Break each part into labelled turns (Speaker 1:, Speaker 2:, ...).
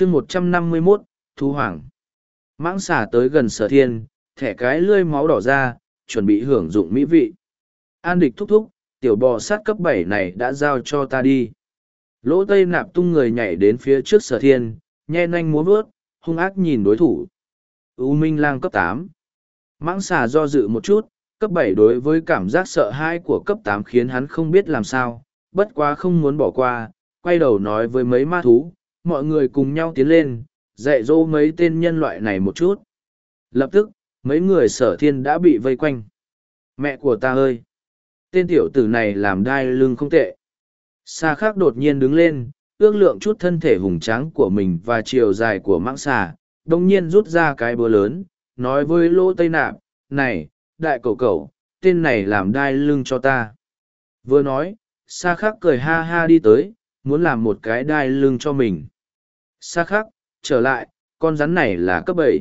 Speaker 1: chương một trăm năm mươi mốt, thu hoàng. Mãng xà tới gần sở thiên, thẻ cái lươi máu đỏ ra, chuẩn bị hưởng dụng mỹ vị. An địch thúc thúc, tiểu bò sát cấp bảy này đã giao cho ta đi. Lỗ tây nạp tung người nhảy đến phía trước sở thiên, nhe nanh múa vớt, hung ác nhìn đối thủ. U minh lang cấp tám. Mãng xà do dự một chút, cấp bảy đối với cảm giác sợ hãi của cấp tám khiến hắn không biết làm sao, bất quá không muốn bỏ qua, quay đầu nói với mấy ma thú mọi người cùng nhau tiến lên, dạy dỗ mấy tên nhân loại này một chút. Lập tức, mấy người sở thiên đã bị vây quanh. Mẹ của ta ơi! Tên tiểu tử này làm đai lưng không tệ. Xa khác đột nhiên đứng lên, ước lượng chút thân thể hùng tráng của mình và chiều dài của mãng xà đông nhiên rút ra cái búa lớn, nói với lỗ tây nạp, này, đại cầu cầu tên này làm đai lưng cho ta. Vừa nói xa khắc cười ha ha đi tới muốn làm một cái đai lưng cho mình. Xa khắc, trở lại, con rắn này là cấp bảy.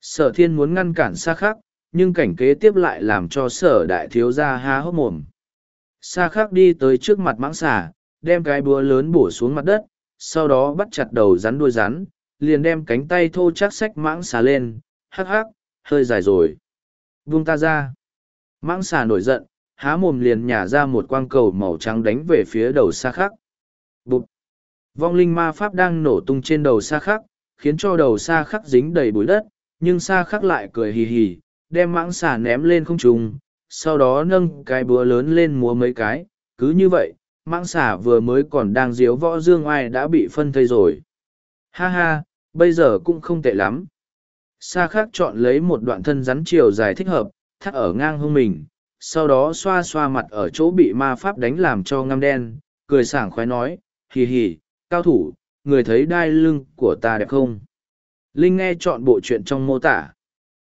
Speaker 1: Sở thiên muốn ngăn cản xa khắc, nhưng cảnh kế tiếp lại làm cho sở đại thiếu gia há hốc mồm. Xa khắc đi tới trước mặt mãng xà, đem cái búa lớn bổ xuống mặt đất, sau đó bắt chặt đầu rắn đuôi rắn, liền đem cánh tay thô chắc sách mãng xà lên, hắc hắc, hơi dài rồi. Vung ta ra. Mãng xà nổi giận, há mồm liền nhả ra một quang cầu màu trắng đánh về phía đầu xa khắc. Bụt! vong linh ma pháp đang nổ tung trên đầu xa khắc, khiến cho đầu xa khắc dính đầy bụi đất, nhưng xa khắc lại cười hì hì, đem mãng xà ném lên không trùng sau đó nâng cái búa lớn lên múa mấy cái. Cứ như vậy, mãng xà vừa mới còn đang diếu võ dương ai đã bị phân thây rồi. Ha ha, bây giờ cũng không tệ lắm. Sa khác chọn lấy một đoạn thân rắn chiều dài thích hợp, thắt ở ngang hông mình, sau đó xoa xoa mặt ở chỗ bị ma pháp đánh làm cho ngăm đen, cười sảng khoái nói hì hì, cao thủ, người thấy đai lưng của ta đẹp không? Linh nghe chọn bộ chuyện trong mô tả.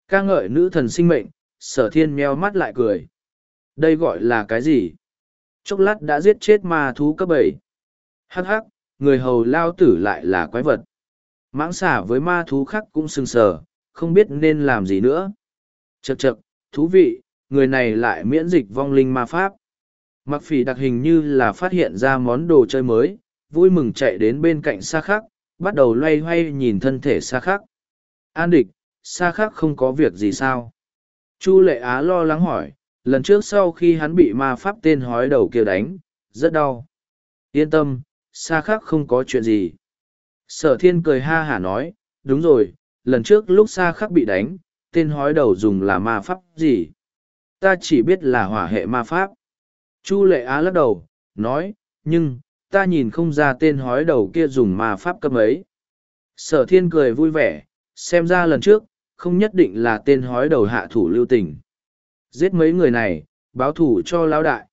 Speaker 1: Ca ngợi nữ thần sinh mệnh, sở thiên meo mắt lại cười. Đây gọi là cái gì? Chốc lát đã giết chết ma thú cấp bảy. Hắc hắc, người hầu lao tử lại là quái vật. Mãng xả với ma thú khác cũng sừng sờ, không biết nên làm gì nữa. Chật chật thú vị, người này lại miễn dịch vong linh ma pháp. Mặc phỉ đặc hình như là phát hiện ra món đồ chơi mới vui mừng chạy đến bên cạnh xa khắc, bắt đầu loay hoay nhìn thân thể xa khắc. An địch xa khắc không có việc gì sao? Chu lệ á lo lắng hỏi, lần trước sau khi hắn bị ma pháp tên hói đầu kia đánh, rất đau. Yên tâm xa khắc không có chuyện gì. Sở thiên cười ha hả nói, đúng rồi, lần trước lúc xa khắc bị đánh, tên hói đầu dùng là ma pháp gì? Ta chỉ biết là hỏa hệ ma pháp. Chu lệ á lắc đầu, nói, nhưng ta nhìn không ra tên hói đầu kia dùng ma pháp cấp ấy sở thiên cười vui vẻ xem ra lần trước không nhất định là tên hói đầu hạ thủ lưu tình. Giết mấy người này báo thủ cho lão đại.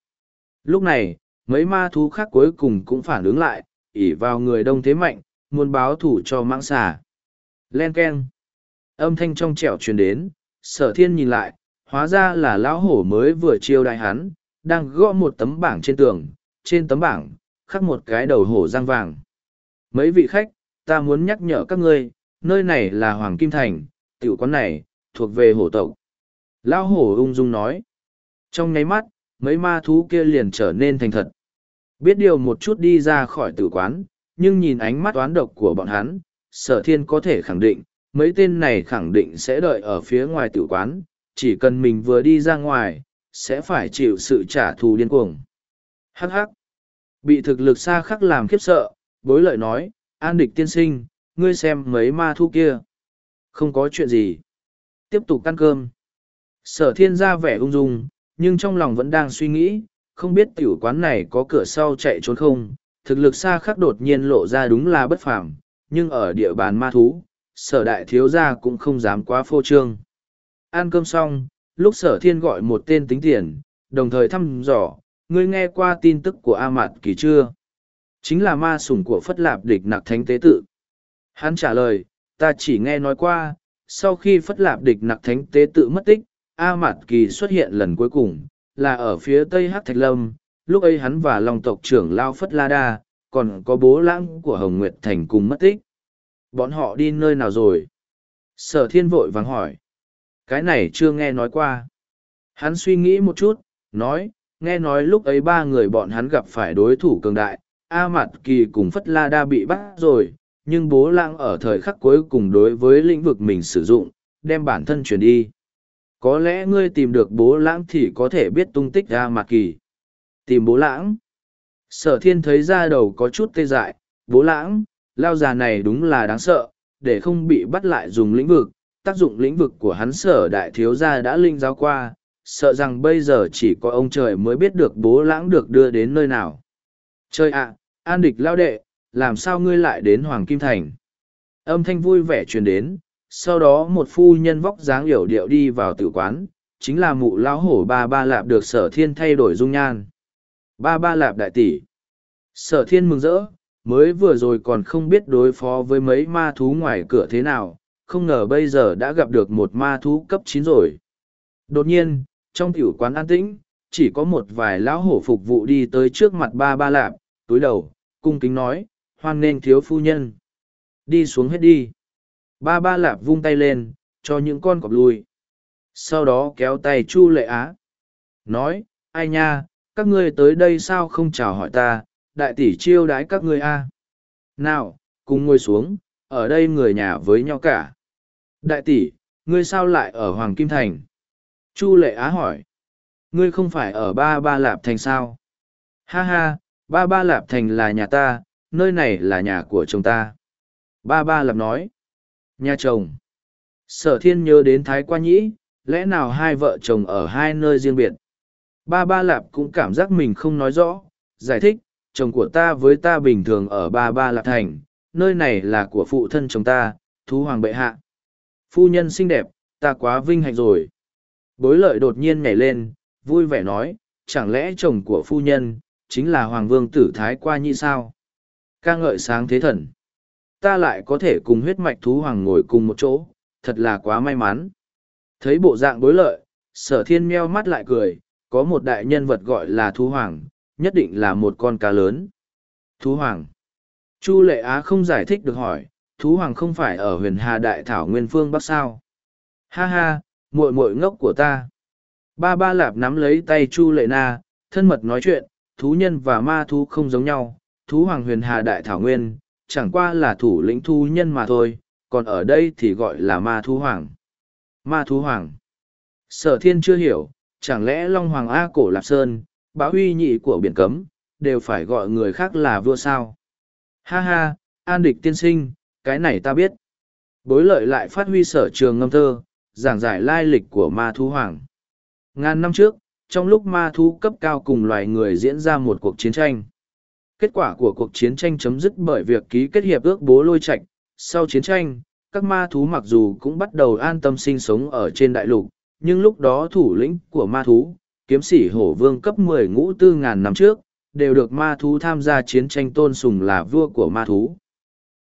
Speaker 1: Lúc này mấy ma thú khác cuối cùng cũng phản ứng lại ỉ vào người đông thế mạnh muốn báo thủ cho mãng xà. Len keng, âm thanh trong trẻo truyền đến sở thiên nhìn lại hóa ra là lão hổ mới vừa chiêu đại hắn đang gõ một tấm bảng trên tường trên tấm bảng khắc một cái đầu hổ răng vàng. Mấy vị khách, ta muốn nhắc nhở các ngươi, nơi này là hoàng kim thành, tiểu quán này, thuộc về hổ tộc. Lão hổ ung dung nói. Trong nháy mắt, mấy ma thú kia liền trở nên thành thật. Biết điều một chút đi ra khỏi tử quán, nhưng nhìn ánh mắt toán độc của bọn hắn, sở thiên có thể khẳng định, mấy tên này khẳng định sẽ đợi ở phía ngoài tử quán, chỉ cần mình vừa đi ra ngoài, sẽ phải chịu sự trả thù điên cuồng. Hắc hắc bị thực lực xa khắc làm khiếp sợ, bối lợi nói, an địch tiên sinh, ngươi xem mấy ma thu kia. Không có chuyện gì. Tiếp tục ăn cơm. Sở thiên ra vẻ ung dung, nhưng trong lòng vẫn đang suy nghĩ, không biết tiểu quán này có cửa sau chạy trốn không? Thực lực xa khắc đột nhiên lộ ra đúng là bất phàm, nhưng ở địa bàn ma thú, sở đại thiếu gia cũng không dám quá phô trương. Ăn cơm xong, lúc sở thiên gọi một tên tính tiền, đồng thời thăm dò ngươi nghe qua tin tức của a mạt kỳ chưa? Chính là ma sủng của phất lạp địch nặc thánh tế tự. Hắn trả lời, ta chỉ nghe nói qua, sau khi phất lạp địch nặc thánh tế tự mất tích a mạt kỳ xuất hiện lần cuối cùng, là ở phía tây Hắc thạch lâm. Lúc ấy hắn và lòng tộc trưởng lao phất la đa, còn có bố lãng của hồng nguyệt thành cùng mất tích. Bọn họ đi nơi nào rồi? Sở thiên vội vàng hỏi. Cái này chưa nghe nói qua. Hắn suy nghĩ một chút, nói nghe nói lúc ấy ba người bọn hắn gặp phải đối thủ cường đại a mặt kỳ cùng phất la đa bị bắt rồi nhưng bố lãng ở thời khắc cuối cùng đối với lĩnh vực mình sử dụng, đem bản thân chuyển đi. Có lẽ ngươi tìm được bố lãng thì có thể biết tung tích a mặt kỳ. Tìm bố lãng. Sở thiên thấy ra đầu có chút tê dại, bố lãng, lao già này đúng là đáng sợ, để không bị bắt lại dùng lĩnh vực. Tác dụng lĩnh vực của hắn sở đại thiếu gia đã linh giáo qua, sợ rằng bây giờ chỉ có ông trời mới biết được bố lãng được đưa đến nơi nào. Trời ạ, an địch lao đệ, làm sao ngươi lại đến Hoàng Kim Thành? Âm thanh vui vẻ truyền đến, sau đó một phu nhân vóc dáng hiểu điệu đi vào tử quán, chính là mụ lão hổ ba ba lạp được sở thiên thay đổi dung nhan. Ba ba lạp đại tỷ. Sở thiên mừng rỡ, mới vừa rồi còn không biết đối phó với mấy ma thú ngoài cửa thế nào, không ngờ bây giờ đã gặp được một ma thú cấp chín rồi. Đột nhiên, trong tiểu quán an tĩnh, chỉ có một vài lão hổ phục vụ đi tới trước mặt ba ba lạp, túi đầu, cung kính nói, hoan nên thiếu phu nhân. Đi xuống hết đi. Ba ba lạp vung tay lên, cho những con cọp lui. Sau đó kéo tay Chu Lệ Á. Nói, ai nha, các ngươi tới đây sao không chào hỏi ta, đại tỷ chiêu đái các ngươi a Nào, cùng ngồi xuống, ở đây người nhà với nhau cả. Đại tỷ, ngươi sao lại ở Hoàng Kim Thành? Chu Lệ Á hỏi. Ngươi không phải ở Ba Ba Lạp Thành sao? Ha ha, Ba Ba Lạp Thành là nhà ta, nơi này là nhà của chồng ta. Ba Ba Lạp nói. Nhà chồng. Sở thiên nhớ đến Thái Qua Nhĩ, lẽ nào hai vợ chồng ở hai nơi riêng biệt. Ba Ba Lạp cũng cảm giác mình không nói rõ, giải thích, chồng của ta với ta bình thường ở Ba Ba Lạp Thành, nơi này là của phụ thân chồng ta, thú hoàng bệ hạ. Phu nhân xinh đẹp, ta quá vinh hạnh rồi. Bối lợi đột nhiên nhảy lên, vui vẻ nói, chẳng lẽ chồng của phu nhân, chính là Hoàng Vương Tử Thái Qua Nhi sao? ca ngợi sáng thế thần. Ta lại có thể cùng huyết mạch thú hoàng ngồi cùng một chỗ thật là quá may mắn. Thấy bộ dạng bối lợi sở thiên meo mắt lại cười có một đại nhân vật gọi là thú hoàng nhất định là một con cá lớn. Thú hoàng. Chu lệ á không giải thích được hỏi thú hoàng không phải ở huyền hà đại thảo nguyên phương bắc sao? Ha ha muội muội ngốc của ta ba ba lạp nắm lấy tay chu lệ na thân mật nói chuyện thú nhân và ma thú không giống nhau thú hoàng huyền hà đại thảo nguyên, chẳng qua là thủ lĩnh thú nhân mà thôi, còn ở đây thì gọi là ma thú hoàng. Ma thú hoàng. Sở thiên chưa hiểu, chẳng lẽ Long Hoàng A Cổ Lạp Sơn, báo huy nhị của biển cấm, đều phải gọi người khác là vua sao? Ha ha, an địch tiên sinh, cái này ta biết. Bối lợi lại phát huy sở trường ngâm thơ, giảng giải lai lịch của ma thú hoàng. Ngàn năm trước, trong lúc ma thú cấp cao cùng loài người diễn ra một cuộc chiến tranh kết quả của cuộc chiến tranh chấm dứt bởi việc ký kết hiệp ước bố lôi Trạch. Sau chiến tranh, các ma thú mặc dù cũng bắt đầu an tâm sinh sống ở trên đại lục, nhưng lúc đó thủ lĩnh của ma thú, kiếm sĩ hổ vương cấp 10 ngũ tư ngàn năm trước, đều được ma thú tham gia chiến tranh tôn sùng là vua của ma thú.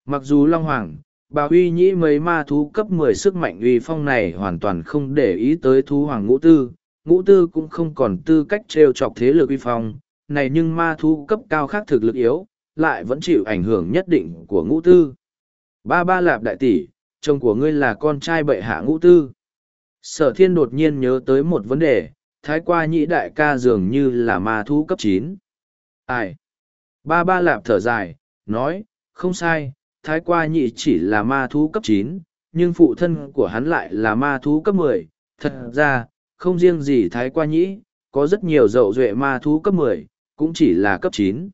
Speaker 1: Mặc dù Long Hoàng, bà huy nhĩ mấy ma thú cấp 10 sức mạnh uy phong này hoàn toàn không để ý tới thú hoàng ngũ tư, ngũ tư cũng không còn tư cách trêu chọc thế lực uy phong, này nhưng ma thú cấp cao khác thực lực yếu, lại vẫn chịu ảnh hưởng nhất định của ngũ tư. Ba ba lạp đại tỷ, chồng của ngươi là con trai bệ hạ ngũ tư. Sở thiên đột nhiên nhớ tới một vấn đề, thái qua nhĩ đại ca dường như là ma thú cấp chín. Ai? Ba ba lạp thở dài, nói, không sai, thái qua nhị chỉ là ma thú cấp chín, nhưng phụ thân của hắn lại là ma thú cấp mười. Thật ra, không riêng gì thái qua nhĩ, có rất nhiều dậu duệ ma thú cấp mười, cũng chỉ là cấp chín.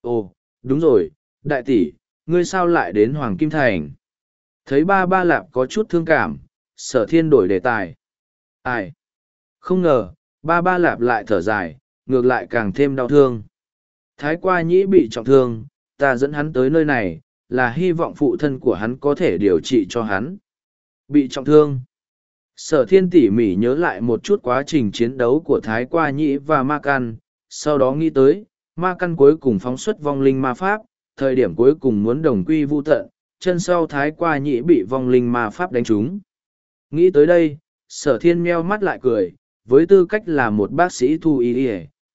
Speaker 1: Ồ đúng rồi đại tỷ ngươi sao lại đến hoàng kim thành? Thấy ba ba lạp có chút thương cảm sở thiên đổi đề tài. Ai? Không ngờ ba ba lạp lại thở dài ngược lại càng thêm đau thương. Thái qua nhĩ bị trọng thương ta dẫn hắn tới nơi này là hy vọng phụ thân của hắn có thể điều trị cho hắn. Bị trọng thương. Sở thiên tỉ mỉ nhớ lại một chút quá trình chiến đấu của thái qua nhĩ và ma Căn, sau đó nghĩ tới, ma căn cuối cùng phóng xuất vong linh ma pháp, thời điểm cuối cùng muốn đồng quy vu tận, chân sau thái qua nhĩ bị vong linh ma pháp đánh trúng. Nghĩ tới đây, sở thiên meo mắt lại cười, với tư cách là một bác sĩ thu y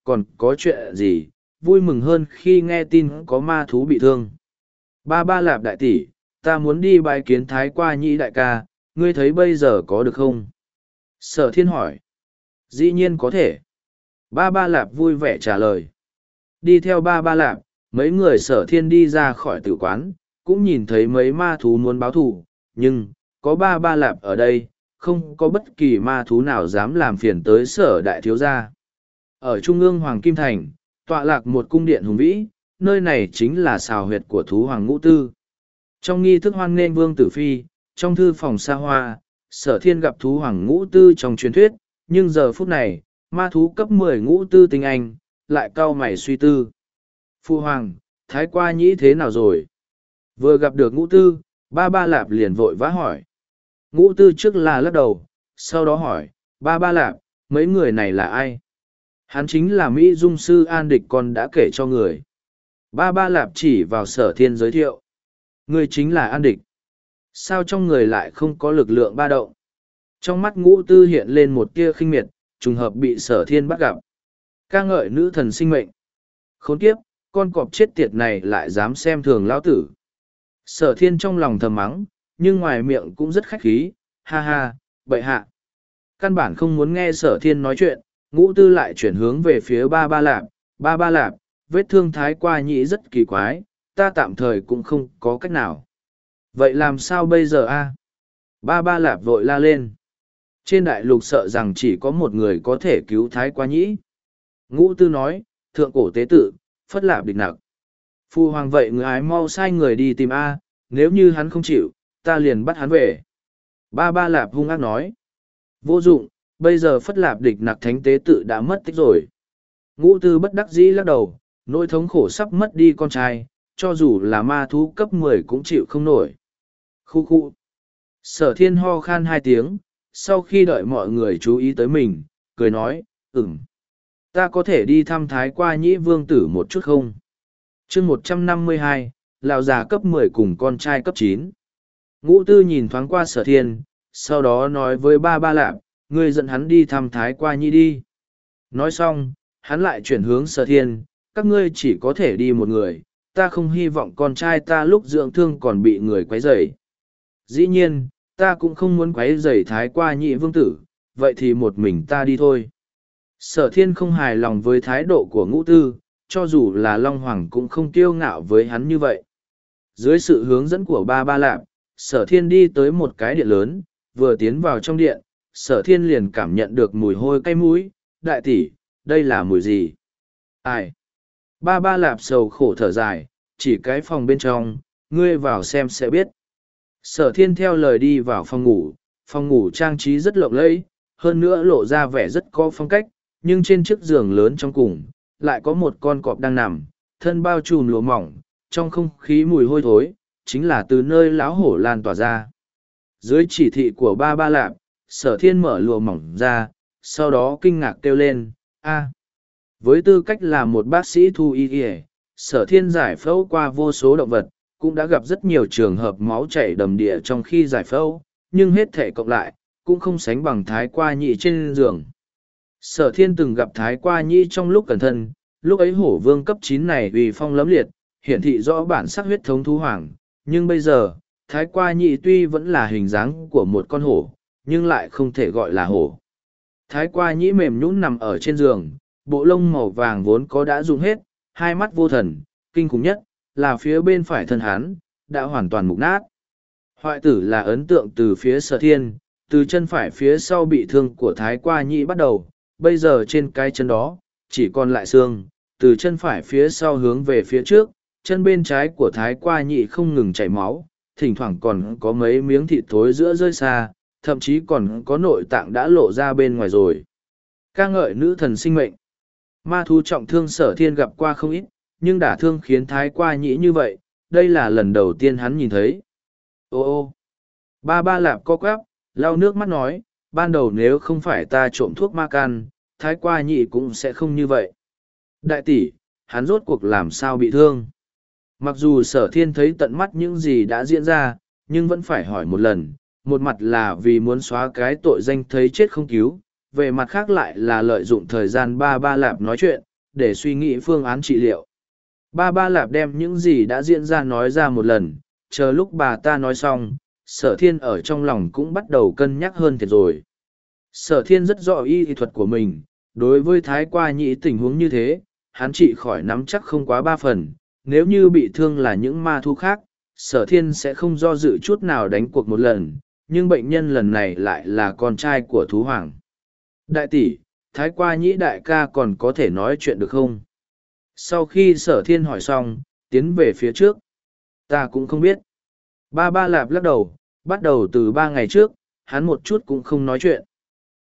Speaker 1: còn có chuyện gì, vui mừng hơn khi nghe tin có ma thú bị thương. Ba ba lạp đại tỷ, ta muốn đi bài kiến thái qua nhĩ đại ca, ngươi thấy bây giờ có được không? Sở thiên hỏi. Dĩ nhiên có thể. Ba ba lạp vui vẻ trả lời. Đi theo ba ba lạp, mấy người sở thiên đi ra khỏi tử quán, cũng nhìn thấy mấy ma thú muốn báo thù, nhưng, có ba ba lạp ở đây, không có bất kỳ ma thú nào dám làm phiền tới sở đại thiếu gia. Ở Trung ương Hoàng Kim Thành, tọa lạc một cung điện hùng vĩ, nơi này chính là xào huyệt của thú Hoàng Ngũ Tư. Trong nghi thức hoan nghênh Vương Tử Phi, trong thư phòng xa hoa, sở thiên gặp thú Hoàng Ngũ Tư trong truyền thuyết, nhưng giờ phút này, ma thú cấp mười Ngũ Tư tinh anh, lại cau mày suy tư. Phu Hoàng, Thái Qua Nhĩ thế nào rồi? Vừa gặp được Ngũ Tư, ba ba lạp liền vội vã hỏi. Ngũ Tư trước là lắc đầu, sau đó hỏi, ba ba lạp, mấy người này là ai? Hắn chính là Mỹ Dung Sư An Địch còn đã kể cho người. Ba ba lạp chỉ vào sở thiên giới thiệu. Người chính là An Địch. Sao trong người lại không có lực lượng ba động? Trong mắt ngũ tư hiện lên một tia khinh miệt, trùng hợp bị sở thiên bắt gặp. ca ngợi nữ thần sinh mệnh. Khốn kiếp, con cọp chết tiệt này lại dám xem thường lão tử. Sở thiên trong lòng thầm mắng, nhưng ngoài miệng cũng rất khách khí, ha ha, bậy hạ. Căn bản không muốn nghe sở thiên nói chuyện, ngũ tư lại chuyển hướng về phía ba ba lạp, ba ba lạp, vết thương thái qua nhĩ rất kỳ quái, ta tạm thời cũng không có cách nào. Vậy làm sao bây giờ a? Ba ba lạp vội la lên. Trên đại lục sợ rằng chỉ có một người có thể cứu thái qua nhĩ. Ngũ tư nói, thượng cổ tế tự, phất lạp địch nặc. Phu hoàng vậy người ái mau sai người đi tìm A, nếu như hắn không chịu, ta liền bắt hắn về. Ba ba lạp hung ác nói. Vô dụng, bây giờ phất lạp địch nặc thánh tế tự đã mất tích rồi. Ngũ tư bất đắc dĩ lắc đầu, nỗi thống khổ sắp mất đi con trai, cho dù là ma thú cấp mười cũng chịu không nổi. Khu khu. Sở thiên ho khan hai tiếng, sau khi đợi mọi người chú ý tới mình, cười nói, ừm. Ta có thể đi thăm thái qua nhĩ vương tử một chút không? chương một trăm năm mươi hai, lão già cấp mười cùng con trai cấp chín. Ngũ tư nhìn thoáng qua sở thiên, sau đó nói với ba ba lạp, ngươi dẫn hắn đi thăm thái qua nhĩ đi. Nói xong, hắn lại chuyển hướng sở thiên, các ngươi chỉ có thể đi một người, ta không hy vọng con trai ta lúc dưỡng thương còn bị người quấy rầy. Dĩ nhiên, ta cũng không muốn quấy rầy thái qua nhị vương tử, vậy thì một mình ta đi thôi. Sở thiên không hài lòng với thái độ của ngũ tư, cho dù là Long Hoàng cũng không kiêu ngạo với hắn như vậy. Dưới sự hướng dẫn của ba ba lạp, sở thiên đi tới một cái điện lớn, vừa tiến vào trong điện, sở thiên liền cảm nhận được mùi hôi cay mũi, đại tỷ, đây là mùi gì? Ai? Ba ba lạp sầu khổ thở dài, chỉ cái phòng bên trong, ngươi vào xem sẽ biết. Sở thiên theo lời đi vào phòng ngủ, phòng ngủ trang trí rất lộng lẫy, hơn nữa lộ ra vẻ rất có phong cách, nhưng trên chiếc giường lớn trong cùng, lại có một con cọp đang nằm, thân bao trùm lụa mỏng, trong không khí mùi hôi thối, chính là từ nơi lão hổ lan tỏa ra. Dưới chỉ thị của ba ba lạp, sở thiên mở lụa mỏng ra, sau đó kinh ngạc kêu lên, a với tư cách là một bác sĩ thu y y sở thiên giải phẫu qua vô số động vật, cũng đã gặp rất nhiều trường hợp máu chảy đầm địa trong khi giải phẫu, nhưng hết thể cộng lại, cũng không sánh bằng thái qua nhị trên giường. Sở thiên từng gặp thái qua nhị trong lúc cẩn thận, lúc ấy hổ vương cấp chín này uy phong lấm liệt, hiển thị rõ bản sắc huyết thống thú hoàng, nhưng bây giờ, thái qua nhị tuy vẫn là hình dáng của một con hổ, nhưng lại không thể gọi là hổ. Thái qua nhĩ mềm nhũn nằm ở trên giường, bộ lông màu vàng vốn có đã dùng hết, hai mắt vô thần, kinh khủng nhất, là phía bên phải thân hắn đã hoàn toàn mục nát. Hoại tử là ấn tượng từ phía sở thiên, từ chân phải phía sau bị thương của thái qua Nhị bắt đầu, bây giờ trên cái chân đó, chỉ còn lại xương, từ chân phải phía sau hướng về phía trước, chân bên trái của thái qua nhị không ngừng chảy máu, thỉnh thoảng còn có mấy miếng thịt thối giữa rơi xa, thậm chí còn có nội tạng đã lộ ra bên ngoài rồi. ca ngợi nữ thần sinh mệnh. Ma thú trọng thương sở thiên gặp qua không ít, nhưng đả thương khiến thái qua nhĩ như vậy, đây là lần đầu tiên hắn nhìn thấy. Ô ô, ba ba lạp co quắp, lau nước mắt nói, ban đầu nếu không phải ta trộm thuốc ma can, thái qua nhị cũng sẽ không như vậy. Đại tỷ, hắn rốt cuộc làm sao bị thương? Mặc dù sở thiên thấy tận mắt những gì đã diễn ra, nhưng vẫn phải hỏi một lần, một mặt là vì muốn xóa cái tội danh thấy chết không cứu, về mặt khác lại là lợi dụng thời gian ba ba lạp nói chuyện, để suy nghĩ phương án trị liệu. Ba ba lạp đem những gì đã diễn ra nói ra một lần, chờ lúc bà ta nói xong, sở thiên ở trong lòng cũng bắt đầu cân nhắc hơn thiệt rồi. Sở thiên rất rõ y thuật của mình, đối với thái qua nhị tình huống như thế, hắn trị khỏi nắm chắc không quá ba phần, nếu như bị thương là những ma thu khác, sở thiên sẽ không do dự chút nào đánh cuộc một lần, nhưng bệnh nhân lần này lại là con trai của thú hoàng. Đại tỷ, thái qua nhĩ đại ca còn có thể nói chuyện được không? Sau khi sở thiên hỏi xong, tiến về phía trước. Ta cũng không biết. Ba ba lạp lắc đầu, bắt đầu từ ba ngày trước, hắn một chút cũng không nói chuyện.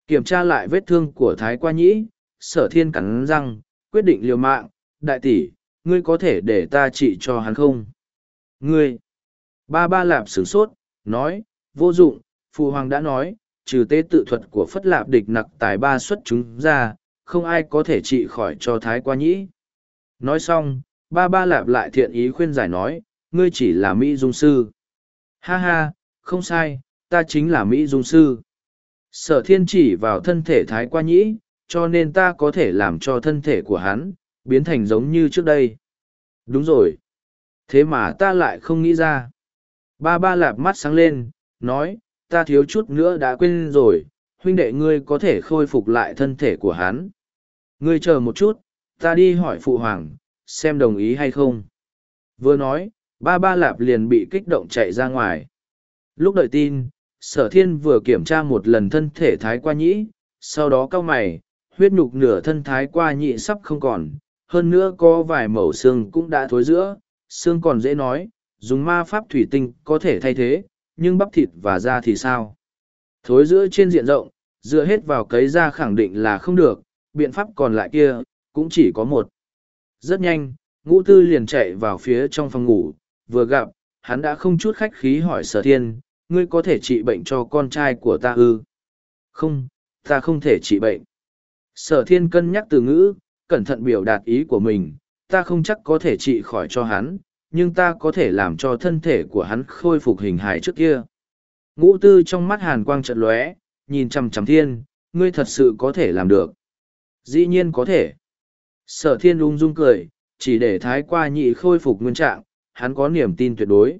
Speaker 1: Kiểm tra lại vết thương của thái qua nhĩ, sở thiên cắn răng, quyết định liều mạng, đại tỷ, ngươi có thể để ta trị cho hắn không? Ngươi! Ba ba lạp sửng sốt, nói, vô dụng, phụ hoàng đã nói, trừ tế tự thuật của phất lạp địch nặc tài ba xuất chúng ra, không ai có thể trị khỏi cho thái quá nhĩ. Nói xong, ba ba lạp lại thiện ý khuyên giải nói, ngươi chỉ là Mỹ Dung Sư. Ha ha, không sai, ta chính là Mỹ Dung Sư. Sở thiên chỉ vào thân thể thái quá nhĩ, cho nên ta có thể làm cho thân thể của hắn, biến thành giống như trước đây. Đúng rồi. Thế mà ta lại không nghĩ ra. Ba ba lạp mắt sáng lên, nói, ta thiếu chút nữa đã quên rồi, huynh đệ ngươi có thể khôi phục lại thân thể của hắn. Ngươi chờ một chút, ta đi hỏi phụ hoàng, xem đồng ý hay không. Vừa nói, ba ba lạp liền bị kích động chạy ra ngoài. Lúc đợi tin, sở thiên vừa kiểm tra một lần thân thể thái qua nhĩ, sau đó cao mày, huyết nhục nửa thân thái qua nhị sắp không còn, hơn nữa có vài mẩu xương cũng đã thối giữa, xương còn dễ nói, dùng ma pháp thủy tinh có thể thay thế, nhưng bắp thịt và da thì sao? Thối giữa trên diện rộng, dựa hết vào cấy da khẳng định là không được, biện pháp còn lại kia, cũng chỉ có một. Rất nhanh, ngũ tư liền chạy vào phía trong phòng ngủ, vừa gặp, hắn đã không chút khách khí hỏi sở thiên, ngươi có thể trị bệnh cho con trai của ta ư? Không, ta không thể trị bệnh. Sở thiên cân nhắc từ ngữ, cẩn thận biểu đạt ý của mình, ta không chắc có thể trị khỏi cho hắn, nhưng ta có thể làm cho thân thể của hắn khôi phục hình hài trước kia. Ngũ tư trong mắt hàn quang trận lóe, nhìn chằm chằm thiên, ngươi thật sự có thể làm được. Dĩ nhiên có thể. Sở thiên ung dung cười, chỉ để thái qua nhị khôi phục nguyên trạng, hắn có niềm tin tuyệt đối.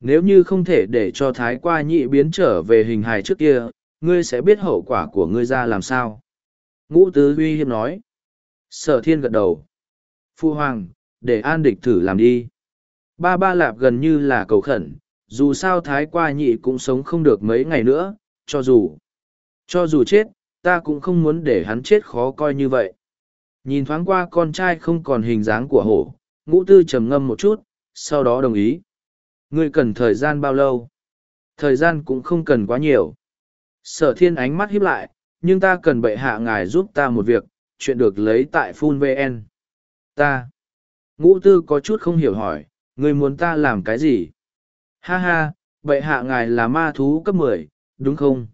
Speaker 1: Nếu như không thể để cho thái qua nhị biến trở về hình hài trước kia, ngươi sẽ biết hậu quả của ngươi ra làm sao. Ngũ tứ uy hiếp nói. Sở thiên gật đầu. Phu hoàng, để an địch thử làm đi. Ba ba lạp gần như là cầu khẩn, dù sao thái qua nhị cũng sống không được mấy ngày nữa, cho dù, cho dù chết, ta cũng không muốn để hắn chết khó coi như vậy. Nhìn thoáng qua con trai không còn hình dáng của hổ, ngũ tư trầm ngâm một chút, sau đó đồng ý. Ngươi cần thời gian bao lâu? Thời gian cũng không cần quá nhiều. Sở thiên ánh mắt híp lại, nhưng ta cần bệ hạ ngài giúp ta một việc, chuyện được lấy tại Phun VN. Ta. Ngũ tư có chút không hiểu hỏi, ngươi muốn ta làm cái gì? Ha ha, bệ hạ ngài là ma thú cấp mười, đúng không?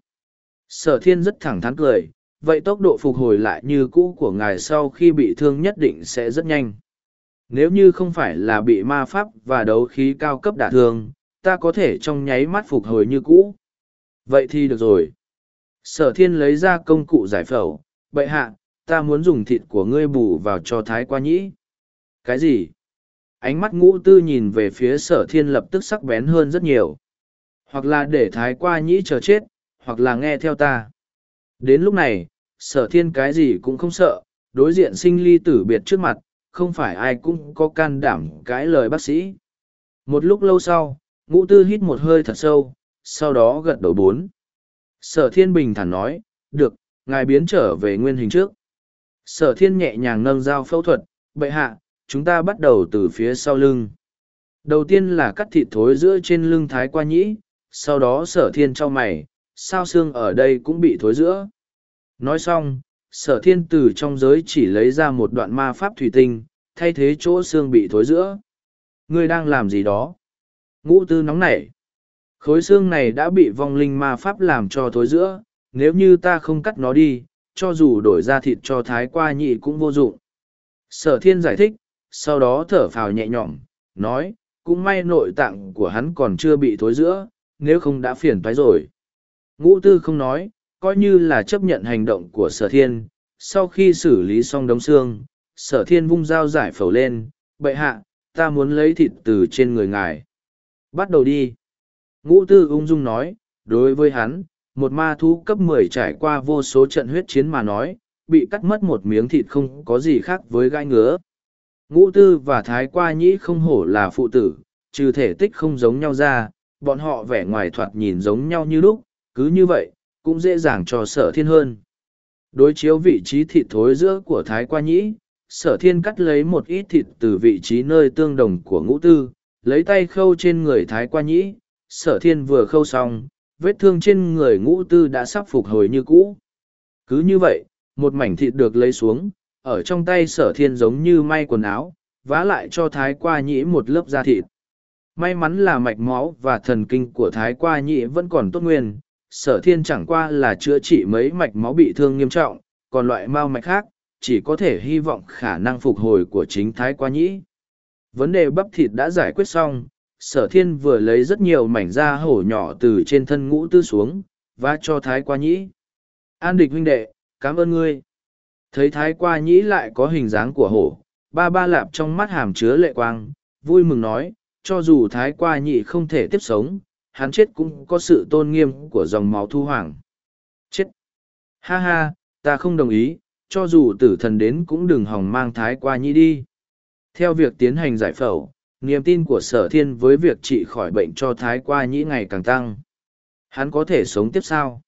Speaker 1: Sở thiên rất thẳng thắn cười, vậy tốc độ phục hồi lại như cũ của ngài sau khi bị thương nhất định sẽ rất nhanh. Nếu như không phải là bị ma pháp và đấu khí cao cấp đả thương, ta có thể trong nháy mắt phục hồi như cũ. Vậy thì được rồi. Sở thiên lấy ra công cụ giải phẫu, bệ hạ, ta muốn dùng thịt của ngươi bù vào cho thái qua nhĩ. Cái gì? Ánh mắt ngũ tư nhìn về phía sở thiên lập tức sắc bén hơn rất nhiều. Hoặc là để thái qua nhĩ chờ chết, hoặc là nghe theo ta. Đến lúc này, sở thiên cái gì cũng không sợ, đối diện sinh ly tử biệt trước mặt, không phải ai cũng có can đảm cãi lời bác sĩ. Một lúc lâu sau, ngũ tư hít một hơi thật sâu, sau đó gật đầu bốn. Sở thiên bình thản nói, được, ngài biến trở về nguyên hình trước. Sở thiên nhẹ nhàng nâng dao phẫu thuật, bệ hạ, chúng ta bắt đầu từ phía sau lưng. Đầu tiên là cắt thịt thối giữa trên lưng thái qua nhĩ, sau đó sở thiên cho mày, sao xương ở đây cũng bị thối giữa. Nói xong, sở thiên từ trong giới chỉ lấy ra một đoạn ma pháp thủy tinh, thay thế chỗ xương bị thối giữa. Ngươi đang làm gì đó? Ngũ tư nóng nảy. Khối xương này đã bị vong linh ma pháp làm cho thối giữa, nếu như ta không cắt nó đi, cho dù đổi ra thịt cho thái qua nhị cũng vô dụng. Sở thiên giải thích, sau đó thở phào nhẹ nhõm, nói, cũng may nội tạng của hắn còn chưa bị thối giữa, nếu không đã phiền toái rồi. Ngũ tư không nói, coi như là chấp nhận hành động của sở thiên, sau khi xử lý xong đống xương, sở thiên vung dao giải phẫu lên, bệ hạ, ta muốn lấy thịt từ trên người ngài. Bắt đầu đi. Ngũ tư ung dung nói, đối với hắn, một ma thú cấp mười trải qua vô số trận huyết chiến mà nói, bị cắt mất một miếng thịt không có gì khác với gai ngứa. Ngũ tư và thái qua nhĩ không hổ là phụ tử, trừ thể tích không giống nhau ra, bọn họ vẻ ngoài thoạt nhìn giống nhau như lúc, cứ như vậy, cũng dễ dàng cho sở thiên hơn. Đối chiếu vị trí thịt thối giữa của Thái Qua Nhĩ, sở thiên cắt lấy một ít thịt từ vị trí nơi tương đồng của ngũ tư, lấy tay khâu trên người Thái Qua Nhĩ, sở thiên vừa khâu xong, vết thương trên người ngũ tư đã sắp phục hồi như cũ. Cứ như vậy, một mảnh thịt được lấy xuống, ở trong tay sở thiên giống như may quần áo, vá lại cho Thái Qua Nhĩ một lớp da thịt. May mắn là mạch máu và thần kinh của Thái Qua Nhĩ vẫn còn tốt nguyên, sở thiên chẳng qua là chữa trị mấy mạch máu bị thương nghiêm trọng, còn loại mau mạch khác, chỉ có thể hy vọng khả năng phục hồi của chính Thái Qua Nhĩ. Vấn đề bắp thịt đã giải quyết xong, sở thiên vừa lấy rất nhiều mảnh da hổ nhỏ từ trên thân ngũ tư xuống, và cho Thái Qua Nhĩ. An địch huynh đệ, cảm ơn ngươi. Thấy Thái Qua Nhĩ lại có hình dáng của hổ, ba ba lạp trong mắt hàm chứa lệ quang, vui mừng nói, cho dù Thái Qua Nhĩ không thể tiếp sống, hắn chết cũng có sự tôn nghiêm của dòng máu thu hoàng. Chết! Ha ha, ta không đồng ý, cho dù tử thần đến cũng đừng hòng mang thái qua nhĩ đi. Theo việc tiến hành giải phẫu, niềm tin của sở thiên với việc trị khỏi bệnh cho thái qua nhĩ ngày càng tăng. Hắn có thể sống tiếp sao?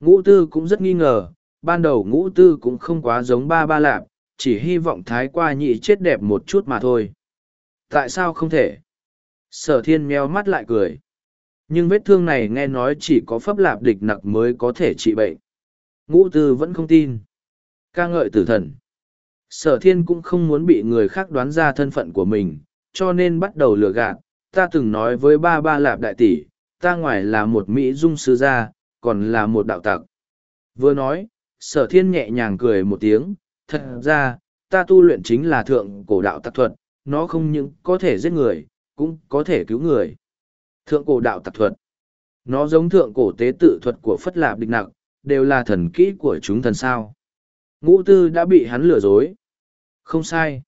Speaker 1: Ngũ tư cũng rất nghi ngờ, ban đầu ngũ tư cũng không quá giống ba ba lạp, chỉ hy vọng thái qua nhị chết đẹp một chút mà thôi. Tại sao không thể? Sở thiên meo mắt lại cười. Nhưng vết thương này nghe nói chỉ có pháp lạp địch nặc mới có thể trị bệnh. Ngũ tư vẫn không tin. Ca ngợi tử thần. Sở thiên cũng không muốn bị người khác đoán ra thân phận của mình cho nên bắt đầu lừa gạt. Ta từng nói với ba ba lạp đại tỷ ta ngoài là một mỹ dung sư gia còn là một đạo tặc. Vừa nói sở thiên nhẹ nhàng cười một tiếng thật ra ta tu luyện chính là thượng cổ đạo tạc thuật nó không những có thể giết người cũng có thể cứu người Thượng cổ đạo tạc thuật. Nó giống thượng cổ tế tự thuật của Phất Lạp Địch Nặc, đều là thần kỹ của chúng thần sao. Ngũ tư đã bị hắn lừa dối. Không sai.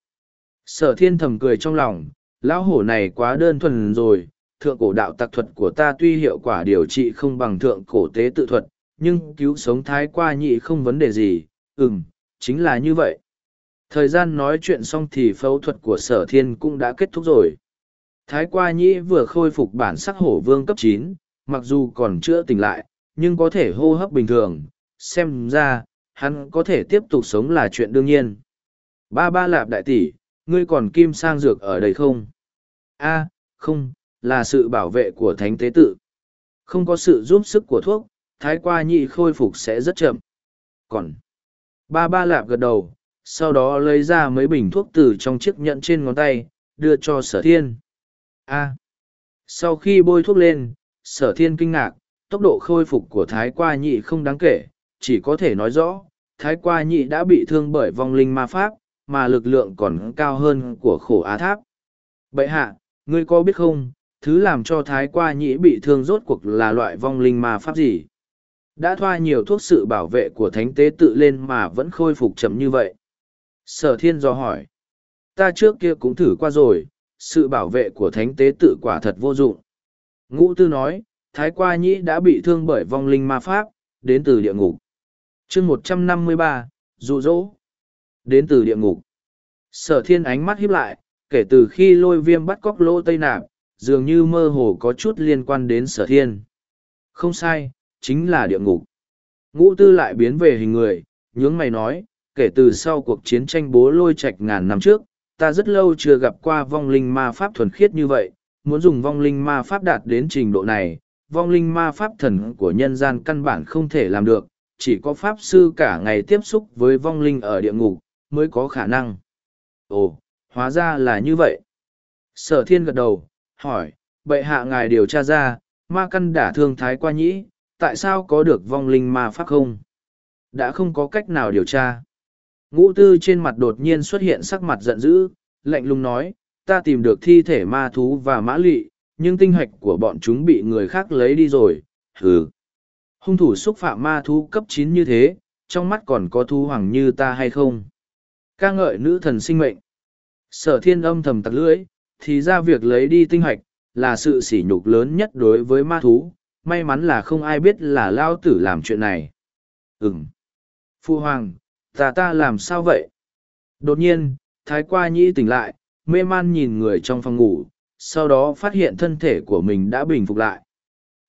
Speaker 1: Sở thiên thầm cười trong lòng, lão hổ này quá đơn thuần rồi. Thượng cổ đạo tạc thuật của ta tuy hiệu quả điều trị không bằng thượng cổ tế tự thuật, nhưng cứu sống thái qua nhị không vấn đề gì. Ừm, chính là như vậy. Thời gian nói chuyện xong thì phẫu thuật của sở thiên cũng đã kết thúc rồi. Thái Qua Nhĩ vừa khôi phục bản sắc hổ vương cấp chín, mặc dù còn chưa tỉnh lại, nhưng có thể hô hấp bình thường, xem ra, hắn có thể tiếp tục sống là chuyện đương nhiên. Ba ba lạp đại tỷ, ngươi còn kim sang dược ở đây không? A, không, là sự bảo vệ của thánh tế tự. Không có sự giúp sức của thuốc, thái qua nhị khôi phục sẽ rất chậm. Còn, ba ba lạp gật đầu, sau đó lấy ra mấy bình thuốc từ trong chiếc nhẫn trên ngón tay, đưa cho sở thiên. A. Sau khi bôi thuốc lên, sở thiên kinh ngạc, tốc độ khôi phục của thái qua nhị không đáng kể, chỉ có thể nói rõ, thái qua nhị đã bị thương bởi vong linh ma pháp, mà lực lượng còn cao hơn của khổ á tháp. Bậy hạ, ngươi có biết không, thứ làm cho thái qua nhị bị thương rốt cuộc là loại vong linh ma pháp gì? Đã thoa nhiều thuốc sự bảo vệ của thánh tế tự lên mà vẫn khôi phục chậm như vậy. Sở thiên do hỏi. Ta trước kia cũng thử qua rồi, sự bảo vệ của thánh tế tự quả thật vô dụng. Ngũ tư nói, Thái Qua Nhĩ đã bị thương bởi vong linh ma pháp, đến từ địa ngục. chương một trăm năm mươi ba, dụ dỗ. Đến từ địa ngục. Sở thiên ánh mắt híp lại, kể từ khi lôi viêm bắt cóc lỗ tây nạp, dường như mơ hồ có chút liên quan đến sở thiên. Không sai, chính là địa ngục. Ngũ tư lại biến về hình người, nhướng mày nói, kể từ sau cuộc chiến tranh bố lôi Trạch ngàn năm trước, ta rất lâu chưa gặp qua vong linh ma pháp thuần khiết như vậy, muốn dùng vong linh ma pháp đạt đến trình độ này, vong linh ma pháp thần của nhân gian căn bản không thể làm được, chỉ có pháp sư cả ngày tiếp xúc với vong linh ở địa ngục, mới có khả năng. Ồ, hóa ra là như vậy. Sở thiên gật đầu, hỏi, bệ hạ ngài điều tra ra, ma căn đả thương thái qua nhĩ, tại sao có được vong linh ma pháp không? Đã không có cách nào điều tra. Ngũ tư trên mặt đột nhiên xuất hiện sắc mặt giận dữ, lạnh lùng nói, ta tìm được thi thể ma thú và mã lị, nhưng tinh hoạch của bọn chúng bị người khác lấy đi rồi, hừ. Hung thủ xúc phạm ma thú cấp chín như thế, trong mắt còn có thú hoàng như ta hay không? ca ngợi nữ thần sinh mệnh. Sở thiên âm thầm tặc lưỡi, thì ra việc lấy đi tinh hoạch, là sự sỉ nhục lớn nhất đối với ma thú, may mắn là không ai biết là lao tử làm chuyện này. Ừm. Phu hoàng, ta ta làm sao vậy? Đột nhiên, thái qua nhĩ tỉnh lại, mê man nhìn người trong phòng ngủ, sau đó phát hiện thân thể của mình đã bình phục lại.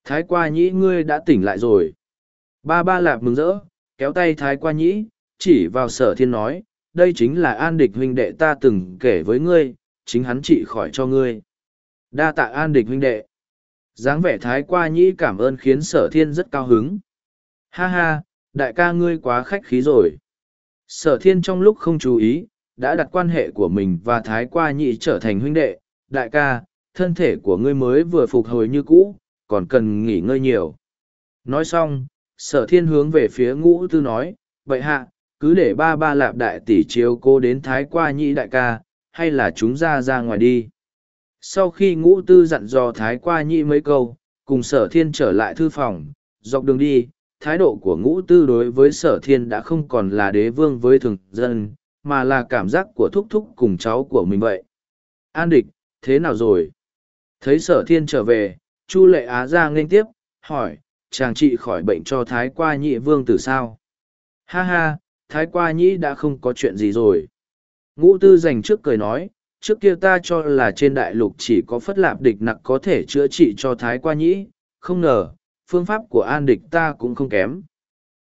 Speaker 1: Thái qua nhĩ ngươi đã tỉnh lại rồi. Ba ba lạp mừng rỡ, kéo tay thái qua nhĩ, chỉ vào sở thiên nói, đây chính là an địch huynh đệ ta từng kể với ngươi, chính hắn trị khỏi cho ngươi. Đa tạ an địch huynh đệ dáng vẻ thái qua nhĩ cảm ơn khiến sở thiên rất cao hứng. Ha ha, đại ca ngươi quá khách khí rồi. Sở thiên trong lúc không chú ý, đã đặt quan hệ của mình và thái qua nhĩ trở thành huynh đệ. Đại ca, thân thể của ngươi mới vừa phục hồi như cũ, còn cần nghỉ ngơi nhiều. Nói xong, sở thiên hướng về phía ngũ tư nói, vậy hạ, cứ để ba ba lạp đại tỷ chiếu cô đến thái qua nhĩ đại ca, hay là chúng ra ra ngoài đi. Sau khi ngũ tư dặn dò thái qua nhĩ mấy câu, cùng sở thiên trở lại thư phòng, dọc đường đi, thái độ của ngũ tư đối với sở thiên đã không còn là đế vương với thường dân, mà là cảm giác của thúc thúc cùng cháu của mình vậy. An địch, thế nào rồi? Thấy sở thiên trở về, Chu lệ á ra nghênh tiếp, hỏi, chàng trị khỏi bệnh cho thái qua nhị vương từ sao? Ha ha, thái qua nhị đã không có chuyện gì rồi. Ngũ tư dành trước cười nói, trước kia ta cho là trên đại lục chỉ có phất lạp địch nặc có thể chữa trị cho thái qua nhĩ, không ngờ, phương pháp của an địch ta cũng không kém.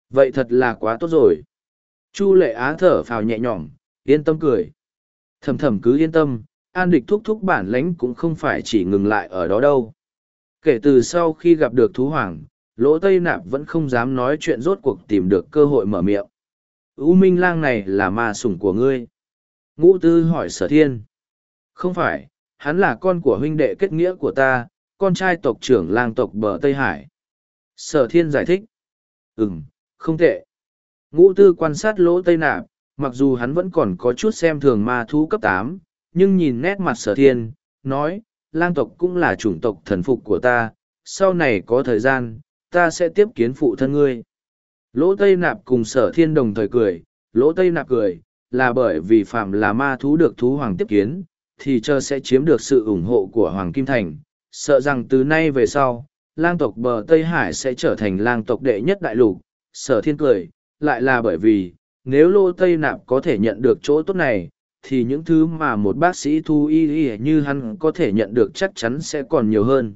Speaker 1: Vậy thật là quá tốt rồi. Chu lệ á thở phào nhẹ nhõm, yên tâm cười. Thầm thầm cứ yên tâm, an địch thúc thúc bản lãnh cũng không phải chỉ ngừng lại ở đó đâu. Kể từ sau khi gặp được thú hoàng, lỗ tây nạp vẫn không dám nói chuyện rốt cuộc tìm được cơ hội mở miệng. U minh lang này là ma sủng của ngươi. Ngũ tư hỏi sở thiên. Không phải, hắn là con của huynh đệ kết nghĩa của ta, con trai tộc trưởng lang tộc bờ Tây Hải. Sở thiên giải thích. Ừm, không tệ. Ngũ tư quan sát lỗ Tây Nạp, mặc dù hắn vẫn còn có chút xem thường ma thú cấp tám, nhưng nhìn nét mặt sở thiên, nói, lang tộc cũng là chủng tộc thần phục của ta, sau này có thời gian, ta sẽ tiếp kiến phụ thân ngươi. Lỗ Tây Nạp cùng sở thiên đồng thời cười, lỗ Tây Nạp cười, là bởi vì phạm là ma thú được thú hoàng tiếp kiến, thì chờ sẽ chiếm được sự ủng hộ của Hoàng Kim Thành, sợ rằng từ nay về sau, lang tộc bờ Tây Hải sẽ trở thành lang tộc đệ nhất đại lục, sở thiên cười, lại là bởi vì, nếu lô Tây Nạp có thể nhận được chỗ tốt này, thì những thứ mà một bác sĩ thu y y như hắn có thể nhận được chắc chắn sẽ còn nhiều hơn.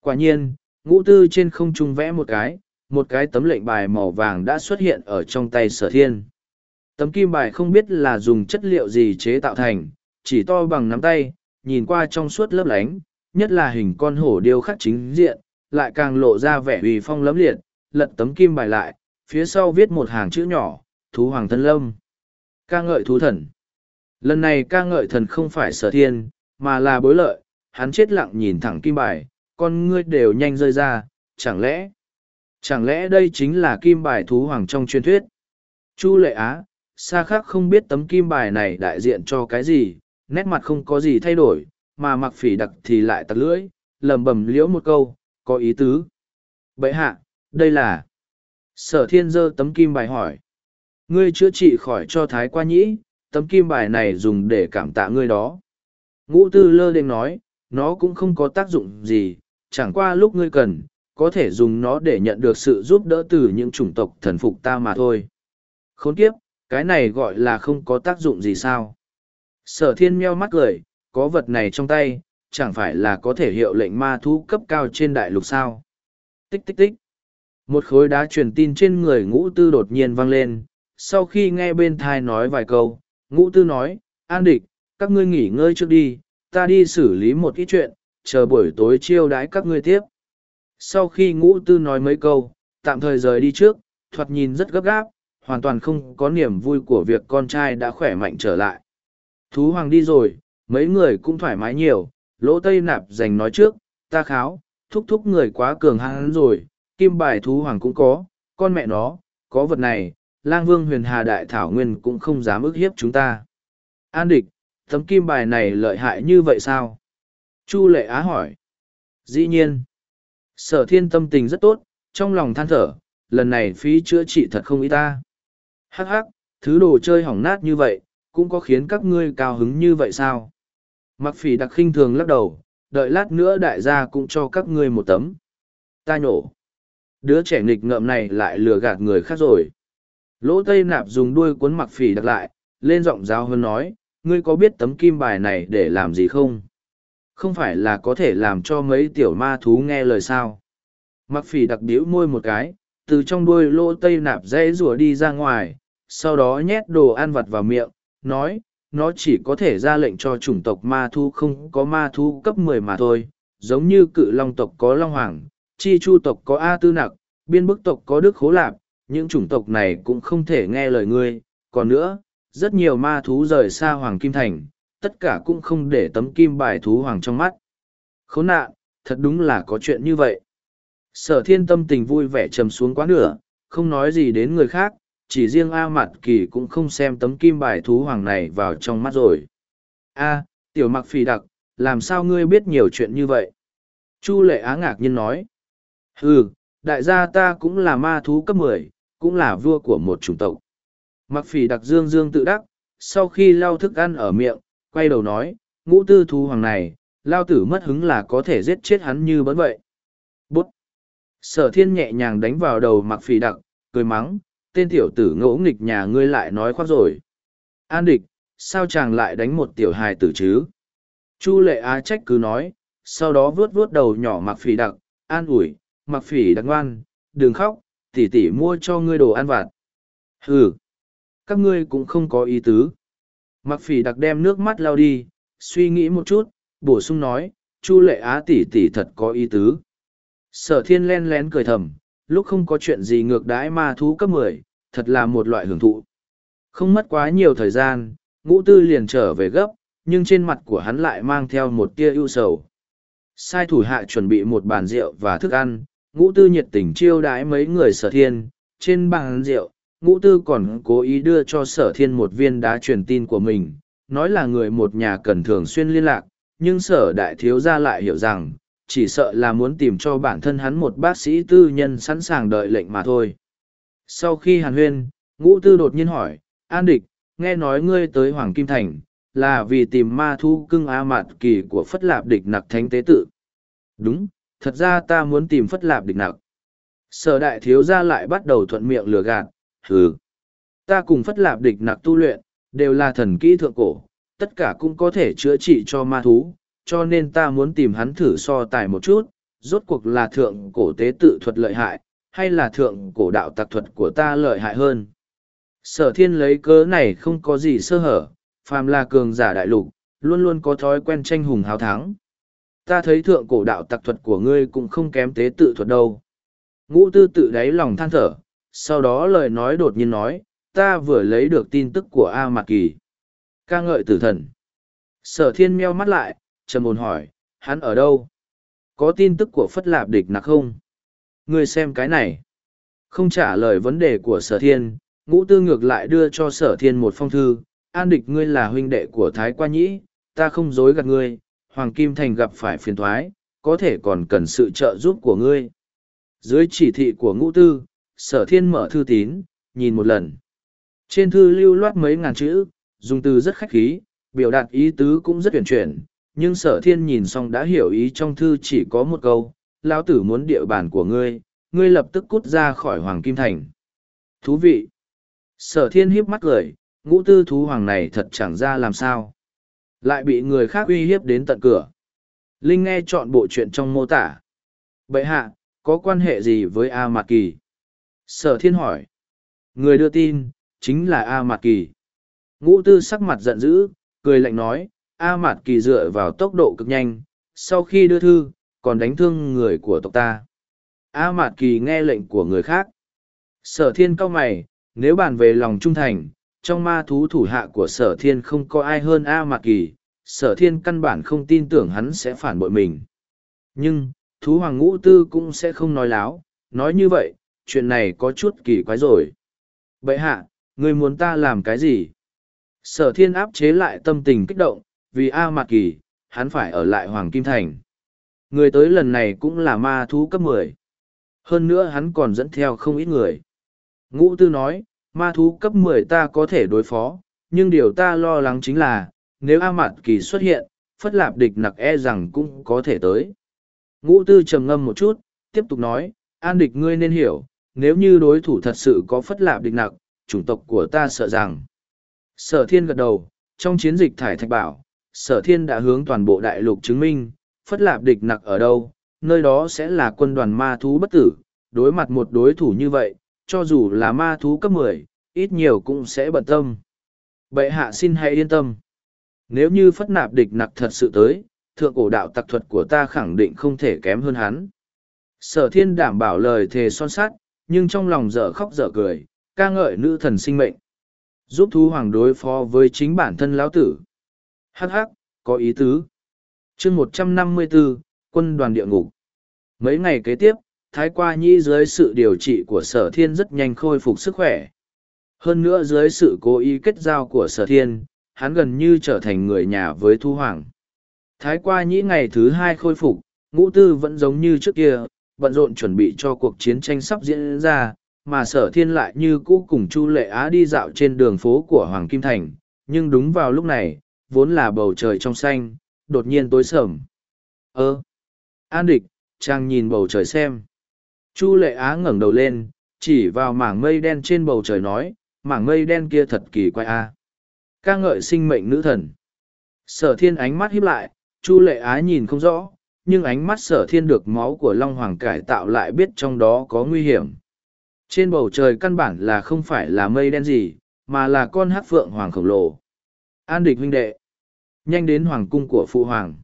Speaker 1: Quả nhiên, ngũ tư trên không trung vẽ một cái, một cái tấm lệnh bài màu vàng đã xuất hiện ở trong tay sở thiên. Tấm kim bài không biết là dùng chất liệu gì chế tạo thành, chỉ to bằng nắm tay, nhìn qua trong suốt lớp lánh, nhất là hình con hổ điêu khắc chính diện, lại càng lộ ra vẻ uy phong lấm liệt, lật tấm kim bài lại, phía sau viết một hàng chữ nhỏ, thú hoàng thân lâm. ca ngợi thú thần. Lần này ca ngợi thần không phải sở thiên, mà là bối lợi, hắn chết lặng nhìn thẳng kim bài, con ngươi đều nhanh rơi ra, chẳng lẽ, chẳng lẽ đây chính là kim bài thú hoàng trong truyền thuyết? Chu lệ á, xa khác không biết tấm kim bài này đại diện cho cái gì, nét mặt không có gì thay đổi, mà mặc phỉ đặc thì lại tặc lưỡi, lầm bầm liễu một câu, có ý tứ. Bệ hạ, đây là... Sở thiên dơ tấm kim bài hỏi. Ngươi chữa trị khỏi cho thái qua nhĩ, tấm kim bài này dùng để cảm tạ ngươi đó. Ngũ tư lơ đêm nói, nó cũng không có tác dụng gì, chẳng qua lúc ngươi cần, có thể dùng nó để nhận được sự giúp đỡ từ những chủng tộc thần phục ta mà thôi. Khốn kiếp, cái này gọi là không có tác dụng gì sao. Sở thiên meo mắt cười, có vật này trong tay, chẳng phải là có thể hiệu lệnh ma thú cấp cao trên đại lục sao. Tích tích tích. Một khối đá truyền tin trên người ngũ tư đột nhiên vang lên, sau khi nghe bên thai nói vài câu, ngũ tư nói, an địch, các ngươi nghỉ ngơi trước đi, ta đi xử lý một ít chuyện, chờ buổi tối chiêu đãi các ngươi tiếp. Sau khi ngũ tư nói mấy câu, tạm thời rời đi trước, thoạt nhìn rất gấp gáp, hoàn toàn không có niềm vui của việc con trai đã khỏe mạnh trở lại. Thú hoàng đi rồi, mấy người cũng thoải mái nhiều, lỗ tây nạp dành nói trước, ta kháo, thúc thúc người quá cường hãn rồi, kim bài thú hoàng cũng có, con mẹ nó, có vật này, lang vương huyền hà đại thảo nguyên cũng không dám ức hiếp chúng ta. An địch, tấm kim bài này lợi hại như vậy sao? Chu lệ á hỏi. Dĩ nhiên. Sở thiên tâm tình rất tốt, trong lòng than thở, lần này phí chữa trị thật không ý ta. Hắc hắc, thứ đồ chơi hỏng nát như vậy, cũng có khiến các ngươi cao hứng như vậy sao? Mặc phỉ đặc khinh thường lắc đầu, đợi lát nữa đại gia cũng cho các ngươi một tấm. Ta nhổ. Đứa trẻ nghịch ngợm này lại lừa gạt người khác rồi. Lỗ Tây Nạp dùng đuôi cuốn mặc phỉ đặc lại, lên giọng giáo hơn nói, ngươi có biết tấm kim bài này để làm gì không? Không phải là có thể làm cho mấy tiểu ma thú nghe lời sao. Mặc phỉ đặc điếu môi một cái, từ trong đuôi Lỗ tây nạp dãy rùa đi ra ngoài, sau đó nhét đồ ăn vặt vào miệng, nói, nó chỉ có thể ra lệnh cho chủng tộc ma thú không có ma thú cấp mười mà thôi, giống như cự long tộc có long hoàng, chi chu tộc có A tư nặc, biên bức tộc có đức khố lạp, những chủng tộc này cũng không thể nghe lời ngươi. Còn nữa, rất nhiều ma thú rời xa Hoàng Kim Thành, tất cả cũng không để tấm kim bài thú hoàng trong mắt. Khốn nạn, thật đúng là có chuyện như vậy. Sở thiên tâm tình vui vẻ trầm xuống quá nửa, không nói gì đến người khác, chỉ riêng A Mạt Kỳ cũng không xem tấm kim bài thú hoàng này vào trong mắt rồi. A, tiểu mặc phì đặc, làm sao ngươi biết nhiều chuyện như vậy? Chu lệ á ngạc nhiên nói. Ừ, đại gia ta cũng là ma thú cấp mười, cũng là vua của một chủng tộc. Mặc phì đặc dương dương tự đắc, sau khi lau thức ăn ở miệng, quay đầu nói, ngũ tư thú hoàng này, lao tử mất hứng là có thể giết chết hắn như bấn vậy. Bút! Sở thiên nhẹ nhàng đánh vào đầu mặc phì đặc, cười mắng, tên tiểu tử ngỗ nghịch nhà ngươi lại nói khoác rồi. An địch, sao chàng lại đánh một tiểu hài tử chứ? Chu lệ á trách cứ nói, sau đó vuốt vuốt đầu nhỏ mặc phỉ đặc, an ủi, mặc phỉ đặc ngoan, đừng khóc, tỉ tỉ mua cho ngươi đồ ăn vặt. Hừ, các ngươi cũng không có ý tứ. Mặc phỉ đặc đem nước mắt lao đi, suy nghĩ một chút, bổ sung nói, chu lệ á tỉ tỉ thật có ý tứ. Sở thiên len lén cười thầm, lúc không có chuyện gì ngược đãi ma thú cấp mười, thật là một loại hưởng thụ. Không mất quá nhiều thời gian, ngũ tư liền trở về gấp, nhưng trên mặt của hắn lại mang theo một tia ưu sầu. Sai thủ hạ chuẩn bị một bàn rượu và thức ăn, ngũ tư nhiệt tình chiêu đãi mấy người sở thiên, trên bàn rượu, ngũ tư còn cố ý đưa cho sở thiên một viên đá truyền tin của mình, nói là người một nhà cần thường xuyên liên lạc, nhưng sở đại thiếu gia lại hiểu rằng, chỉ sợ là muốn tìm cho bản thân hắn một bác sĩ tư nhân sẵn sàng đợi lệnh mà thôi. Sau khi hàn huyên, ngũ tư đột nhiên hỏi, An địch, nghe nói ngươi tới Hoàng Kim Thành, là vì tìm ma thu cưng A Mạt Kỳ của Phất Lạp Địch Nặc Thánh Tế Tự. Đúng, thật ra ta muốn tìm Phất Lạp Địch Nặc. Sở đại thiếu gia lại bắt đầu thuận miệng lừa gạt, hừ. Ta cùng Phất Lạp Địch Nặc tu luyện, đều là thần kỹ thượng cổ, tất cả cũng có thể chữa trị cho ma thú, cho nên ta muốn tìm hắn thử so tài một chút, rốt cuộc là thượng cổ tế tự thuật lợi hại, hay là thượng cổ đạo tặc thuật của ta lợi hại hơn. Sở thiên lấy cớ này không có gì sơ hở, phàm là cường giả đại lục, luôn luôn có thói quen tranh hùng hào thắng. Ta thấy thượng cổ đạo tặc thuật của ngươi cũng không kém tế tự thuật đâu. Ngũ tư tự đáy lòng than thở, sau đó lời nói đột nhiên nói, ta vừa lấy được tin tức của A Mạc Kỳ. ca ngợi tử thần. Sở thiên meo mắt lại, trầm ồn hỏi, hắn ở đâu? Có tin tức của Phất Lạp địch nặc không? Ngươi xem cái này. Không trả lời vấn đề của sở thiên, ngũ tư ngược lại đưa cho sở thiên một phong thư. An địch ngươi là huynh đệ của Thái Qua Nhĩ, ta không dối gạt ngươi, Hoàng Kim Thành gặp phải phiền thoái, có thể còn cần sự trợ giúp của ngươi. Dưới chỉ thị của ngũ tư, sở thiên mở thư tín, nhìn một lần. Trên thư lưu loát mấy ngàn chữ, dùng từ rất khách khí, biểu đạt ý tứ cũng rất tuyển chuyển, nhưng sở thiên nhìn xong đã hiểu ý trong thư chỉ có một câu, lão tử muốn địa bàn của ngươi, ngươi lập tức cút ra khỏi Hoàng Kim Thành. Thú vị! Sở thiên hiếp mắt cười, ngũ tư thú hoàng này thật chẳng ra làm sao. Lại bị người khác uy hiếp đến tận cửa. Linh nghe chọn bộ chuyện trong mô tả. Bậy hạ, có quan hệ gì với A Mạc Kỳ? Sở thiên hỏi. Người đưa tin, chính là A Mạc Kỳ. Ngũ tư sắc mặt giận dữ, cười lạnh nói, A Mạt Kỳ dựa vào tốc độ cực nhanh, sau khi đưa thư, còn đánh thương người của tộc ta. A Mạt Kỳ nghe lệnh của người khác. Sở thiên cao mày, nếu bàn về lòng trung thành, trong ma thú thủ hạ của sở thiên không có ai hơn A Mạt Kỳ, sở thiên căn bản không tin tưởng hắn sẽ phản bội mình. Nhưng, thú hoàng ngũ tư cũng sẽ không nói láo, nói như vậy, chuyện này có chút kỳ quái rồi. Bậy hạ, người muốn ta làm cái gì? Sở thiên áp chế lại tâm tình kích động, vì A Mạc Kỳ, hắn phải ở lại Hoàng Kim Thành. Người tới lần này cũng là ma thú cấp mười. Hơn nữa hắn còn dẫn theo không ít người. Ngũ Tư nói, ma thú cấp mười ta có thể đối phó, nhưng điều ta lo lắng chính là, nếu A Mạt Kỳ xuất hiện, Phất Lạp địch nặc e rằng cũng có thể tới. Ngũ Tư trầm ngâm một chút, tiếp tục nói, An địch ngươi nên hiểu, nếu như đối thủ thật sự có Phất Lạp địch nặc, chủng tộc của ta sợ rằng. Sở thiên gật đầu, trong chiến dịch thải thạch bảo, sở thiên đã hướng toàn bộ đại lục chứng minh, phất lạp địch nặc ở đâu, nơi đó sẽ là quân đoàn ma thú bất tử, đối mặt một đối thủ như vậy, cho dù là ma thú cấp mười, ít nhiều cũng sẽ bận tâm. Bệ hạ xin hãy yên tâm. Nếu như phất nạp địch nặc thật sự tới, thượng cổ đạo tặc thuật của ta khẳng định không thể kém hơn hắn. Sở thiên đảm bảo lời thề son sát, nhưng trong lòng dở khóc dở cười, ca ngợi nữ thần sinh mệnh. Giúp thú hoàng đối phó với chính bản thân lão tử. Hắc hắc, có ý tứ. chương một trăm năm mươi 154, quân đoàn địa ngục. Mấy ngày kế tiếp, Thái Qua Nhĩ dưới sự điều trị của sở thiên rất nhanh khôi phục sức khỏe. Hơn nữa dưới sự cố ý kết giao của sở thiên, hắn gần như trở thành người nhà với Thu Hoàng. Thái Qua Nhĩ ngày thứ hai khôi phục, ngũ tư vẫn giống như trước kia, bận rộn chuẩn bị cho cuộc chiến tranh sắp diễn ra, mà sở thiên lại như cũ cùng Chu Lệ Á đi dạo trên đường phố của Hoàng Kim Thành, nhưng đúng vào lúc này, vốn là bầu trời trong xanh, đột nhiên tối sầm. Ơ! An địch, trang nhìn bầu trời xem. Chu Lệ Á ngẩng đầu lên, chỉ vào mảng mây đen trên bầu trời nói, mảng mây đen kia thật kỳ quái a. ca ngợi sinh mệnh nữ thần. Sở thiên ánh mắt híp lại, Chu Lệ Á nhìn không rõ, nhưng ánh mắt sở thiên được máu của Long Hoàng cải tạo lại biết trong đó có nguy hiểm. Trên bầu trời căn bản là không phải là mây đen gì, mà là con hát phượng hoàng khổng lồ. An địch huynh đệ. Nhanh đến hoàng cung của phụ hoàng.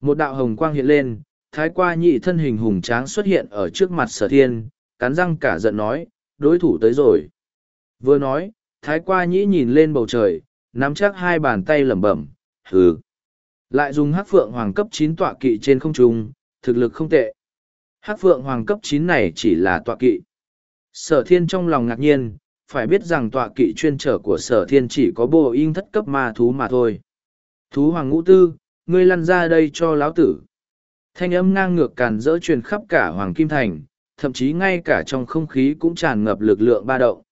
Speaker 1: Một đạo hồng quang hiện lên, thái qua nhị thân hình hùng tráng xuất hiện ở trước mặt sở thiên, cắn răng cả giận nói, đối thủ tới rồi. Vừa nói, thái qua nhĩ nhìn lên bầu trời, nắm chắc hai bàn tay lẩm bẩm, hừ. Lại dùng hắc phượng hoàng cấp chín tọa kỵ trên không trung, thực lực không tệ. Hắc phượng hoàng cấp chín này chỉ là tọa kỵ. Sở thiên trong lòng ngạc nhiên, phải biết rằng tọa kỵ chuyên trở của sở thiên chỉ có bộ in thất cấp ma thú mà thôi. Thú hoàng ngũ tư, ngươi lăn ra đây cho lão tử. Thanh âm ngang ngược càn dỡ truyền khắp cả Hoàng Kim Thành, thậm chí ngay cả trong không khí cũng tràn ngập lực lượng ba động.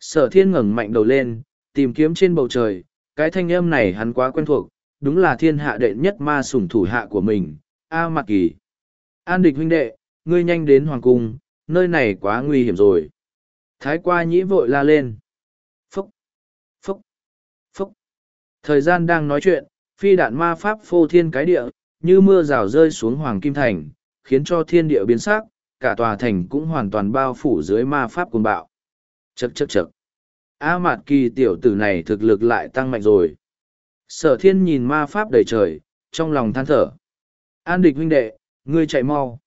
Speaker 1: Sở thiên ngẩng mạnh đầu lên, tìm kiếm trên bầu trời, cái thanh âm này hắn quá quen thuộc, đúng là thiên hạ đệ nhất ma sủng thủ hạ của mình, A mặc Kỳ. An địch huynh đệ, ngươi nhanh đến Hoàng Cung, nơi này quá nguy hiểm rồi. Thái qua nhĩ vội la lên. Phúc, phúc, phúc. Thời gian đang nói chuyện, phi đạn ma pháp phô thiên cái địa, như mưa rào rơi xuống Hoàng Kim Thành, khiến cho thiên địa biến sắc, cả tòa thành cũng hoàn toàn bao phủ dưới ma pháp cuồng bạo. Chậc chậc chậc. A Mạt Kỳ tiểu tử này thực lực lại tăng mạnh rồi. Sở thiên nhìn ma pháp đầy trời, trong lòng than thở. An địch huynh đệ, ngươi chạy mau.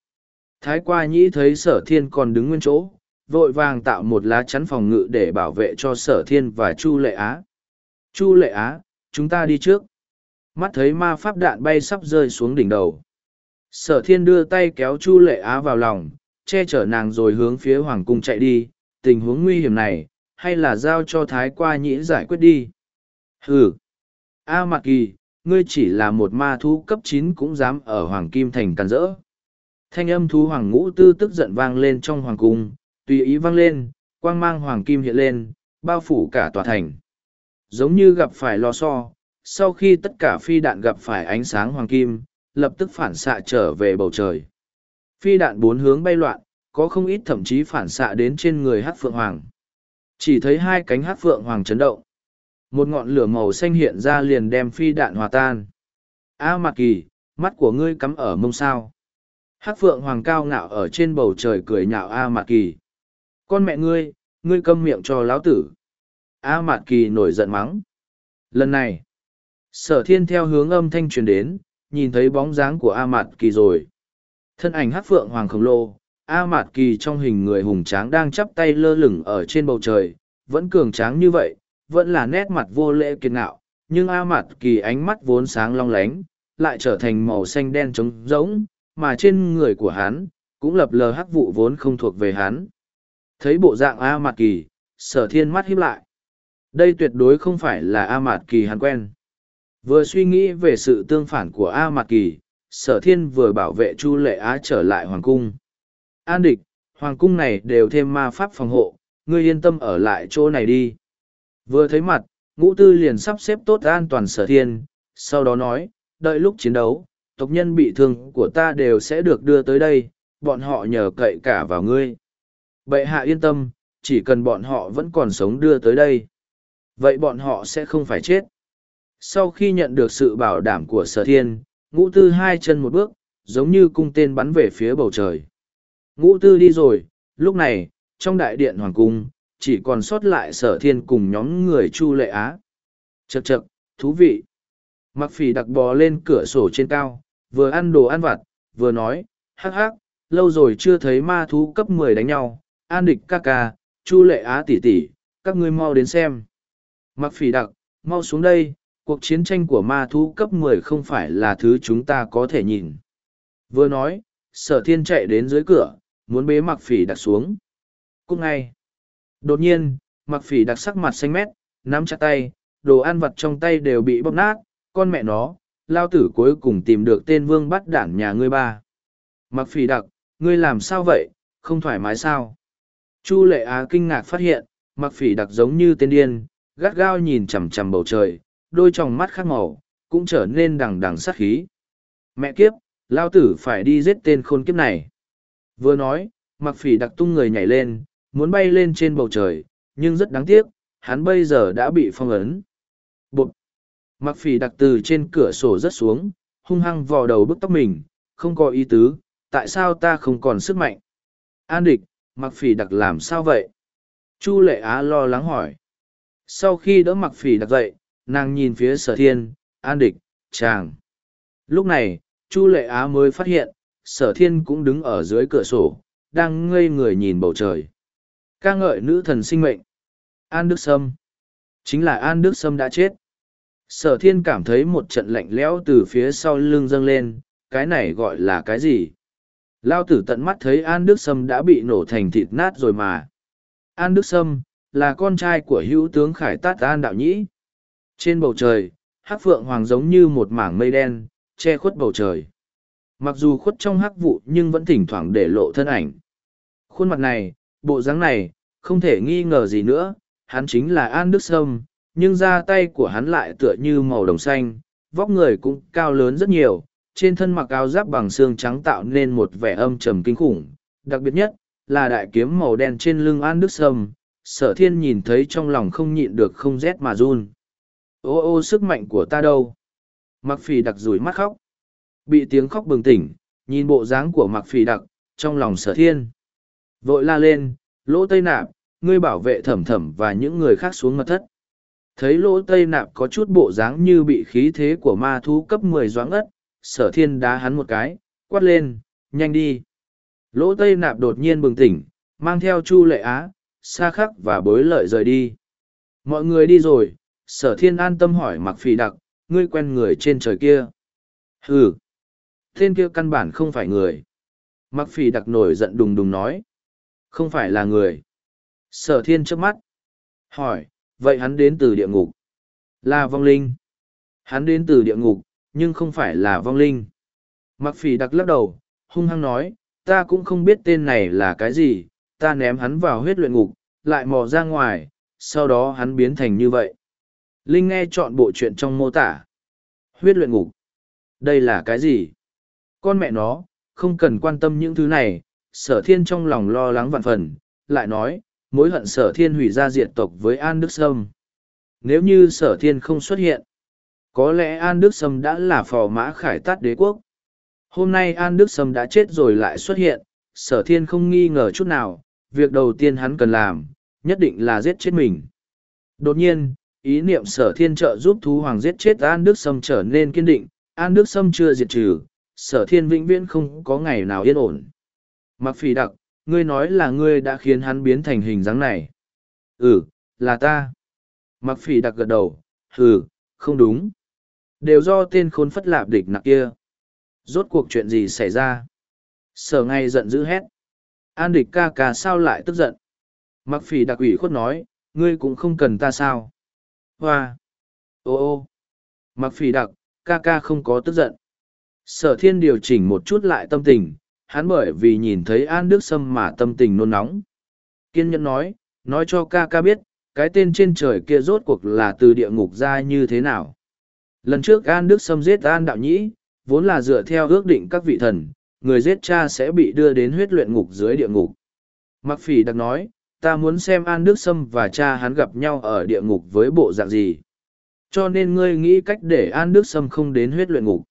Speaker 1: Thái qua nhĩ thấy sở thiên còn đứng nguyên chỗ, vội vàng tạo một lá chắn phòng ngự để bảo vệ cho sở thiên và Chu Lệ Á. Chu Lệ Á, chúng ta đi trước. Mắt thấy ma pháp đạn bay sắp rơi xuống đỉnh đầu. Sở thiên đưa tay kéo Chu Lệ Á vào lòng, che chở nàng rồi hướng phía Hoàng Cung chạy đi. Tình huống nguy hiểm này, hay là giao cho Thái qua nhĩ giải quyết đi. Hừ. A Mạc Kỳ, ngươi chỉ là một ma thú cấp chín cũng dám ở Hoàng Kim Thành càn rỡ. Thanh âm thú Hoàng Ngũ Tư tức giận vang lên trong Hoàng Cung, tùy ý vang lên, quang mang Hoàng Kim hiện lên, bao phủ cả tòa thành. Giống như gặp phải lò xo, sau khi tất cả phi đạn gặp phải ánh sáng Hoàng Kim, lập tức phản xạ trở về bầu trời. Phi đạn bốn hướng bay loạn, có không ít thậm chí phản xạ đến trên người hát phượng hoàng. Chỉ thấy hai cánh hát phượng hoàng chấn động. Một ngọn lửa màu xanh hiện ra liền đem phi đạn hòa tan. A à, kỳ mắt của ngươi cắm ở mông sao? Hắc phượng hoàng cao ngạo ở trên bầu trời cười nhạo a à, kỳ. Con mẹ ngươi ngươi câm miệng cho láo tử a Mạt kỳ nổi giận mắng lần này sở thiên theo hướng âm thanh truyền đến nhìn thấy bóng dáng của a mạt kỳ rồi thân ảnh hắc phượng hoàng khổng lồ a mạt kỳ trong hình người hùng tráng đang chắp tay lơ lửng ở trên bầu trời vẫn cường tráng như vậy vẫn là nét mặt vô lễ kiệt ngạo, nhưng A Mạt kỳ ánh mắt vốn sáng long lánh, lại trở thành màu xanh đen trống rỗng, mà trên người của hắn, cũng lập lờ hắc vụ vốn không thuộc về hắn. Thấy bộ dạng A Mạt kỳ, sở thiên mắt híp lại. Đây tuyệt đối không phải là A Mạt kỳ hắn quen. Vừa suy nghĩ về sự tương phản của A Mạt kỳ, sở thiên vừa bảo vệ Chu Lệ Á trở lại Hoàng Cung. An địch, Hoàng Cung này đều thêm ma pháp phòng hộ, ngươi yên tâm ở lại chỗ này đi. Vừa thấy mặt, ngũ tư liền sắp xếp tốt an toàn sở thiên, sau đó nói, đợi lúc chiến đấu, tộc nhân bị thương của ta đều sẽ được đưa tới đây, bọn họ nhờ cậy cả vào ngươi. Bệ hạ yên tâm, chỉ cần bọn họ vẫn còn sống đưa tới đây. Vậy bọn họ sẽ không phải chết. Sau khi nhận được sự bảo đảm của sở thiên, ngũ tư hai chân một bước, giống như cung tên bắn về phía bầu trời. Ngũ tư đi rồi, lúc này, trong đại điện hoàng cung, chỉ còn sót lại sở thiên cùng nhóm người Chu Lệ Á. Chậc chậc, thú vị. Mặc phỉ đặc bò lên cửa sổ trên cao, vừa ăn đồ ăn vặt, vừa nói, hắc hắc, lâu rồi chưa thấy ma thú cấp mười đánh nhau, an địch ca ca, Chu Lệ Á tỷ tỷ, các ngươi mau đến xem. Mặc phỉ đặc, mau xuống đây, cuộc chiến tranh của ma thú cấp mười không phải là thứ chúng ta có thể nhìn. Vừa nói, sở thiên chạy đến dưới cửa, muốn bế mặc phỉ đặc xuống. Cúc ngay. Đột nhiên, mặc phỉ đặc sắc mặt xanh mét, nắm chặt tay, đồ ăn vặt trong tay đều bị bóp nát, con mẹ nó, lao tử cuối cùng tìm được tên vương bắt đản nhà ngươi ba. Mặc phỉ đặc, ngươi làm sao vậy, không thoải mái sao? Chu lệ á kinh ngạc phát hiện, mặc phỉ đặc giống như tên điên, gắt gao nhìn chằm chằm bầu trời, đôi tròng mắt khác màu, cũng trở nên đằng đằng sát khí. Mẹ kiếp, lao tử phải đi giết tên khôn kiếp này. Vừa nói, mặc phỉ đặc tung người nhảy lên, muốn bay lên trên bầu trời, nhưng rất đáng tiếc, hắn bây giờ đã bị phong ấn. Bụt! Mặc phỉ đặc từ trên cửa sổ rất xuống, hung hăng vò đầu bức tóc mình, không có ý tứ, tại sao ta không còn sức mạnh? An địch, mặc phỉ đặc làm sao vậy? Chu lệ á lo lắng hỏi. Sau khi đỡ mặc phỉ đặt dậy, nàng nhìn phía sở thiên, an địch, chàng. Lúc này, Chu lệ á mới phát hiện, sở thiên cũng đứng ở dưới cửa sổ, đang ngây người nhìn bầu trời. Ca ngợi nữ thần sinh mệnh. An đức sâm. Chính là an đức sâm đã chết. Sở thiên cảm thấy một trận lạnh lẽo từ phía sau lưng dâng lên cái này gọi là cái gì? Lao tử tận mắt thấy an đức sâm đã bị nổ thành thịt nát rồi mà. An đức sâm là con trai của hữu tướng khải tát an đạo nhĩ. Trên bầu trời hắc phượng hoàng giống như một mảng mây đen che khuất bầu trời. Mặc dù khuất trong hắc vụ nhưng vẫn thỉnh thoảng để lộ thân ảnh. Khuôn mặt này bộ dáng này, không thể nghi ngờ gì nữa, hắn chính là An Đức Sâm, nhưng da tay của hắn lại tựa như màu đồng xanh, vóc người cũng cao lớn rất nhiều, trên thân mặc áo giáp bằng xương trắng tạo nên một vẻ âm trầm kinh khủng, đặc biệt nhất là đại kiếm màu đen trên lưng An Đức Sâm, sở thiên nhìn thấy trong lòng không nhịn được không rét mà run. Ô ô sức mạnh của ta đâu? Mặc phì đặc rủi mắt khóc. Bị tiếng khóc bừng tỉnh, nhìn bộ dáng của mặc phì đặc, trong lòng sở thiên. Vội la lên, lỗ tây nạp, ngươi bảo vệ thẩm thẩm và những người khác xuống mật thất. Thấy lỗ tây nạp có chút bộ dáng như bị khí thế của ma thú cấp mười doãng ất, sở thiên đá hắn một cái, quát lên, nhanh đi. Lỗ tây nạp đột nhiên bừng tỉnh, mang theo chu lệ á, xa khắc và bối lợi rời đi. Mọi người đi rồi, sở thiên an tâm hỏi mặc phỉ đặc, ngươi quen người trên trời kia. Ừ, tên kia căn bản không phải người. Mặc phỉ đặc nổi giận đùng đùng nói. Không phải là người. Sở thiên trước mắt. Hỏi, vậy hắn đến từ địa ngục. Là vong linh. Hắn đến từ địa ngục, nhưng không phải là vong linh. Mặc phỉ đặc lắc đầu, hung hăng nói, ta cũng không biết tên này là cái gì, ta ném hắn vào huyết luyện ngục, lại mò ra ngoài, sau đó hắn biến thành như vậy. Linh nghe chọn bộ chuyện trong mô tả. Huyết luyện ngục. Đây là cái gì? Con mẹ nó, không cần quan tâm những thứ này, sở thiên trong lòng lo lắng vạn phần, lại nói, mối hận sở thiên hủy ra diệt tộc với An Đức Sâm. Nếu như sở thiên không xuất hiện, có lẽ An Đức Sâm đã là phò mã khải tát đế quốc. Hôm nay An Đức Sâm đã chết rồi lại xuất hiện, sở thiên không nghi ngờ chút nào, việc đầu tiên hắn cần làm, nhất định là giết chết mình. Đột nhiên, ý niệm sở thiên trợ giúp thú hoàng giết chết An Đức Sâm trở nên kiên định, An Đức Sâm chưa diệt trừ, sở thiên vĩnh viễn không có ngày nào yên ổn. Mặc phỉ đặc, ngươi nói là ngươi đã khiến hắn biến thành hình dáng này. Ừ, là ta. Mặc phỉ đặc gật đầu, ừ, không đúng. Đều do tên khốn phất lạp địch nặng kia. Rốt cuộc chuyện gì xảy ra? Sở ngay giận dữ hét. An địch ca ca sao lại tức giận? Mặc phỉ đặc ủy khuất nói, ngươi cũng không cần ta sao? Hoa! Ô ô! Mặc phỉ đặc, ca ca không có tức giận. Sở thiên điều chỉnh một chút lại tâm tình, hắn bởi vì nhìn thấy An Đức Sâm mà tâm tình nôn nóng. Kiên nhẫn nói, nói cho ca ca biết, cái tên trên trời kia rốt cuộc là từ địa ngục ra như thế nào. Lần trước An Đức Sâm giết An Đạo Nhĩ, vốn là dựa theo ước định các vị thần, người giết cha sẽ bị đưa đến huyết luyện ngục dưới địa ngục. Mặc phỉ đặc nói, ta muốn xem An Đức Sâm và cha hắn gặp nhau ở địa ngục với bộ dạng gì. Cho nên ngươi nghĩ cách để An Đức Sâm không đến huyết luyện ngục.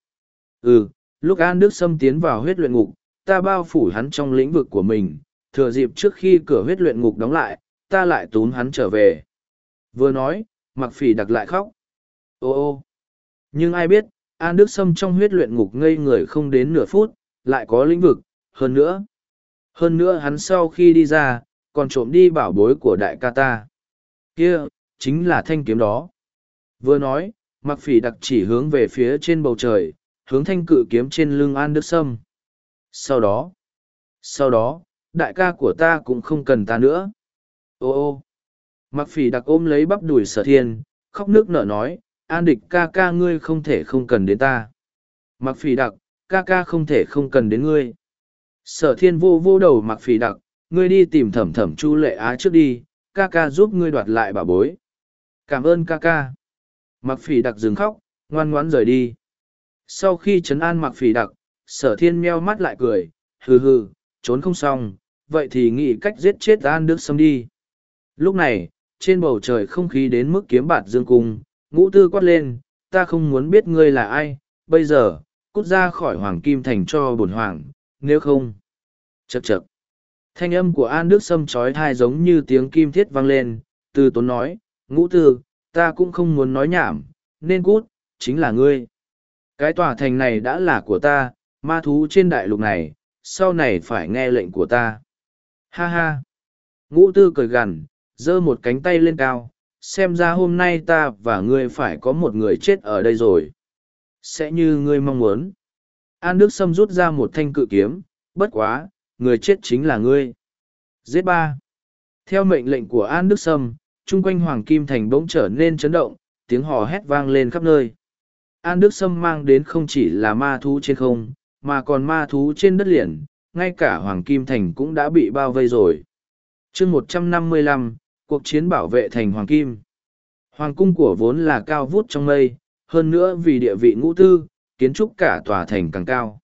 Speaker 1: Ừ, lúc An Đức Sâm tiến vào huyết luyện ngục, ta bao phủ hắn trong lĩnh vực của mình, thừa dịp trước khi cửa huyết luyện ngục đóng lại, ta lại tốn hắn trở về. Vừa nói, mặc phỉ đặc lại khóc. Ô ô nhưng ai biết, An Đức Sâm trong huyết luyện ngục ngây người không đến nửa phút, lại có lĩnh vực, hơn nữa. Hơn nữa hắn sau khi đi ra, còn trộm đi bảo bối của đại ca ta. Kia, chính là thanh kiếm đó. Vừa nói, mặc phỉ đặc chỉ hướng về phía trên bầu trời, hướng thanh cự kiếm trên lưng An Đức Sâm. Sau đó, sau đó, đại ca của ta cũng không cần ta nữa. Ô ô, mặc phỉ đặc ôm lấy bắp đùi sở thiên, khóc nước nở nói, an địch ca ca ngươi không thể không cần đến ta. Mặc phỉ đặc, ca ca không thể không cần đến ngươi. Sở thiên vô vô đầu mặc phì đặc, ngươi đi tìm thẩm thẩm chu lệ á trước đi, ca ca giúp ngươi đoạt lại bà bối. Cảm ơn ca ca. Mặc Phì đặc dừng khóc, ngoan ngoãn rời đi. Sau khi trấn an mặc Phì đặc, sở thiên meo mắt lại cười, hừ hừ, trốn không xong, vậy thì nghĩ cách giết chết an đức sâm đi. Lúc này, trên bầu trời không khí đến mức kiếm bạt dương cung, ngũ tư quát lên, ta không muốn biết ngươi là ai, bây giờ, cút ra khỏi hoàng kim thành cho bổn hoàng, nếu không. Chậc chậc. Thanh âm của An Đức Sâm trói thai giống như tiếng kim thiết vang lên, từ tốn nói, ngũ tư, ta cũng không muốn nói nhảm, nên cút, chính là ngươi. Cái tòa thành này đã là của ta, ma thú trên đại lục này, sau này phải nghe lệnh của ta. Ha ha. Ngũ tư cười gằn, giơ một cánh tay lên cao, xem ra hôm nay ta và ngươi phải có một người chết ở đây rồi. Sẽ như ngươi mong muốn. An Đức Sâm rút ra một thanh cự kiếm, bất quá, người chết chính là ngươi. Giết ba. Theo mệnh lệnh của An Đức Sâm, chung quanh Hoàng Kim Thành bỗng trở nên chấn động, tiếng hò hét vang lên khắp nơi. An Đức Sâm mang đến không chỉ là ma thú trên không, mà còn ma thú trên đất liền, ngay cả Hoàng Kim Thành cũng đã bị bao vây rồi. chương một trăm năm mươi lăm, cuộc chiến bảo vệ thành Hoàng Kim. Hoàng cung của vốn là cao vút trong mây, hơn nữa vì địa vị ngũ tư, kiến trúc cả tòa thành càng cao.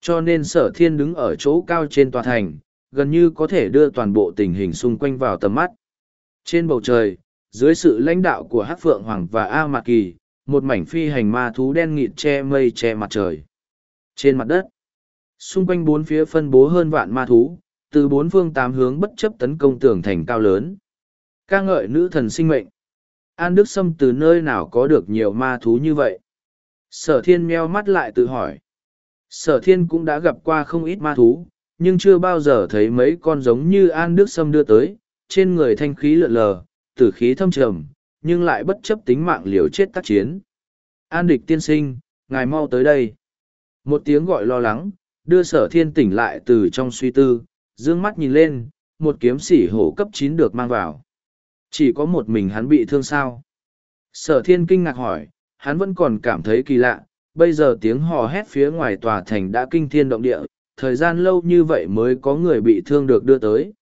Speaker 1: Cho nên sở thiên đứng ở chỗ cao trên tòa thành, gần như có thể đưa toàn bộ tình hình xung quanh vào tầm mắt. Trên bầu trời, dưới sự lãnh đạo của Hắc Phượng Hoàng và A Mạc Kỳ, một mảnh phi hành ma thú đen nghịt che mây che mặt trời. Trên mặt đất, xung quanh bốn phía phân bố hơn vạn ma thú, từ bốn phương tám hướng bất chấp tấn công tường thành cao lớn. ca ngợi nữ thần sinh mệnh. An Đức Sâm từ nơi nào có được nhiều ma thú như vậy? Sở thiên meo mắt lại tự hỏi. Sở thiên cũng đã gặp qua không ít ma thú, nhưng chưa bao giờ thấy mấy con giống như An Đức Sâm đưa tới, trên người thanh khí lượn lờ, tử khí thâm trầm, nhưng lại bất chấp tính mạng liều chết tác chiến. An địch tiên sinh, ngài mau tới đây. Một tiếng gọi lo lắng, đưa sở thiên tỉnh lại từ trong suy tư, dương mắt nhìn lên, một kiếm sỉ hổ cấp chín được mang vào. Chỉ có một mình hắn bị thương sao? Sở thiên kinh ngạc hỏi, hắn vẫn còn cảm thấy kỳ lạ, bây giờ tiếng hò hét phía ngoài tòa thành đã kinh thiên động địa, thời gian lâu như vậy mới có người bị thương được đưa tới.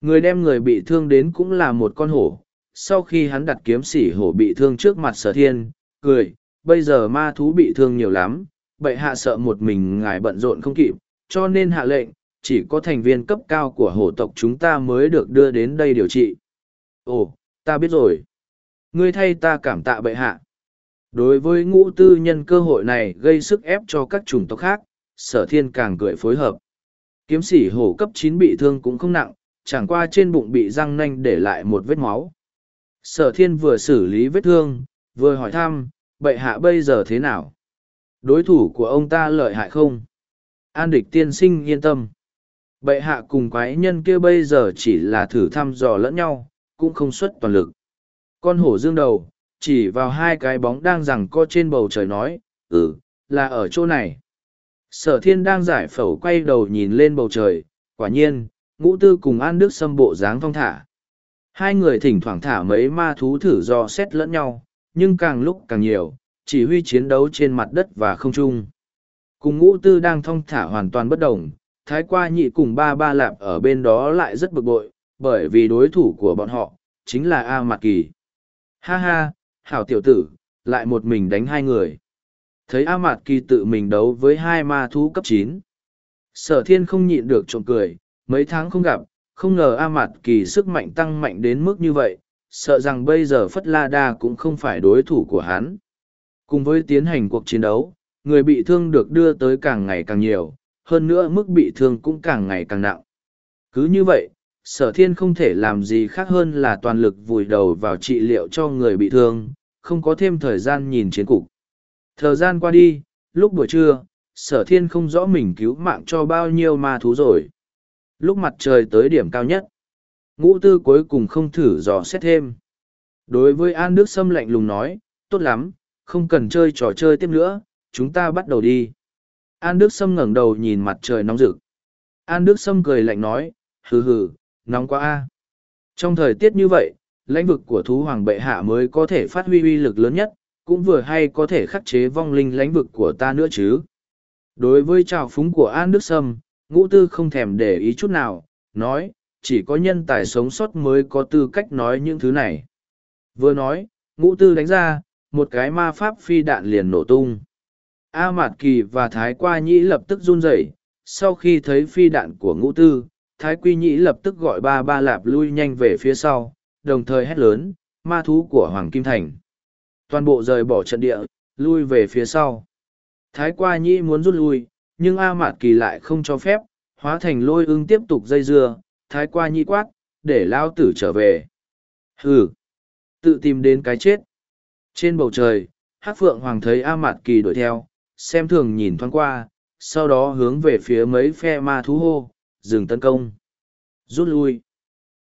Speaker 1: Người đem người bị thương đến cũng là một con hổ, sau khi hắn đặt kiếm sỉ hổ bị thương trước mặt sở thiên, cười, bây giờ ma thú bị thương nhiều lắm, bệ hạ sợ một mình ngài bận rộn không kịp, cho nên hạ lệnh, chỉ có thành viên cấp cao của hổ tộc chúng ta mới được đưa đến đây điều trị. Ồ, ta biết rồi. Ngươi thay ta cảm tạ bệ hạ. Đối với ngũ tư nhân cơ hội này gây sức ép cho các chủng tộc khác, sở thiên càng cười phối hợp. Kiếm sĩ hổ cấp chín bị thương cũng không nặng, chẳng qua trên bụng bị răng nanh để lại một vết máu. Sở thiên vừa xử lý vết thương, vừa hỏi thăm, bệ hạ bây giờ thế nào? Đối thủ của ông ta lợi hại không? An địch tiên sinh yên tâm. Bệ hạ cùng quái nhân kia bây giờ chỉ là thử thăm dò lẫn nhau, cũng không xuất toàn lực. Con hổ dương đầu, chỉ vào hai cái bóng đang rằng co trên bầu trời nói, ừ, là ở chỗ này. Sở thiên đang giải phẫu quay đầu nhìn lên bầu trời, quả nhiên, ngũ tư cùng an đức xâm bộ dáng thong thả. Hai người thỉnh thoảng thả mấy ma thú thử do xét lẫn nhau, nhưng càng lúc càng nhiều, chỉ huy chiến đấu trên mặt đất và không trung. Cùng ngũ tư đang thong thả hoàn toàn bất đồng, thái qua nhị cùng ba ba lạp ở bên đó lại rất bực bội, bởi vì đối thủ của bọn họ, chính là A Mạc Kỳ. Ha ha, hảo tiểu tử, lại một mình đánh hai người. Thấy A Mạt Kỳ tự mình đấu với hai ma thú cấp chín. Sở thiên không nhịn được trộm cười, mấy tháng không gặp, không ngờ A Mạt Kỳ sức mạnh tăng mạnh đến mức như vậy, sợ rằng bây giờ Phất La Đa cũng không phải đối thủ của hắn. Cùng với tiến hành cuộc chiến đấu, người bị thương được đưa tới càng ngày càng nhiều, hơn nữa mức bị thương cũng càng ngày càng nặng. Cứ như vậy, sở thiên không thể làm gì khác hơn là toàn lực vùi đầu vào trị liệu cho người bị thương, không có thêm thời gian nhìn chiến cục. Thời gian qua đi, lúc buổi trưa, sở thiên không rõ mình cứu mạng cho bao nhiêu ma thú rồi. Lúc mặt trời tới điểm cao nhất, ngũ tư cuối cùng không thử dò xét thêm. Đối với An Đức Sâm lạnh lùng nói, tốt lắm, không cần chơi trò chơi tiếp nữa, chúng ta bắt đầu đi. An Đức Sâm ngẩng đầu nhìn mặt trời nóng rực. An Đức Sâm cười lạnh nói, hừ hừ, nóng quá a. Trong thời tiết như vậy, lãnh vực của thú hoàng bệ hạ mới có thể phát huy uy lực lớn nhất, cũng vừa hay có thể khắc chế vong linh lãnh vực của ta nữa chứ. Đối với trào phúng của An Đức Sâm, ngũ tư không thèm để ý chút nào, nói, chỉ có nhân tài sống sót mới có tư cách nói những thứ này. Vừa nói, ngũ tư đánh ra, một cái ma pháp phi đạn liền nổ tung. A Mạt Kỳ và Thái Qua Nhĩ lập tức run rẩy. sau khi thấy phi đạn của ngũ tư, Thái Quy Nhĩ lập tức gọi ba ba lạp lui nhanh về phía sau, đồng thời hét lớn, ma thú của Hoàng Kim Thành. Toàn bộ rời bỏ trận địa, lui về phía sau. Thái Qua Nhĩ muốn rút lui, nhưng A Mạt Kỳ lại không cho phép, hóa thành lôi ưng tiếp tục dây dưa, Thái Qua Nhĩ quát, để lao tử trở về. Hừ, tự tìm đến cái chết. Trên bầu trời, Hắc Phượng Hoàng thấy A Mạt Kỳ đuổi theo, xem thường nhìn thoáng qua, sau đó hướng về phía mấy phe ma thú hô, dừng tấn công. Rút lui.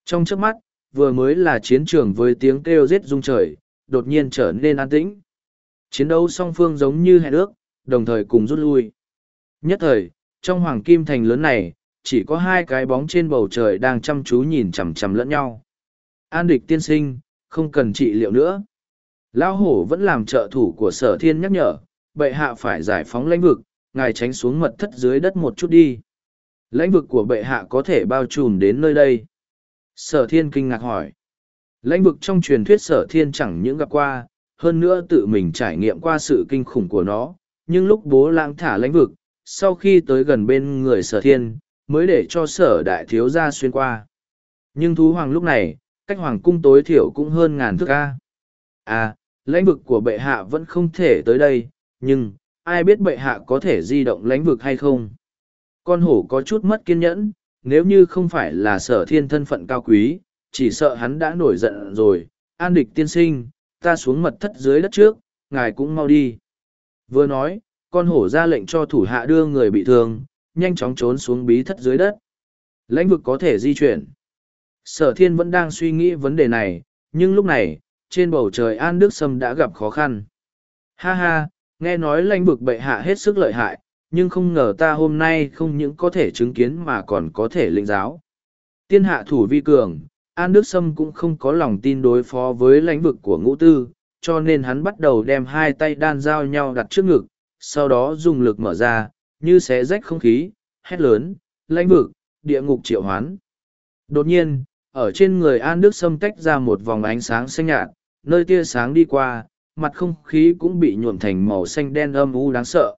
Speaker 1: Trong trước mắt, vừa mới là chiến trường với tiếng kêu giết rung trời, đột nhiên trở nên an tĩnh. Chiến đấu song phương giống như hẹn ước, đồng thời cùng rút lui. Nhất thời, trong hoàng kim thành lớn này, chỉ có hai cái bóng trên bầu trời đang chăm chú nhìn chằm chằm lẫn nhau. An địch tiên sinh, không cần trị liệu nữa. Lão hổ vẫn làm trợ thủ của sở thiên nhắc nhở, bệ hạ phải giải phóng lãnh vực, ngài tránh xuống mật thất dưới đất một chút đi. Lãnh vực của bệ hạ có thể bao trùm đến nơi đây. Sở thiên kinh ngạc hỏi. Lãnh vực trong truyền thuyết sở thiên chẳng những gặp qua, hơn nữa tự mình trải nghiệm qua sự kinh khủng của nó, nhưng lúc bố lãng thả lãnh vực, sau khi tới gần bên người sở thiên, mới để cho sở đại thiếu gia xuyên qua. Nhưng thú hoàng lúc này, cách hoàng cung tối thiểu cũng hơn ngàn thước ca. À, lãnh vực của bệ hạ vẫn không thể tới đây, nhưng, ai biết bệ hạ có thể di động lãnh vực hay không? Con hổ có chút mất kiên nhẫn, nếu như không phải là sở thiên thân phận cao quý, chỉ sợ hắn đã nổi giận rồi. An địch tiên sinh, ta xuống mật thất dưới đất trước, ngài cũng mau đi. Vừa nói, con hổ ra lệnh cho thủ hạ đưa người bị thương, nhanh chóng trốn xuống bí thất dưới đất. Lãnh vực có thể di chuyển. Sở thiên vẫn đang suy nghĩ vấn đề này, nhưng lúc này, trên bầu trời An Đức Sâm đã gặp khó khăn. Ha ha, nghe nói lãnh vực bệ hạ hết sức lợi hại, nhưng không ngờ ta hôm nay không những có thể chứng kiến mà còn có thể lĩnh giáo. Tiên hạ thủ vi cường, An Đức Sâm cũng không có lòng tin đối phó với lãnh vực của ngũ tư, cho nên hắn bắt đầu đem hai tay đan giao nhau đặt trước ngực, sau đó dùng lực mở ra, như xé rách không khí, hét lớn, lãnh vực, địa ngục triệu hoán. Đột nhiên, ở trên người An Đức Sâm tách ra một vòng ánh sáng xanh nhạt, nơi tia sáng đi qua, mặt không khí cũng bị nhuộm thành màu xanh đen âm u đáng sợ.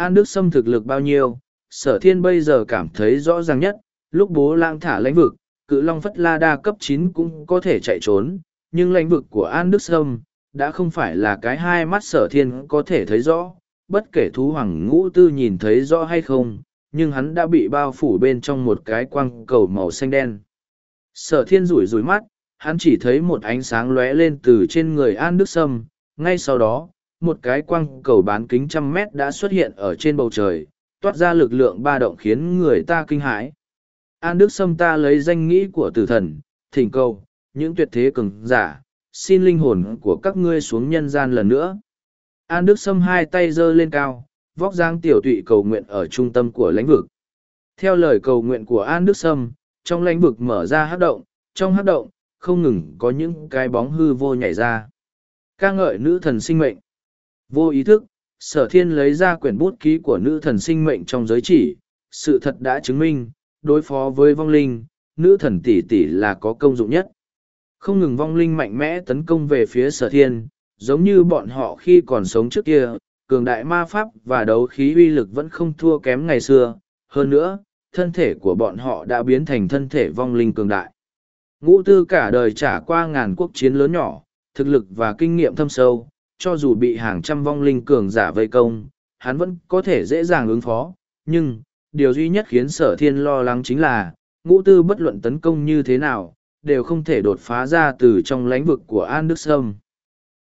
Speaker 1: An Đức Sâm thực lực bao nhiêu, sở thiên bây giờ cảm thấy rõ ràng nhất, lúc bố lang thả lãnh vực, cự long phất la đa cấp chín cũng có thể chạy trốn, nhưng lãnh vực của An Đức Sâm đã không phải là cái hai mắt sở thiên có thể thấy rõ, bất kể thú hoàng ngũ tư nhìn thấy rõ hay không, nhưng hắn đã bị bao phủ bên trong một cái quang cầu màu xanh đen. Sở thiên rủi rủi mắt, hắn chỉ thấy một ánh sáng lóe lên từ trên người An Đức Sâm, ngay sau đó, một cái quang cầu bán kính trăm mét đã xuất hiện ở trên bầu trời, toát ra lực lượng ba động khiến người ta kinh hãi. An Đức Sâm ta lấy danh nghĩ của tử thần, thỉnh cầu, những tuyệt thế cường giả, xin linh hồn của các ngươi xuống nhân gian lần nữa. An Đức Sâm hai tay giơ lên cao, vóc dáng tiểu tụy cầu nguyện ở trung tâm của lãnh vực. Theo lời cầu nguyện của An Đức Sâm, trong lãnh vực mở ra hát động, trong hát động, không ngừng có những cái bóng hư vô nhảy ra. ca ngợi nữ thần sinh mệnh. Vô ý thức, sở thiên lấy ra quyển bút ký của nữ thần sinh mệnh trong giới chỉ, sự thật đã chứng minh, đối phó với vong linh, nữ thần tỷ tỷ là có công dụng nhất. Không ngừng vong linh mạnh mẽ tấn công về phía sở thiên, giống như bọn họ khi còn sống trước kia, cường đại ma pháp và đấu khí uy lực vẫn không thua kém ngày xưa. Hơn nữa, thân thể của bọn họ đã biến thành thân thể vong linh cường đại. Ngũ tư cả đời trả qua ngàn quốc chiến lớn nhỏ, thực lực và kinh nghiệm thâm sâu, cho dù bị hàng trăm vong linh cường giả vây công, hắn vẫn có thể dễ dàng ứng phó. Nhưng, điều duy nhất khiến sở thiên lo lắng chính là, ngũ tư bất luận tấn công như thế nào, đều không thể đột phá ra từ trong lãnh vực của An Đức Sâm.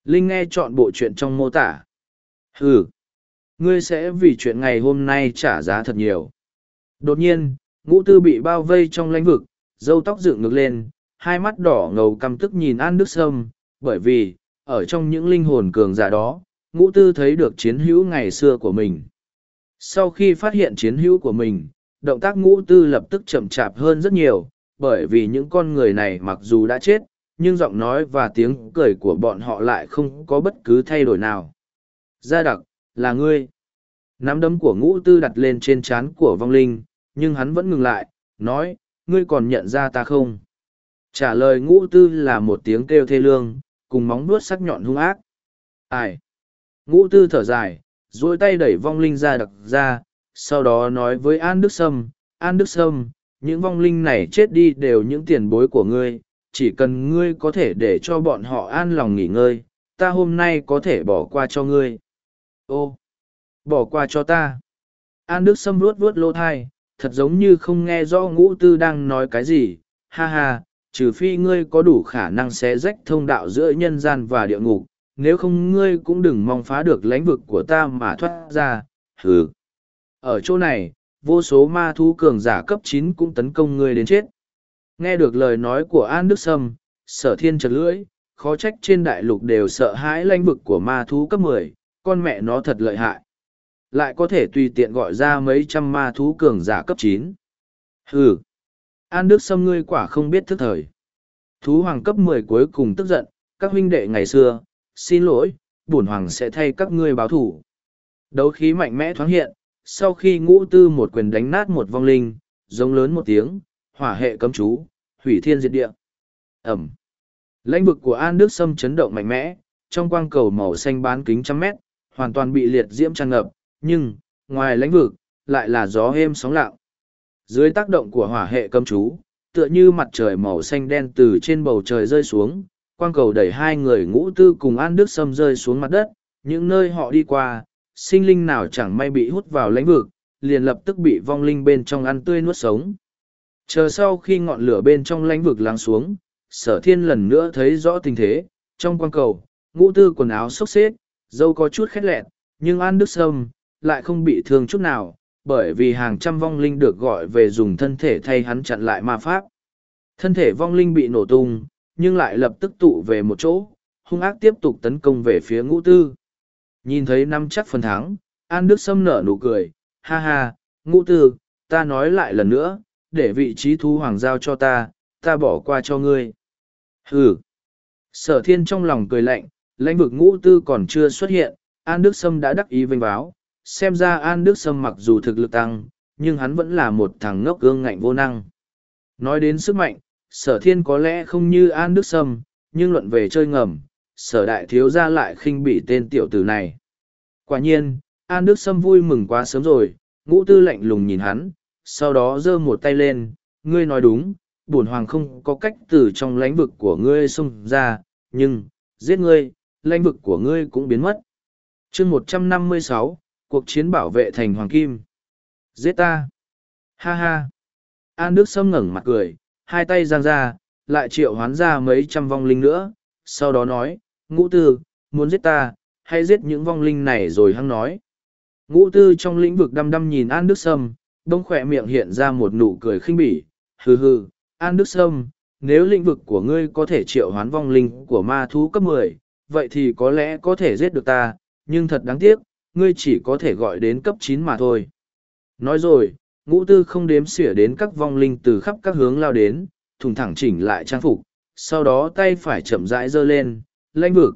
Speaker 1: Linh nghe chọn bộ chuyện trong mô tả. Ừ, ngươi sẽ vì chuyện ngày hôm nay trả giá thật nhiều. Đột nhiên, ngũ tư bị bao vây trong lãnh vực, dâu tóc dựng ngược lên, hai mắt đỏ ngầu căm tức nhìn An Đức Sâm, bởi vì, ở trong những linh hồn cường giả đó, ngũ tư thấy được chiến hữu ngày xưa của mình. Sau khi phát hiện chiến hữu của mình, động tác ngũ tư lập tức chậm chạp hơn rất nhiều, bởi vì những con người này mặc dù đã chết, nhưng giọng nói và tiếng cười của bọn họ lại không có bất cứ thay đổi nào. Gia đặc, là ngươi. Nắm đấm của ngũ tư đặt lên trên trán của vong linh, nhưng hắn vẫn ngừng lại, nói, ngươi còn nhận ra ta không? Trả lời ngũ tư là một tiếng kêu thê lương, cùng móng nuốt sắc nhọn hung ác. Ai? Ngũ tư thở dài, duỗi tay đẩy vong linh ra đặc ra, sau đó nói với An Đức Sâm, An Đức Sâm, những vong linh này chết đi đều những tiền bối của ngươi, chỉ cần ngươi có thể để cho bọn họ an lòng nghỉ ngơi, ta hôm nay có thể bỏ qua cho ngươi. Ô, bỏ qua cho ta. An Đức Sâm vuốt vuốt lô thai, thật giống như không nghe rõ ngũ tư đang nói cái gì, ha ha, trừ phi ngươi có đủ khả năng xé rách thông đạo giữa nhân gian và địa ngục, nếu không ngươi cũng đừng mong phá được lãnh vực của ta mà thoát ra, hừ. Ở chỗ này, vô số ma thú cường giả cấp chín cũng tấn công ngươi đến chết. Nghe được lời nói của An Đức Sâm, sở thiên chật lưỡi, khó trách trên đại lục đều sợ hãi lãnh vực của ma thú cấp mười, con mẹ nó thật lợi hại. Lại có thể tùy tiện gọi ra mấy trăm ma thú cường giả cấp chín. Hừ! An Đức Sâm ngươi quả không biết thức thời. Thú hoàng cấp mười cuối cùng tức giận, các huynh đệ ngày xưa, xin lỗi, bổn hoàng sẽ thay các ngươi báo thủ. Đấu khí mạnh mẽ thoáng hiện, sau khi ngũ tư một quyền đánh nát một vong linh, giống lớn một tiếng, hỏa hệ cấm chú, hủy thiên diệt địa. Ẩm. Lãnh vực của An Đức Sâm chấn động mạnh mẽ, trong quang cầu màu xanh bán kính trăm mét, hoàn toàn bị liệt diễm tràn ngập, nhưng, ngoài lãnh vực, lại là gió êm sóng lặng. Dưới tác động của hỏa hệ cấm chú, tựa như mặt trời màu xanh đen từ trên bầu trời rơi xuống, quang cầu đẩy hai người ngũ tư cùng An Đức Sâm rơi xuống mặt đất, những nơi họ đi qua, sinh linh nào chẳng may bị hút vào lãnh vực, liền lập tức bị vong linh bên trong ăn tươi nuốt sống. Chờ sau khi ngọn lửa bên trong lãnh vực lắng xuống, sở thiên lần nữa thấy rõ tình thế, trong quang cầu, ngũ tư quần áo xốc xếp, dâu có chút khét lẹn, nhưng An Đức Sâm lại không bị thương chút nào, bởi vì hàng trăm vong linh được gọi về dùng thân thể thay hắn chặn lại ma pháp. Thân thể vong linh bị nổ tung, nhưng lại lập tức tụ về một chỗ, hung ác tiếp tục tấn công về phía ngũ tư. Nhìn thấy năm chắc phần thắng, An Đức Sâm nở nụ cười, ha ha, ngũ tư, ta nói lại lần nữa, để vị trí thú hoàng giao cho ta, ta bỏ qua cho ngươi. Hừ. Sở thiên trong lòng cười lạnh, lãnh vực ngũ tư còn chưa xuất hiện, An Đức Sâm đã đắc ý vinh báo, xem ra An Đức Sâm mặc dù thực lực tăng, nhưng hắn vẫn là một thằng ngốc gương ngạnh vô năng. Nói đến sức mạnh, sở thiên có lẽ không như An Đức Sâm, nhưng luận về chơi ngầm, sở đại thiếu ra lại khinh bị tên tiểu tử này. Quả nhiên, An Đức Sâm vui mừng quá sớm rồi, ngũ tư lạnh lùng nhìn hắn, sau đó giơ một tay lên, ngươi nói đúng, bổn hoàng không có cách từ trong lãnh vực của ngươi xông ra, nhưng, giết ngươi, lãnh vực của ngươi cũng biến mất. chương một trăm năm mươi sáu cuộc chiến bảo vệ thành hoàng kim. Giết ta! Ha ha! An Đức Sâm ngẩng mặt cười, hai tay giang ra, lại triệu hoán ra mấy trăm vong linh nữa, sau đó nói, ngũ tư, muốn giết ta, hay giết những vong linh này rồi hăng nói. Ngũ tư trong lĩnh vực đăm đăm nhìn An Đức Sâm, đông khỏe miệng hiện ra một nụ cười khinh bỉ, hừ hừ, An Đức Sâm, nếu lĩnh vực của ngươi có thể triệu hoán vong linh của ma thú cấp mười, vậy thì có lẽ có thể giết được ta, nhưng thật đáng tiếc, ngươi chỉ có thể gọi đến cấp chín mà thôi. Nói rồi, ngũ tư không đếm xỉa đến các vong linh từ khắp các hướng lao đến, thùng thẳng chỉnh lại trang phục, sau đó tay phải chậm rãi giơ lên, lãnh vực.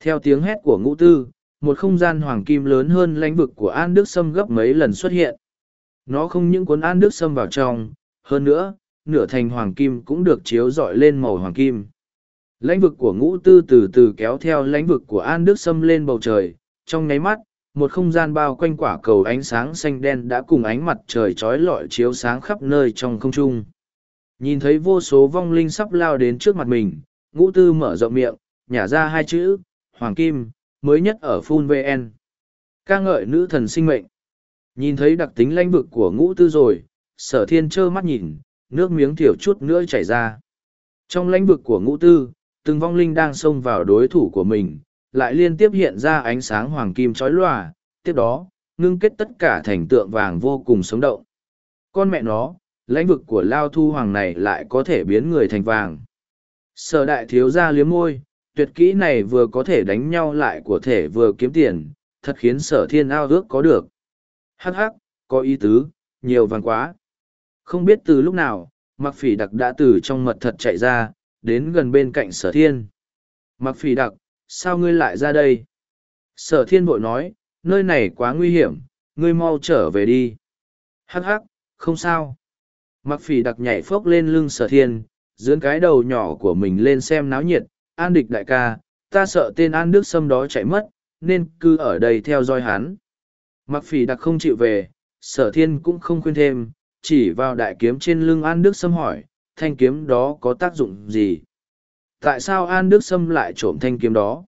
Speaker 1: Theo tiếng hét của ngũ tư, một không gian hoàng kim lớn hơn lãnh vực của An Đức Sâm gấp mấy lần xuất hiện. Nó không những cuốn An Đức Sâm vào trong, hơn nữa, nửa thành hoàng kim cũng được chiếu rọi lên màu hoàng kim. Lãnh vực của ngũ tư từ từ kéo theo lãnh vực của An Đức Sâm lên bầu trời, trong nháy mắt, một không gian bao quanh quả cầu ánh sáng xanh đen đã cùng ánh mặt trời trói lọi chiếu sáng khắp nơi trong không trung. Nhìn thấy vô số vong linh sắp lao đến trước mặt mình, ngũ tư mở rộng miệng, nhả ra hai chữ, Hoàng Kim, mới nhất ở Phun VN. ca ngợi nữ thần sinh mệnh. Nhìn thấy đặc tính lãnh vực của ngũ tư rồi, sở thiên trơ mắt nhìn, nước miếng thiểu chút nữa chảy ra. Trong lãnh vực của ngũ tư, từng vong linh đang xông vào đối thủ của mình, lại liên tiếp hiện ra ánh sáng hoàng kim chói lòa, tiếp đó, ngưng kết tất cả thành tượng vàng vô cùng sống động. Con mẹ nó, lãnh vực của Lao Thu Hoàng này lại có thể biến người thành vàng. Sở đại thiếu ra liếm môi, tuyệt kỹ này vừa có thể đánh nhau lại của thể vừa kiếm tiền, thật khiến sở thiên ao ước có được. Hắc hắc, có ý tứ, nhiều vàng quá. Không biết từ lúc nào, mặc phỉ đặc đã từ trong mật thật chạy ra, đến gần bên cạnh sở thiên. Mặc phỉ đặc, sao ngươi lại ra đây? Sở thiên bội nói, nơi này quá nguy hiểm, ngươi mau trở về đi. Hắc hắc, không sao. Mặc phỉ đặc nhảy phốc lên lưng sở thiên, dưỡng cái đầu nhỏ của mình lên xem náo nhiệt, an địch đại ca, ta sợ tên an đức sâm đó chạy mất, nên cứ ở đây theo dõi hắn. Mặc phỉ đặc không chịu về, sở thiên cũng không khuyên thêm, chỉ vào đại kiếm trên lưng an đức sâm hỏi, thanh kiếm đó có tác dụng gì? Tại sao an đức sâm lại trộm thanh kiếm đó?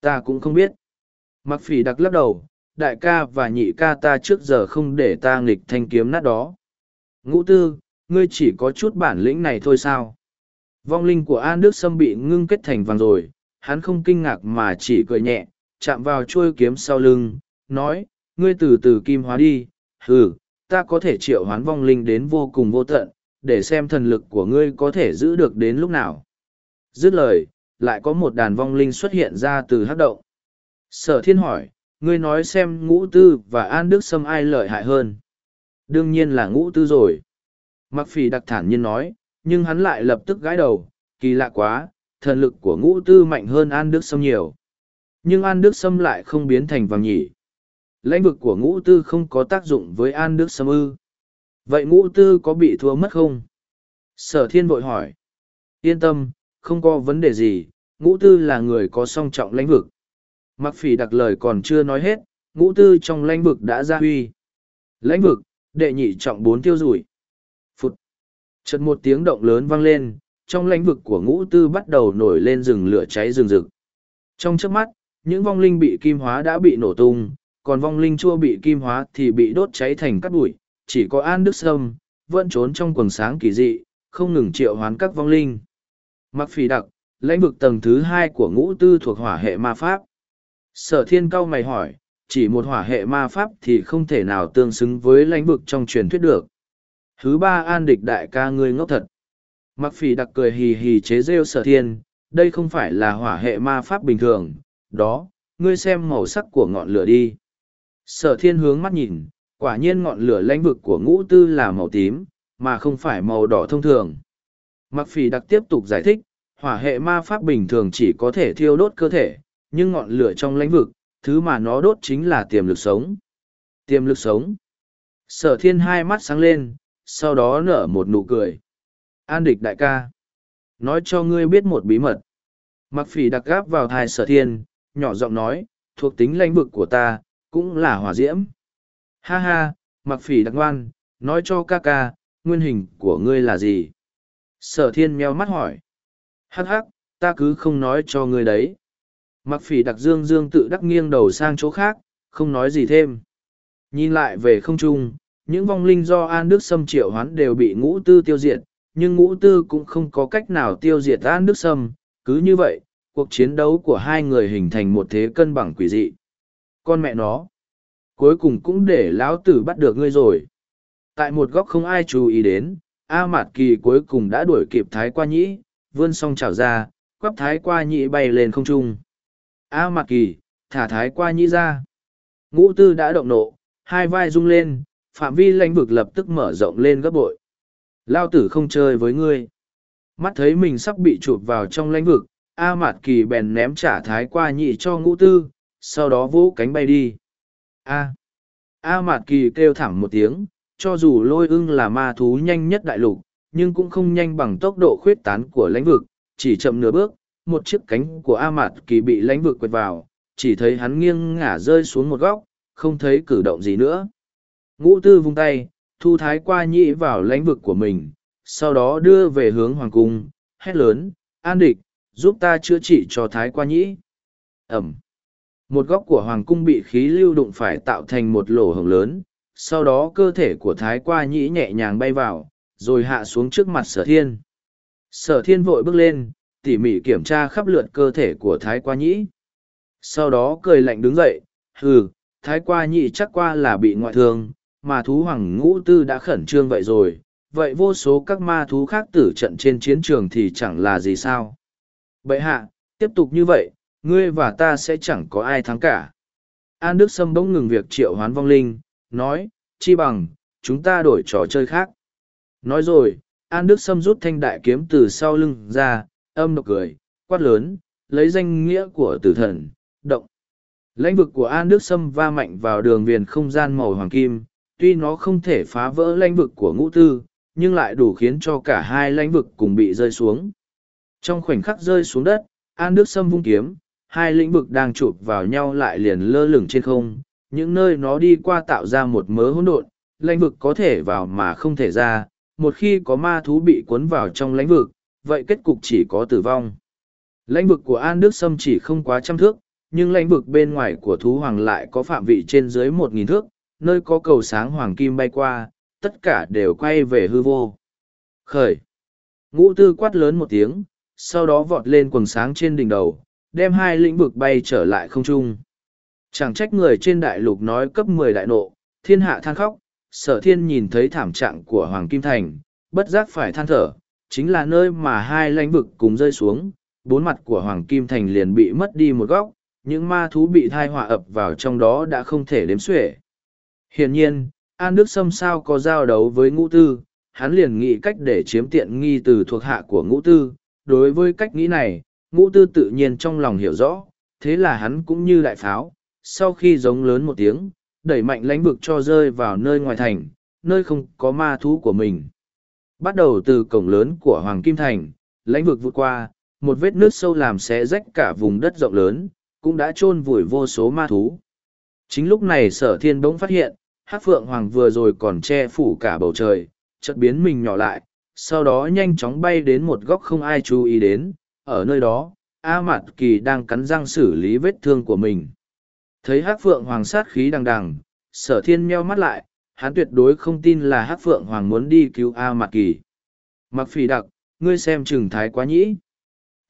Speaker 1: Ta cũng không biết. Mặc phỉ đặc lắc đầu, đại ca và nhị ca ta trước giờ không để ta nghịch thanh kiếm nát đó. Ngũ tư, ngươi chỉ có chút bản lĩnh này thôi sao? Vong linh của An Đức Sâm bị ngưng kết thành vàng rồi, hắn không kinh ngạc mà chỉ cười nhẹ, chạm vào chuôi kiếm sau lưng, nói, ngươi từ từ kim hóa đi, hừ, ta có thể triệu hoán vong linh đến vô cùng vô tận, để xem thần lực của ngươi có thể giữ được đến lúc nào. Dứt lời, lại có một đàn vong linh xuất hiện ra từ hắc động. Sở thiên hỏi, ngươi nói xem ngũ tư và An Đức Sâm ai lợi hại hơn. Đương nhiên là ngũ tư rồi. Mặc phì đặc thản nhiên nói, nhưng hắn lại lập tức gãi đầu, kỳ lạ quá, thần lực của ngũ tư mạnh hơn An Đức Sâm nhiều. Nhưng An Đức Sâm lại không biến thành vàng nhỉ. Lãnh vực của ngũ tư không có tác dụng với An Đức Sâm ư. Vậy ngũ tư có bị thua mất không? Sở thiên vội hỏi. Yên tâm, không có vấn đề gì, ngũ tư là người có song trọng lãnh vực. Mặc phỉ đặc lời còn chưa nói hết, ngũ tư trong lãnh vực đã ra huy. Lãnh vực, đệ nhị trọng bốn tiêu rủi. Phụt. Chợt một tiếng động lớn vang lên, trong lãnh vực của ngũ tư bắt đầu nổi lên rừng lửa cháy rừng rực. Trong trước mắt, những vong linh bị kim hóa đã bị nổ tung, còn vong linh chua bị kim hóa thì bị đốt cháy thành cát bụi. Chỉ có An Đức Sâm, vẫn trốn trong quần sáng kỳ dị, không ngừng triệu hoán các vong linh. Mặc phỉ đặc, lãnh vực tầng thứ hai của ngũ tư thuộc hỏa hệ ma pháp. Sở thiên cao mày hỏi, chỉ một hỏa hệ ma pháp thì không thể nào tương xứng với lãnh vực trong truyền thuyết được. Thứ ba an địch đại ca ngươi ngốc thật. Mặc phỉ đặc cười hì hì chế rêu sở thiên, đây không phải là hỏa hệ ma pháp bình thường, đó, ngươi xem màu sắc của ngọn lửa đi. Sở thiên hướng mắt nhìn, quả nhiên ngọn lửa lãnh vực của ngũ tư là màu tím, mà không phải màu đỏ thông thường. Mặc phỉ đặc tiếp tục giải thích, hỏa hệ ma pháp bình thường chỉ có thể thiêu đốt cơ thể, nhưng ngọn lửa trong lãnh vực, thứ mà nó đốt chính là tiềm lực sống. Tiềm lực sống. Sở thiên hai mắt sáng lên, sau đó nở một nụ cười. An địch đại ca. Nói cho ngươi biết một bí mật. Mặc phỉ đặc gáp vào thai sở thiên, nhỏ giọng nói, thuộc tính lãnh vực của ta, cũng là hỏa diễm. Ha ha, mặc phỉ đặc ngoan, nói cho ca ca, nguyên hình của ngươi là gì? Sở thiên meo mắt hỏi. Hắc hắc, ta cứ không nói cho ngươi đấy. Mặc phỉ đặc dương dương tự đắc nghiêng đầu sang chỗ khác, không nói gì thêm. Nhìn lại về không trung, những vong linh do An Đức Sâm triệu hoán đều bị ngũ tư tiêu diệt, nhưng ngũ tư cũng không có cách nào tiêu diệt An Đức Sâm. Cứ như vậy, cuộc chiến đấu của hai người hình thành một thế cân bằng quỷ dị. Con mẹ nó, cuối cùng cũng để lão tử bắt được ngươi rồi. Tại một góc không ai chú ý đến, A Mạt Kỳ cuối cùng đã đuổi kịp Thái Qua Nhĩ, vươn song chảo ra, quắp Thái Qua Nhĩ bay lên không trung. A Mạt Kỳ, thả Thái Qua Nhĩ ra. Ngũ Tư đã động nộ, hai vai rung lên, phạm vi lãnh vực lập tức mở rộng lên gấp bội. Lao tử không chơi với ngươi. Mắt thấy mình sắp bị chụp vào trong lãnh vực, A Mạt Kỳ bèn ném trả Thái Qua nhị cho Ngũ Tư, sau đó vỗ cánh bay đi. A. A Mạt Kỳ kêu thẳng một tiếng, cho dù lôi ưng là ma thú nhanh nhất đại lục, nhưng cũng không nhanh bằng tốc độ khuyết tán của lãnh vực, chỉ chậm nửa bước, một chiếc cánh của A Mạt Kỳ bị lãnh vực quệt vào, chỉ thấy hắn nghiêng ngả rơi xuống một góc, không thấy cử động gì nữa. Ngũ tư vung tay, thu thái qua nhĩ vào lãnh vực của mình, sau đó đưa về hướng hoàng cung, hét lớn, an địch, giúp ta chữa trị cho thái qua nhĩ. Ẩm. Một góc của hoàng cung bị khí lưu đụng phải tạo thành một lỗ hồng lớn, sau đó cơ thể của thái qua nhĩ nhẹ nhàng bay vào, rồi hạ xuống trước mặt sở thiên. Sở thiên vội bước lên, tỉ mỉ kiểm tra khắp lượt cơ thể của thái qua nhĩ. Sau đó cười lạnh đứng dậy, hừ, thái qua nhĩ chắc qua là bị ngoại thương, mà thú hoàng ngũ tư đã khẩn trương vậy rồi, vậy vô số các ma thú khác tử trận trên chiến trường thì chẳng là gì sao. Bậy hạ, tiếp tục như vậy, ngươi và ta sẽ chẳng có ai thắng cả. An Đức Sâm bỗng ngừng việc triệu hoán vong linh, nói, chi bằng, chúng ta đổi trò chơi khác. Nói rồi, An Đức Sâm rút thanh đại kiếm từ sau lưng ra, âm độc cười, quát lớn, lấy danh nghĩa của tử thần, động. Lãnh vực của An Đức Sâm va mạnh vào đường viền không gian màu hoàng kim, tuy nó không thể phá vỡ lãnh vực của ngũ tư, nhưng lại đủ khiến cho cả hai lãnh vực cùng bị rơi xuống. Trong khoảnh khắc rơi xuống đất, An Đức Sâm vung kiếm, hai lĩnh vực đang chụp vào nhau lại liền lơ lửng trên không, những nơi nó đi qua tạo ra một mớ hỗn độn, lãnh vực có thể vào mà không thể ra, một khi có ma thú bị cuốn vào trong lãnh vực, vậy kết cục chỉ có tử vong. Lãnh vực của An Đức Sâm chỉ không quá trăm thước, nhưng lãnh vực bên ngoài của thú hoàng lại có phạm vị trên dưới một nghìn thước, nơi có cầu sáng hoàng kim bay qua, tất cả đều quay về hư vô. Khởi! Ngũ tư quát lớn một tiếng, sau đó vọt lên quần sáng trên đỉnh đầu, đem hai lĩnh vực bay trở lại không trung. Chẳng trách người trên đại lục nói cấp mười đại nộ, thiên hạ than khóc, sở thiên nhìn thấy thảm trạng của Hoàng Kim Thành, bất giác phải than thở, chính là nơi mà hai lãnh vực cùng rơi xuống, bốn mặt của Hoàng Kim Thành liền bị mất đi một góc, những ma thú bị thai họa ập vào trong đó đã không thể đếm xuể. Hiển nhiên, An Đức Sâm sao có giao đấu với ngũ tư, hắn liền nghĩ cách để chiếm tiện nghi từ thuộc hạ của ngũ tư. Đối với cách nghĩ này, ngũ tư tự nhiên trong lòng hiểu rõ, thế là hắn cũng như đại pháo, sau khi giống lớn một tiếng, đẩy mạnh lãnh vực cho rơi vào nơi ngoài thành, nơi không có ma thú của mình. Bắt đầu từ cổng lớn của Hoàng Kim Thành, lãnh vực vượt qua, một vết nước sâu làm xé rách cả vùng đất rộng lớn, cũng đã chôn vùi vô số ma thú. Chính lúc này sở thiên bỗng phát hiện, hát phượng hoàng vừa rồi còn che phủ cả bầu trời, chợt biến mình nhỏ lại, sau đó nhanh chóng bay đến một góc không ai chú ý đến, ở nơi đó, A Mạt Kỳ đang cắn răng xử lý vết thương của mình. Thấy hát phượng hoàng sát khí đằng đằng, sở thiên meo mắt lại, hắn tuyệt đối không tin là hát phượng hoàng muốn đi cứu A Mạt Kỳ. Mặc phỉ đặc, ngươi xem trừng thái quá nhĩ.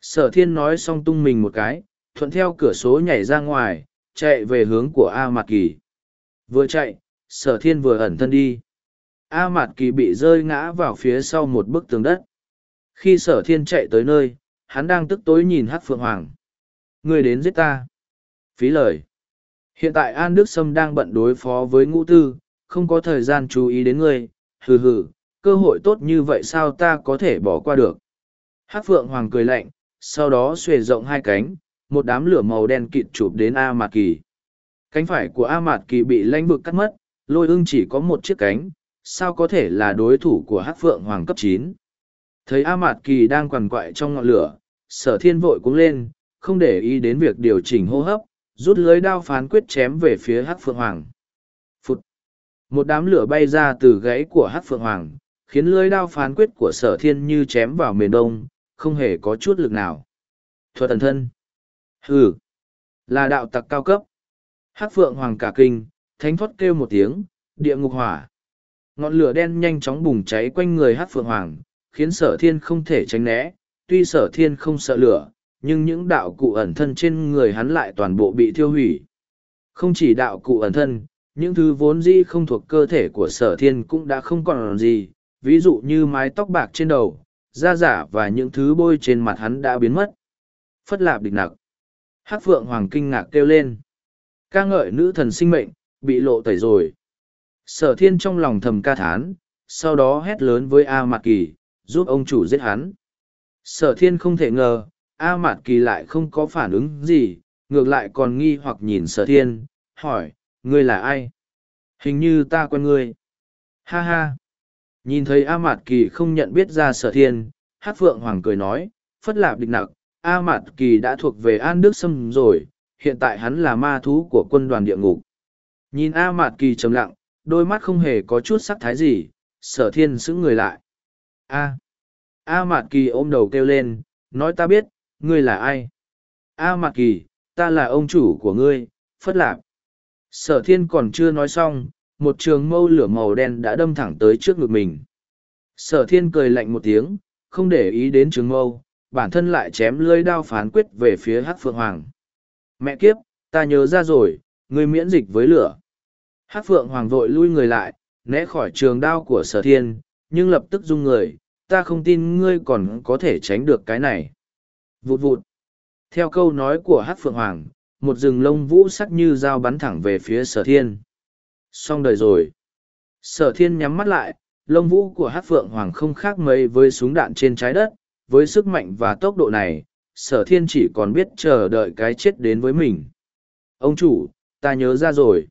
Speaker 1: Sở thiên nói xong tung mình một cái, thuận theo cửa số nhảy ra ngoài, chạy về hướng của A Mạt Kỳ. Vừa chạy, sở thiên vừa ẩn thân đi. A Mạt Kỳ bị rơi ngã vào phía sau một bức tường đất. Khi sở thiên chạy tới nơi, hắn đang tức tối nhìn Hắc Phượng Hoàng. Người đến giết ta. Phí lời. Hiện tại An Đức Sâm đang bận đối phó với ngũ tư, không có thời gian chú ý đến ngươi, hừ hừ, cơ hội tốt như vậy sao ta có thể bỏ qua được. Hắc Phượng Hoàng cười lạnh, sau đó xuề rộng hai cánh, một đám lửa màu đen kịt chụp đến A Mạt Kỳ. Cánh phải của A Mạt Kỳ bị lãnh vực cắt mất, lôi ưng chỉ có một chiếc cánh, sao có thể là đối thủ của Hắc Phượng Hoàng cấp chín? Thấy A Mạt Kỳ đang quằn quại trong ngọn lửa, sở thiên vội cuống lên, không để ý đến việc điều chỉnh hô hấp, rút lưới đao phán quyết chém về phía Hắc Phượng Hoàng. phút Một đám lửa bay ra từ gãy của Hắc Phượng Hoàng, khiến lưới đao phán quyết của sở thiên như chém vào miền đông, không hề có chút lực nào. Thuật thần thân! Hừ! Là đạo tặc cao cấp. Hắc Phượng Hoàng cả kinh, thánh thoát kêu một tiếng, địa ngục hỏa. Ngọn lửa đen nhanh chóng bùng cháy quanh người Hắc Phượng Hoàng, khiến sở thiên không thể tránh né. Tuy sở thiên không sợ lửa, nhưng những đạo cụ ẩn thân trên người hắn lại toàn bộ bị thiêu hủy. Không chỉ đạo cụ ẩn thân, những thứ vốn dĩ không thuộc cơ thể của sở thiên cũng đã không còn gì, ví dụ như mái tóc bạc trên đầu, da giả và những thứ bôi trên mặt hắn đã biến mất. Phất lạp địch nặc. Hắc Phượng Hoàng kinh ngạc kêu lên. ca ngợi nữ thần sinh mệnh, bị lộ tẩy rồi. Sở thiên trong lòng thầm ca thán, sau đó hét lớn với A Mạc Kỳ, giúp ông chủ giết hắn. Sở thiên không thể ngờ, A Mạt Kỳ lại không có phản ứng gì, ngược lại còn nghi hoặc nhìn sở thiên, hỏi, ngươi là ai? Hình như ta quen ngươi. Ha ha. Nhìn thấy A Mạt Kỳ không nhận biết ra sở thiên, hát phượng hoàng cười nói, phất lạp địch nặc, A Mạt Kỳ đã thuộc về An Đức Sâm rồi, hiện tại hắn là ma thú của quân đoàn địa ngục. Nhìn A Mạt Kỳ trầm lặng, đôi mắt không hề có chút sắc thái gì, sở thiên sững người lại. a a mạt kỳ ôm đầu kêu lên nói ta biết ngươi là ai? A mạc kỳ, ta là ông chủ của ngươi, phất lạp. Sở thiên còn chưa nói xong, một trường mâu lửa màu đen đã đâm thẳng tới trước ngực mình. Sở thiên cười lạnh một tiếng, không để ý đến trường mâu, bản thân lại chém lưới đao phán quyết về phía hát phượng hoàng. Mẹ kiếp, ta nhớ ra rồi, ngươi miễn dịch với lửa. Hát phượng hoàng vội lui người lại, né khỏi trường đao của sở thiên, nhưng lập tức rung người, ta không tin ngươi còn có thể tránh được cái này vụt vụt. Theo câu nói của hát phượng hoàng, một rừng lông vũ sắc như dao bắn thẳng về phía sở thiên. Xong đời rồi. Sở thiên nhắm mắt lại, lông vũ của hát phượng hoàng không khác mấy với súng đạn trên trái đất. Với sức mạnh và tốc độ này, sở thiên chỉ còn biết chờ đợi cái chết đến với mình. Ông chủ, ta nhớ ra rồi.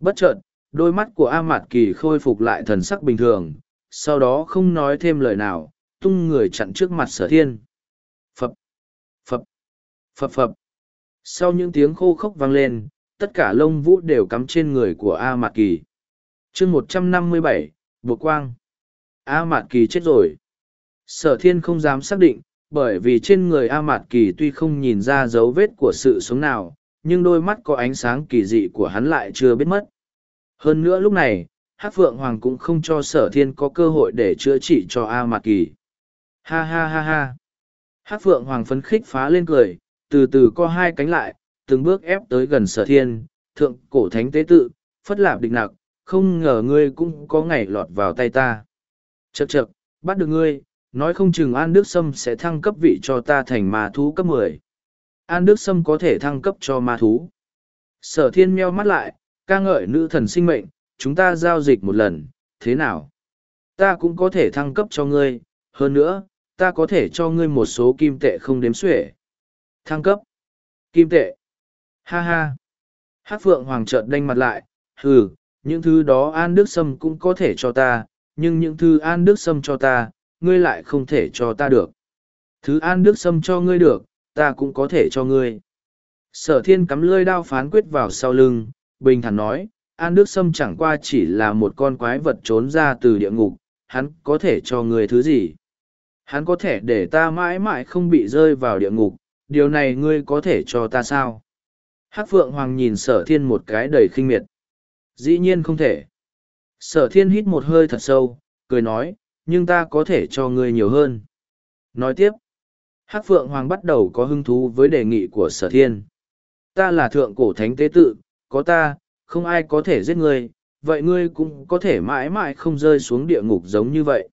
Speaker 1: Bất chợt, đôi mắt của a mạt kỳ khôi phục lại thần sắc bình thường, sau đó không nói thêm lời nào, tung người chặn trước mặt sở thiên phập phập. Sau những tiếng khô khốc vang lên, tất cả lông vũ đều cắm trên người của a mạt kỳ. Chương một trăm năm mươi bảy buộc quang. A mạt kỳ chết rồi. Sở thiên không dám xác định, bởi vì trên người a mạt kỳ tuy không nhìn ra dấu vết của sự sống nào, nhưng đôi mắt có ánh sáng kỳ dị của hắn lại chưa biết mất. Hơn nữa lúc này hát phượng hoàng cũng không cho sở thiên có cơ hội để chữa trị cho a mạt kỳ. Ha ha ha ha. Hát phượng hoàng phấn khích phá lên cười từ từ co hai cánh lại từng bước ép tới gần sở thiên thượng cổ thánh tế tự phất lạp địch nặc không ngờ ngươi cũng có ngày lọt vào tay ta. Chậc chậc, bắt được ngươi nói không chừng an đức sâm sẽ thăng cấp vị cho ta thành ma thú cấp mười. An đức sâm có thể thăng cấp cho ma thú. Sở thiên meo mắt lại ca ngợi nữ thần sinh mệnh chúng ta giao dịch một lần thế nào? Ta cũng có thể thăng cấp cho ngươi hơn nữa ta có thể cho ngươi một số kim tệ không đếm xuể thăng cấp. Kim tệ. Ha ha. Hát phượng hoàng trợn đanh mặt lại, hừ, những thứ đó an đức sâm cũng có thể cho ta, nhưng những thứ an đức sâm cho ta, ngươi lại không thể cho ta được. Thứ an đức sâm cho ngươi được, ta cũng có thể cho ngươi. Sở thiên cắm lơi đao phán quyết vào sau lưng, bình thản nói, an đức sâm chẳng qua chỉ là một con quái vật trốn ra từ địa ngục, hắn có thể cho ngươi thứ gì? Hắn có thể để ta mãi mãi không bị rơi vào địa ngục điều này ngươi có thể cho ta sao? Hắc phượng hoàng nhìn sở thiên một cái đầy khinh miệt. Dĩ nhiên không thể. Sở thiên hít một hơi thật sâu, cười nói, nhưng ta có thể cho ngươi nhiều hơn. Nói tiếp, hắc phượng hoàng bắt đầu có hứng thú với đề nghị của sở thiên. Ta là thượng cổ thánh tế tự, có ta, không ai có thể giết ngươi, vậy ngươi cũng có thể mãi mãi không rơi xuống địa ngục giống như vậy.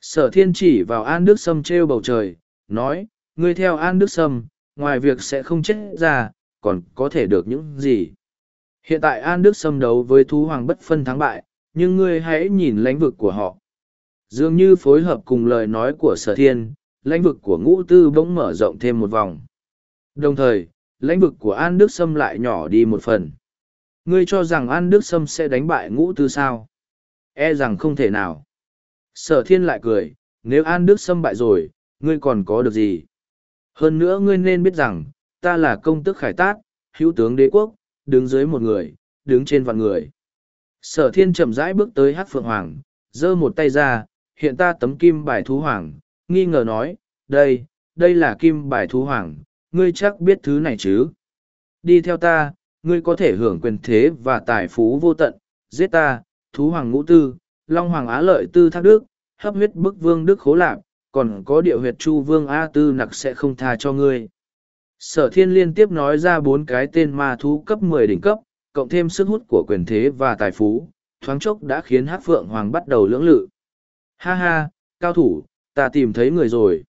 Speaker 1: Sở thiên chỉ vào an đức sâm t r e o bầu trời, nói ngươi theo an đức sâm, ngoài việc sẽ không chết ra, còn có thể được những gì? Hiện tại an đức sâm đấu với thú hoàng bất phân thắng bại, nhưng ngươi hãy nhìn lãnh vực của họ. Dường như phối hợp cùng lời nói của sở thiên, lãnh vực của ngũ tư bỗng mở rộng thêm một vòng. Đồng thời, lãnh vực của an đức sâm lại nhỏ đi một phần. Ngươi cho rằng an đức sâm sẽ đánh bại ngũ tư sao? E rằng không thể nào. Sở thiên lại cười, nếu an đức sâm bại rồi, ngươi còn có được gì? Hơn nữa ngươi nên biết rằng, ta là công tức khải tát, hữu tướng đế quốc, đứng dưới một người, đứng trên vạn người. Sở thiên chậm rãi bước tới hát phượng hoàng, giơ một tay ra, hiện ta tấm kim bài thú hoàng, nghi ngờ nói, đây đây là kim bài thú hoàng, ngươi chắc biết thứ này chứ? Đi theo ta, ngươi có thể hưởng quyền thế và tài phú vô tận, giết ta, thú hoàng ngũ tư, long hoàng á lợi tư thác đức, hấp huyết bức vương đức khố lạp còn có địa huyệt chu vương a tư nặc sẽ không tha cho ngươi. Sở thiên liên tiếp nói ra bốn cái tên ma thú cấp mười đỉnh cấp, cộng thêm sức hút của quyền thế và tài phú, thoáng chốc đã khiến hát phượng hoàng bắt đầu lưỡng lự. Ha ha, cao thủ, ta tìm thấy người rồi.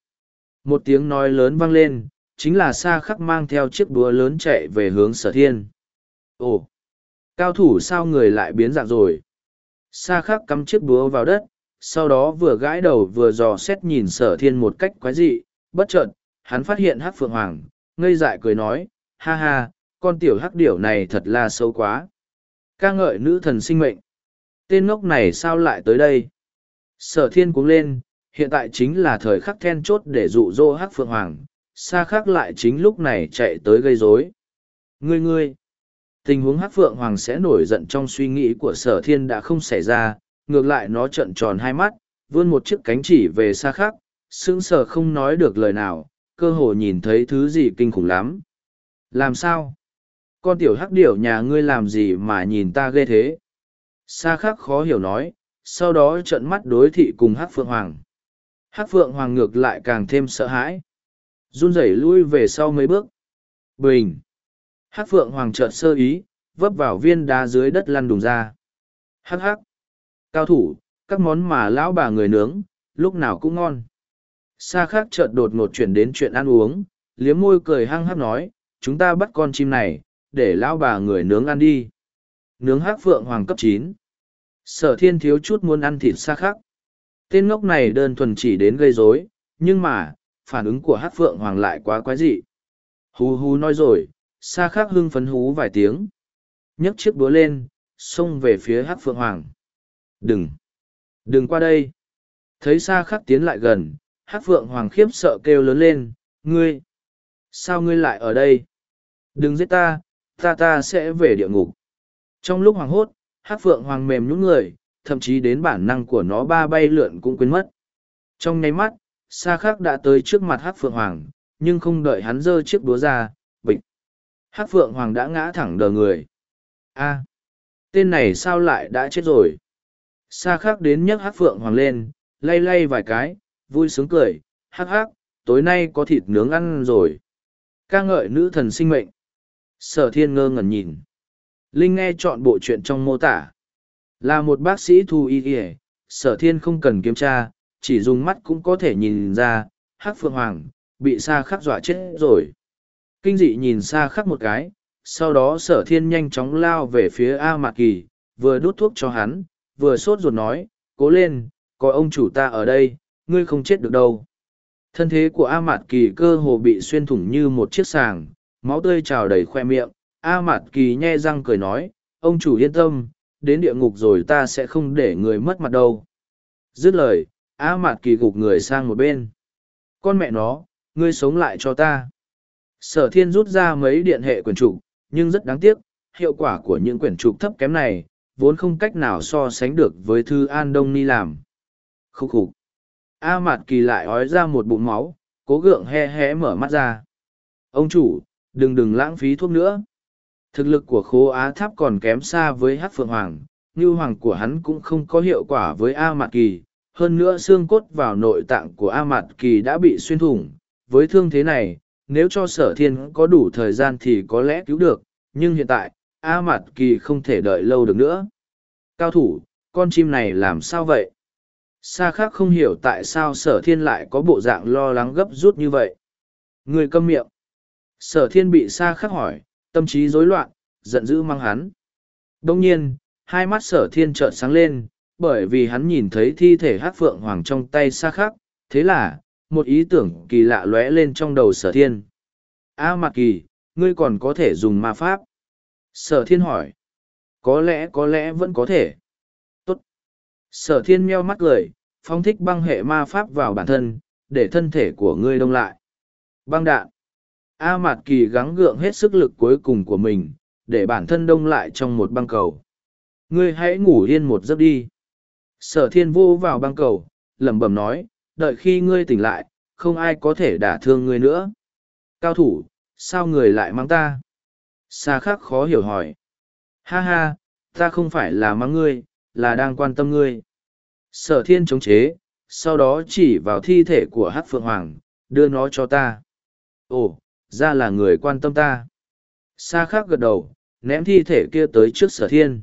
Speaker 1: Một tiếng nói lớn vang lên, chính là sa khắc mang theo chiếc búa lớn chạy về hướng sở thiên. Ồ, cao thủ sao người lại biến dạng rồi? Sa khắc cắm chiếc búa vào đất sau đó vừa gãi đầu vừa dò xét nhìn sở thiên một cách quái dị bất chợt hắn phát hiện Hắc phượng hoàng ngây dại cười nói, ha ha, con tiểu hắc điểu này thật là xấu quá. ca ngợi nữ thần sinh mệnh. Tên ngốc này sao lại tới đây? Sở thiên cuống lên, hiện tại chính là thời khắc then chốt để dụ dỗ hắc phượng hoàng, xa khác lại chính lúc này chạy tới gây rối. Ngươi ngươi! Tình huống hắc phượng hoàng sẽ nổi giận trong suy nghĩ của sở thiên đã không xảy ra, ngược lại nó trợn tròn hai mắt, vươn một chiếc cánh chỉ về xa khác, sững sờ không nói được lời nào, cơ hồ nhìn thấy thứ gì kinh khủng lắm. Làm sao? Con tiểu hắc điểu nhà ngươi làm gì mà nhìn ta ghê thế? Xa khác khó hiểu nói, sau đó trợn mắt đối thị cùng hắc phượng hoàng. Hắc phượng hoàng ngược lại càng thêm sợ hãi. Run rẩy lui về sau mấy bước. Bình! Hắc phượng hoàng trợn sơ ý, vấp vào viên đá dưới đất lăn đùng ra. Hắc hắc! Cao thủ, các món mà lão bà người nướng, lúc nào cũng ngon. Sa khắc chợt đột ngột chuyển đến chuyện ăn uống, liếm môi cười hăng hắc nói, chúng ta bắt con chim này, để lão bà người nướng ăn đi. Nướng hắc phượng hoàng cấp chín. Sở thiên thiếu chút muốn ăn thịt sa khắc. Tên ngốc này đơn thuần chỉ đến gây rối, nhưng mà, phản ứng của hắc phượng hoàng lại quá quái dị. Hú hú nói rồi, sa khắc hưng phấn hú vài tiếng. nhấc chiếc búa lên, xông về phía hắc phượng hoàng. Đừng! Đừng qua đây! Thấy xa khắc tiến lại gần, hắc phượng hoàng khiếp sợ kêu lớn lên, ngươi! Sao ngươi lại ở đây? Đừng giết ta, ta ta sẽ về địa ngục. Trong lúc hoàng hốt, hát phượng hoàng mềm nhũng người, thậm chí đến bản năng của nó ba bay lượn cũng quên mất. Trong nháy mắt, xa khắc đã tới trước mặt hát phượng hoàng, nhưng không đợi hắn giơ chiếc đúa ra, bịch. Hát phượng hoàng đã ngã thẳng đờ người. a tên này sao lại đã chết rồi? Sa khắc đến nhấc hát phượng hoàng lên, lay lay vài cái, vui sướng cười, hắc hắc, tối nay có thịt nướng ăn rồi. Ca ngợi nữ thần sinh mệnh. Sở thiên ngơ ngẩn nhìn. Linh nghe chọn bộ chuyện trong mô tả. Là một bác sĩ thu y y. sở thiên không cần kiểm tra chỉ dùng mắt cũng có thể nhìn ra hắc phượng hoàng bị xa khắc dọa chết rồi. Kinh dị nhìn xa khắc một cái sau đó sở thiên nhanh chóng lao về phía a mạc kỳ vừa đút thuốc cho hắn vừa sốt ruột nói cố lên có ông chủ ta ở đây ngươi không chết được đâu Thân thế của A Mạt Kỳ cơ hồ bị xuyên thủng như một chiếc sàng, máu tươi trào đầy khoe miệng. A Mạt Kỳ nhe răng cười nói, ông chủ yên tâm, đến địa ngục rồi ta sẽ không để người mất mặt đâu. Dứt lời, A Mạt Kỳ gục người sang một bên. Con mẹ nó, ngươi sống lại cho ta. Sở thiên rút ra mấy điện hệ quyển trục, nhưng rất đáng tiếc, hiệu quả của những quyển trục thấp kém này, vốn không cách nào so sánh được với thư An Đông Ni làm. Khúc khục. A Mạt Kỳ lại ói ra một bụng máu, cố gượng he hé mở mắt ra. Ông chủ, đừng đừng lãng phí thuốc nữa. Thực lực của khố Á Tháp còn kém xa với Hát Phượng Hoàng, như hoàng của hắn cũng không có hiệu quả với A Mạt Kỳ. Hơn nữa xương cốt vào nội tạng của A Mạt Kỳ đã bị xuyên thủng. Với thương thế này, nếu cho sở thiên có đủ thời gian thì có lẽ cứu được, nhưng hiện tại, A Mạt Kỳ không thể đợi lâu được nữa. Cao thủ, con chim này làm sao vậy? Sa khác không hiểu tại sao sở thiên lại có bộ dạng lo lắng gấp rút như vậy. Người câm miệng. Sở thiên bị sa khắc hỏi, tâm trí rối loạn, giận dữ mang hắn. Đông nhiên, hai mắt sở thiên trợn sáng lên, bởi vì hắn nhìn thấy thi thể hát phượng hoàng trong tay sa khắc, thế là, một ý tưởng kỳ lạ lóe lên trong đầu sở thiên. A à, Mạc Kỳ, ngươi còn có thể dùng ma pháp. Sở thiên hỏi. Có lẽ có lẽ vẫn có thể. Tốt. Sở thiên meo mắt cười, phong thích băng hệ ma pháp vào bản thân, để thân thể của ngươi đông lại. Băng đạn. A Mạt Kỳ gắng gượng hết sức lực cuối cùng của mình, để bản thân đông lại trong một băng cầu. Ngươi hãy ngủ yên một giấc đi. Sở thiên vô vào băng cầu, lẩm bẩm nói, đợi khi ngươi tỉnh lại, không ai có thể đả thương ngươi nữa. Cao thủ, sao người lại mang ta? Xa khắc khó hiểu hỏi. Ha ha, ta không phải là mắng ngươi, là đang quan tâm ngươi. Sở thiên chống chế, sau đó chỉ vào thi thể của hát phượng hoàng, đưa nó cho ta. Ồ, ra là người quan tâm ta. xa khác gật đầu, ném thi thể kia tới trước sở thiên.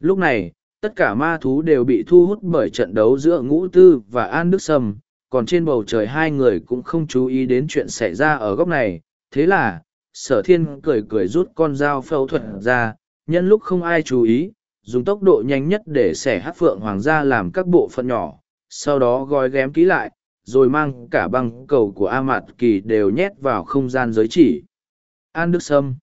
Speaker 1: Lúc này, tất cả ma thú đều bị thu hút bởi trận đấu giữa ngũ tư và an đức sâm, còn trên bầu trời hai người cũng không chú ý đến chuyện xảy ra ở góc này. Thế là, sở thiên cười cười rút con dao phẫu thuật ra, nhân lúc không ai chú ý, dùng tốc độ nhanh nhất để xẻ hát phượng hoàng gia làm các bộ phận nhỏ, sau đó gói ghém kỹ lại, rồi mang cả băng cầu của A Mạt Kỳ đều nhét vào không gian giới chỉ. An Đức Sâm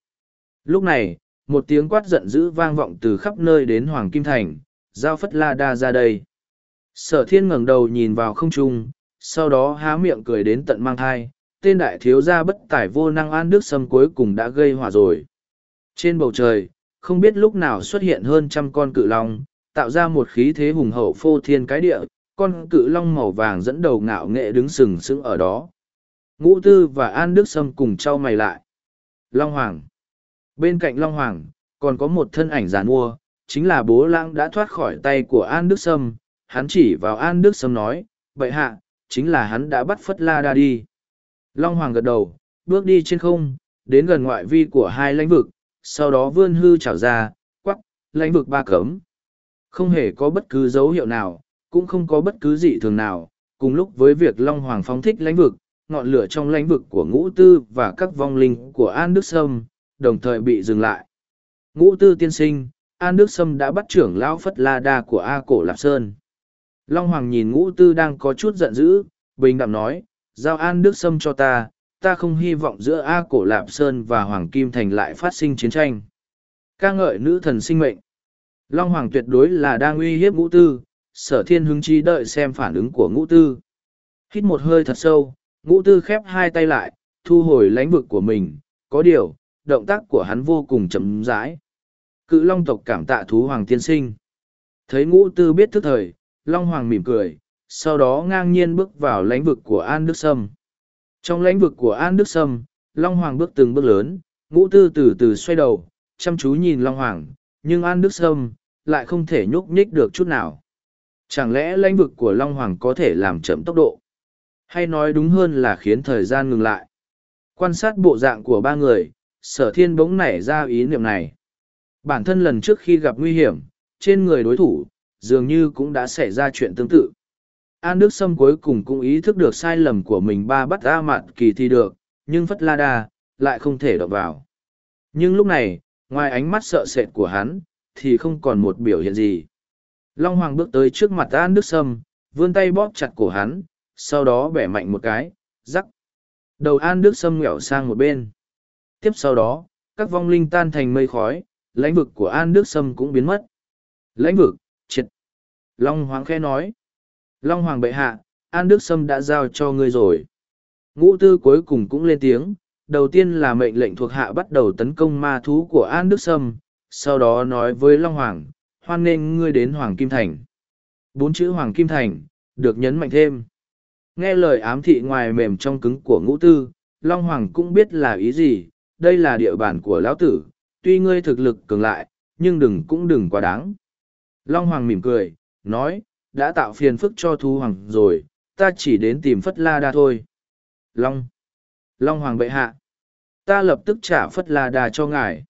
Speaker 1: Lúc này, một tiếng quát giận dữ vang vọng từ khắp nơi đến Hoàng Kim Thành, giao phất la đa ra đây. Sở thiên ngẩng đầu nhìn vào không trung, sau đó há miệng cười đến tận mang thai, tên đại thiếu gia bất tài vô năng An Đức Sâm cuối cùng đã gây hỏa rồi. Trên bầu trời, không biết lúc nào xuất hiện hơn trăm con cự long, tạo ra một khí thế hùng hậu phô thiên cái địa, con cự long màu vàng dẫn đầu ngạo nghệ đứng sừng sững ở đó. Ngũ Tư và An Đức Sâm cùng trao mày lại. Long Hoàng. Bên cạnh Long Hoàng, còn có một thân ảnh giàn mua, chính là bố lãng đã thoát khỏi tay của An Đức Sâm. Hắn chỉ vào An Đức Sâm nói, vậy hạ, chính là hắn đã bắt Phất La Đa đi. Long Hoàng gật đầu, bước đi trên không, đến gần ngoại vi của hai lãnh vực, sau đó vươn hư trảo ra, quắc, lãnh vực ba cấm. Không hề có bất cứ dấu hiệu nào, cũng không có bất cứ dị thường nào, cùng lúc với việc Long Hoàng phóng thích lãnh vực, ngọn lửa trong lãnh vực của ngũ tư và các vong linh của An Đức Sâm, đồng thời bị dừng lại. Ngũ tư tiên sinh, An Đức Sâm đã bắt trưởng lão Phất La Đa của A Cổ Lạp Sơn. Long Hoàng nhìn ngũ tư đang có chút giận dữ, bình đạm nói, giao An Đức Sâm cho ta, ta không hy vọng giữa A Cổ Lạp Sơn và Hoàng Kim Thành lại phát sinh chiến tranh. ca ngợi nữ thần sinh mệnh. Long Hoàng tuyệt đối là đang uy hiếp ngũ tư, sở thiên hứng chi đợi xem phản ứng của ngũ tư. Hít một hơi thật sâu, ngũ tư khép hai tay lại, thu hồi lãnh vực của mình, có điều, động tác của hắn vô cùng chậm rãi. Cự long tộc cảm tạ thú hoàng tiên sinh. Thấy ngũ tư biết thức thời, long hoàng mỉm cười, sau đó ngang nhiên bước vào lãnh vực của An Đức Sâm. Trong lãnh vực của An Đức Sâm, Long Hoàng bước từng bước lớn, ngũ tư từ từ xoay đầu, chăm chú nhìn Long Hoàng, nhưng An Đức Sâm lại không thể nhúc nhích được chút nào. Chẳng lẽ lãnh vực của Long Hoàng có thể làm chậm tốc độ? Hay nói đúng hơn là khiến thời gian ngừng lại? Quan sát bộ dạng của ba người, sở thiên bỗng nảy ra ý niệm này. Bản thân lần trước khi gặp nguy hiểm, trên người đối thủ, dường như cũng đã xảy ra chuyện tương tự. An Đức Sâm cuối cùng cũng ý thức được sai lầm của mình ba bắt A Mạn Kỳ thì được, nhưng Phất La Đa, lại không thể đọc vào. Nhưng lúc này, ngoài ánh mắt sợ sệt của hắn, thì không còn một biểu hiện gì. Long Hoàng bước tới trước mặt An Đức Sâm, vươn tay bóp chặt cổ hắn, sau đó bẻ mạnh một cái, rắc. Đầu An Đức Sâm nghẹo sang một bên. Tiếp sau đó, các vong linh tan thành mây khói, lãnh vực của An Đức Sâm cũng biến mất. Lãnh vực, triệt. Long Hoàng khẽ nói. Long Hoàng bệ hạ, An Đức Sâm đã giao cho ngươi rồi. Ngũ tư cuối cùng cũng lên tiếng, đầu tiên là mệnh lệnh thuộc hạ bắt đầu tấn công ma thú của An Đức Sâm, sau đó nói với Long Hoàng, hoan nghênh ngươi đến Hoàng Kim Thành. Bốn chữ Hoàng Kim Thành, được nhấn mạnh thêm. Nghe lời ám thị ngoài mềm trong cứng của ngũ tư, Long Hoàng cũng biết là ý gì, đây là địa bàn của lão tử, tuy ngươi thực lực cường lại, nhưng đừng cũng đừng quá đáng. Long Hoàng mỉm cười, nói, đã tạo phiền phức cho thú hoàng rồi, ta chỉ đến tìm Phất La Đa thôi. Long! Long Hoàng bệ hạ! Ta lập tức trả Phất La Đa cho ngài.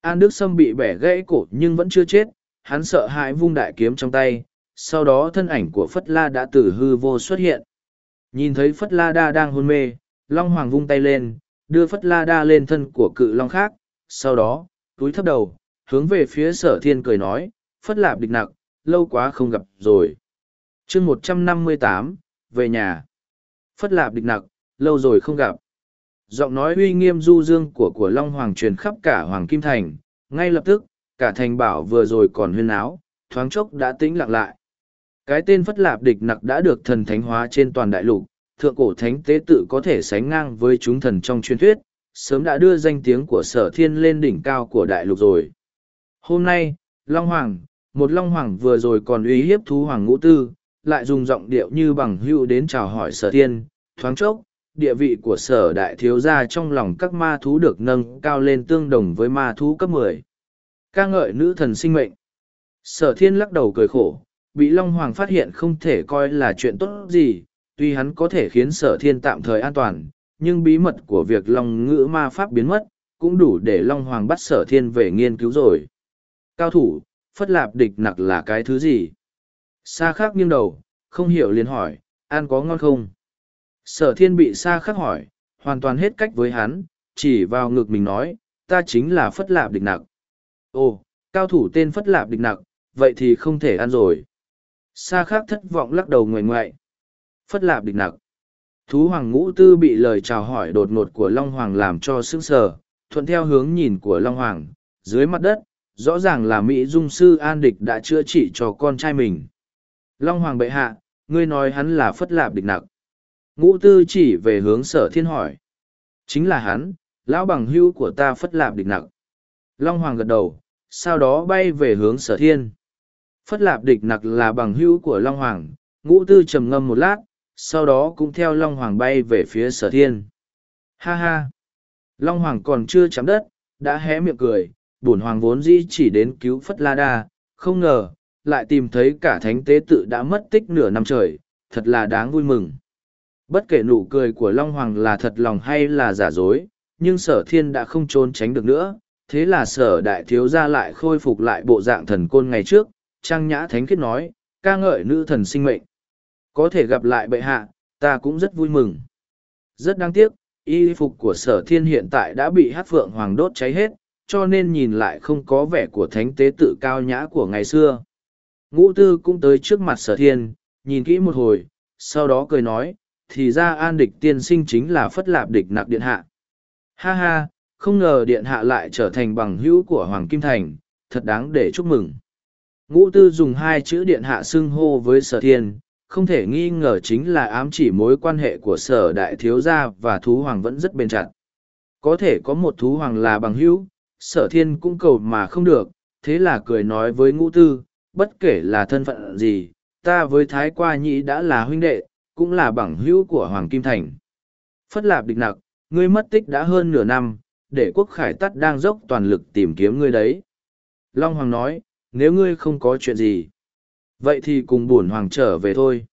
Speaker 1: An Đức Sâm bị bẻ gãy cổ nhưng vẫn chưa chết, hắn sợ hãi vung đại kiếm trong tay, sau đó thân ảnh của Phất La đã từ hư vô xuất hiện. Nhìn thấy Phất La Đa đang hôn mê, Long Hoàng vung tay lên, đưa Phất La Đa lên thân của cự Long khác, sau đó, túi thấp đầu, hướng về phía sở thiên cười nói, Phất Lạp địch nặc, lâu quá không gặp rồi. chương một trăm năm mươi tám về nhà. Phất Lạp địch nặc, lâu rồi không gặp. Giọng nói uy nghiêm du dương của của Long Hoàng truyền khắp cả Hoàng Kim Thành, ngay lập tức, cả thành bảo vừa rồi còn huyên áo, thoáng chốc đã tĩnh lặng lại. Cái tên Phất Lạp địch nặc đã được thần thánh hóa trên toàn đại lục, thượng cổ thánh tế tự có thể sánh ngang với chúng thần trong truyền thuyết, sớm đã đưa danh tiếng của sở thiên lên đỉnh cao của đại lục rồi. Hôm nay, Long Hoàng, một Long Hoàng vừa rồi còn uy hiếp thú Hoàng ngũ tư, lại dùng giọng điệu như bằng hữu đến chào hỏi sở thiên, thoáng chốc, địa vị của sở đại thiếu gia trong lòng các ma thú được nâng cao lên tương đồng với ma thú cấp mười. Ca ngợi nữ thần sinh mệnh. Sở thiên lắc đầu cười khổ bị long hoàng phát hiện không thể coi là chuyện tốt gì tuy hắn có thể khiến sở thiên tạm thời an toàn nhưng bí mật của việc long ngữ ma pháp biến mất cũng đủ để long hoàng bắt sở thiên về nghiên cứu rồi. Cao thủ phất lạp địch nặc là cái thứ gì? Xa khác nghiêng đầu, không hiểu liền hỏi, ăn có ngon không? Sở thiên bị xa Khác hỏi, hoàn toàn hết cách với hắn, chỉ vào ngực mình nói, ta chính là phất lạp địch nặc. Ồ, cao thủ tên phất lạp địch nặc, vậy thì không thể ăn rồi. Xa Khác thất vọng lắc đầu ngoảnh ngoại. Phất lạp địch nặc. Thú hoàng ngũ tư bị lời chào hỏi đột ngột của long hoàng làm cho sững sờ, thuận theo hướng nhìn của long hoàng, dưới mặt đất rõ ràng là mỹ dung sư an địch đã chữa trị cho con trai mình. Long hoàng bệ hạ, ngươi nói hắn là phất lạp địch nặc. Ngũ tư chỉ về hướng sở thiên hỏi. Chính là hắn, lão bằng hữu của ta phất lạp địch nặc. Long hoàng gật đầu, sau đó bay về hướng sở thiên. Phất lạp địch nặc là bằng hữu của long hoàng. Ngũ tư trầm ngâm một lát, sau đó cũng theo long hoàng bay về phía sở thiên. Ha ha. Long hoàng còn chưa chạm đất, đã hé miệng cười bổn hoàng vốn dĩ chỉ đến cứu phất la đa, không ngờ, lại tìm thấy cả thánh tế tự đã mất tích nửa năm trời, thật là đáng vui mừng. Bất kể nụ cười của long hoàng là thật lòng hay là giả dối, nhưng sở thiên đã không trốn tránh được nữa, thế là sở đại thiếu gia lại khôi phục lại bộ dạng thần côn ngày trước, trang nhã thánh khiết nói, ca ngợi nữ thần sinh mệnh. Có thể gặp lại bệ hạ, ta cũng rất vui mừng. Rất đáng tiếc, y phục của sở thiên hiện tại đã bị hát phượng hoàng đốt cháy hết cho nên nhìn lại không có vẻ của thánh tế tự cao nhã của ngày xưa. Ngũ tư cũng tới trước mặt sở thiên, nhìn kỹ một hồi, sau đó cười nói, thì ra an địch tiên sinh chính là phất lạp địch nạp điện hạ. Ha ha, không ngờ điện hạ lại trở thành bằng hữu của hoàng kim thành, thật đáng để chúc mừng. Ngũ tư dùng hai chữ điện hạ xưng hô với sở thiên, không thể nghi ngờ chính là ám chỉ mối quan hệ của sở đại thiếu gia và thú hoàng vẫn rất bền chặt. Có thể có một thú hoàng là bằng hữu sở thiên cũng cầu mà không được, thế là cười nói với ngũ tư, bất kể là thân phận gì, ta với thái qua nhĩ đã là huynh đệ, cũng là bằng hữu của hoàng kim thành. Phất lạp địch nặc, ngươi mất tích đã hơn nửa năm, để quốc khải tắt đang dốc toàn lực tìm kiếm ngươi đấy. Long hoàng nói, nếu ngươi không có chuyện gì, vậy thì cùng bổn hoàng trở về thôi.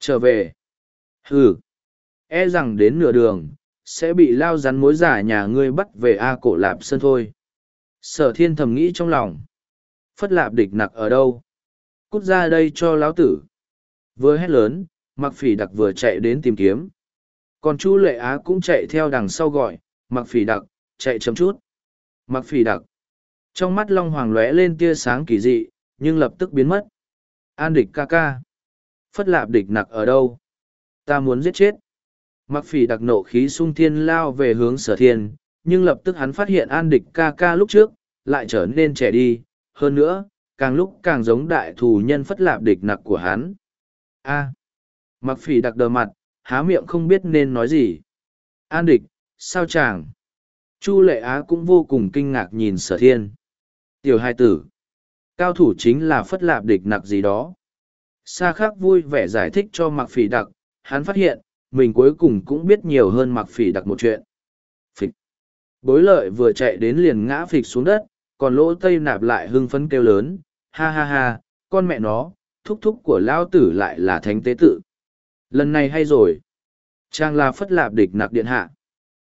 Speaker 1: Trở về? Ừ e rằng đến nửa đường, sẽ bị lao rắn mối giả nhà ngươi bắt về a cổ lạp sơn thôi sở thiên thầm nghĩ trong lòng. Phất lạp địch nặc ở đâu? Cút ra đây cho lão tử. Vừa hét lớn mặc phỉ đặc vừa chạy đến tìm kiếm. Còn chu lệ á cũng chạy theo đằng sau gọi mặc phỉ đặc, chạy chấm chút. Mặc phỉ đặc. Trong mắt long hoàng lóe lên tia sáng kỳ dị, nhưng lập tức biến mất. An địch ca ca. Phất lạp địch nặc ở đâu? Ta muốn giết chết. Mặc phỉ đặc nộ khí sung thiên lao về hướng sở thiên nhưng lập tức hắn phát hiện an địch ca ca lúc trước lại trở nên trẻ đi. Hơn nữa, càng lúc càng giống đại thù nhân phất lạp địch nặc của hắn. A mặc phỉ đặc đờ mặt, há miệng không biết nên nói gì. An địch, sao chàng? Chu lệ á cũng vô cùng kinh ngạc nhìn sở thiên. Tiểu hai tử, cao thủ chính là phất lạp địch nặc gì đó. Sa khắc vui vẻ giải thích cho mặc phỉ đặc, hắn phát hiện, mình cuối cùng cũng biết nhiều hơn mặc phỉ đặc một chuyện. Phịch bối lợi vừa chạy đến liền ngã phịch xuống đất, còn lỗ tây nạp lại hưng phấn kêu lớn, ha ha ha, con mẹ nó, thúc thúc của lão tử lại là thánh tế tự. Lần này hay rồi. Trang là phất lạp địch nặc điện hạ.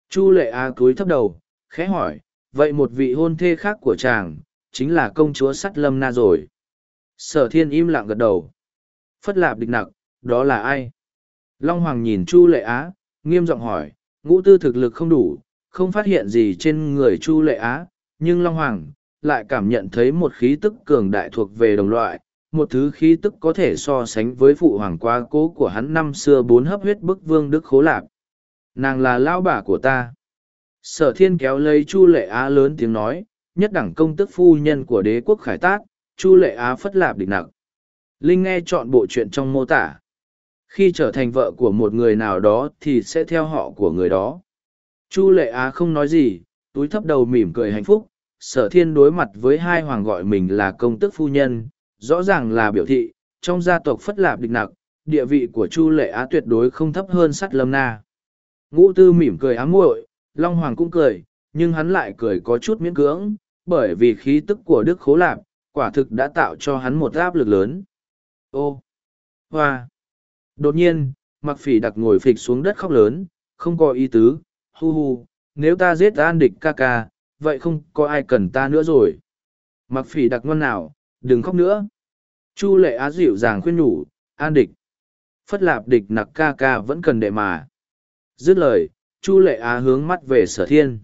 Speaker 1: Chu lệ a cúi thấp đầu, khẽ hỏi, vậy một vị hôn thê khác của chàng, chính là công chúa sắt lâm na rồi. Sở thiên im lặng gật đầu. Phất lạp địch nặc, đó là ai? Long hoàng nhìn chu lệ á, nghiêm giọng hỏi, ngũ tư thực lực không đủ không phát hiện gì trên người chu lệ á, nhưng long hoàng lại cảm nhận thấy một khí tức cường đại thuộc về đồng loại, một thứ khí tức có thể so sánh với phụ hoàng quá cố của hắn năm xưa bốn hấp huyết bức vương đức khố lạp. Nàng là lao bà của ta. Sở thiên kéo lấy chu lệ á lớn tiếng nói, nhất đẳng công tức phu nhân của đế quốc khải tác chu lệ á phất lạp địch nặng linh nghe chọn bộ chuyện trong mô tả. Khi trở thành vợ của một người nào đó thì sẽ theo họ của người đó chu lệ á không nói gì, túi thấp đầu mỉm cười hạnh phúc, sở thiên đối mặt với hai hoàng gọi mình là công tức phu nhân, rõ ràng là biểu thị, trong gia tộc phất lạp địch nặc, địa vị của chu lệ á tuyệt đối không thấp hơn sắt lâm na. Ngũ tư mỉm cười ám muội, long hoàng cũng cười, nhưng hắn lại cười có chút miễn cưỡng, bởi vì khí tức của đức khố lạp, quả thực đã tạo cho hắn một áp lực lớn. Ô, hoa. Đột nhiên mặc phỉ đặc ngồi phịch xuống đất khóc lớn, không có ý tứ hu hu, nếu ta giết an địch ca ca, vậy không có ai cần ta nữa rồi. Mặc phỉ đặc ngon nào, đừng khóc nữa. Chu lệ á dịu dàng khuyên nhủ, an địch. Phất lạp địch nặc ca ca vẫn cần đệ mà. Dứt lời, chu lệ á hướng mắt về sở thiên.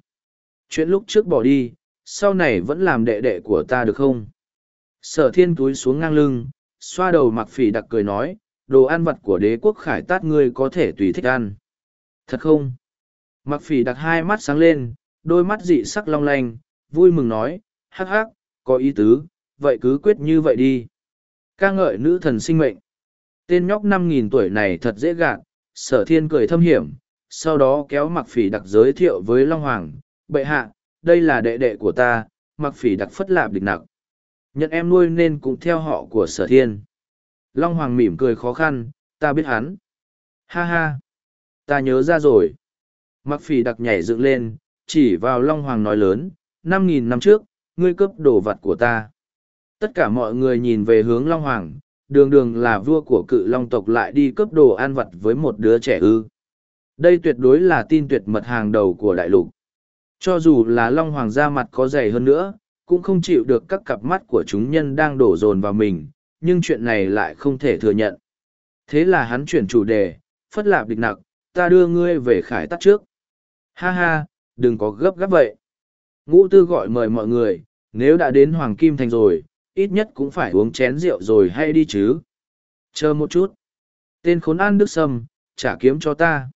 Speaker 1: Chuyện lúc trước bỏ đi, sau này vẫn làm đệ đệ của ta được không? Sở thiên túi xuống ngang lưng, xoa đầu mặc phỉ đặc cười nói, đồ ăn vặt của đế quốc khải tát ngươi có thể tùy thích ăn. Thật không? Mặc phỉ đặc hai mắt sáng lên đôi mắt dị sắc long lanh vui mừng nói hắc hắc có ý tứ vậy cứ quyết như vậy đi ca ngợi nữ thần sinh mệnh tên nhóc năm nghìn tuổi này thật dễ gạt sở thiên cười thâm hiểm sau đó kéo mặc phỉ đặc giới thiệu với long hoàng bệ hạ đây là đệ đệ của ta mặc phỉ đặc phất lạp địch nặc nhận em nuôi nên cũng theo họ của sở thiên Long Hoàng mỉm cười khó khăn, ta biết hắn. Ha ha, ta nhớ ra rồi. Mặc phỉ đặc nhảy dựng lên, chỉ vào Long Hoàng nói lớn, năm nghìn năm trước, ngươi cướp đồ vật của ta. Tất cả mọi người nhìn về hướng Long Hoàng, đường đường là vua của cự Long tộc lại đi cướp đồ ăn vật với một đứa trẻ ư. Đây tuyệt đối là tin tuyệt mật hàng đầu của đại lục. Cho dù là Long Hoàng ra mặt có dày hơn nữa, cũng không chịu được các cặp mắt của chúng nhân đang đổ dồn vào mình, nhưng chuyện này lại không thể thừa nhận. Thế là hắn chuyển chủ đề, phất lạp địch nặc, ta đưa ngươi về khải tắt trước. Ha ha, đừng có gấp gáp vậy. Ngũ tư gọi mời mọi người, nếu đã đến Hoàng Kim Thành rồi, ít nhất cũng phải uống chén rượu rồi hay đi chứ. Chờ một chút. Tên khốn An Đức Sâm, trả kiếm cho ta.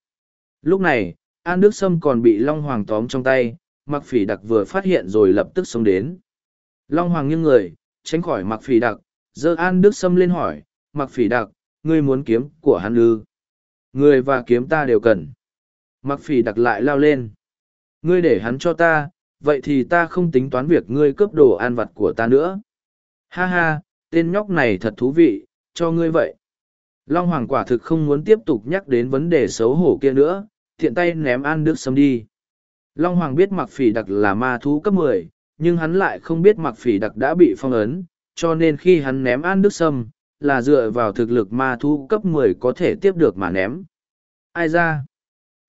Speaker 1: Lúc này, An Đức Sâm còn bị Long Hoàng tóm trong tay, mặc phỉ đặc vừa phát hiện rồi lập tức xông đến. Long Hoàng nghiêng người, tránh khỏi mặc phỉ đặc, giơ An Đức Sâm lên hỏi, mặc phỉ đặc, ngươi muốn kiếm của hắn ư? Người và kiếm ta đều cần. Mặc phỉ đặc lại lao lên. Ngươi để hắn cho ta, vậy thì ta không tính toán việc ngươi cướp đồ ăn vặt của ta nữa. Ha ha, tên nhóc này thật thú vị, cho ngươi vậy. Long Hoàng quả thực không muốn tiếp tục nhắc đến vấn đề xấu hổ kia nữa, thiện tay ném An Đức Sâm đi. Long Hoàng biết mặc phỉ đặc là ma thú cấp mười, nhưng hắn lại không biết mặc phỉ đặc đã bị phong ấn, cho nên khi hắn ném An Đức Sâm, là dựa vào thực lực ma thu cấp mười có thể tiếp được mà ném. Ai ra?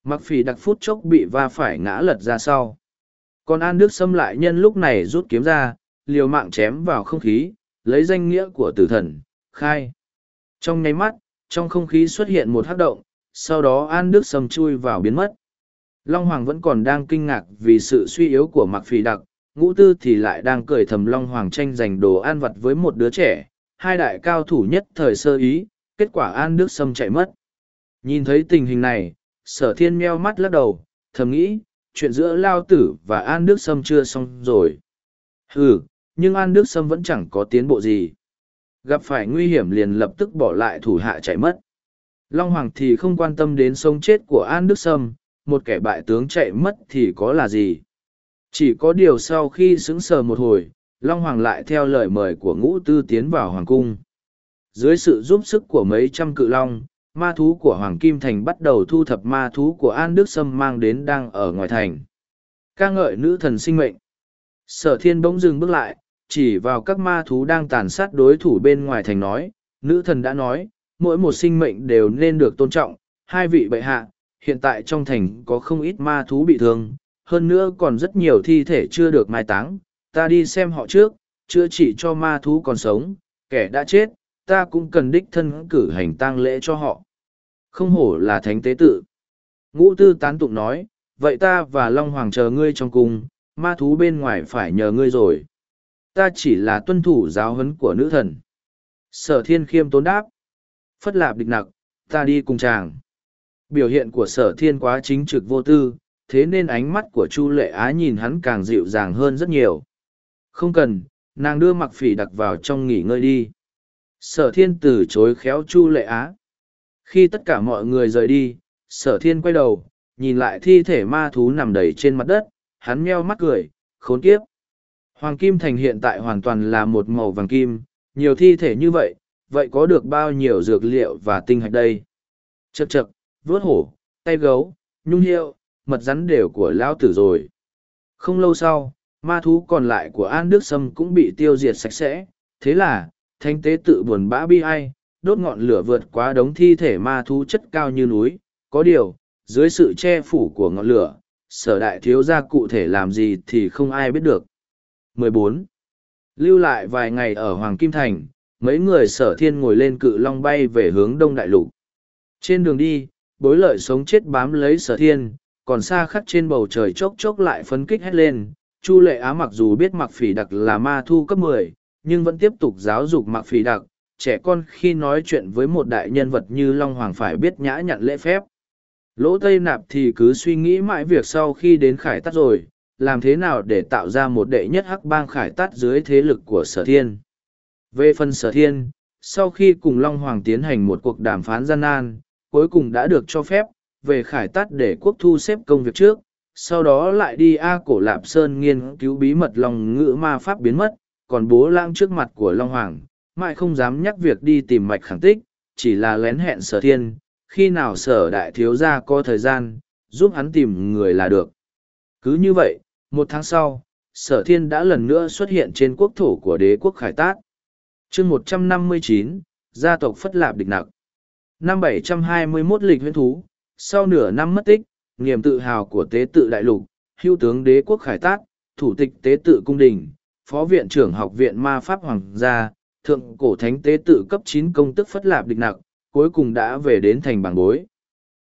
Speaker 1: Mặc phỉ đặc phút chốc bị va phải ngã lật ra sau. Còn An Đức Sâm lại nhân lúc này rút kiếm ra, liều mạng chém vào không khí, lấy danh nghĩa của tử thần, khai. Trong nháy mắt, trong không khí xuất hiện một hắc động, sau đó An Đức Sâm chui vào biến mất. Long Hoàng vẫn còn đang kinh ngạc vì sự suy yếu của Mạc Phỉ Đặc, ngũ tư thì lại đang cười thầm Long Hoàng tranh giành đồ ăn vặt với một đứa trẻ, hai đại cao thủ nhất thời sơ ý, kết quả An Đức Sâm chạy mất. Nhìn thấy tình hình này, sở thiên meo mắt lắc đầu, thầm nghĩ, chuyện giữa Lao Tử và An Đức Sâm chưa xong rồi. Ừ, nhưng An Đức Sâm vẫn chẳng có tiến bộ gì. Gặp phải nguy hiểm liền lập tức bỏ lại thủ hạ chạy mất. Long Hoàng thì không quan tâm đến sống chết của An Đức Sâm, một kẻ bại tướng chạy mất thì có là gì. Chỉ có điều sau khi sững sờ một hồi, Long Hoàng lại theo lời mời của ngũ tư tiến vào Hoàng Cung. Dưới sự giúp sức của mấy trăm cự long, ma thú của Hoàng Kim Thành bắt đầu thu thập ma thú của An Đức Sâm mang đến đang ở ngoài thành. ca ngợi nữ thần sinh mệnh. Sở thiên bỗng dừng bước lại, chỉ vào các ma thú đang tàn sát đối thủ bên ngoài thành nói, nữ thần đã nói, mỗi một sinh mệnh đều nên được tôn trọng, hai vị bệ hạ, hiện tại trong thành có không ít ma thú bị thương, hơn nữa còn rất nhiều thi thể chưa được mai táng, ta đi xem họ trước, chữa trị cho ma thú còn sống, kẻ đã chết, ta cũng cần đích thân cử hành tang lễ cho họ. Không hổ là thánh tế tự. Ngũ tư tán tụng nói, vậy ta và Long Hoàng chờ ngươi trong cung, ma thú bên ngoài phải nhờ ngươi rồi. Ta chỉ là tuân thủ giáo huấn của nữ thần. Sở thiên khiêm tốn đáp. Phất lạp địch nặc, ta đi cùng chàng. Biểu hiện của sở thiên quá chính trực vô tư, thế nên ánh mắt của Chu Lệ Á nhìn hắn càng dịu dàng hơn rất nhiều. Không cần, nàng đưa mặc phỉ đặc vào trong nghỉ ngơi đi. Sở thiên từ chối khéo Chu Lệ Á. Khi tất cả mọi người rời đi, sở thiên quay đầu, nhìn lại thi thể ma thú nằm đầy trên mặt đất, hắn meo mắt cười, khốn kiếp. Hoàng kim thành hiện tại hoàn toàn là một màu vàng kim, nhiều thi thể như vậy, vậy có được bao nhiêu dược liệu và tinh hạch đây? Chậc chậc, vớt hổ, tay gấu, nhung hiệu, mật rắn đều của lão tử rồi. Không lâu sau, ma thú còn lại của An Đức Sâm cũng bị tiêu diệt sạch sẽ, thế là, thanh tế tự buồn bã bi ai, đốt ngọn lửa vượt qua đống thi thể ma thú chất cao như núi, có điều, dưới sự che phủ của ngọn lửa, sở đại thiếu gia cụ thể làm gì thì không ai biết được. 14. Lưu lại vài ngày ở Hoàng Kim Thành, mấy người sở thiên ngồi lên cự long bay về hướng đông đại lục. Trên đường đi, bối lợi sống chết bám lấy sở thiên, còn xa khắc trên bầu trời chốc chốc lại phấn kích hét lên. Chu lệ á mặc dù biết mặc phỉ đặc là ma thu cấp mười, nhưng vẫn tiếp tục giáo dục mặc phỉ đặc. Trẻ con khi nói chuyện với một đại nhân vật như Long Hoàng phải biết nhã nhặn lễ phép. Lỗ Tây Nạp thì cứ suy nghĩ mãi việc sau khi đến khải tắt rồi, làm thế nào để tạo ra một đệ nhất hắc bang khải tắt dưới thế lực của sở thiên. Về phần sở thiên, sau khi cùng Long Hoàng tiến hành một cuộc đàm phán gian nan, cuối cùng đã được cho phép, về khải tắt để quốc thu xếp công việc trước, sau đó lại đi A Cổ Lạp Sơn nghiên cứu bí mật lòng ngữ ma pháp biến mất, còn bố lang trước mặt của Long Hoàng, mãi không dám nhắc việc đi tìm mạch khẳng tích, chỉ là lén hẹn sở thiên, khi nào sở đại thiếu gia có thời gian, giúp hắn tìm người là được. Cứ như vậy, một tháng sau, sở thiên đã lần nữa xuất hiện trên quốc thổ của đế quốc khải tát. chương một trăm năm mươi chín gia tộc Phất Lạp địch nặc. Năm bảy trăm hai mươi 721 lịch huyên thú, sau nửa năm mất tích, niềm tự hào của tế tự đại lục, hưu tướng đế quốc khải tát, thủ tịch tế tự cung đình, phó viện trưởng học viện ma pháp hoàng gia, thượng cổ thánh tế tự cấp chín công tức Phất Lạp địch nặc, cuối cùng đã về đến thành bảng bối.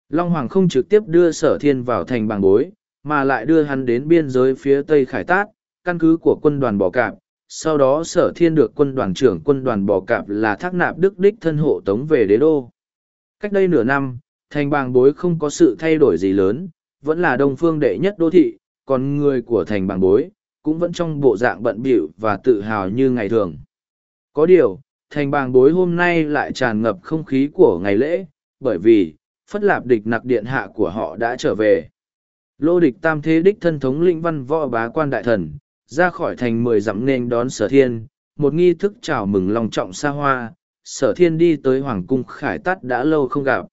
Speaker 1: Long Hoàng không trực tiếp đưa sở thiên vào thành bảng bối, mà lại đưa hắn đến biên giới phía tây khải tát, căn cứ của quân đoàn bò cạp. Sau đó sở thiên được quân đoàn trưởng quân đoàn bò cạp là thác nạp đức đích thân hộ tống về đế đô. Cách đây nửa năm, thành bàng bối không có sự thay đổi gì lớn, vẫn là đông phương đệ nhất đô thị, còn người của thành bàng bối, cũng vẫn trong bộ dạng bận bịu và tự hào như ngày thường. Có điều, thành bàng bối hôm nay lại tràn ngập không khí của ngày lễ, bởi vì, phất lạp địch nặc điện hạ của họ đã trở về. Lô địch tam thế đích thân thống lĩnh văn võ bá quan đại thần, ra khỏi thành mười dặm nên đón sở thiên, một nghi thức chào mừng lòng trọng xa hoa, sở thiên đi tới hoàng cung khải tắt đã lâu không gặp.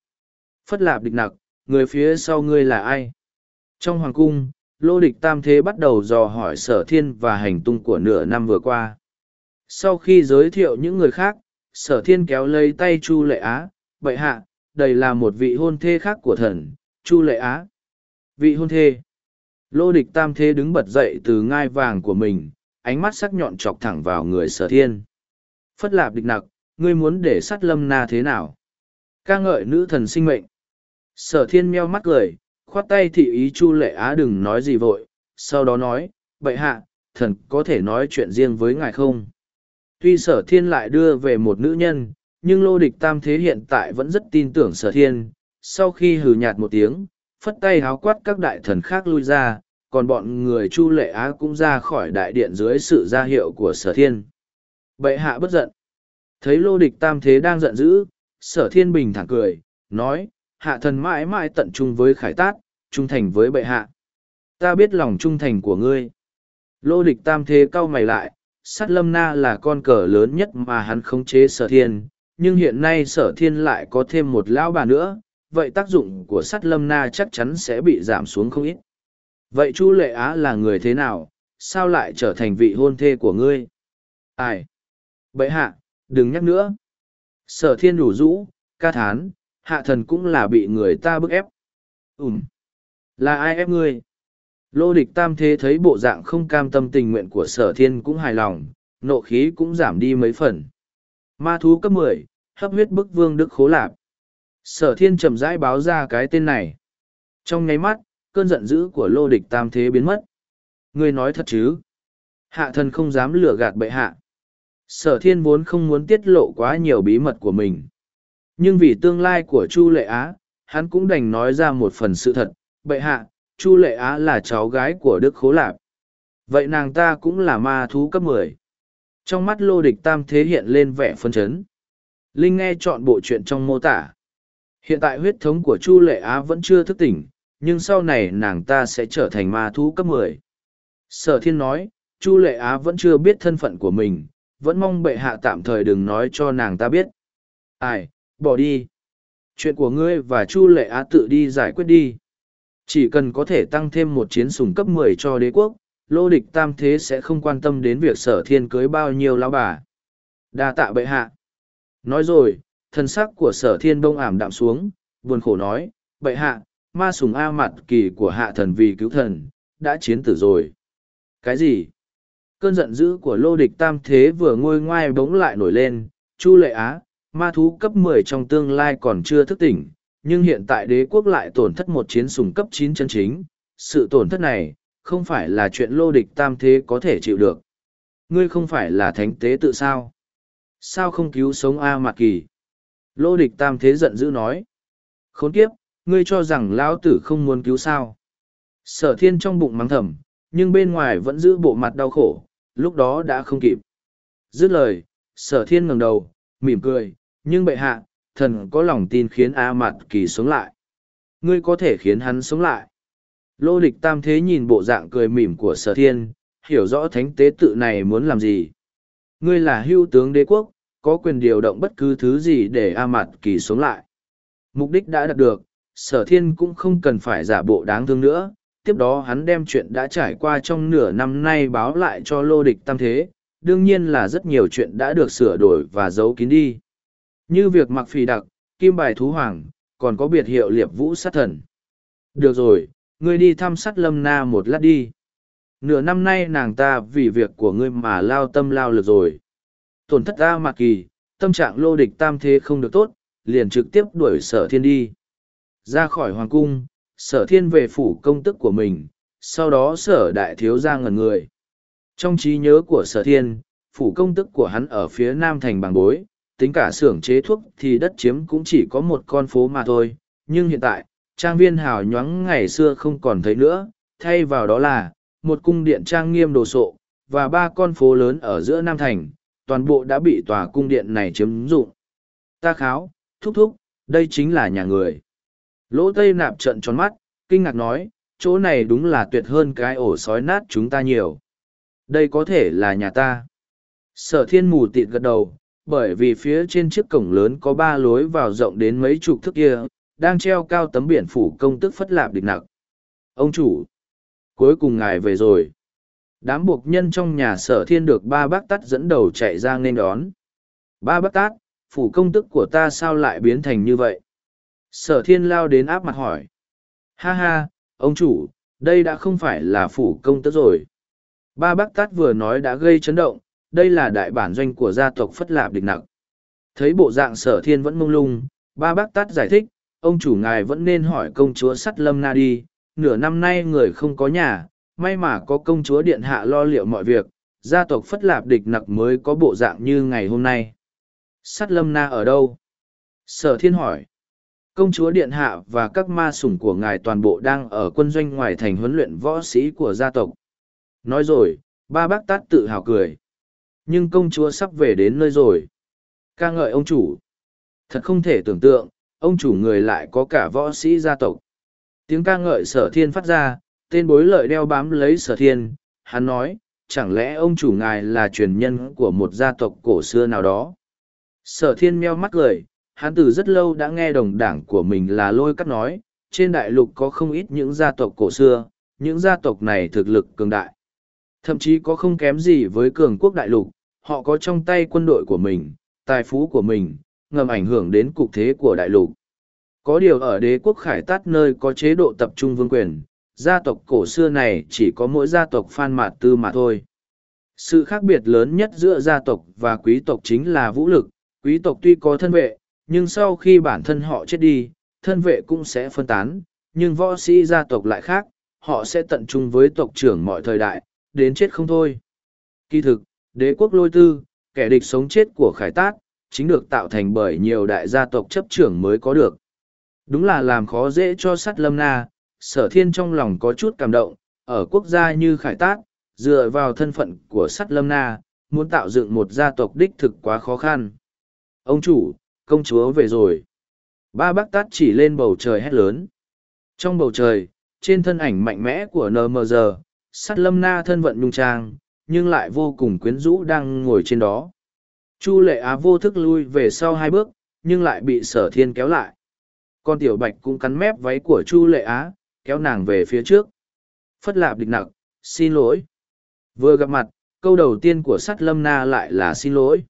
Speaker 1: Phất lạp địch nặc, người phía sau ngươi là ai? Trong hoàng cung, lô địch tam thế bắt đầu dò hỏi sở thiên và hành tung của nửa năm vừa qua. Sau khi giới thiệu những người khác, sở thiên kéo lấy tay Chu Lệ Á, bậy hạ, đây là một vị hôn thê khác của thần, Chu Lệ Á. Vị hôn thê. Lô địch tam thế đứng bật dậy từ ngai vàng của mình, ánh mắt sắc nhọn chọc thẳng vào người sở thiên. Phất lạp địch nặc, ngươi muốn để sát lâm na thế nào? ca ngợi nữ thần sinh mệnh. Sở thiên meo mắt cười, khoát tay thị ý Chu Lệ Á đừng nói gì vội, sau đó nói, bệ hạ, thần có thể nói chuyện riêng với ngài không? Tuy sở thiên lại đưa về một nữ nhân, nhưng lô địch tam thế hiện tại vẫn rất tin tưởng sở thiên. Sau khi hừ nhạt một tiếng, phất tay háo quát các đại thần khác lui ra, còn bọn người Chu Lệ Á cũng ra khỏi đại điện dưới sự ra hiệu của sở thiên. Bệ hạ bất giận. Thấy lô địch tam thế đang giận dữ, sở thiên bình thẳng cười, nói, hạ thần mãi mãi tận trung với khải tát, trung thành với bệ hạ. Ta biết lòng trung thành của ngươi. Lô địch tam thế cau mày lại, sát lâm na là con cờ lớn nhất mà hắn khống chế sở thiên, nhưng hiện nay sở thiên lại có thêm một lão bà nữa, vậy tác dụng của sát lâm na chắc chắn sẽ bị giảm xuống không ít. Vậy Chu Lệ Á là người thế nào, sao lại trở thành vị hôn thê của ngươi? Ai? Bậy hạ, đừng nhắc nữa. Sở thiên đủ rũ, ca thán, hạ thần cũng là bị người ta bức ép. Ừm. Là ai ép ngươi? Lô địch tam thế thấy bộ dạng không cam tâm tình nguyện của sở thiên cũng hài lòng, nộ khí cũng giảm đi mấy phần. Ma thú cấp mười, hấp huyết bức vương đức khố lạp. Sở thiên chậm rãi báo ra cái tên này. Trong nháy mắt, cơn giận dữ của lô địch tam thế biến mất. Ngươi nói thật chứ? Hạ thần không dám lừa gạt bệ hạ. Sở thiên vốn không muốn tiết lộ quá nhiều bí mật của mình. Nhưng vì tương lai của Chu Lệ Á, hắn cũng đành nói ra một phần sự thật. Bệ hạ, Chu Lệ Á là cháu gái của Đức Khố Lạp. Vậy nàng ta cũng là ma thú cấp mười. Trong mắt lô địch tam thế hiện lên vẻ phân chấn. Linh nghe chọn bộ chuyện trong mô tả. Hiện tại huyết thống của Chu Lệ Á vẫn chưa thức tỉnh, nhưng sau này nàng ta sẽ trở thành ma thú cấp mười. Sở thiên nói, Chu Lệ Á vẫn chưa biết thân phận của mình, vẫn mong bệ hạ tạm thời đừng nói cho nàng ta biết. Ai, bỏ đi. Chuyện của ngươi và Chu Lệ Á tự đi giải quyết đi. Chỉ cần có thể tăng thêm một chiến sủng cấp mười cho đế quốc, lô địch tam thế sẽ không quan tâm đến việc sở thiên cưới bao nhiêu lão bà. đa tạ bệ hạ. Nói rồi, thân sắc của sở thiên bông ảm đạm xuống, buồn khổ nói, bệ hạ, ma sùng A mặt kỳ của hạ thần vì cứu thần, đã chiến tử rồi. Cái gì? Cơn giận dữ của lô địch tam thế vừa ngôi ngoai bỗng lại nổi lên, Chu lệ á, ma thú cấp mười trong tương lai còn chưa thức tỉnh, nhưng hiện tại đế quốc lại tổn thất một chiến sùng cấp chín chân chính. Sự tổn thất này, không phải là chuyện lô địch tam thế có thể chịu được. Ngươi không phải là thánh tế tự sao? Sao không cứu sống A Mạc Kỳ? Lô địch tam thế giận dữ nói. Khốn kiếp, ngươi cho rằng lão tử không muốn cứu sao? Sở thiên trong bụng mắng thầm, nhưng bên ngoài vẫn giữ bộ mặt đau khổ, lúc đó đã không kịp. Dứt lời, sở thiên ngẩng đầu, mỉm cười, nhưng bệ hạ, thần có lòng tin khiến A Mạt Kỳ sống lại. Ngươi có thể khiến hắn sống lại. Lô địch tam thế nhìn bộ dạng cười mỉm của sở thiên, hiểu rõ thánh tế tự này muốn làm gì. Ngươi là hưu tướng đế quốc, có quyền điều động bất cứ thứ gì để A Mạt Kỳ sống lại. Mục đích đã đạt được, sở thiên cũng không cần phải giả bộ đáng thương nữa. Tiếp đó hắn đem chuyện đã trải qua trong nửa năm nay báo lại cho lô địch tam thế, đương nhiên là rất nhiều chuyện đã được sửa đổi và giấu kín đi. Như việc mặc phì đặc, kim bài thú hoàng, còn có biệt hiệu liệp vũ sát thần. Được rồi, ngươi đi thăm sát lâm na một lát đi. Nửa năm nay nàng ta vì việc của ngươi mà lao tâm lao lực rồi. Tổn thất ta mặc kỳ, tâm trạng lô địch tam thế không được tốt, liền trực tiếp đuổi sở thiên đi. Ra khỏi hoàng cung, sở thiên về phủ công tức của mình, sau đó sở đại thiếu ra ngần người. Trong trí nhớ của sở thiên, phủ công tức của hắn ở phía nam thành bàng bối, tính cả xưởng chế thuốc thì đất chiếm cũng chỉ có một con phố mà thôi. Nhưng hiện tại, trang viên hào nhoáng ngày xưa không còn thấy nữa, thay vào đó là, một cung điện trang nghiêm đồ sộ, và ba con phố lớn ở giữa Nam Thành, toàn bộ đã bị tòa cung điện này chiếm dụng. Ta kháo, thúc thúc, đây chính là nhà người. Lỗ Tây nạp trận tròn mắt, kinh ngạc nói, chỗ này đúng là tuyệt hơn cái ổ sói nát chúng ta nhiều. Đây có thể là nhà ta. Sở thiên mù tịt gật đầu, bởi vì phía trên chiếc cổng lớn có ba lối vào rộng đến mấy chục thước kia, đang treo cao tấm biển phủ công tức phất lạp địch nặc. Ông chủ, cuối cùng ngài về rồi. Đám buộc nhân trong nhà sở thiên được ba bác tắt dẫn đầu chạy ra nên đón. Ba bác tát, phủ công tức của ta sao lại biến thành như vậy? Sở thiên lao đến áp mặt hỏi. Ha ha, ông chủ, đây đã không phải là phủ công tức rồi. Ba bác tát vừa nói đã gây chấn động, đây là đại bản doanh của gia tộc Phất Lạp Địch Nặc. Thấy bộ dạng sở thiên vẫn mông lung, ba bác tát giải thích, ông chủ ngài vẫn nên hỏi công chúa sắt lâm na đi, nửa năm nay người không có nhà, may mà có công chúa điện hạ lo liệu mọi việc, gia tộc Phất Lạp Địch Nặc mới có bộ dạng như ngày hôm nay. Sắt lâm na ở đâu? Sở thiên hỏi. Công chúa Điện Hạ và các ma sủng của ngài toàn bộ đang ở quân doanh ngoài thành huấn luyện võ sĩ của gia tộc. Nói rồi, ba bác tát tự hào cười. Nhưng công chúa sắp về đến nơi rồi. ca ngợi ông chủ. Thật không thể tưởng tượng, ông chủ người lại có cả võ sĩ gia tộc. Tiếng ca ngợi sở thiên phát ra, tên bối lợi đeo bám lấy sở thiên. Hắn nói, chẳng lẽ ông chủ ngài là truyền nhân của một gia tộc cổ xưa nào đó? Sở thiên meo mắt cười, hắn từ rất lâu đã nghe đồng đảng của mình là lôi cắt nói, trên đại lục có không ít những gia tộc cổ xưa, những gia tộc này thực lực cường đại. Thậm chí có không kém gì với cường quốc đại lục, họ có trong tay quân đội của mình, tài phú của mình, ngầm ảnh hưởng đến cục thế của đại lục. Có điều ở đế quốc khải tát nơi có chế độ tập trung vương quyền, gia tộc cổ xưa này chỉ có mỗi gia tộc Phan Mạt Tư mà thôi. Sự khác biệt lớn nhất giữa gia tộc và quý tộc chính là vũ lực, quý tộc tuy có thân vệ, nhưng sau khi bản thân họ chết đi, thân vệ cũng sẽ phân tán, nhưng võ sĩ gia tộc lại khác, họ sẽ tận trung với tộc trưởng mọi thời đại, đến chết không thôi. Kỳ thực, đế quốc lôi tư, kẻ địch sống chết của khải tát, chính được tạo thành bởi nhiều đại gia tộc chấp trưởng mới có được. Đúng là làm khó dễ cho sắt lâm na, sở thiên trong lòng có chút cảm động, ở quốc gia như khải tát, dựa vào thân phận của sắt lâm na, muốn tạo dựng một gia tộc đích thực quá khó khăn. Ông chủ, công chúa về rồi. Ba bác tát chỉ lên bầu trời hét lớn. Trong bầu trời, trên thân ảnh mạnh mẽ của NMG, sắt lâm na thân vận nhung trang, nhưng lại vô cùng quyến rũ đang ngồi trên đó. Chu lệ á vô thức lui về sau hai bước, nhưng lại bị sở thiên kéo lại. Con tiểu bạch cũng cắn mép váy của Chu lệ á, kéo nàng về phía trước. Phất lạp địch nặc, xin lỗi. Vừa gặp mặt, câu đầu tiên của sắt lâm na lại là xin lỗi.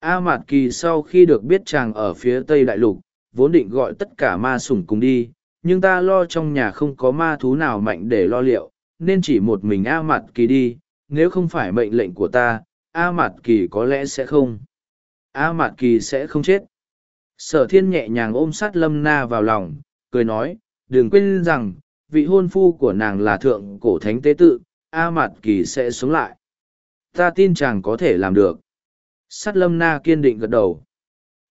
Speaker 1: A Mạt Kỳ sau khi được biết chàng ở phía Tây Đại Lục, vốn định gọi tất cả ma sủng cùng đi, nhưng ta lo trong nhà không có ma thú nào mạnh để lo liệu, nên chỉ một mình A Mạt Kỳ đi, nếu không phải mệnh lệnh của ta, A Mạt Kỳ có lẽ sẽ không. A Mạt Kỳ sẽ không chết. Sở thiên nhẹ nhàng ôm sát Lâm Na vào lòng, cười nói, đừng quên rằng, vị hôn phu của nàng là thượng cổ thánh tế tự, A Mạt Kỳ sẽ sống lại. Ta tin chàng có thể làm được. Sát lâm na kiên định gật đầu.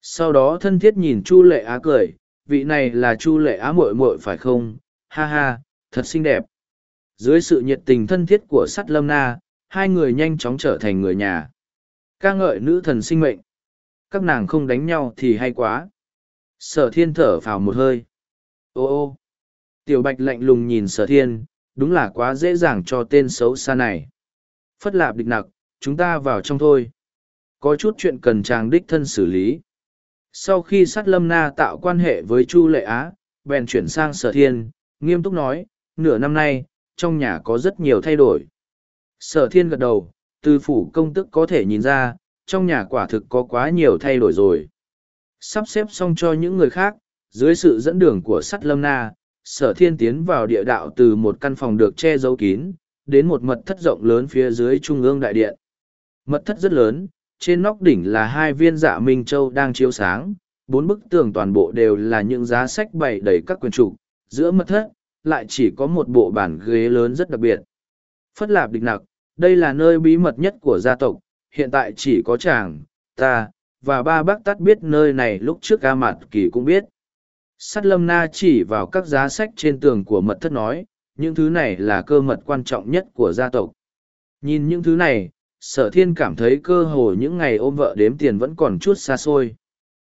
Speaker 1: Sau đó thân thiết nhìn Chu lệ á cười, vị này là Chu lệ á muội muội phải không? Ha ha, thật xinh đẹp. Dưới sự nhiệt tình thân thiết của sắt lâm na, hai người nhanh chóng trở thành người nhà. ca ngợi nữ thần sinh mệnh. Các nàng không đánh nhau thì hay quá. Sở thiên thở phào một hơi. Ô ô. Tiểu bạch lạnh lùng nhìn sở thiên, đúng là quá dễ dàng cho tên xấu xa này. Phất lạp địch nặc, chúng ta vào trong thôi. Có chút chuyện cần chàng đích thân xử lý. Sau khi sát lâm na tạo quan hệ với Chu Lệ Á, bèn chuyển sang sở thiên, nghiêm túc nói, nửa năm nay, trong nhà có rất nhiều thay đổi. Sở thiên gật đầu, từ phủ công tức có thể nhìn ra, trong nhà quả thực có quá nhiều thay đổi rồi. Sắp xếp xong cho những người khác, dưới sự dẫn đường của sắt lâm na, sở thiên tiến vào địa đạo từ một căn phòng được che giấu kín, đến một mật thất rộng lớn phía dưới trung ương đại điện. Mật thất rất lớn, trên nóc đỉnh là hai viên dạ minh châu đang chiếu sáng, bốn bức tường toàn bộ đều là những giá sách bày đầy các quyển trục, giữa mật thất, lại chỉ có một bộ bàn ghế lớn rất đặc biệt. Phất lạp địch nặc, đây là nơi bí mật nhất của gia tộc, hiện tại chỉ có chàng, ta, và ba bác tắt biết nơi này lúc trước ca mặt kỳ cũng biết. Sắt lâm na chỉ vào các giá sách trên tường của mật thất nói, những thứ này là cơ mật quan trọng nhất của gia tộc. Nhìn những thứ này, sở thiên cảm thấy cơ hồ những ngày ôm vợ đếm tiền vẫn còn chút xa xôi.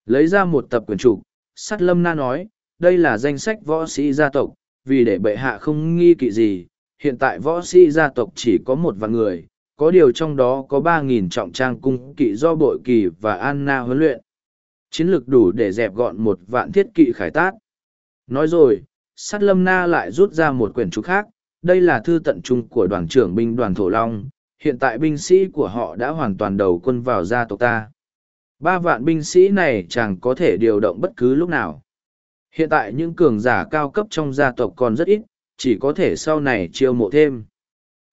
Speaker 1: Lấy ra một tập quyển trục, sắt lâm na nói, đây là danh sách võ sĩ gia tộc, vì để bệ hạ không nghi kỵ gì, hiện tại võ sĩ gia tộc chỉ có một vạn người, có điều trong đó có ba nghìn trọng trang cung kỵ do bội kỳ và Anna huấn luyện. Chiến lược đủ để dẹp gọn một vạn thiết kỵ khải tát. Nói rồi, sát lâm na lại rút ra một quyển trục khác, đây là thư tận trung của đoàn trưởng binh đoàn Thổ Long, hiện tại binh sĩ của họ đã hoàn toàn đầu quân vào gia tộc ta. Ba vạn binh sĩ này chẳng có thể điều động bất cứ lúc nào. Hiện tại những cường giả cao cấp trong gia tộc còn rất ít, chỉ có thể sau này chiêu mộ thêm.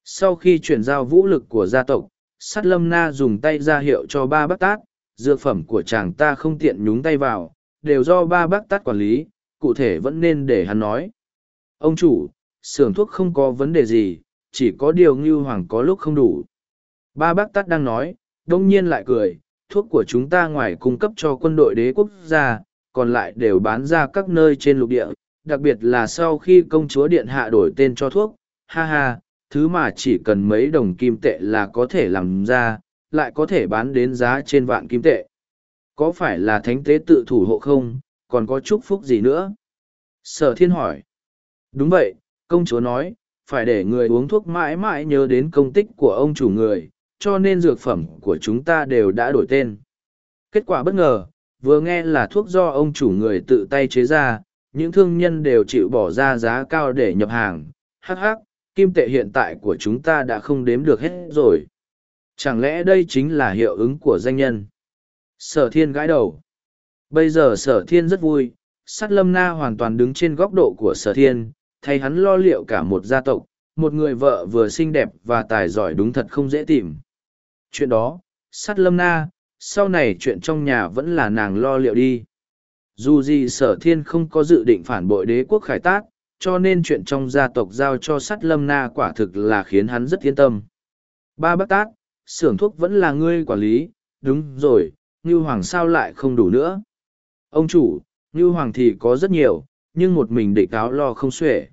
Speaker 1: Sau khi chuyển giao vũ lực của gia tộc, Sát Lâm Na dùng tay ra hiệu cho ba bác tát, dược phẩm của chàng ta không tiện nhúng tay vào, đều do ba bác tát quản lý, cụ thể vẫn nên để hắn nói. Ông chủ, xưởng thuốc không có vấn đề gì, chỉ có điều ngưu hoàng có lúc không đủ. Ba bác tát đang nói, đông nhiên lại cười, thuốc của chúng ta ngoài cung cấp cho quân đội đế quốc gia, còn lại đều bán ra các nơi trên lục địa, đặc biệt là sau khi công chúa điện hạ đổi tên cho thuốc, ha ha, thứ mà chỉ cần mấy đồng kim tệ là có thể làm ra, lại có thể bán đến giá trên vạn kim tệ. Có phải là thánh tế tự thủ hộ không, còn có chúc phúc gì nữa? Sở thiên hỏi. Đúng vậy, công chúa nói, phải để người uống thuốc mãi mãi nhớ đến công tích của ông chủ người, cho nên dược phẩm của chúng ta đều đã đổi tên. Kết quả bất ngờ, vừa nghe là thuốc do ông chủ người tự tay chế ra, những thương nhân đều chịu bỏ ra giá cao để nhập hàng. Hắc hắc, kim tệ hiện tại của chúng ta đã không đếm được hết rồi. Chẳng lẽ đây chính là hiệu ứng của danh nhân? Sở thiên gãi đầu. Bây giờ sở thiên rất vui, sát lâm na hoàn toàn đứng trên góc độ của sở thiên, thay hắn lo liệu cả một gia tộc, một người vợ vừa xinh đẹp và tài giỏi đúng thật không dễ tìm. Chuyện đó, sát lâm na, sau này chuyện trong nhà vẫn là nàng lo liệu đi. Dù gì sở thiên không có dự định phản bội đế quốc khải tác, cho nên chuyện trong gia tộc giao cho sắt lâm na quả thực là khiến hắn rất yên tâm. Ba bác tác, xưởng thuốc vẫn là ngươi quản lý, đúng rồi, Ngưu Hoàng sao lại không đủ nữa. Ông chủ, Ngưu Hoàng thì có rất nhiều, nhưng một mình địch cáo lo không xuể.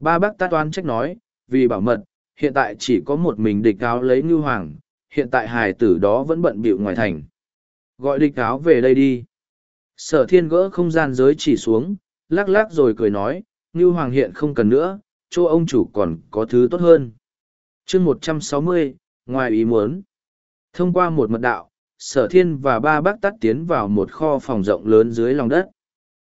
Speaker 1: Ba bác tác toán trách nói, vì bảo mật, hiện tại chỉ có một mình địch cáo lấy Ngưu Hoàng, hiện tại hài tử đó vẫn bận bịu ngoài thành. Gọi địch cáo về đây đi. Sở thiên gỡ không gian giới chỉ xuống, lắc lắc rồi cười nói, Ngưu Hoàng hiện không cần nữa, chỗ ông chủ còn có thứ tốt hơn. chương một trăm sáu mươi, ngoài ý muốn. Thông qua một mật đạo, sở thiên và ba bác tắt tiến vào một kho phòng rộng lớn dưới lòng đất.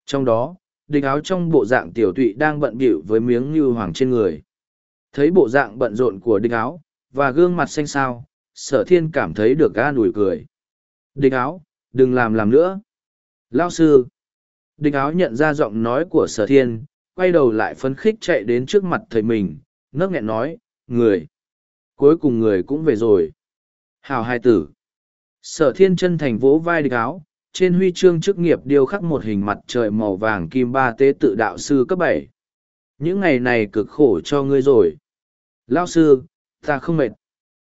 Speaker 1: Trong đó, địch áo trong bộ dạng tiểu tụy đang bận bịu với miếng Ngưu Hoàng trên người. Thấy bộ dạng bận rộn của địch áo, và gương mặt xanh xao, sở thiên cảm thấy được ga nủi cười. Địch áo, đừng làm làm nữa. Lao sư. Địch áo nhận ra giọng nói của sở thiên, quay đầu lại phấn khích chạy đến trước mặt thầy mình, nấc nghẹn nói, người. Cuối cùng người cũng về rồi. Hào hai tử. Sở thiên chân thành vỗ vai địch áo, trên huy chương chức nghiệp điêu khắc một hình mặt trời màu vàng kim ba tế tự đạo sư cấp bảy. Những ngày này cực khổ cho ngươi rồi. Lao sư, ta không mệt.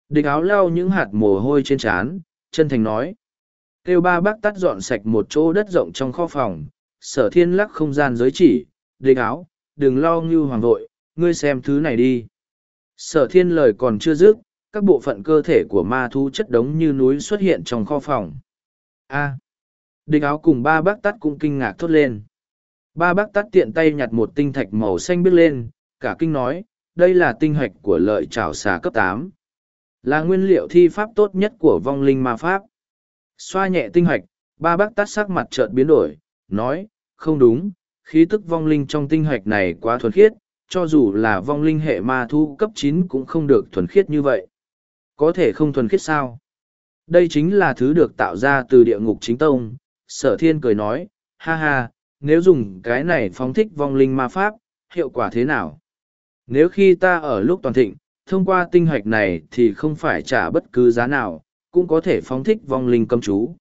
Speaker 1: Địch áo lau những hạt mồ hôi trên trán, chân thành nói. Kêu ba bác tắt dọn sạch một chỗ đất rộng trong kho phòng, sở thiên lắc không gian giới chỉ, địch áo, đừng lo ngưu hoàng vội, ngươi xem thứ này đi. Sở thiên lời còn chưa dứt, các bộ phận cơ thể của ma thú chất đống như núi xuất hiện trong kho phòng. A. địch áo cùng ba bác tắt cũng kinh ngạc thốt lên. Ba bác tắt tiện tay nhặt một tinh thạch màu xanh biết lên, cả kinh nói, đây là tinh hạch của lợi trảo xà cấp tám. Là nguyên liệu thi pháp tốt nhất của vong linh ma pháp. Xoa nhẹ tinh hạch, ba bác tát sắc mặt chợt biến đổi, nói, không đúng, khí tức vong linh trong tinh hạch này quá thuần khiết, cho dù là vong linh hệ ma thu cấp chín cũng không được thuần khiết như vậy. Có thể không thuần khiết sao? Đây chính là thứ được tạo ra từ địa ngục chính tông. Sở thiên cười nói, ha ha, nếu dùng cái này phóng thích vong linh ma pháp, hiệu quả thế nào? Nếu khi ta ở lúc toàn thịnh, thông qua tinh hạch này thì không phải trả bất cứ giá nào, cũng có thể phóng thích vong linh cầm chú.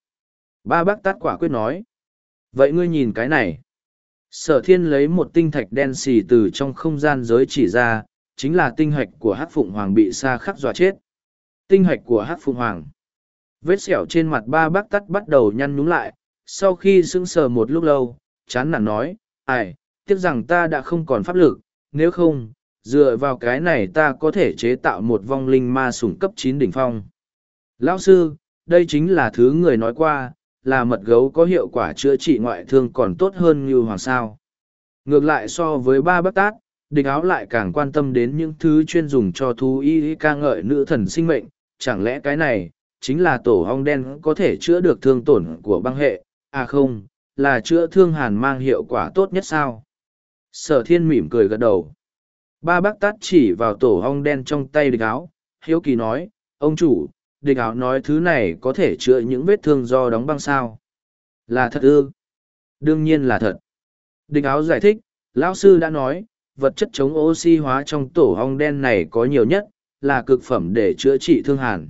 Speaker 1: Ba bác tát quả quyết nói. Vậy ngươi nhìn cái này. Sở thiên lấy một tinh thạch đen xì từ trong không gian giới chỉ ra, chính là tinh hạch của hát phụng hoàng bị sa khắc dọa chết. Tinh hạch của hát phụng hoàng. Vết sẹo trên mặt ba bác tắt bắt đầu nhăn nhúm lại, sau khi sững sờ một lúc lâu, chán nản nói, ai, tiếc rằng ta đã không còn pháp lực, nếu không, dựa vào cái này ta có thể chế tạo một vong linh ma sủng cấp chín đỉnh phong. Lão sư, đây chính là thứ người nói qua, là mật gấu có hiệu quả chữa trị ngoại thương còn tốt hơn như hoàng sao. Ngược lại so với ba bác tát, địch áo lại càng quan tâm đến những thứ chuyên dùng cho thú y ca ngợi nữ thần sinh mệnh, chẳng lẽ cái này, chính là tổ hong đen có thể chữa được thương tổn của băng hệ, à không, là chữa thương hàn mang hiệu quả tốt nhất sao? Sở thiên mỉm cười gật đầu. Ba bác tát chỉ vào tổ hong đen trong tay địch áo, hiếu kỳ nói, ông chủ, địch áo nói thứ này có thể chữa những vết thương do đóng băng sao. Là thật ư? Đương nhiên là thật. Địch áo giải thích, lão sư đã nói, vật chất chống oxy hóa trong tổ hong đen này có nhiều nhất, là cực phẩm để chữa trị thương hàn.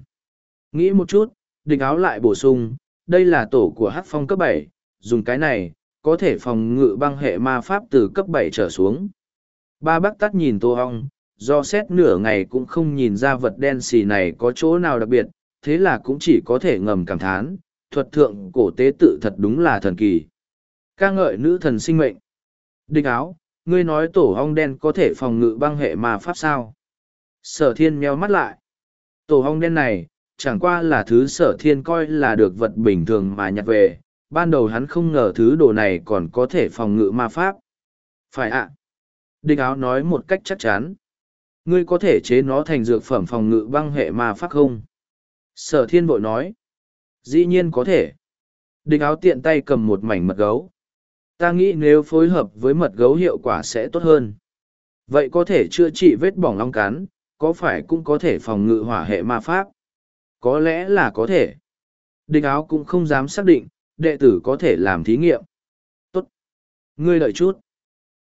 Speaker 1: Nghĩ một chút, địch áo lại bổ sung, đây là tổ của hát phong cấp bảy, dùng cái này, có thể phòng ngự băng hệ ma pháp từ cấp bảy trở xuống. Ba bác tắt nhìn tô hong, do xét nửa ngày cũng không nhìn ra vật đen xì này có chỗ nào đặc biệt, thế là cũng chỉ có thể ngầm cảm thán, thuật thượng cổ tế tự thật đúng là thần kỳ. ca ngợi nữ thần sinh mệnh. Địch áo, ngươi nói tổ hong đen có thể phòng ngự băng hệ ma pháp sao? Sở thiên meo mắt lại. Tổ hong đen này, chẳng qua là thứ sở thiên coi là được vật bình thường mà nhặt về, ban đầu hắn không ngờ thứ đồ này còn có thể phòng ngự ma pháp. Phải ạ. À. Địch áo nói một cách chắc chắn. Ngươi có thể chế nó thành dược phẩm phòng ngự băng hệ ma pháp không? Sở thiên bội nói. Dĩ nhiên có thể. Địch áo tiện tay cầm một mảnh mật gấu. Ta nghĩ nếu phối hợp với mật gấu hiệu quả sẽ tốt hơn. Vậy có thể chữa trị vết bỏng long cắn, có phải cũng có thể phòng ngự hỏa hệ ma pháp? Có lẽ là có thể. Địch áo cũng không dám xác định, đệ tử có thể làm thí nghiệm. Tốt. Ngươi đợi chút.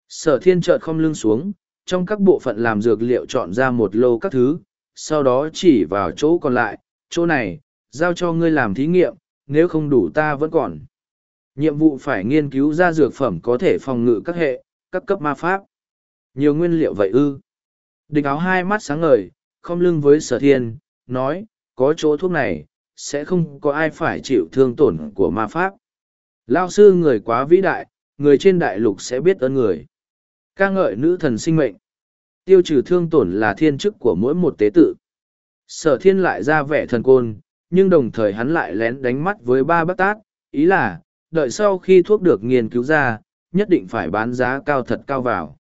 Speaker 1: Sở thiên chợt không lưng xuống, trong các bộ phận làm dược liệu chọn ra một lô các thứ, sau đó chỉ vào chỗ còn lại, chỗ này, giao cho ngươi làm thí nghiệm, nếu không đủ ta vẫn còn. Nhiệm vụ phải nghiên cứu ra dược phẩm có thể phòng ngự các hệ, các cấp ma pháp. Nhiều nguyên liệu vậy ư. Địch áo hai mắt sáng ngời, không lưng với sở thiên, nói, có chỗ thuốc này, sẽ không có ai phải chịu thương tổn của ma pháp. Lao sư người quá vĩ đại, người trên đại lục sẽ biết ơn người. ca ngợi nữ thần sinh mệnh. Tiêu trừ thương tổn là thiên chức của mỗi một tế tự. Sở thiên lại ra vẻ thần côn, nhưng đồng thời hắn lại lén đánh mắt với ba bác tát, ý là, đợi sau khi thuốc được nghiên cứu ra, nhất định phải bán giá cao thật cao vào.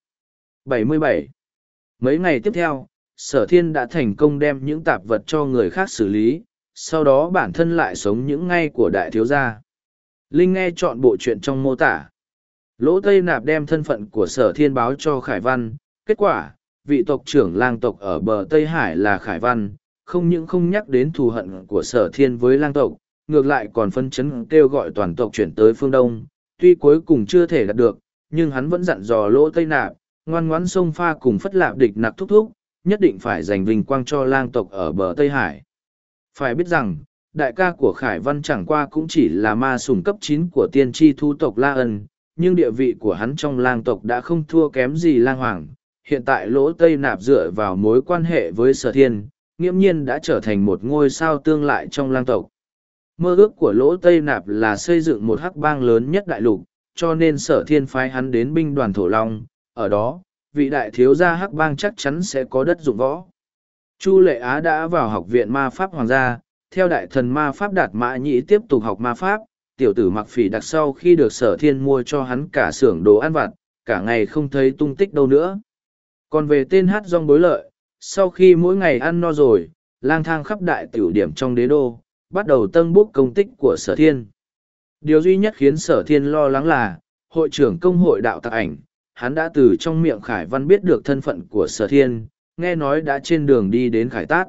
Speaker 1: 77. Mấy ngày tiếp theo, sở thiên đã thành công đem những tạp vật cho người khác xử lý, sau đó bản thân lại sống những ngày của đại thiếu gia. Linh nghe chọn bộ chuyện trong mô tả. Lỗ Tây Nạp đem thân phận của sở thiên báo cho Khải Văn, kết quả, vị tộc trưởng lang tộc ở bờ Tây Hải là Khải Văn, không những không nhắc đến thù hận của sở thiên với lang tộc, ngược lại còn phân chấn kêu gọi toàn tộc chuyển tới phương Đông, tuy cuối cùng chưa thể đạt được, nhưng hắn vẫn dặn dò lỗ Tây Nạp, ngoan ngoãn sông pha cùng phất lạp địch nặc thúc thúc, nhất định phải giành vinh quang cho lang tộc ở bờ Tây Hải. Phải biết rằng, đại ca của Khải Văn chẳng qua cũng chỉ là ma sủng cấp chín của tiên tri thu tộc La Ân, nhưng địa vị của hắn trong lang tộc đã không thua kém gì lang hoàng. Hiện tại lỗ Tây Nạp dựa vào mối quan hệ với sở thiên, nghiễm nhiên đã trở thành một ngôi sao tương lại trong lang tộc. Mơ ước của lỗ Tây Nạp là xây dựng một hắc bang lớn nhất đại lục, cho nên sở thiên phái hắn đến binh đoàn Thổ Long, ở đó, vị đại thiếu gia hắc bang chắc chắn sẽ có đất dụng võ. Chu Lệ Á đã vào học viện ma pháp hoàng gia, theo đại thần ma pháp đạt mã nhĩ tiếp tục học ma pháp, tiểu tử mặc phỉ đặc sau khi được sở thiên mua cho hắn cả xưởng đồ ăn vặt, cả ngày không thấy tung tích đâu nữa. Còn về tên hát rong bối lợi, sau khi mỗi ngày ăn no rồi, lang thang khắp đại tiểu điểm trong đế đô, bắt đầu tân bút công tích của sở thiên. Điều duy nhất khiến sở thiên lo lắng là, hội trưởng công hội đạo tạc ảnh, hắn đã từ trong miệng Khải Văn biết được thân phận của sở thiên, nghe nói đã trên đường đi đến Khải Tát.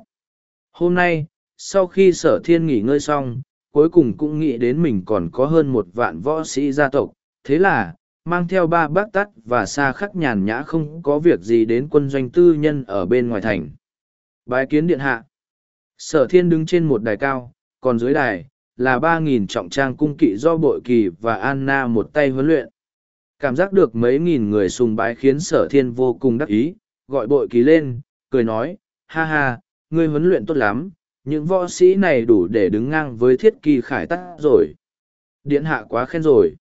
Speaker 1: Hôm nay, sau khi sở thiên nghỉ ngơi xong, cuối cùng cũng nghĩ đến mình còn có hơn một vạn võ sĩ gia tộc, thế là, mang theo ba bác tắt và xa khắc nhàn nhã không có việc gì đến quân doanh tư nhân ở bên ngoài thành. Bái kiến điện hạ. Sở thiên đứng trên một đài cao, còn dưới đài, là ba nghìn trọng trang cung kỵ do bội kỳ và Anna một tay huấn luyện. Cảm giác được mấy nghìn người sùng bái khiến sở thiên vô cùng đắc ý, gọi bội kỳ lên, cười nói, ha ha, ngươi huấn luyện tốt lắm, những võ sĩ này đủ để đứng ngang với thiết kỳ khải tắc rồi. Điện hạ quá khen rồi.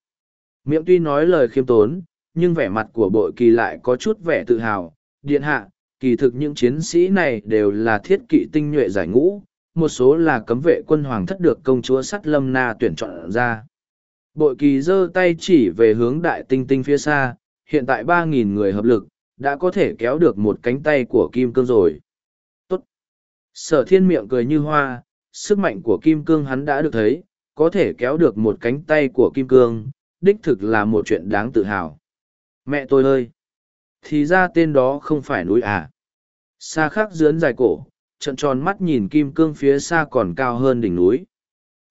Speaker 1: Miệng tuy nói lời khiêm tốn, nhưng vẻ mặt của bội kỳ lại có chút vẻ tự hào. Điện hạ, kỳ thực những chiến sĩ này đều là thiết kỵ tinh nhuệ giải ngũ, một số là cấm vệ quân hoàng thất được công chúa sắt lâm na tuyển chọn ra. Bội kỳ giơ tay chỉ về hướng đại tinh tinh phía xa, hiện tại ba nghìn người hợp lực, đã có thể kéo được một cánh tay của kim cương rồi. Tốt! Sở thiên miệng cười như hoa, sức mạnh của kim cương hắn đã được thấy, có thể kéo được một cánh tay của kim cương, đích thực là một chuyện đáng tự hào. Mẹ tôi ơi! Thì ra tên đó không phải núi à. Xa khắc dướn dài cổ, trận tròn mắt nhìn kim cương phía xa còn cao hơn đỉnh núi.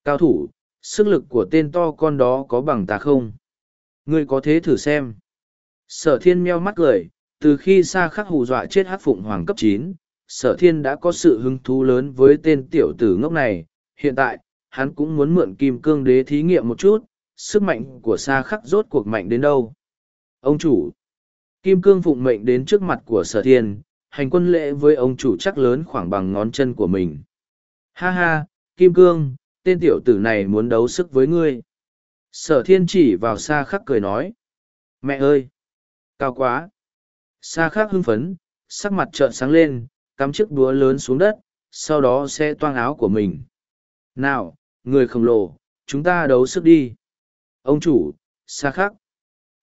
Speaker 1: Cao thủ, sức lực của tên to con đó có bằng ta không? Ngươi có thế thử xem. Sở thiên meo mắt cười, từ khi xa khắc hù dọa chết hát phụng hoàng cấp chín, sở thiên đã có sự hứng thú lớn với tên tiểu tử ngốc này. Hiện tại, hắn cũng muốn mượn kim cương đế thí nghiệm một chút, sức mạnh của xa khắc rốt cuộc mạnh đến đâu. Ông chủ, kim cương phụng mệnh đến trước mặt của sở thiên, hành quân lễ với ông chủ chắc lớn khoảng bằng ngón chân của mình. Ha ha, kim cương, tên tiểu tử này muốn đấu sức với ngươi. Sở thiên chỉ vào xa khắc cười nói. Mẹ ơi! Cao quá! Xa khắc hưng phấn, sắc mặt trợn sáng lên, cắm chiếc búa lớn xuống đất, sau đó sẽ toang áo của mình. Nào, người khổng lồ, chúng ta đấu sức đi. Ông chủ, xa khắc.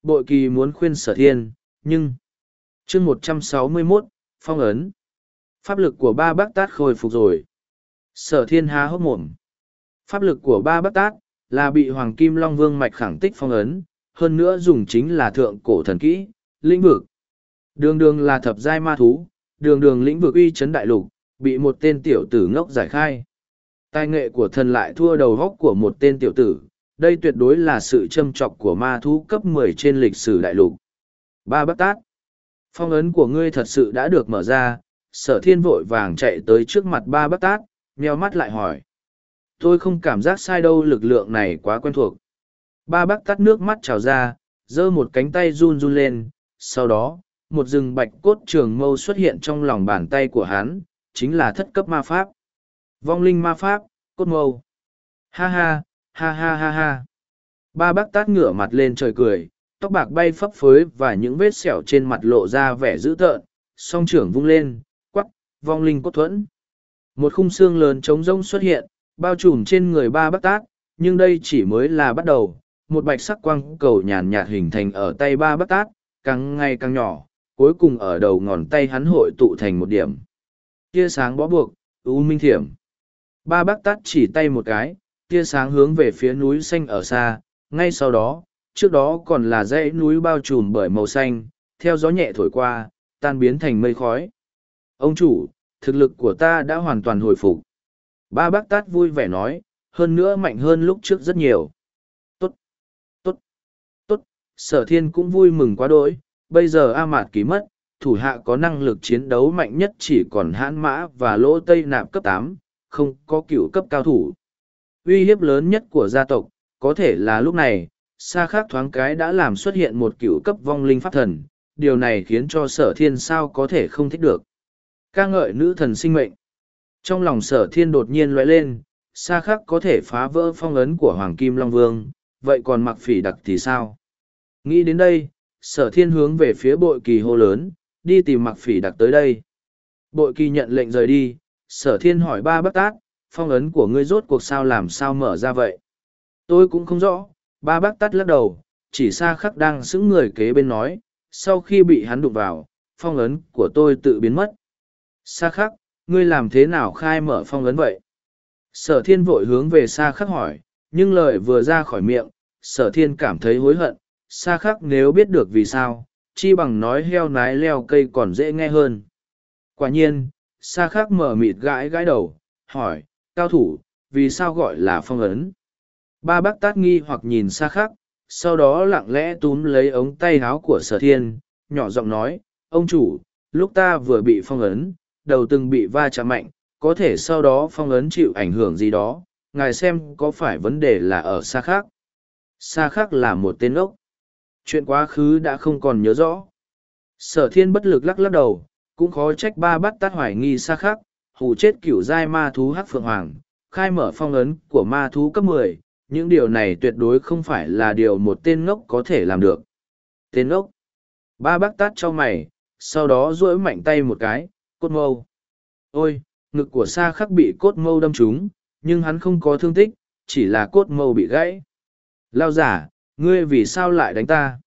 Speaker 1: Bội kỳ muốn khuyên sở thiên, nhưng... chương một trăm sáu mươi mốt phong ấn. Pháp lực của ba bác tát khôi phục rồi. Sở thiên há hốc mồm. Pháp lực của ba bác tát, là bị Hoàng Kim Long Vương mạch khẳng tích phong ấn, hơn nữa dùng chính là thượng cổ thần kỹ, lĩnh vực. Đường đường là thập giai ma thú, đường đường lĩnh vực uy chấn đại lục, bị một tên tiểu tử ngốc giải khai. Tài nghệ của thần lại thua đầu góc của một tên tiểu tử, đây tuyệt đối là sự châm trọc của ma thú cấp mười trên lịch sử đại lục. Ba bác tát. Phong ấn của ngươi thật sự đã được mở ra, sở thiên vội vàng chạy tới trước mặt ba bác tát, nheo mắt lại hỏi. Tôi không cảm giác sai đâu lực lượng này quá quen thuộc. Ba bác Tát nước mắt trào ra giơ một cánh tay run run lên. Sau đó một rừng bạch cốt trường mâu xuất hiện trong lòng bàn tay của hắn chính là thất cấp ma pháp. Vong linh ma pháp cốt mâu. Ha ha ha ha ha ha ba bác tát ngửa mặt lên trời cười tóc bạc bay phấp phới và những vết sẹo trên mặt lộ ra vẻ dữ tợn song trưởng vung lên quắc, vong linh cốt thuẫn một khung xương lớn trống rông xuất hiện bao trùm trên người ba bác tát, nhưng đây chỉ mới là bắt đầu. Một bạch sắc quang cầu nhàn nhạt hình thành ở tay ba bác tát, càng ngày càng nhỏ, cuối cùng ở đầu ngón tay hắn hội tụ thành một điểm. Tia sáng bó buộc, u minh thiểm. Ba bác tát chỉ tay một cái, tia sáng hướng về phía núi xanh ở xa, ngay sau đó, trước đó còn là dãy núi bao trùm bởi màu xanh, theo gió nhẹ thổi qua, tan biến thành mây khói. Ông chủ, thực lực của ta đã hoàn toàn hồi phục. Ba bác tát vui vẻ nói, hơn nữa mạnh hơn lúc trước rất nhiều. Tốt, tốt, tốt, sở thiên cũng vui mừng quá đỗi, bây giờ A Mạt ký mất, thủ hạ có năng lực chiến đấu mạnh nhất chỉ còn hãn mã và lỗ tây nạp cấp tám, không có cựu cấp cao thủ. Uy hiếp lớn nhất của gia tộc, có thể là lúc này, xa khác thoáng cái đã làm xuất hiện một cựu cấp vong linh pháp thần, điều này khiến cho sở thiên sao có thể không thích được. ca ngợi nữ thần sinh mệnh. Trong lòng sở thiên đột nhiên loại lên, xa Khác có thể phá vỡ phong ấn của Hoàng Kim Long Vương, vậy còn mặc phỉ đặc thì sao? Nghĩ đến đây, sở thiên hướng về phía bội kỳ hô lớn, đi tìm mặc phỉ đặc tới đây. Bội kỳ nhận lệnh rời đi, sở thiên hỏi ba bác tác phong ấn của ngươi rốt cuộc sao làm sao mở ra vậy? Tôi cũng không rõ, ba bác tắt lắc đầu, chỉ xa khắc đang xứng người kế bên nói, sau khi bị hắn đụng vào, phong ấn của tôi tự biến mất. Xa khắc, ngươi làm thế nào khai mở phong ấn vậy? Sở thiên vội hướng về xa khắc hỏi, nhưng lời vừa ra khỏi miệng, sở thiên cảm thấy hối hận, xa khắc nếu biết được vì sao, chi bằng nói heo nái leo cây còn dễ nghe hơn. Quả nhiên, xa khắc mở mịt gãi gãi đầu, hỏi, cao thủ, vì sao gọi là phong ấn? Ba bác tát nghi hoặc nhìn xa khác, sau đó lặng lẽ túm lấy ống tay áo của sở thiên, nhỏ giọng nói, ông chủ, lúc ta vừa bị phong ấn, đầu từng bị va chạm mạnh, có thể sau đó phong ấn chịu ảnh hưởng gì đó, ngài xem có phải vấn đề là ở xa khác. Xa khác là một tên ốc. Chuyện quá khứ đã không còn nhớ rõ. Sở thiên bất lực lắc lắc đầu, cũng khó trách ba bắt tát hoài nghi xa khác, hù chết cửu giai ma thú hắc phượng hoàng, khai mở phong ấn của ma thú cấp mười. những điều này tuyệt đối không phải là điều một tên ngốc có thể làm được. Tên ngốc. Ba bác tát cho mày, sau đó duỗi mạnh tay một cái, cốt mâu. Ôi, ngực của sa khắc bị cốt mâu đâm trúng, nhưng hắn không có thương tích, chỉ là cốt mâu bị gãy. Lao giả, ngươi vì sao lại đánh ta?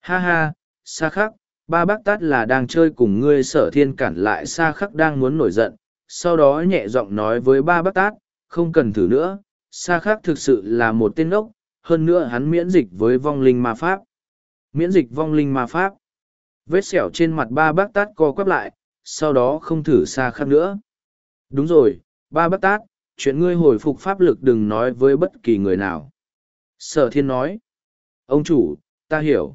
Speaker 1: Ha ha, sa khắc, ba bác tát là đang chơi cùng ngươi sở thiên cản lại sa khắc đang muốn nổi giận, sau đó nhẹ giọng nói với ba bác tát, không cần thử nữa, sa khắc thực sự là một tên ốc, hơn nữa hắn miễn dịch với vong linh ma pháp. Miễn dịch vong linh ma pháp. Vết sẹo trên mặt ba bác tát co quắp lại, sau đó không thử xa khắc nữa. Đúng rồi, ba bác tát, chuyện ngươi hồi phục pháp lực đừng nói với bất kỳ người nào. Sở thiên nói. Ông chủ, ta hiểu.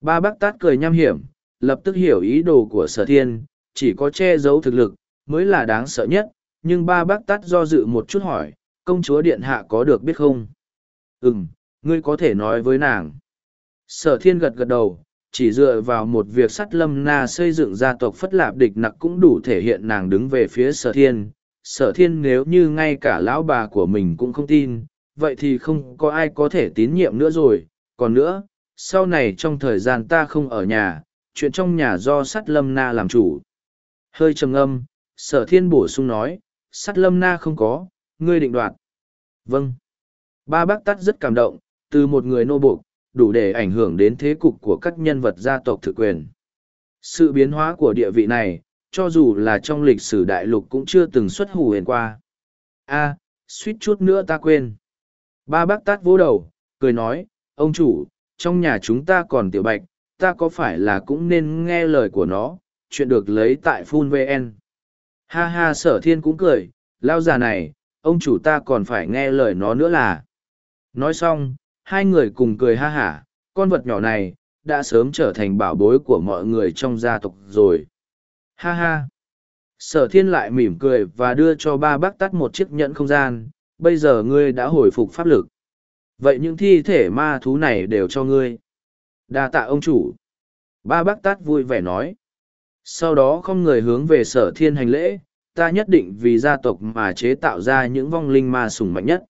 Speaker 1: Ba bác tát cười nham hiểm, lập tức hiểu ý đồ của sở thiên, chỉ có che giấu thực lực, mới là đáng sợ nhất, nhưng ba bác tát do dự một chút hỏi, công chúa điện hạ có được biết không? Ừm, ngươi có thể nói với nàng. Sở thiên gật gật đầu, chỉ dựa vào một việc sắt lâm na xây dựng gia tộc phất lạp địch nặc cũng đủ thể hiện nàng đứng về phía sở thiên sở thiên nếu như ngay cả lão bà của mình cũng không tin vậy thì không có ai có thể tín nhiệm nữa rồi còn nữa sau này trong thời gian ta không ở nhà chuyện trong nhà do sắt lâm na làm chủ hơi trầm âm sở thiên bổ sung nói sắt lâm na không có ngươi định đoạt vâng ba bác tắt rất cảm động từ một người nô buộc đủ để ảnh hưởng đến thế cục của các nhân vật gia tộc thực quyền. Sự biến hóa của địa vị này, cho dù là trong lịch sử đại lục cũng chưa từng xuất hù huyền qua. a suýt chút nữa ta quên. Ba bác tát vỗ đầu, cười nói, ông chủ, trong nhà chúng ta còn tiểu bạch, ta có phải là cũng nên nghe lời của nó, chuyện được lấy tại Phun VN. Ha ha sở thiên cũng cười, lao già này, ông chủ ta còn phải nghe lời nó nữa là. Nói xong, hai người cùng cười ha hả, con vật nhỏ này, đã sớm trở thành bảo bối của mọi người trong gia tộc rồi. Ha ha! Sở thiên lại mỉm cười và đưa cho ba bác tắt một chiếc nhẫn không gian, bây giờ ngươi đã hồi phục pháp lực. Vậy những thi thể ma thú này đều cho ngươi. đa tạ ông chủ. Ba bác tát vui vẻ nói. Sau đó không người hướng về sở thiên hành lễ, ta nhất định vì gia tộc mà chế tạo ra những vong linh ma sùng mạnh nhất.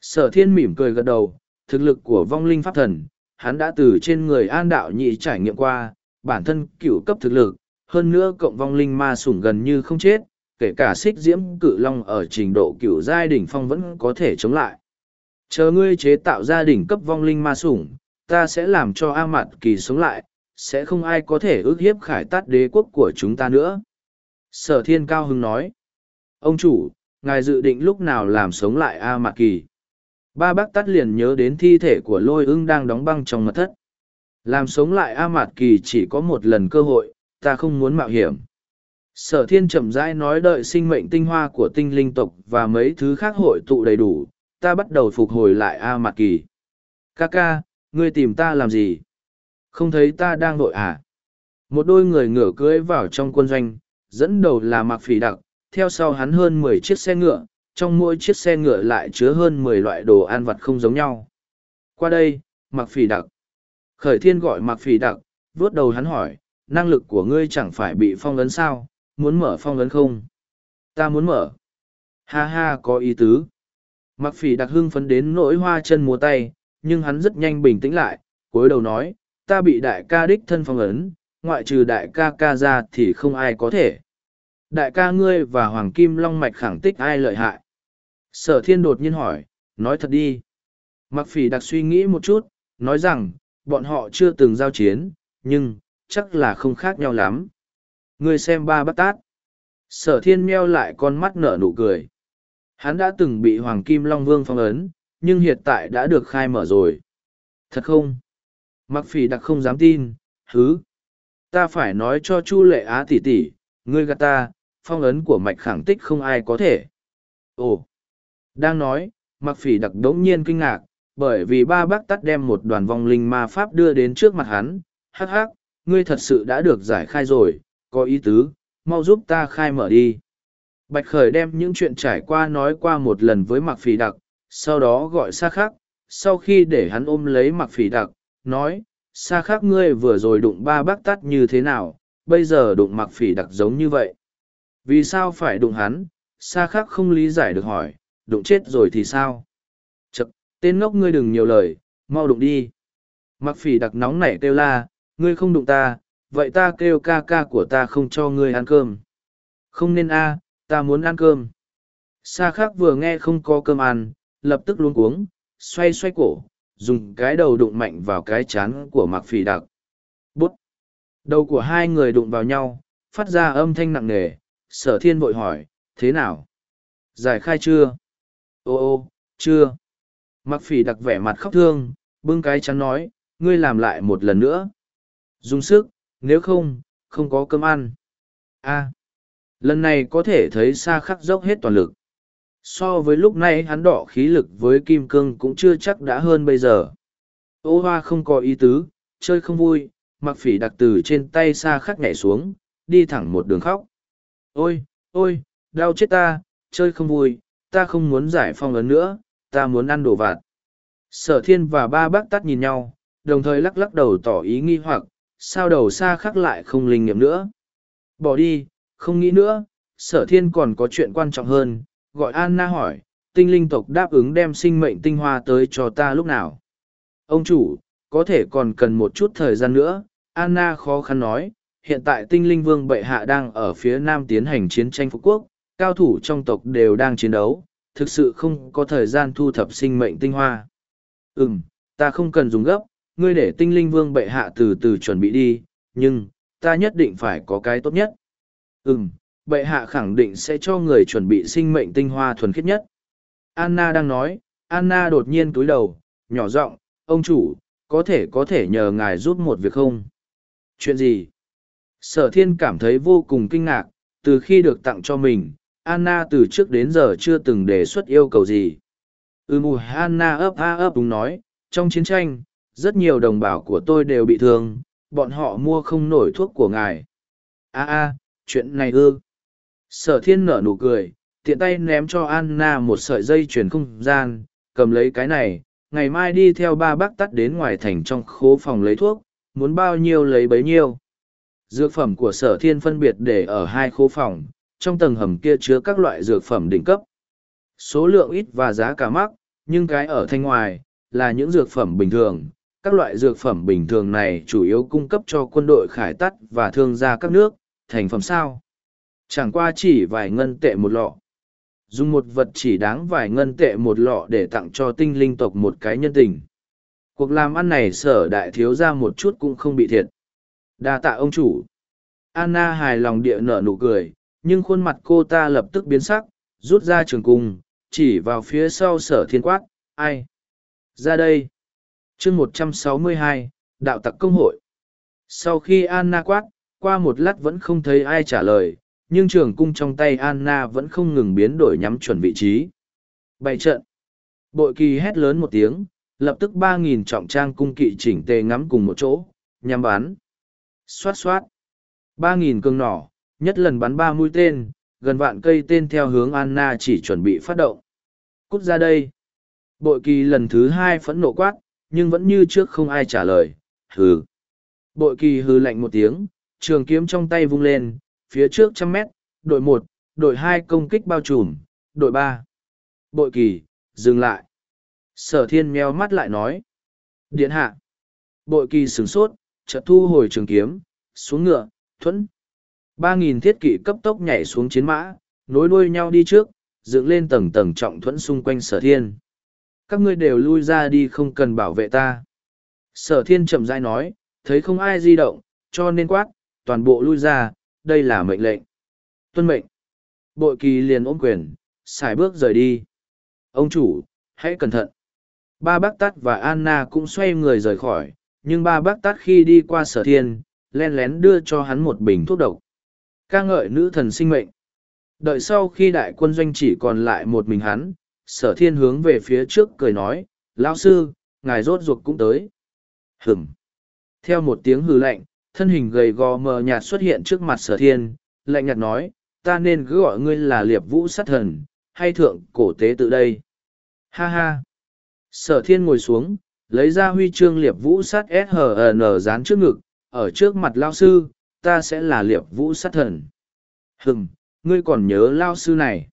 Speaker 1: Sở thiên mỉm cười gật đầu, thực lực của vong linh pháp thần, hắn đã từ trên người an đạo nhị trải nghiệm qua, bản thân cựu cấp thực lực, hơn nữa cộng vong linh ma sủng gần như không chết, kể cả xích diễm cự long ở trình độ cựu giai đỉnh phong vẫn có thể chống lại. Chờ ngươi chế tạo gia đình cấp vong linh ma sủng, ta sẽ làm cho A Mạt Kỳ sống lại, sẽ không ai có thể ước hiếp khải tát đế quốc của chúng ta nữa. Sở thiên cao hưng nói. Ông chủ, ngài dự định lúc nào làm sống lại A Mạt Kỳ? Ba bác tắt liền nhớ đến thi thể của lôi ưng đang đóng băng trong mật thất. Làm sống lại A Mạt Kỳ chỉ có một lần cơ hội, ta không muốn mạo hiểm. Sở thiên chậm rãi nói đợi sinh mệnh tinh hoa của tinh linh tộc và mấy thứ khác hội tụ đầy đủ, ta bắt đầu phục hồi lại A Mạt Kỳ. Ca ca, ngươi tìm ta làm gì? Không thấy ta đang vội à? Một đôi người ngựa cưỡi vào trong quân doanh, dẫn đầu là Mạc Phỉ Đặc, theo sau hắn hơn mười chiếc xe ngựa, trong mỗi chiếc xe ngựa lại chứa hơn mười loại đồ ăn vặt không giống nhau. Qua đây, mặc phỉ đặc. Khởi thiên gọi mặc phỉ đặc, vuốt đầu hắn hỏi, năng lực của ngươi chẳng phải bị phong ấn sao, muốn mở phong ấn không? Ta muốn mở. Ha ha có ý tứ. Mặc phỉ đặc hưng phấn đến nỗi hoa chân múa tay, nhưng hắn rất nhanh bình tĩnh lại, cúi đầu nói, ta bị đại ca đích thân phong ấn, ngoại trừ đại ca ca ra thì không ai có thể. Đại ca ngươi và Hoàng Kim Long Mạch khẳng tích ai lợi hại. Sở thiên đột nhiên hỏi, nói thật đi. Mặc phỉ đặc suy nghĩ một chút, nói rằng, bọn họ chưa từng giao chiến, nhưng, chắc là không khác nhau lắm. Ngươi xem ba bắt tát. Sở thiên meo lại con mắt nở nụ cười. Hắn đã từng bị Hoàng Kim Long Vương phong ấn, nhưng hiện tại đã được khai mở rồi. Thật không? Mặc phỉ đặc không dám tin, hứ. Ta phải nói cho Chu lệ á tỷ tỷ, ngươi gà ta, phong ấn của mạch khẳng tích không ai có thể. Ồ! Đang nói, mặc phỉ đặc đống nhiên kinh ngạc, bởi vì ba bác tắt đem một đoàn vong linh ma pháp đưa đến trước mặt hắn. Hắc hắc, ngươi thật sự đã được giải khai rồi, có ý tứ, mau giúp ta khai mở đi. Bạch Khởi đem những chuyện trải qua nói qua một lần với Mạc Phỉ Đặc, sau đó gọi xa Khắc, sau khi để hắn ôm lấy Mạc Phỉ Đặc, nói, xa khác ngươi vừa rồi đụng ba bác tắt như thế nào, bây giờ đụng mặc Phỉ Đặc giống như vậy. Vì sao phải đụng hắn? xa khác không lý giải được hỏi, đụng chết rồi thì sao? Chậc, tên ngốc ngươi đừng nhiều lời, mau đụng đi. Mặc Phỉ Đặc nóng nảy kêu la, ngươi không đụng ta, vậy ta kêu ca ca của ta không cho ngươi ăn cơm. Không nên a, ta muốn ăn cơm. Sa khắc vừa nghe không có cơm ăn, lập tức luống cuống, xoay xoay cổ, dùng cái đầu đụng mạnh vào cái chán của Mạc Phỉ Đặc. Bút! Đầu của hai người đụng vào nhau, phát ra âm thanh nặng nề, sở thiên vội hỏi, thế nào? Giải khai chưa? Ô ô, chưa. Mạc Phỉ Đặc vẻ mặt khóc thương, bưng cái chán nói, ngươi làm lại một lần nữa. Dùng sức, nếu không, không có cơm ăn. a lần này có thể thấy xa khắc dốc hết toàn lực so với lúc này hắn đỏ khí lực với kim cương cũng chưa chắc đã hơn bây giờ. Ô hoa không có ý tứ chơi không vui mặc phỉ đặc từ trên tay xa khắc nhảy xuống đi thẳng một đường khóc. Ôi ôi đau chết ta chơi không vui ta không muốn giải phong ấn nữa ta muốn ăn đồ vạt sở thiên và ba bác tắt nhìn nhau đồng thời lắc lắc đầu tỏ ý nghi hoặc sao đầu xa khắc lại không linh nghiệm nữa? Bỏ đi không nghĩ nữa, sở thiên còn có chuyện quan trọng hơn, gọi Anna hỏi, tinh linh tộc đáp ứng đem sinh mệnh tinh hoa tới cho ta lúc nào. Ông chủ, có thể còn cần một chút thời gian nữa, Anna khó khăn nói, hiện tại tinh linh vương bệ hạ đang ở phía nam tiến hành chiến tranh phú quốc, cao thủ trong tộc đều đang chiến đấu, thực sự không có thời gian thu thập sinh mệnh tinh hoa. Ừm, ta không cần dùng gấp, ngươi để tinh linh vương bệ hạ từ từ chuẩn bị đi, nhưng, ta nhất định phải có cái tốt nhất. Ừm, bệ hạ khẳng định sẽ cho người chuẩn bị sinh mệnh tinh hoa thuần khiết nhất. Anna đang nói, Anna đột nhiên túi đầu, nhỏ giọng, ông chủ, có thể có thể nhờ ngài giúp một việc không? Chuyện gì? Sở thiên cảm thấy vô cùng kinh ngạc, từ khi được tặng cho mình, Anna từ trước đến giờ chưa từng đề xuất yêu cầu gì. Ừ mù Anna ấp a ấp đúng nói, trong chiến tranh, rất nhiều đồng bào của tôi đều bị thương, bọn họ mua không nổi thuốc của ngài. A a, chuyện này ư sở thiên nở nụ cười, tiện tay ném cho anna một sợi dây chuyền không gian, cầm lấy cái này, ngày mai đi theo ba bác tắt đến ngoài thành trong khố phòng lấy thuốc, muốn bao nhiêu lấy bấy nhiêu. Dược phẩm của sở thiên phân biệt để ở hai khố phòng, trong tầng hầm kia chứa các loại dược phẩm đỉnh cấp. Số lượng ít và giá cả mắc, nhưng cái ở thanh ngoài là những dược phẩm bình thường. Các loại dược phẩm bình thường này chủ yếu cung cấp cho quân đội khải tắt và thương gia các nước, thành phẩm sao? Chẳng qua chỉ vài ngân tệ một lọ. Dùng một vật chỉ đáng vài ngân tệ một lọ để tặng cho tinh linh tộc một cái nhân tình. Cuộc làm ăn này sở đại thiếu ra một chút cũng không bị thiệt. đa tạ ông chủ. Anna hài lòng địa nở nụ cười, nhưng khuôn mặt cô ta lập tức biến sắc, rút ra trường cung, chỉ vào phía sau sở thiên quát, ai? Ra đây. chương một trăm sáu mươi hai, đạo tặc công hội. Sau khi Anna quát, qua một lát vẫn không thấy ai trả lời, nhưng trường cung trong tay Anna vẫn không ngừng biến đổi nhắm chuẩn vị trí. Bày trận. Bội kỳ hét lớn một tiếng, lập tức ba nghìn trọng trang cung kỵ chỉnh tề ngắm cùng một chỗ, nhắm bắn. Xoát xoát. Ba nghìn cương nỏ, nhất lần bắn ba mũi tên, gần vạn cây tên theo hướng Anna chỉ chuẩn bị phát động. Cút ra đây. Bội kỳ lần thứ hai phẫn nộ quát, nhưng vẫn như trước không ai trả lời. Hừ. Bội kỳ hừ lạnh một tiếng, trường kiếm trong tay vung lên, phía trước trăm mét, đội một, đội hai công kích bao trùm, đội ba. Bội kỳ, dừng lại. Sở thiên meo mắt lại nói. Điện hạ. Bội kỳ sửng sốt, chợt thu hồi trường kiếm, xuống ngựa, thuẫn. Ba nghìn thiết kỵ cấp tốc nhảy xuống chiến mã, nối đuôi nhau đi trước, dựng lên tầng tầng trọng thuẫn xung quanh sở thiên. Các ngươi đều lui ra đi không cần bảo vệ ta. Sở thiên chậm rãi nói, thấy không ai di động, cho nên quát, toàn bộ lui ra, đây là mệnh lệnh. Tuân mệnh. bội kỳ liền ôm quyền, xài bước rời đi. Ông chủ, hãy cẩn thận. Ba bác tát và Anna cũng xoay người rời khỏi, nhưng ba bác tát khi đi qua sở thiên, len lén đưa cho hắn một bình thuốc độc. ca ngợi nữ thần sinh mệnh. Đợi sau khi đại quân doanh chỉ còn lại một mình hắn, sở thiên hướng về phía trước cười nói, Lão sư, ngài rốt ruột cũng tới. Hửm. Theo một tiếng hừ lạnh, thân hình gầy gò mờ nhạt xuất hiện trước mặt sở thiên, lạnh nhạt nói, ta nên cứ gọi ngươi là liệp vũ sát thần, hay thượng cổ tế tự đây. Ha ha. Sở thiên ngồi xuống, lấy ra huy chương liệp vũ sát SHN dán trước ngực, ở trước mặt lao sư, ta sẽ là liệp vũ sát thần. Hừm, ngươi còn nhớ lao sư này.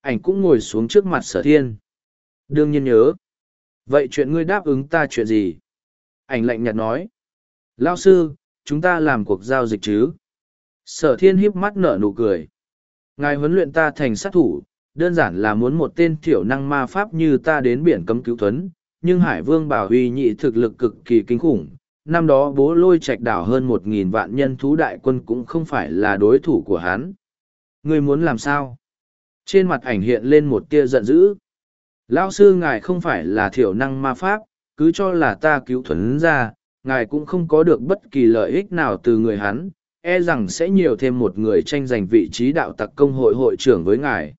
Speaker 1: Ảnh cũng ngồi xuống trước mặt sở thiên. Đương nhiên nhớ. Vậy chuyện ngươi đáp ứng ta chuyện gì? Ảnh lạnh nhạt nói. Lao sư, chúng ta làm cuộc giao dịch chứ? Sở thiên híp mắt nở nụ cười. Ngài huấn luyện ta thành sát thủ, đơn giản là muốn một tên thiểu năng ma pháp như ta đến biển cấm cứu tuấn, nhưng Hải Vương Bảo Huy nhị thực lực cực kỳ kinh khủng. Năm đó bố lôi trạch đảo hơn một nghìn vạn nhân thú đại quân cũng không phải là đối thủ của hắn. Ngươi muốn làm sao? Trên mặt ảnh hiện lên một tia giận dữ. Lão sư ngài không phải là thiểu năng ma pháp, cứ cho là ta cứu thuấn ra, ngài cũng không có được bất kỳ lợi ích nào từ người hắn, e rằng sẽ nhiều thêm một người tranh giành vị trí đạo tặc công hội hội trưởng với ngài.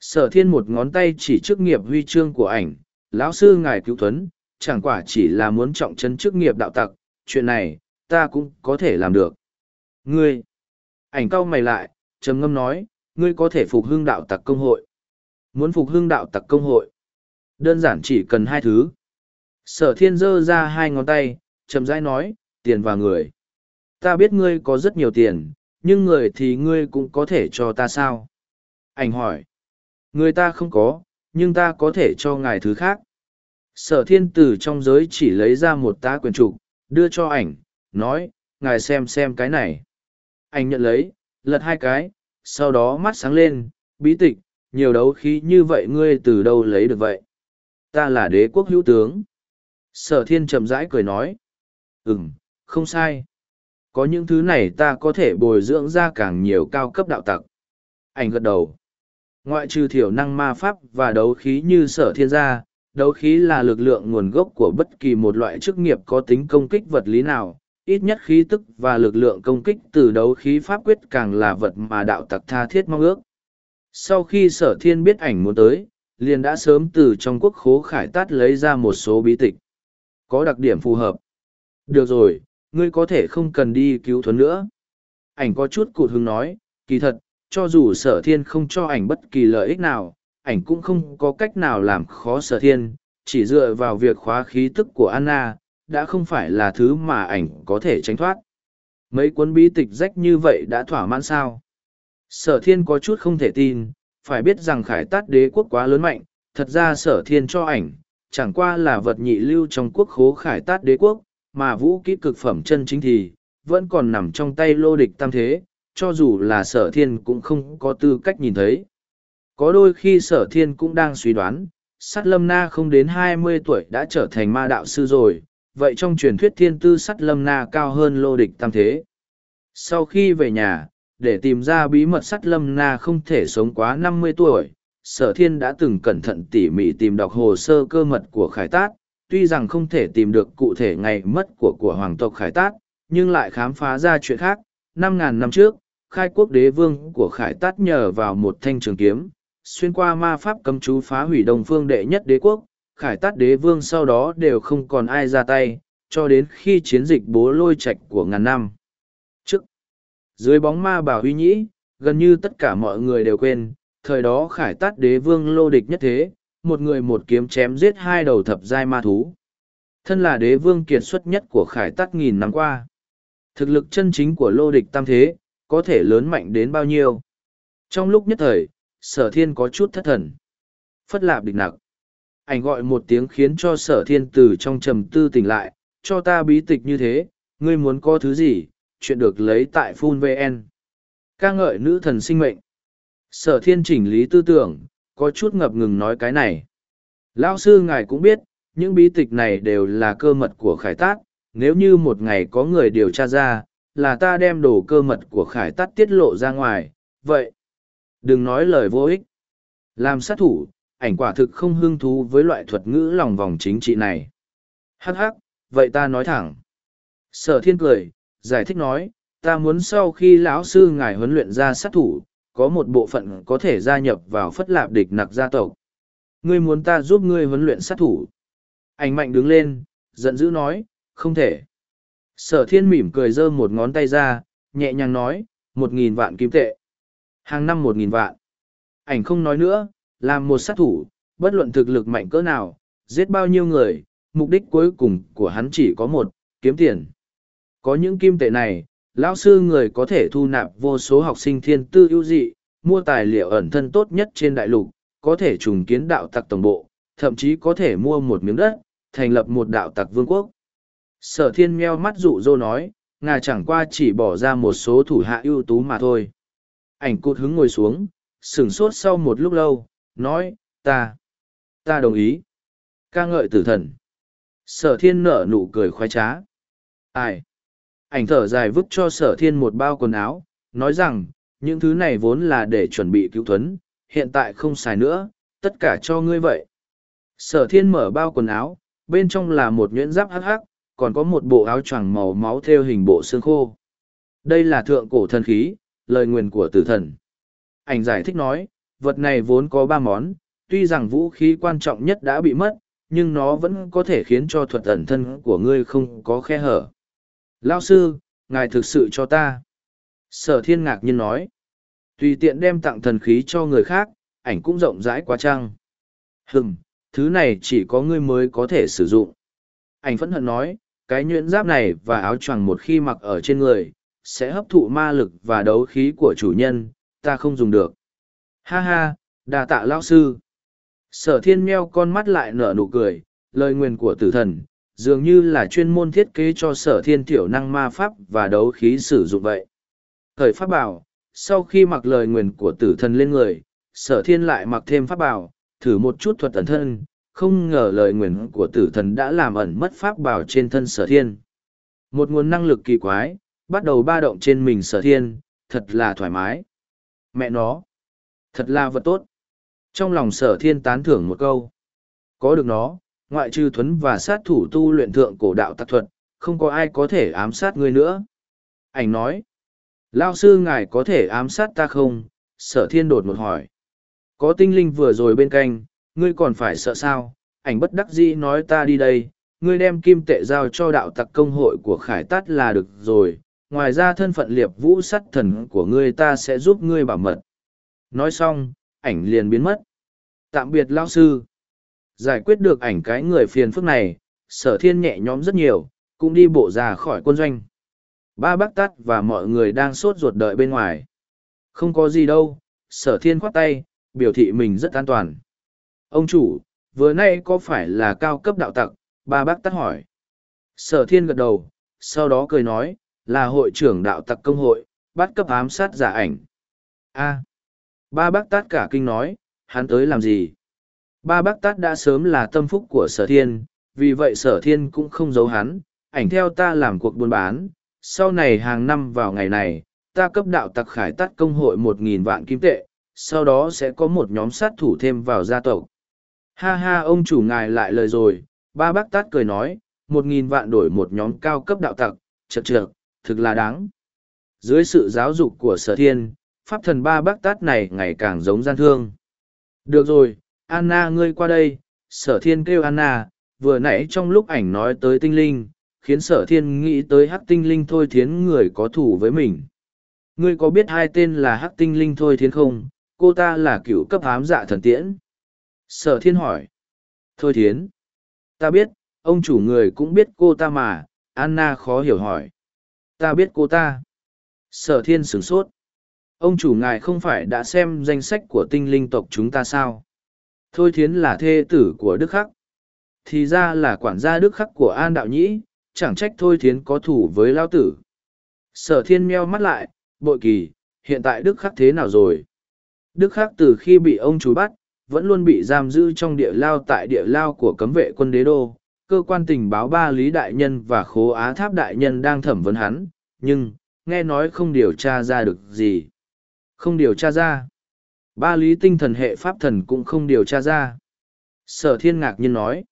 Speaker 1: Sở thiên một ngón tay chỉ chức nghiệp huy chương của ảnh, lão sư ngài cứu thuấn, chẳng quả chỉ là muốn trọng chân chức nghiệp đạo tặc, chuyện này, ta cũng có thể làm được. Ngươi, ảnh cau mày lại, trầm ngâm nói, ngươi có thể phục hưng đạo tặc công hội. Muốn phục hưng đạo tặc công hội, đơn giản chỉ cần hai thứ. Sở thiên giơ ra hai ngón tay, chậm rãi nói, tiền và người. Ta biết ngươi có rất nhiều tiền, nhưng người thì ngươi cũng có thể cho ta sao? Ảnh hỏi. Người ta không có, nhưng ta có thể cho ngài thứ khác. Sở thiên tử trong giới chỉ lấy ra một tá quyền trục, đưa cho ảnh, nói, ngài xem xem cái này. Ảnh nhận lấy, lật hai cái, sau đó mắt sáng lên, bí tịch, nhiều đấu khí như vậy ngươi từ đâu lấy được vậy? Ta là đế quốc hữu tướng. Sở thiên chậm rãi cười nói. Ừm, không sai. Có những thứ này ta có thể bồi dưỡng ra càng nhiều cao cấp đạo tặc. Ảnh gật đầu. Ngoại trừ thiểu năng ma pháp và đấu khí như sở thiên gia, đấu khí là lực lượng nguồn gốc của bất kỳ một loại chức nghiệp có tính công kích vật lý nào. Ít nhất khí tức và lực lượng công kích từ đấu khí pháp quyết càng là vật mà đạo tặc tha thiết mong ước. Sau khi sở thiên biết ảnh muốn tới, liền đã sớm từ trong quốc khố khải tát lấy ra một số bí tịch. Có đặc điểm phù hợp. Được rồi, ngươi có thể không cần đi cứu thuấn nữa. Ảnh có chút cụt hứng nói, kỳ thật, cho dù sở thiên không cho ảnh bất kỳ lợi ích nào, ảnh cũng không có cách nào làm khó sở thiên, chỉ dựa vào việc khóa khí tức của Anna, đã không phải là thứ mà ảnh có thể tránh thoát. Mấy cuốn bí tịch rách như vậy đã thỏa mãn sao? Sở thiên có chút không thể tin, phải biết rằng khải tát đế quốc quá lớn mạnh, thật ra sở thiên cho ảnh, chẳng qua là vật nhị lưu trong quốc khố khải tát đế quốc, mà vũ kỹ cực phẩm chân chính thì, vẫn còn nằm trong tay lô địch tam thế, cho dù là sở thiên cũng không có tư cách nhìn thấy. Có đôi khi sở thiên cũng đang suy đoán, sắt lâm na không đến hai mươi tuổi đã trở thành ma đạo sư rồi, vậy trong truyền thuyết thiên tư sắt lâm na cao hơn lô địch tam thế. Sau khi về nhà, để tìm ra bí mật sắt lâm na không thể sống quá năm mươi tuổi, sở thiên đã từng cẩn thận tỉ mỉ tìm đọc hồ sơ cơ mật của khải tát, tuy rằng không thể tìm được cụ thể ngày mất của của hoàng tộc khải tát, nhưng lại khám phá ra chuyện khác. Năm ngàn năm trước, khai quốc đế vương của khải tát nhờ vào một thanh trường kiếm, xuyên qua ma pháp cấm chú phá hủy đồng phương đệ nhất đế quốc, khải tát đế vương sau đó đều không còn ai ra tay, cho đến khi chiến dịch bố lôi Trạch của ngàn năm. Trước, dưới bóng ma bảo huy nhĩ, gần như tất cả mọi người đều quên, thời đó khải tát đế vương lô địch nhất thế, một người một kiếm chém giết hai đầu thập giai ma thú. Thân là đế vương kiệt xuất nhất của khải tát nghìn năm qua. Thực lực chân chính của lô địch tam thế, có thể lớn mạnh đến bao nhiêu. Trong lúc nhất thời, sở thiên có chút thất thần. Phất lạp địch nặc. Ảnh gọi một tiếng khiến cho sở thiên từ trong trầm tư tỉnh lại, cho ta bí tịch như thế, ngươi muốn có thứ gì, chuyện được lấy tại Phun VN. ca ngợi nữ thần sinh mệnh. Sở thiên chỉnh lý tư tưởng, có chút ngập ngừng nói cái này. Lão sư ngài cũng biết, những bí tịch này đều là cơ mật của khải tát, nếu như một ngày có người điều tra ra, là ta đem đồ cơ mật của khải tát tiết lộ ra ngoài, vậy. Đừng nói lời vô ích. Làm sát thủ, ảnh quả thực không hứng thú với loại thuật ngữ lòng vòng chính trị này. Hắc hắc, vậy ta nói thẳng. Sở thiên cười, giải thích nói, ta muốn sau khi lão sư ngài huấn luyện ra sát thủ, có một bộ phận có thể gia nhập vào phất lạp địch nặc gia tộc. Ngươi muốn ta giúp ngươi huấn luyện sát thủ. Ảnh mạnh đứng lên, giận dữ nói, không thể. Sở thiên mỉm cười giơ một ngón tay ra, nhẹ nhàng nói, một nghìn vạn kim tệ. Hàng năm một nghìn vạn. Ảnh không nói nữa, làm một sát thủ, bất luận thực lực mạnh cỡ nào, giết bao nhiêu người, mục đích cuối cùng của hắn chỉ có một, kiếm tiền. Có những kim tệ này, lão sư người có thể thu nạp vô số học sinh thiên tư ưu dị, mua tài liệu ẩn thân tốt nhất trên đại lục, có thể trùng kiến đạo tặc tổng bộ, thậm chí có thể mua một miếng đất, thành lập một đạo tặc vương quốc. Sở thiên meo mắt dụ dô nói, ngài chẳng qua chỉ bỏ ra một số thủ hạ ưu tú mà thôi. Ảnh cụt hứng ngồi xuống, sửng sốt sau một lúc lâu, nói, ta, ta đồng ý. ca ngợi tử thần. Sở thiên nở nụ cười khoái trá. Ai? Ảnh thở dài vứt cho sở thiên một bao quần áo, nói rằng, những thứ này vốn là để chuẩn bị cứu thuấn, hiện tại không xài nữa, tất cả cho ngươi vậy. Sở thiên mở bao quần áo, bên trong là một nhuyễn giáp hắc hắc, còn có một bộ áo choàng màu máu theo hình bộ xương khô. Đây là thượng cổ thần khí, lời nguyền của tử thần. Ảnh giải thích nói, vật này vốn có ba món, tuy rằng vũ khí quan trọng nhất đã bị mất, nhưng nó vẫn có thể khiến cho thuật ẩn thân của ngươi không có khe hở. Lao sư, ngài thực sự cho ta. Sở thiên ngạc nhiên nói. Tùy tiện đem tặng thần khí cho người khác, ảnh cũng rộng rãi quá trăng. Hừm, thứ này chỉ có ngươi mới có thể sử dụng. Ảnh phẫn hận nói, cái nhuyễn giáp này và áo choàng một khi mặc ở trên người, sẽ hấp thụ ma lực và đấu khí của chủ nhân, ta không dùng được. Ha ha, đà tạ lao sư. Sở thiên meo con mắt lại nở nụ cười, lời nguyền của tử thần, dường như là chuyên môn thiết kế cho sở thiên tiểu năng ma pháp và đấu khí sử dụng vậy. Thời pháp bảo, sau khi mặc lời nguyền của tử thần lên người, sở thiên lại mặc thêm pháp bảo, thử một chút thuật ẩn thân, không ngờ lời nguyền của tử thần đã làm ẩn mất pháp bảo trên thân sở thiên. Một nguồn năng lực kỳ quái, bắt đầu ba động trên mình sở thiên, thật là thoải mái. Mẹ nó, thật là vật tốt. Trong lòng sở thiên tán thưởng một câu. Có được nó, ngoại trừ thuấn và sát thủ tu luyện thượng cổ đạo tạc thuật, không có ai có thể ám sát ngươi nữa. Ảnh nói, Lao sư ngài có thể ám sát ta không? Sở thiên đột một hỏi. Có tinh linh vừa rồi bên cạnh, ngươi còn phải sợ sao? Ảnh bất đắc dĩ nói ta đi đây, ngươi đem kim tệ giao cho đạo tặc công hội của khải tát là được rồi. Ngoài ra thân phận liệp vũ sắt thần của ngươi ta sẽ giúp ngươi bảo mật. Nói xong, ảnh liền biến mất. Tạm biệt lao sư. Giải quyết được ảnh cái người phiền phức này, sở thiên nhẹ nhõm rất nhiều, cũng đi bộ ra khỏi quân doanh. Ba bác tắt và mọi người đang sốt ruột đợi bên ngoài. Không có gì đâu, sở thiên khoát tay, biểu thị mình rất an toàn. Ông chủ, vừa nay có phải là cao cấp đạo tặc? Ba bác tắt hỏi. Sở thiên gật đầu, sau đó cười nói, là hội trưởng đạo tặc công hội, bắt cấp ám sát giả ảnh. a ba bác tát cả kinh nói, hắn tới làm gì? Ba bác tát đã sớm là tâm phúc của sở thiên, vì vậy sở thiên cũng không giấu hắn, ảnh theo ta làm cuộc buôn bán, sau này hàng năm vào ngày này, ta cấp đạo tặc khải tắt công hội một nghìn vạn kim tệ, sau đó sẽ có một nhóm sát thủ thêm vào gia tộc. Ha ha ông chủ ngài lại lời rồi, ba bác tát cười nói, một nghìn vạn đổi một nhóm cao cấp đạo tặc, chật trượt, thực là đáng. Dưới sự giáo dục của sở thiên, pháp thần ba bác tát này ngày càng giống gian thương. Được rồi, Anna ngươi qua đây, sở thiên kêu Anna, vừa nãy trong lúc ảnh nói tới tinh linh, khiến sở thiên nghĩ tới hắc tinh linh thôi thiến người có thủ với mình. Ngươi có biết hai tên là hắc tinh linh thôi thiến không? Cô ta là cựu cấp ám dạ thần tiễn. Sở thiên hỏi. Thôi thiến. Ta biết, ông chủ người cũng biết cô ta mà, Anna khó hiểu hỏi. Ta biết cô ta. Sở thiên sửng sốt. Ông chủ ngài không phải đã xem danh sách của tinh linh tộc chúng ta sao? Thôi thiến là thê tử của Đức Khắc. Thì ra là quản gia Đức Khắc của An Đạo Nhĩ, chẳng trách thôi thiến có thủ với lao tử. Sở thiên meo mắt lại, bội kỳ, hiện tại Đức Khắc thế nào rồi? Đức Khắc từ khi bị ông chú bắt, vẫn luôn bị giam giữ trong địa lao tại địa lao của cấm vệ quân đế đô. Cơ quan tình báo ba Lý Đại Nhân và Khố Á Tháp Đại Nhân đang thẩm vấn hắn, nhưng, nghe nói không điều tra ra được gì. Không điều tra ra. Ba lý tinh thần hệ pháp thần cũng không điều tra ra. Sở thiên ngạc nhiên nói.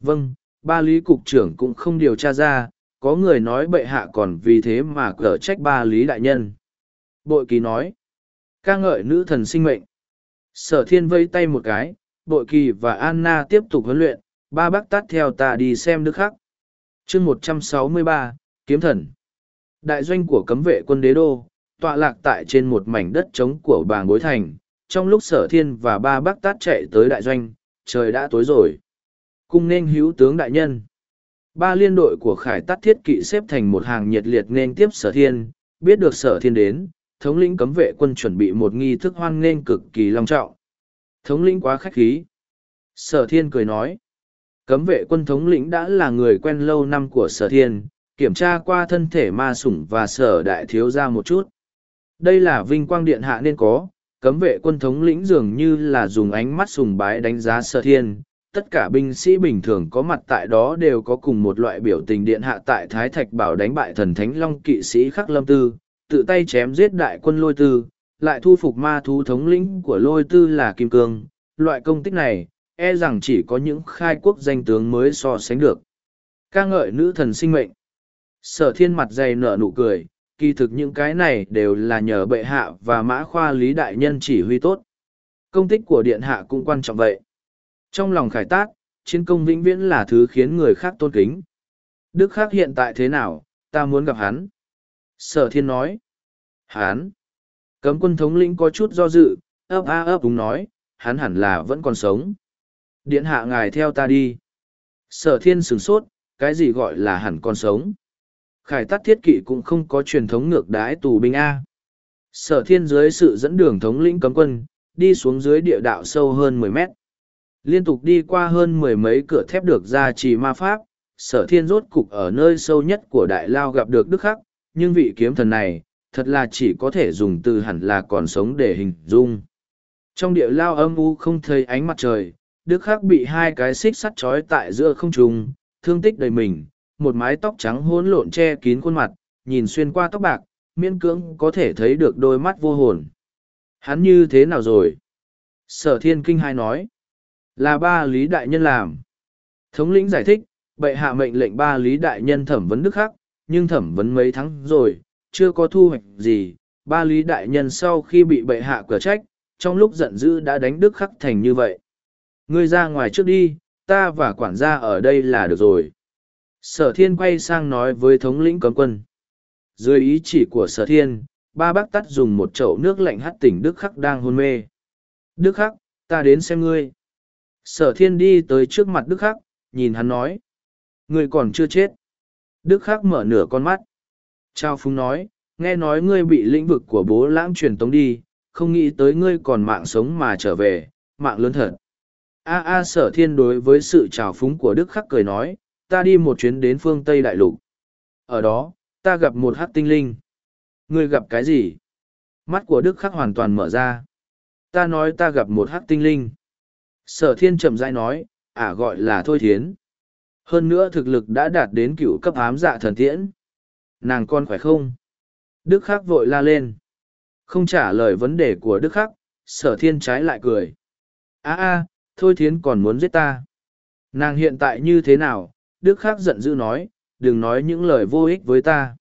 Speaker 1: Vâng, ba lý cục trưởng cũng không điều tra ra, có người nói bệ hạ còn vì thế mà cở trách ba lý đại nhân. Bội kỳ nói. ca ngợi nữ thần sinh mệnh. Sở thiên vây tay một cái, bội kỳ và Anna tiếp tục huấn luyện, ba bác tát theo ta đi xem đức khắc. chương một trăm sáu mươi ba Kiếm Thần Đại doanh của cấm vệ quân đế đô, tọa lạc tại trên một mảnh đất trống của bàng bối thành. Trong lúc sở thiên và ba bác tát chạy tới đại doanh, trời đã tối rồi. Cung nên hữu tướng đại nhân. Ba liên đội của khải tát thiết kỵ xếp thành một hàng nhiệt liệt nên tiếp sở thiên, biết được sở thiên đến, thống lĩnh cấm vệ quân chuẩn bị một nghi thức hoan nên cực kỳ long trọng. Thống lĩnh quá khách khí. Sở thiên cười nói. Cấm vệ quân thống lĩnh đã là người quen lâu năm của sở thiên, kiểm tra qua thân thể ma sủng và sở đại thiếu ra một chút. Đây là vinh quang điện hạ nên có, cấm vệ quân thống lĩnh dường như là dùng ánh mắt sùng bái đánh giá sở thiên. Tất cả binh sĩ bình thường có mặt tại đó đều có cùng một loại biểu tình điện hạ tại Thái Thạch Bảo đánh bại thần Thánh Long kỵ sĩ Khắc Lâm Tư, tự tay chém giết đại quân lôi tư, lại thu phục ma thú thống lĩnh của lôi tư là Kim Cương. Loại công tích này, e rằng chỉ có những khai quốc danh tướng mới so sánh được. ca ngợi nữ thần sinh mệnh. Sở thiên mặt dày nở nụ cười, kỳ thực những cái này đều là nhờ bệ hạ và mã khoa lý đại nhân chỉ huy tốt. Công tích của điện hạ cũng quan trọng vậy. Trong lòng khải tác, chiến công vĩnh viễn là thứ khiến người khác tôn kính. Đức khác hiện tại thế nào, ta muốn gặp hắn. Sở thiên nói. Hắn. Cấm quân thống lĩnh có chút do dự, ấp a ấp đúng nói, hắn hẳn là vẫn còn sống. Điện hạ ngài theo ta đi. Sở thiên sửng sốt, cái gì gọi là hẳn còn sống. Khải tắt thiết kỵ cũng không có truyền thống ngược đái tù binh A. Sở thiên dưới sự dẫn đường thống lĩnh cấm quân, đi xuống dưới địa đạo sâu hơn mười mét. Liên tục đi qua hơn mười mấy cửa thép được ra trì ma pháp, sở thiên rốt cục ở nơi sâu nhất của đại lao gặp được đức khắc, nhưng vị kiếm thần này, thật là chỉ có thể dùng từ hẳn là còn sống để hình dung. Trong địa lao âm u không thấy ánh mặt trời, đức khắc bị hai cái xích sắt trói tại giữa không trung, thương tích đầy mình, một mái tóc trắng hỗn lộn che kín khuôn mặt, nhìn xuyên qua tóc bạc, miễn cưỡng có thể thấy được đôi mắt vô hồn. Hắn như thế nào rồi? Sở thiên kinh hai nói. Là ba lý đại nhân làm. Thống lĩnh giải thích, bệ hạ mệnh lệnh ba lý đại nhân thẩm vấn đức khắc, nhưng thẩm vấn mấy tháng rồi, chưa có thu hoạch gì. Ba lý đại nhân sau khi bị bệ hạ cửa trách, trong lúc giận dữ đã đánh đức khắc thành như vậy. Ngươi ra ngoài trước đi, ta và quản gia ở đây là được rồi. Sở thiên quay sang nói với thống lĩnh cấm quân. Dưới ý chỉ của sở thiên, ba bác tắt dùng một chậu nước lạnh hắt tỉnh Đức Khắc đang hôn mê. Đức Khắc, ta đến xem ngươi. Sở thiên đi tới trước mặt Đức Khắc, nhìn hắn nói. Ngươi còn chưa chết. Đức Khắc mở nửa con mắt. Trao Phúng nói, nghe nói ngươi bị lĩnh vực của bố lãng truyền tống đi, không nghĩ tới ngươi còn mạng sống mà trở về, mạng lớn thật. A A sở thiên đối với sự trào phúng của Đức Khắc cười nói, ta đi một chuyến đến phương Tây Đại Lục. Ở đó, ta gặp một hát tinh linh. Ngươi gặp cái gì? Mắt của Đức Khắc hoàn toàn mở ra. Ta nói ta gặp một hát tinh linh. Sở thiên chậm rãi nói, ả gọi là Thôi Thiến. Hơn nữa thực lực đã đạt đến cựu cấp ám dạ thần tiễn. Nàng con khỏe không? Đức Khắc vội la lên. Không trả lời vấn đề của Đức Khắc, sở thiên trái lại cười. a a Thôi Thiến còn muốn giết ta. Nàng hiện tại như thế nào, Đức Khắc giận dữ nói, đừng nói những lời vô ích với ta.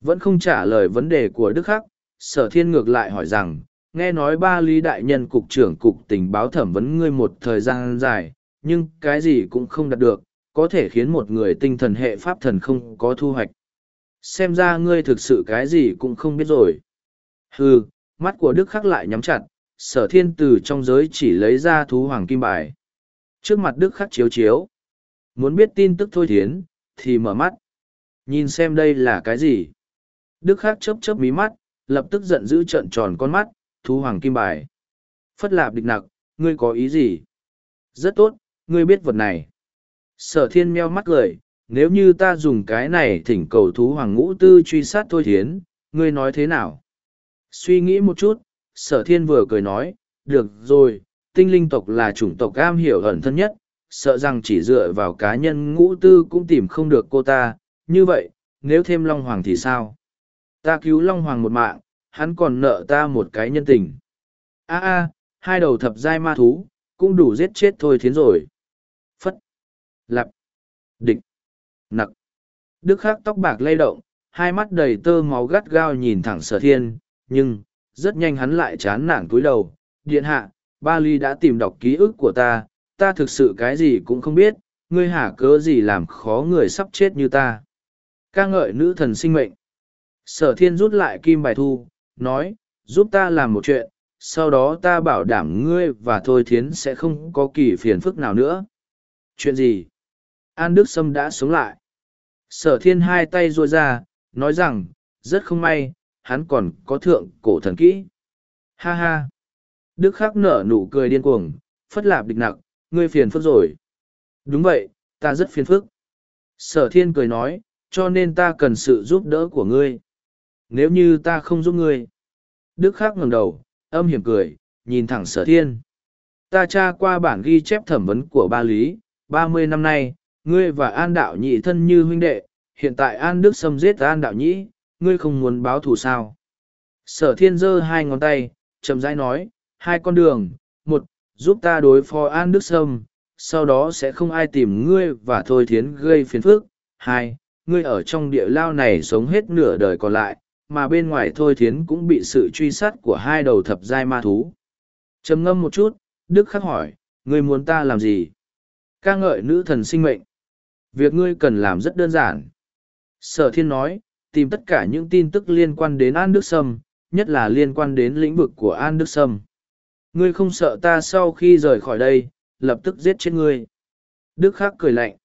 Speaker 1: Vẫn không trả lời vấn đề của Đức Khắc, sở thiên ngược lại hỏi rằng, nghe nói ba lý đại nhân cục trưởng cục tình báo thẩm vấn ngươi một thời gian dài, nhưng cái gì cũng không đạt được, có thể khiến một người tinh thần hệ pháp thần không có thu hoạch. Xem ra ngươi thực sự cái gì cũng không biết rồi. Hừ, mắt của Đức Khắc lại nhắm chặt, sở thiên từ trong giới chỉ lấy ra thú hoàng kim bài. Trước mặt Đức Khắc chiếu chiếu. Muốn biết tin tức thôi thiến, thì mở mắt. Nhìn xem đây là cái gì. Đức Khắc chớp chớp mí mắt, lập tức giận dữ trợn tròn con mắt, thú hoàng kim bài. Phất lạp địch nặc, ngươi có ý gì? Rất tốt, ngươi biết vật này. Sở thiên meo mắt cười, nếu như ta dùng cái này thỉnh cầu thú hoàng ngũ tư truy sát thôi thiến, ngươi nói thế nào? Suy nghĩ một chút, sở thiên vừa cười nói, được rồi, tinh linh tộc là chủng tộc am hiểu ẩn thân nhất, sợ rằng chỉ dựa vào cá nhân ngũ tư cũng tìm không được cô ta, như vậy, nếu thêm Long Hoàng thì sao? Ta cứu Long Hoàng một mạng, hắn còn nợ ta một cái nhân tình. a a hai đầu thập giai ma thú cũng đủ giết chết thôi thiến rồi. Phất. Lặp địch. Nặc. Đức khắc tóc bạc lay động hai mắt đầy tơ máu gắt gao nhìn thẳng sở thiên nhưng rất nhanh hắn lại chán nản cúi đầu. Điện hạ ba ly đã tìm đọc ký ức của ta ta thực sự cái gì cũng không biết, ngươi hả cớ gì làm khó người sắp chết như ta? Ca ngợi nữ thần sinh mệnh. Sở thiên rút lại kim bài thu, nói, giúp ta làm một chuyện, sau đó ta bảo đảm ngươi và thôi thiến sẽ không có kỳ phiền phức nào nữa. Chuyện gì? An đức sâm đã sống lại. Sở thiên hai tay ruôi ra, nói rằng, rất không may, hắn còn có thượng cổ thần kỹ. Ha ha. Đức khắc nở nụ cười điên cuồng, phất lạp địch nặc ngươi phiền phức rồi. Đúng vậy ta rất phiền phức. Sở thiên cười nói cho nên ta cần sự giúp đỡ của ngươi. Nếu như ta không giúp ngươi. Đức khắc ngẩng đầu âm hiểm cười nhìn thẳng sở thiên. Ta tra qua bản ghi chép thẩm vấn của ba lý ba mươi năm nay ngươi và an đạo nhị thân như huynh đệ hiện tại an đức xâm giết an đạo nhị, ngươi không muốn báo thù sao? Sở thiên giơ hai ngón tay chậm rãi nói hai con đường một giúp ta đối phó an đức sâm, sau đó sẽ không ai tìm ngươi và thôi thiến gây phiền phức. Hai, ngươi ở trong địa lao này sống hết nửa đời còn lại, mà bên ngoài thôi thiến cũng bị sự truy sát của hai đầu thập giai ma thú. Trầm ngâm một chút, đức khắc hỏi, ngươi muốn ta làm gì? Ca ngợi nữ thần sinh mệnh. Việc ngươi cần làm rất đơn giản. Sở thiên nói, tìm tất cả những tin tức liên quan đến an đức sâm, nhất là liên quan đến lĩnh vực của an đức sâm ngươi không sợ ta sau khi rời khỏi đây, lập tức giết chết ngươi. Đức khắc cười lạnh.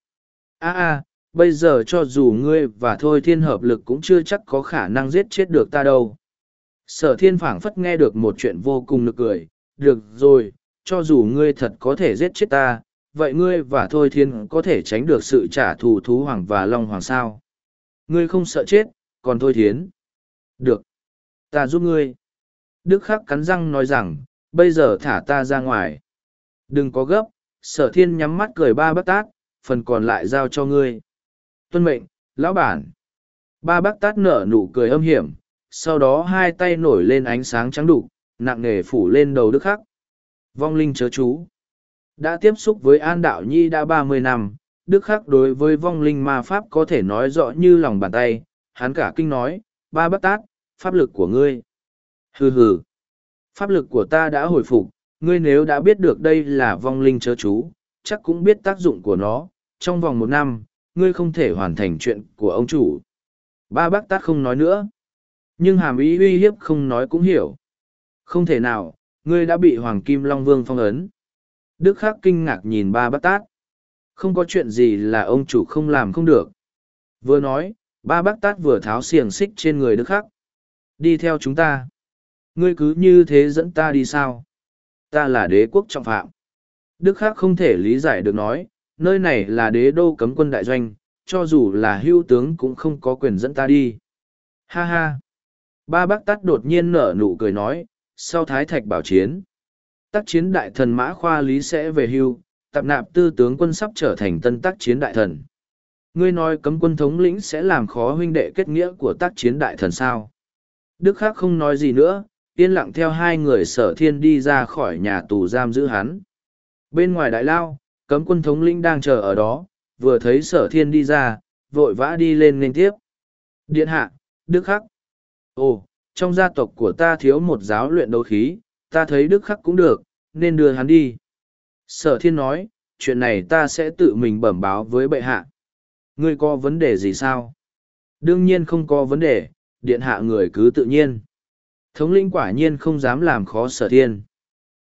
Speaker 1: A a, bây giờ cho dù ngươi và thôi thiên hợp lực cũng chưa chắc có khả năng giết chết được ta đâu. Sở thiên phảng phất nghe được một chuyện vô cùng nực cười. Được rồi, cho dù ngươi thật có thể giết chết ta, vậy ngươi và thôi thiên có thể tránh được sự trả thù thú hoàng và long hoàng sao? Ngươi không sợ chết, còn thôi thiến được, ta giúp ngươi. Đức khắc cắn răng nói rằng bây giờ thả ta ra ngoài. Đừng có gấp, sở thiên nhắm mắt cười ba bác tát, phần còn lại giao cho ngươi. Tuân mệnh, lão bản. Ba bác tát nở nụ cười âm hiểm, sau đó hai tay nổi lên ánh sáng trắng đục, nặng nề phủ lên đầu đức khắc. Vong linh chớ chú. Đã tiếp xúc với an đạo nhi đã ba mươi năm, đức khắc đối với vong linh ma pháp có thể nói rõ như lòng bàn tay, hắn cả kinh nói, ba bác tát, pháp lực của ngươi. Hừ hừ pháp lực của ta đã hồi phục, ngươi nếu đã biết được đây là vong linh chớ chú, chắc cũng biết tác dụng của nó. Trong vòng một năm, ngươi không thể hoàn thành chuyện của ông chủ. Ba bác tát không nói nữa. Nhưng hàm ý uy hiếp không nói cũng hiểu. Không thể nào, ngươi đã bị hoàng kim long vương phong ấn. Đức khắc kinh ngạc nhìn ba bác tát. Không có chuyện gì là ông chủ không làm không được. Vừa nói, ba bác tát vừa tháo xiềng xích trên người đức khắc. Đi theo chúng ta ngươi cứ như thế dẫn ta đi sao? Ta là đế quốc trọng phạm. Đức khác không thể lý giải được nói, nơi này là đế đô cấm quân đại doanh, cho dù là hưu tướng cũng không có quyền dẫn ta đi. Ha ha. Ba bác tát đột nhiên nở nụ cười nói, sau thái thạch bảo chiến, tác chiến đại thần mã khoa lý sẽ về hưu, tạp nạp tư tướng quân sắp trở thành tân tác chiến đại thần. Ngươi nói cấm quân thống lĩnh sẽ làm khó huynh đệ kết nghĩa của tác chiến đại thần sao? Đức khác không nói gì nữa yên lặng theo hai người sở thiên đi ra khỏi nhà tù giam giữ hắn. Bên ngoài đại lao, cấm quân thống lĩnh đang chờ ở đó, vừa thấy sở thiên đi ra, vội vã đi lên nên tiếp. Điện hạ, đức khắc. Ồ, trong gia tộc của ta thiếu một giáo luyện đấu khí, ta thấy đức khắc cũng được, nên đưa hắn đi. Sở thiên nói, chuyện này ta sẽ tự mình bẩm báo với bệ hạ. Ngươi có vấn đề gì sao? Đương nhiên không có vấn đề, điện hạ người cứ tự nhiên thống linh quả nhiên không dám làm khó sở thiên.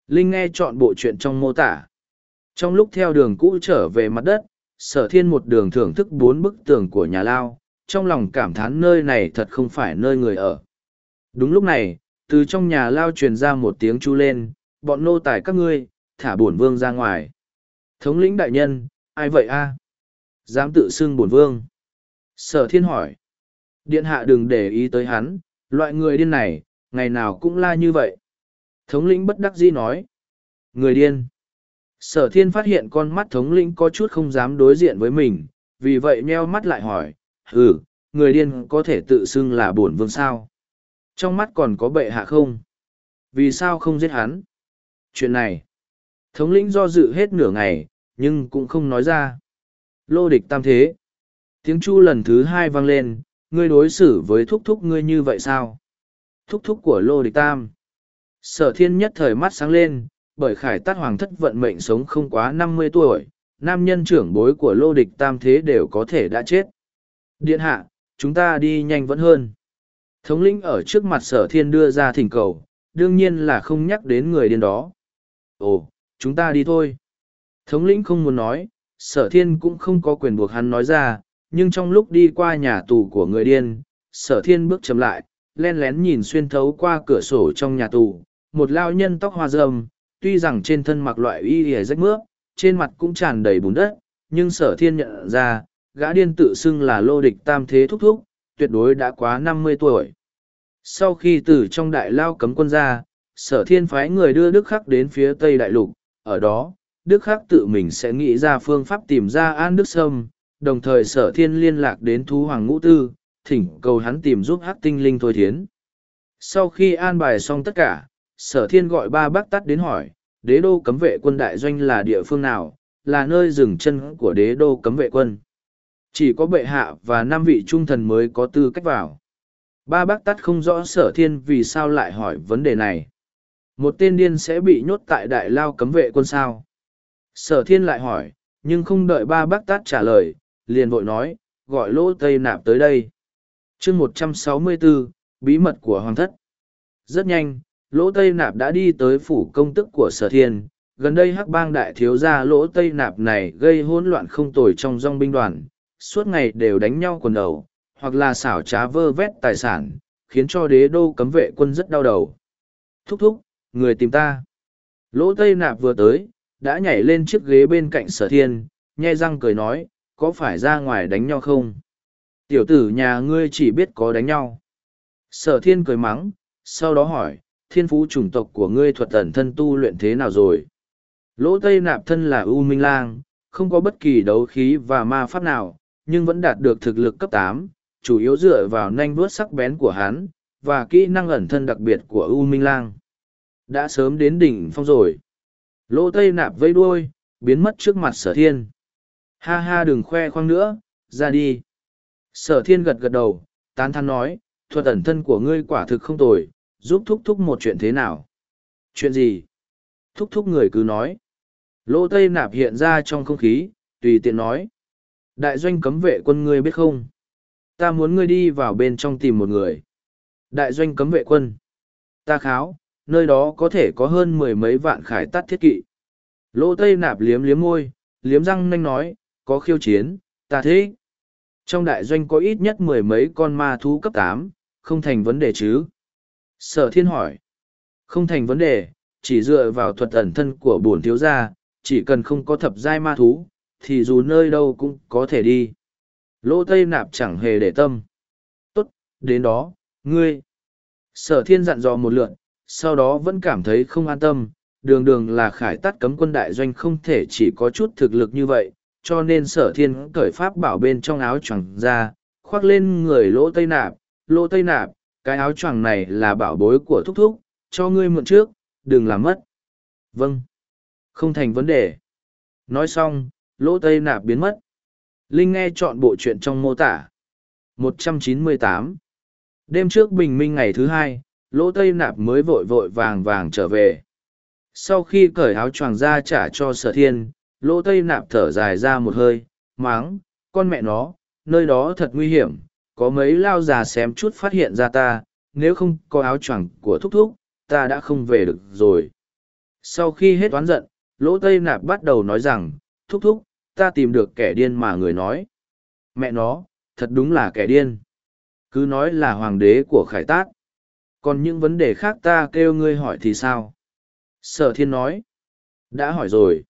Speaker 1: Linh nghe chọn bộ chuyện trong mô tả. Trong lúc theo đường cũ trở về mặt đất, sở thiên một đường thưởng thức bốn bức tường của nhà lao, trong lòng cảm thán nơi này thật không phải nơi người ở. Đúng lúc này, từ trong nhà lao truyền ra một tiếng chu lên, bọn nô tài các ngươi, thả bổn vương ra ngoài. Thống lĩnh đại nhân, ai vậy a? Dám tự xưng bổn vương. Sở thiên hỏi. Điện hạ đừng để ý tới hắn, loại người điên này ngày nào cũng la như vậy thống lĩnh bất đắc dĩ nói người điên sở thiên phát hiện con mắt thống lĩnh có chút không dám đối diện với mình vì vậy nheo mắt lại hỏi ừ người điên có thể tự xưng là bổn vương sao trong mắt còn có bệ hạ không vì sao không giết hắn? Chuyện này, thống lĩnh do dự hết nửa ngày, nhưng cũng không nói ra. Lô địch tam thế. Tiếng chu lần thứ hai vang lên, ngươi đối xử với thúc thúc ngươi như vậy sao? Thúc thúc của lô địch tam. Sở thiên nhất thời mắt sáng lên, bởi khải tát hoàng thất vận mệnh sống không quá năm mươi tuổi, nam nhân trưởng bối của lô địch tam thế đều có thể đã chết. Điện hạ, chúng ta đi nhanh vẫn hơn. Thống lĩnh ở trước mặt sở thiên đưa ra thỉnh cầu, đương nhiên là không nhắc đến người điên đó. Ồ, chúng ta đi thôi. Thống lĩnh không muốn nói, sở thiên cũng không có quyền buộc hắn nói ra, nhưng trong lúc đi qua nhà tù của người điên, sở thiên bước chậm lại, len lén nhìn xuyên thấu qua cửa sổ trong nhà tù, một lao nhân tóc hoa râm, tuy rằng trên thân mặc loại y ỉa rách mướp, trên mặt cũng tràn đầy bùn đất, nhưng sở thiên nhận ra, gã điên tự xưng là lô địch tam thế thúc thúc, tuyệt đối đã quá năm mươi tuổi. Sau khi từ trong đại lao cấm quân ra, sở thiên phái người đưa Đức Khắc đến phía Tây Đại Lục, ở đó, Đức Khắc tự mình sẽ nghĩ ra phương pháp tìm ra An Đức Sâm, đồng thời sở thiên liên lạc đến Thú Hoàng Ngũ Tư, thỉnh cầu hắn tìm giúp Hắc tinh linh thôi thiến. Sau khi an bài xong tất cả, sở thiên gọi ba bác tắt đến hỏi, đế đô cấm vệ quân đại doanh là địa phương nào, là nơi dừng chân của đế đô cấm vệ quân. Chỉ có bệ hạ và năm vị trung thần mới có tư cách vào. Ba bác tắt không rõ sở thiên vì sao lại hỏi vấn đề này. Một tên điên sẽ bị nhốt tại đại lao cấm vệ quân sao. Sở thiên lại hỏi, nhưng không đợi ba bác tát trả lời, liền vội nói, gọi lỗ tây nạp tới đây chương một trăm sáu mươi bốn bí mật của hoàng thất. Rất nhanh, lỗ tây nạp đã đi tới phủ công tức của sở thiên. Gần đây hắc bang đại thiếu gia lỗ tây nạp này gây hỗn loạn không tồi trong dòng binh đoàn, suốt ngày đều đánh nhau quần đầu, hoặc là xảo trá vơ vét tài sản, khiến cho đế đô cấm vệ quân rất đau đầu. Thúc thúc, người tìm ta. Lỗ Tây Nạp vừa tới, đã nhảy lên chiếc ghế bên cạnh sở thiên, nhe răng cười nói, có phải ra ngoài đánh nhau không? Tiểu tử nhà ngươi chỉ biết có đánh nhau. Sở thiên cười mắng, sau đó hỏi, thiên phú chủng tộc của ngươi thuật ẩn thân tu luyện thế nào rồi? Lỗ Tây Nạp thân là U Minh Lang, không có bất kỳ đấu khí và ma pháp nào, nhưng vẫn đạt được thực lực cấp tám, chủ yếu dựa vào nanh vuốt sắc bén của hắn, và kỹ năng ẩn thân đặc biệt của U Minh Lang. Đã sớm đến đỉnh phong rồi. Lỗ Tây nạp vây đuôi, biến mất trước mặt sở thiên. Ha ha đừng khoe khoang nữa, ra đi. Sở thiên gật gật đầu, tán thắn nói, thuật ẩn thân của ngươi quả thực không tồi, giúp thúc thúc một chuyện thế nào. Chuyện gì? Thúc thúc người cứ nói. Lỗ Tây nạp hiện ra trong không khí, tùy tiện nói. Đại doanh cấm vệ quân ngươi biết không? Ta muốn ngươi đi vào bên trong tìm một người. Đại doanh cấm vệ quân. Ta kháo, nơi đó có thể có hơn mười mấy vạn khải tắt thiết kỵ. Lỗ Tây nạp liếm liếm môi, liếm răng nanh nói, có khiêu chiến, ta thế. Trong đại doanh có ít nhất mười mấy con ma thú cấp tám, không thành vấn đề chứ. Sở thiên hỏi. Không thành vấn đề, chỉ dựa vào thuật ẩn thân của bổn thiếu gia, chỉ cần không có thập giai ma thú, thì dù nơi đâu cũng có thể đi. Lỗ Tây Nạp chẳng hề để tâm. Tốt, đến đó, ngươi. Sở thiên dặn dò một lượn, sau đó vẫn cảm thấy không an tâm. Đường đường là khải tắt cấm quân đại doanh không thể chỉ có chút thực lực như vậy, cho nên sở thiên cởi pháp bảo bên trong áo choàng ra, khoác lên người lỗ Tây Nạp. Lỗ Tây Nạp, cái áo choàng này là bảo bối của thúc thúc, cho ngươi mượn trước, đừng làm mất. Vâng. Không thành vấn đề. Nói xong, lỗ Tây Nạp biến mất. Linh nghe chọn bộ chuyện trong mô tả. 198. Đêm trước bình minh ngày thứ hai, lỗ tây nạp mới vội vội vàng vàng trở về. Sau khi cởi áo choàng ra trả cho sở thiên, lỗ tây nạp thở dài ra một hơi, máng, con mẹ nó, nơi đó thật nguy hiểm, có mấy lao già xém chút phát hiện ra ta, nếu không có áo choàng của thúc thúc, ta đã không về được rồi. Sau khi hết oán giận, lỗ tây nạp bắt đầu nói rằng, thúc thúc, ta tìm được kẻ điên mà người nói. Mẹ nó, thật đúng là kẻ điên. Cứ nói là hoàng đế của khải tát. Còn những vấn đề khác ta kêu ngươi hỏi thì sao? Sở thiên nói. Đã hỏi rồi.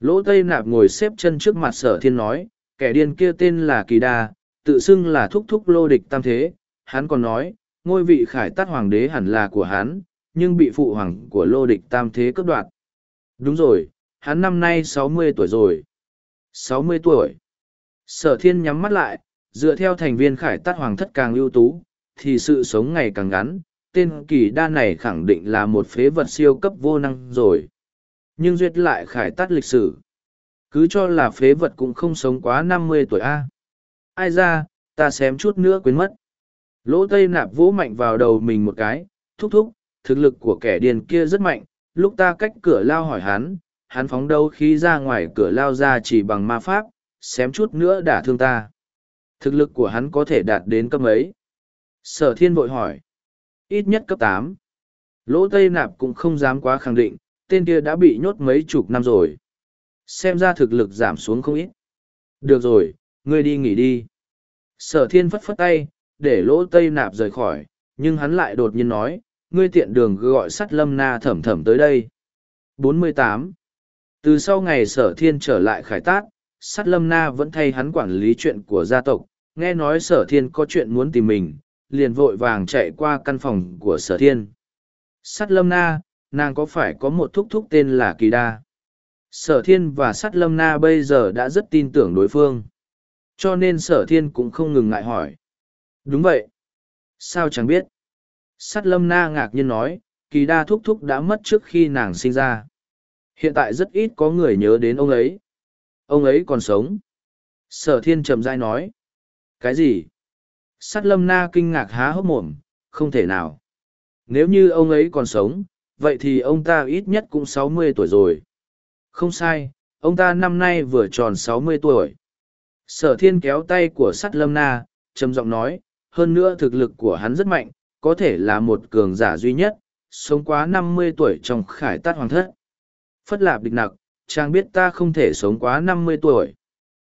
Speaker 1: Lỗ Tây Nạp ngồi xếp chân trước mặt sở thiên nói, kẻ điên kia tên là Kỳ Đa, tự xưng là thúc thúc lô địch tam thế. Hắn còn nói, ngôi vị khải tát hoàng đế hẳn là của hắn, nhưng bị phụ hoàng của lô địch tam thế cướp đoạt. Đúng rồi, hắn năm nay sáu mươi tuổi rồi sáu mươi tuổi sở thiên nhắm mắt lại dựa theo thành viên khải tát hoàng thất càng ưu tú thì sự sống ngày càng ngắn tên kỳ đa này khẳng định là một phế vật siêu cấp vô năng rồi. Nhưng duyệt lại khải tắt lịch sử. Cứ cho là phế vật cũng không sống quá năm mươi tuổi A. Ai ra, ta xém chút nữa quên mất. Lỗ tây nạp vỗ mạnh vào đầu mình một cái, thúc thúc, thực lực của kẻ điền kia rất mạnh, lúc ta cách cửa lao hỏi hắn, hắn phóng đâu khi ra ngoài cửa lao ra chỉ bằng ma pháp, xém chút nữa đả thương ta. Thực lực của hắn có thể đạt đến cấp ấy. Sở thiên vội hỏi. Ít nhất cấp tám. Lỗ Tây Nạp cũng không dám quá khẳng định, tên kia đã bị nhốt mấy chục năm rồi. Xem ra thực lực giảm xuống không ít. Được rồi, ngươi đi nghỉ đi. Sở thiên phất phất tay, để lỗ Tây Nạp rời khỏi, nhưng hắn lại đột nhiên nói, ngươi tiện đường gọi sắt lâm na thẩm thẩm tới đây. 48. Từ sau ngày sở thiên trở lại khải tát, sắt lâm na vẫn thay hắn quản lý chuyện của gia tộc, nghe nói sở thiên có chuyện muốn tìm mình, liền vội vàng chạy qua căn phòng của sở thiên. Sắt lâm na, nàng có phải có một thúc thúc tên là Kỳ Đa? Sở thiên và sắt lâm na bây giờ đã rất tin tưởng đối phương. Cho nên sở thiên cũng không ngừng ngại hỏi. Đúng vậy. Sao chẳng biết? Sắt lâm na ngạc nhiên nói, Kỳ Đa thúc thúc đã mất trước khi nàng sinh ra. Hiện tại rất ít có người nhớ đến ông ấy. Ông ấy còn sống. Sở thiên trầm dai nói. Cái gì? Sắt lâm na kinh ngạc há hốc mồm, không thể nào. Nếu như ông ấy còn sống, vậy thì ông ta ít nhất cũng sáu mươi tuổi rồi. Không sai, ông ta năm nay vừa tròn sáu mươi tuổi. Sở thiên kéo tay của sắt lâm na, trầm giọng nói, hơn nữa thực lực của hắn rất mạnh, có thể là một cường giả duy nhất, sống quá năm mươi tuổi trong khải tát hoàng thất. Phất lạp địch nặc, chàng biết ta không thể sống quá năm mươi tuổi.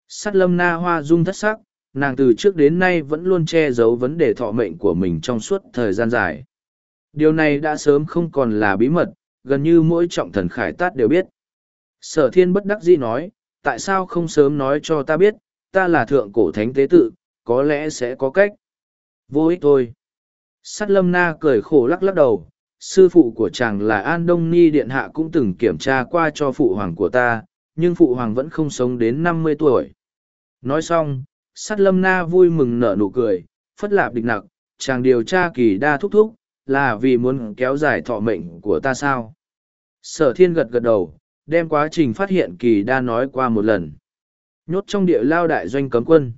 Speaker 1: Sắt lâm na hoa dung thất sắc, nàng từ trước đến nay vẫn luôn che giấu vấn đề thọ mệnh của mình trong suốt thời gian dài. Điều này đã sớm không còn là bí mật, gần như mỗi trọng thần khải tát đều biết. Sở thiên bất đắc dĩ nói, tại sao không sớm nói cho ta biết, ta là thượng cổ thánh tế tự, có lẽ sẽ có cách. Vô ích thôi. Sắt lâm na cười khổ lắc lắc đầu, sư phụ của chàng là An Đông Ni Điện Hạ cũng từng kiểm tra qua cho phụ hoàng của ta, nhưng phụ hoàng vẫn không sống đến năm mươi tuổi. Nói xong, sắt lâm na vui mừng nở nụ cười, phất lạp địch nặc, chàng điều tra kỳ đa thúc thúc, là vì muốn kéo dài thọ mệnh của ta sao? Sở thiên gật gật đầu, đem quá trình phát hiện kỳ đa nói qua một lần. Nhốt trong địa lao đại doanh cấm quân.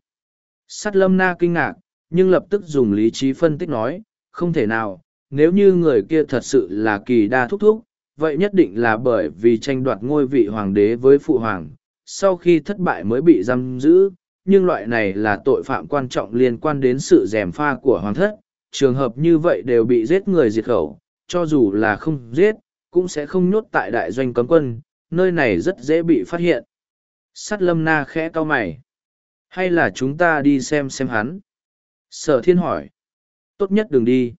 Speaker 1: Sắt lâm na kinh ngạc, nhưng lập tức dùng lý trí phân tích nói, không thể nào, nếu như người kia thật sự là kỳ đa thúc thúc, vậy nhất định là bởi vì tranh đoạt ngôi vị hoàng đế với phụ hoàng, sau khi thất bại mới bị giam giữ, nhưng loại này là tội phạm quan trọng liên quan đến sự rèm pha của hoàng thất, trường hợp như vậy đều bị giết người diệt khẩu, cho dù là không giết, cũng sẽ không nhốt tại đại doanh cấm quân, nơi này rất dễ bị phát hiện. Sắt lâm na khẽ cau mày. Hay là chúng ta đi xem xem hắn? Sở thiên hỏi. Tốt nhất đừng đi.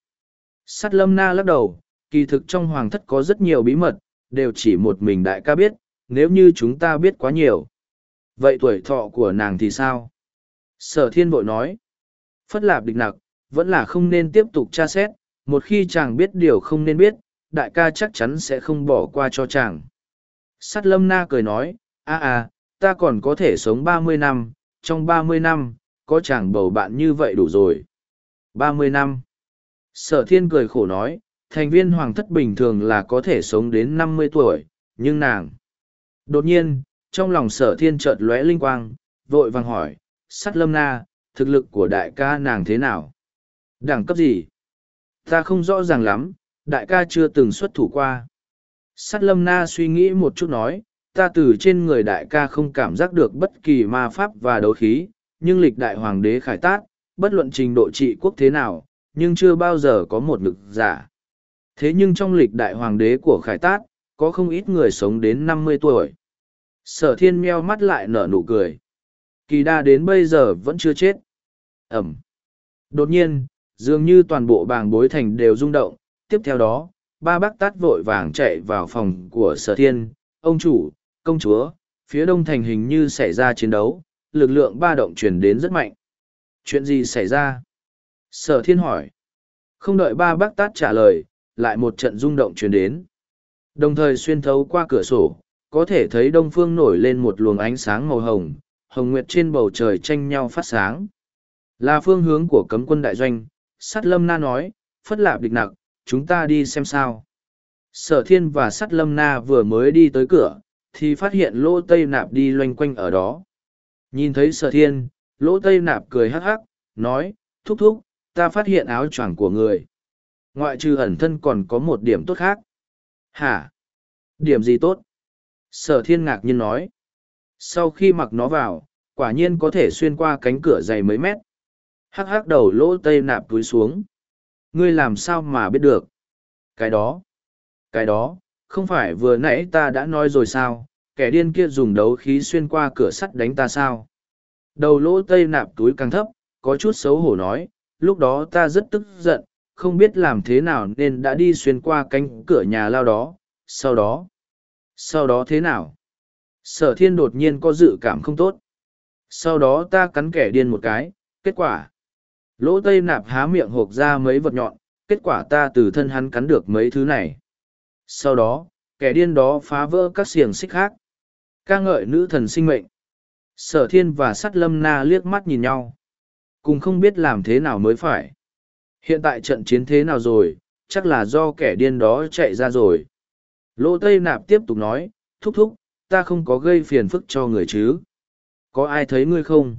Speaker 1: Sắt lâm na lắc đầu, kỳ thực trong hoàng thất có rất nhiều bí mật, đều chỉ một mình đại ca biết, nếu như chúng ta biết quá nhiều. Vậy tuổi thọ của nàng thì sao? Sở thiên bội nói. Phất lạp địch nặc, vẫn là không nên tiếp tục tra xét, một khi chàng biết điều không nên biết, đại ca chắc chắn sẽ không bỏ qua cho chàng. Sắt lâm na cười nói, a à, a, ta còn có thể sống ba mươi năm, trong ba mươi năm, có chàng bầu bạn như vậy đủ rồi. ba mươi năm. Sở thiên cười khổ nói, thành viên hoàng thất bình thường là có thể sống đến năm mươi tuổi, nhưng nàng. Đột nhiên, trong lòng sở thiên chợt lóe linh quang, vội vàng hỏi, sắt lâm na, thực lực của đại ca nàng thế nào? Đẳng cấp gì? Ta không rõ ràng lắm, đại ca chưa từng xuất thủ qua. Sắt lâm na suy nghĩ một chút nói, ta từ trên người đại ca không cảm giác được bất kỳ ma pháp và đấu khí, nhưng lịch đại hoàng đế khải tát, bất luận trình độ trị quốc thế nào, nhưng chưa bao giờ có một lực giả. Thế nhưng trong lịch đại hoàng đế của khải tát, có không ít người sống đến năm mươi tuổi. Sở thiên meo mắt lại nở nụ cười. Kỳ đa đến bây giờ vẫn chưa chết. Ẩm. Đột nhiên, dường như toàn bộ bàng bối thành đều rung động. Tiếp theo đó, ba bác tát vội vàng chạy vào phòng của sở thiên. Ông chủ, công chúa, phía đông thành hình như xảy ra chiến đấu, lực lượng ba động truyền đến rất mạnh. Chuyện gì xảy ra? Sở thiên hỏi. Không đợi ba bác tát trả lời, lại một trận rung động truyền đến. Đồng thời xuyên thấu qua cửa sổ, có thể thấy đông phương nổi lên một luồng ánh sáng màu hồng, hồng nguyệt trên bầu trời tranh nhau phát sáng. Là phương hướng của cấm quân đại doanh, sát lâm na nói, phất lạp địch nặc, chúng ta đi xem sao. Sở thiên và sắt lâm na vừa mới đi tới cửa thì phát hiện lỗ tây nạp đi loanh quanh ở đó. Nhìn thấy sở thiên lỗ tây nạp cười hắc hắc nói thúc thúc ta phát hiện áo choàng của người. Ngoại trừ ẩn thân còn có một điểm tốt khác. Hả? Điểm gì tốt? Sở thiên ngạc nhiên nói. Sau khi mặc nó vào quả nhiên có thể xuyên qua cánh cửa dày mấy mét hắc hắc đầu lỗ tây nạp túi xuống. Ngươi làm sao mà biết được? Cái đó cái đó, không phải vừa nãy ta đã nói rồi sao? Kẻ điên kia dùng đấu khí xuyên qua cửa sắt đánh ta sao? Đầu lỗ tây nạp túi càng thấp, có chút xấu hổ nói, lúc đó ta rất tức giận, không biết làm thế nào nên đã đi xuyên qua cánh cửa nhà lao đó. Sau đó sau đó thế nào? Sở thiên đột nhiên có dự cảm không tốt. Sau đó ta cắn kẻ điên một cái, kết quả lỗ tây nạp há miệng hộp ra mấy vật nhọn, kết quả ta từ thân hắn cắn được mấy thứ này. Sau đó, kẻ điên đó phá vỡ các xiềng xích khác. Ca ngợi nữ thần sinh mệnh. Sở thiên và sắt lâm na liếc mắt nhìn nhau. Cùng không biết làm thế nào mới phải. Hiện tại trận chiến thế nào rồi, chắc là do kẻ điên đó chạy ra rồi. Lỗ tây nạp tiếp tục nói, thúc thúc, ta không có gây phiền phức cho người chứ. Có ai thấy ngươi không?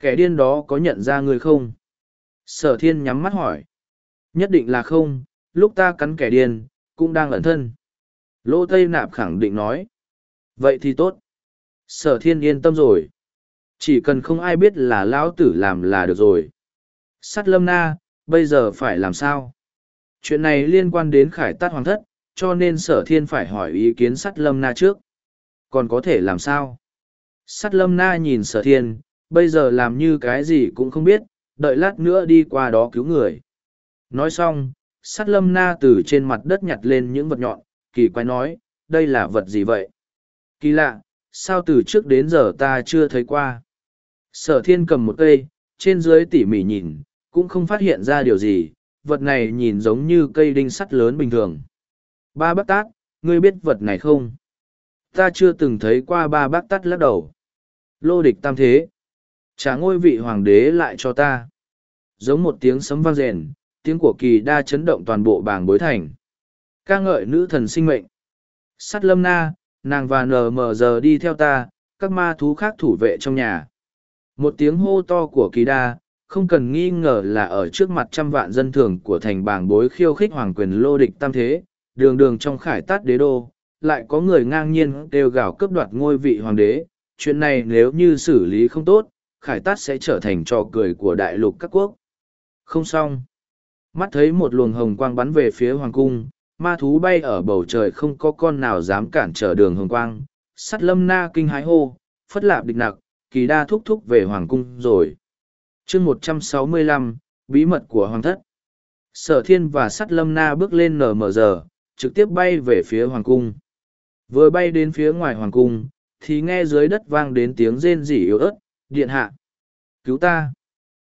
Speaker 1: Kẻ điên đó có nhận ra ngươi không? Sở thiên nhắm mắt hỏi. Nhất định là không, lúc ta cắn kẻ điên, cũng đang ẩn thân. Lô tây nạp khẳng định nói. Vậy thì tốt. Sở thiên yên tâm rồi. Chỉ cần không ai biết là lão tử làm là được rồi. Sắt lâm na, bây giờ phải làm sao? Chuyện này liên quan đến khải tát hoàng thất, cho nên sở thiên phải hỏi ý kiến sắt lâm na trước. Còn có thể làm sao? Sắt lâm na nhìn sở thiên, bây giờ làm như cái gì cũng không biết đợi lát nữa đi qua đó cứu người. Nói xong, sắt lâm na từ trên mặt đất nhặt lên những vật nhọn, kỳ quái nói, đây là vật gì vậy? Kỳ lạ, sao từ trước đến giờ ta chưa thấy qua? Sở thiên cầm một cây, trên dưới tỉ mỉ nhìn, cũng không phát hiện ra điều gì, vật này nhìn giống như cây đinh sắt lớn bình thường. Ba bác tát, ngươi biết vật này không? Ta chưa từng thấy qua ba bác tát lắc đầu. Lô địch tam thế trả ngôi vị hoàng đế lại cho ta. Giống một tiếng sấm vang rền, tiếng của kỳ đa chấn động toàn bộ bảng bối thành. Ca ngợi nữ thần sinh mệnh. Sắt lâm na, nàng và nờ mờ giờ đi theo ta, các ma thú khác thủ vệ trong nhà. Một tiếng hô to của kỳ đa, không cần nghi ngờ là ở trước mặt trăm vạn dân thường của thành bảng bối khiêu khích hoàng quyền lô địch tam thế, đường đường trong khải tát đế đô, lại có người ngang nhiên kêu gào cướp đoạt ngôi vị hoàng đế. Chuyện này nếu như xử lý không tốt khải tát sẽ trở thành trò cười của đại lục các quốc. Không xong. Mắt thấy một luồng hồng quang bắn về phía hoàng cung, ma thú bay ở bầu trời không có con nào dám cản trở đường hồng quang. Sắt lâm na kinh hái hô, phất lạp địch nặc, kỳ đa thúc thúc về hoàng cung rồi. Chương một trăm sáu mươi lăm, bí mật của hoàng thất. Sở thiên và sắt lâm na bước lên nở mở giờ, trực tiếp bay về phía hoàng cung. Vừa bay đến phía ngoài hoàng cung, thì nghe dưới đất vang đến tiếng rên rỉ yếu ớt điện hạ. Cứu ta.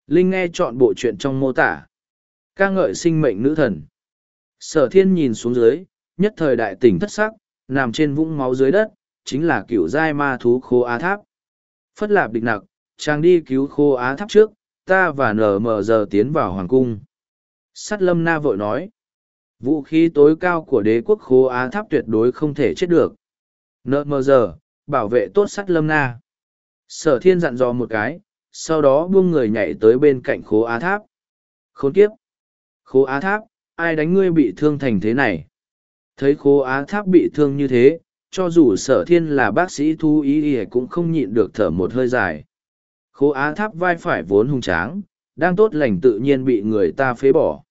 Speaker 1: Linh nghe chọn bộ chuyện trong mô tả. Ca ngợi sinh mệnh nữ thần. Sở thiên nhìn xuống dưới, nhất thời đại tỉnh thất sắc, nằm trên vũng máu dưới đất, chính là cựu giai ma thú khô á tháp. Phất lạp địch nặc, chàng đi cứu khô á tháp trước, ta và nở mờ giờ tiến vào hoàng cung. Sắt lâm na vội nói, vũ khí tối cao của đế quốc khô á tháp tuyệt đối không thể chết được. Nợ mờ giờ, bảo vệ tốt sắt lâm na sở thiên dặn dò một cái, sau đó buông người nhảy tới bên cạnh khố á tháp. Khốn kiếp! Khố á tháp, ai đánh ngươi bị thương thành thế này? Thấy khố á tháp bị thương như thế, cho dù sở thiên là bác sĩ thu ý ỉa cũng không nhịn được thở một hơi dài. Khố á tháp vai phải vốn hung tráng, đang tốt lành tự nhiên bị người ta phế bỏ.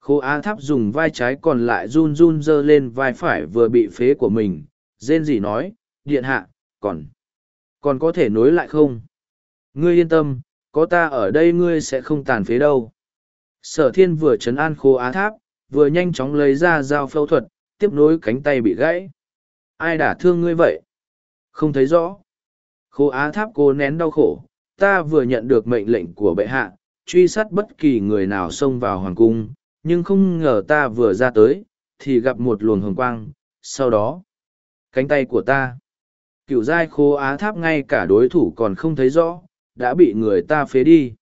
Speaker 1: Khố á tháp dùng vai trái còn lại run run giơ lên vai phải vừa bị phế của mình, rên rỉ nói, điện hạ, còn còn có thể nối lại không? Ngươi yên tâm, có ta ở đây ngươi sẽ không tàn phế đâu. Sở thiên vừa chấn an khô á tháp, vừa nhanh chóng lấy ra dao phẫu thuật, tiếp nối cánh tay bị gãy. Ai đả thương ngươi vậy? Không thấy rõ. Khô á tháp cố nén đau khổ, ta vừa nhận được mệnh lệnh của bệ hạ, truy sát bất kỳ người nào xông vào hoàng cung, nhưng không ngờ ta vừa ra tới, thì gặp một luồng hồng quang, sau đó, cánh tay của ta cựu giai khô á tháp ngay cả đối thủ còn không thấy rõ, đã bị người ta phế đi.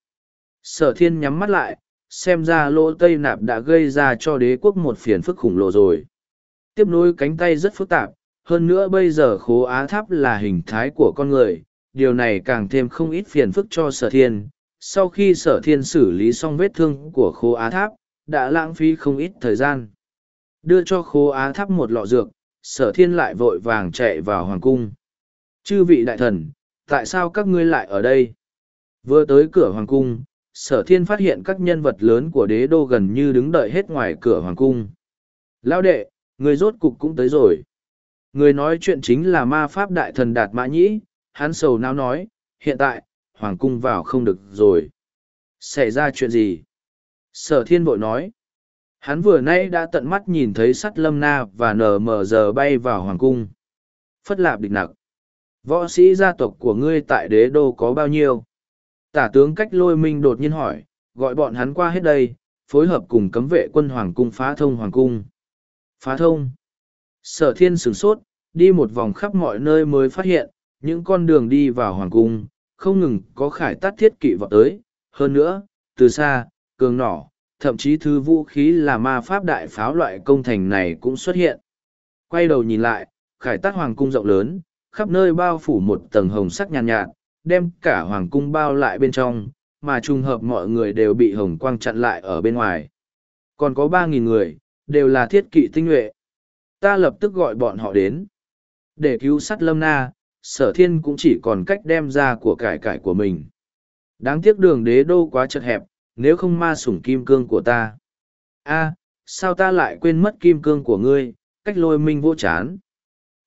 Speaker 1: Sở thiên nhắm mắt lại, xem ra lỗ tây nạp đã gây ra cho đế quốc một phiền phức khủng lồ rồi. Tiếp nối cánh tay rất phức tạp, hơn nữa bây giờ khố á tháp là hình thái của con người, điều này càng thêm không ít phiền phức cho sở thiên. Sau khi sở thiên xử lý xong vết thương của khố á tháp, đã lãng phí không ít thời gian. Đưa cho khố á tháp một lọ dược, sở thiên lại vội vàng chạy vào hoàng cung chư vị đại thần, tại sao các ngươi lại ở đây? Vừa tới cửa hoàng cung, sở thiên phát hiện các nhân vật lớn của đế đô gần như đứng đợi hết ngoài cửa hoàng cung. Lão đệ, người rốt cục cũng tới rồi. Người nói chuyện chính là ma pháp đại thần đạt mã nhĩ, hắn sầu não nói, hiện tại, hoàng cung vào không được rồi. Xảy ra chuyện gì? Sở thiên bội nói. Hắn vừa nay đã tận mắt nhìn thấy sắt lâm na và nờ mờ giờ bay vào hoàng cung. Phất lạp địch nặc võ sĩ gia tộc của ngươi tại đế đô có bao nhiêu? Tả tướng cách lôi minh đột nhiên hỏi, gọi bọn hắn qua hết đây, phối hợp cùng cấm vệ quân hoàng cung phá thông hoàng cung. Phá thông. Sở thiên sửng sốt, đi một vòng khắp mọi nơi mới phát hiện, những con đường đi vào hoàng cung, không ngừng có khải tắt thiết kỵ vọt tới. Hơn nữa, từ xa, cường nỏ, thậm chí thứ vũ khí là ma pháp đại pháo loại công thành này cũng xuất hiện. Quay đầu nhìn lại, khải tắt hoàng cung rộng lớn khắp nơi bao phủ một tầng hồng sắc nhàn nhạt, nhạt đem cả hoàng cung bao lại bên trong mà trùng hợp mọi người đều bị hồng quang chặn lại ở bên ngoài. Còn có ba nghìn người đều là thiết kỵ tinh nhuệ. Ta lập tức gọi bọn họ đến. Để cứu sắt lâm na sở thiên cũng chỉ còn cách đem ra của cải cải của mình. Đáng tiếc đường đế đô quá chật hẹp nếu không ma sủng kim cương của ta. A sao ta lại quên mất kim cương của ngươi? Cách lôi minh vô chán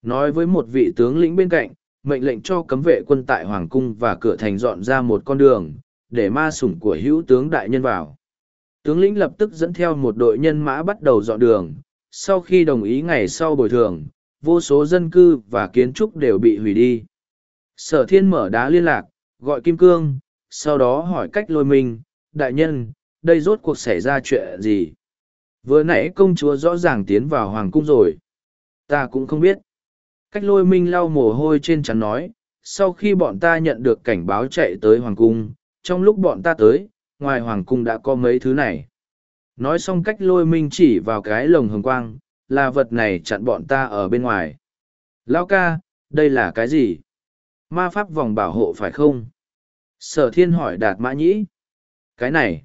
Speaker 1: nói với một vị tướng lĩnh bên cạnh mệnh lệnh cho cấm vệ quân tại hoàng cung và cửa thành dọn ra một con đường để ma sủng của hữu tướng đại nhân vào. Tướng lĩnh lập tức dẫn theo một đội nhân mã bắt đầu dọn đường. Sau khi đồng ý ngày sau bồi thường vô số dân cư và kiến trúc đều bị hủy đi. Sở thiên mở đá liên lạc gọi kim cương sau đó hỏi cách lôi mình, đại nhân đây rốt cuộc xảy ra chuyện gì? Vừa nãy công chúa rõ ràng tiến vào hoàng cung rồi. Ta cũng không biết cách lôi minh lau mồ hôi trên chắn nói, sau khi bọn ta nhận được cảnh báo chạy tới hoàng cung, trong lúc bọn ta tới, ngoài hoàng cung đã có mấy thứ này. Nói xong cách lôi minh chỉ vào cái lồng hồng quang, là vật này chặn bọn ta ở bên ngoài. Lão ca, đây là cái gì? Ma pháp vòng bảo hộ phải không? Sở thiên hỏi đạt mã nhĩ. Cái này,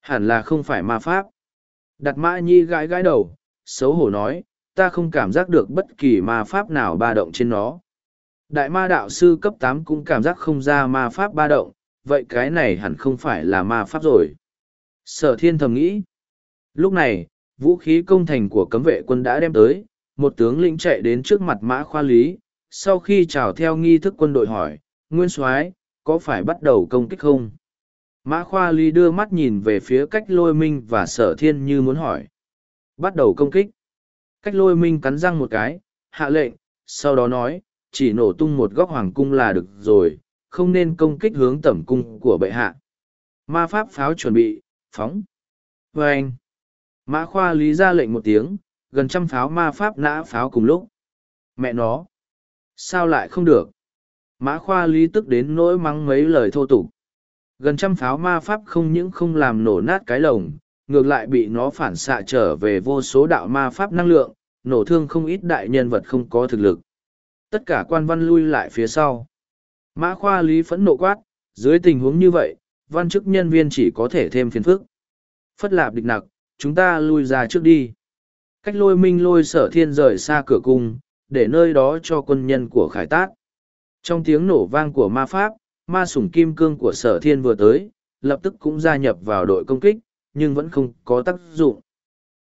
Speaker 1: hẳn là không phải ma pháp. Đạt mã nhĩ gãi gãi đầu, xấu hổ nói ta không cảm giác được bất kỳ ma pháp nào ba động trên nó. Đại ma đạo sư cấp tám cũng cảm giác không ra ma pháp ba động, vậy cái này hẳn không phải là ma pháp rồi. Sở thiên thầm nghĩ. Lúc này, vũ khí công thành của cấm vệ quân đã đem tới, một tướng lĩnh chạy đến trước mặt mã khoa lý, sau khi chào theo nghi thức quân đội hỏi, nguyên soái, có phải bắt đầu công kích không? Mã khoa lý đưa mắt nhìn về phía cách lôi minh và sở thiên như muốn hỏi, bắt đầu công kích? Cách lôi minh cắn răng một cái, hạ lệnh, sau đó nói, chỉ nổ tung một góc hoàng cung là được rồi, không nên công kích hướng tẩm cung của bệ hạ. Ma pháp pháo chuẩn bị, phóng. Vê anh, mã khoa lý ra lệnh một tiếng, gần trăm pháo ma pháp nã pháo cùng lúc. Mẹ nó, sao lại không được? Mã khoa lý tức đến nỗi mắng mấy lời thô tục. Gần trăm pháo ma pháp không những không làm nổ nát cái lồng ngược lại bị nó phản xạ trở về vô số đạo ma pháp năng lượng, nổ thương không ít đại nhân vật không có thực lực. Tất cả quan văn lui lại phía sau. Mã khoa lý phẫn nộ quát, dưới tình huống như vậy, văn chức nhân viên chỉ có thể thêm phiền phức. Phất lạp địch nặc, chúng ta lui ra trước đi. Cách lôi minh lôi sở thiên rời xa cửa cung, để nơi đó cho quân nhân của khải tát. Trong tiếng nổ vang của ma pháp, ma sủng kim cương của sở thiên vừa tới, lập tức cũng gia nhập vào đội công kích nhưng vẫn không có tác dụng.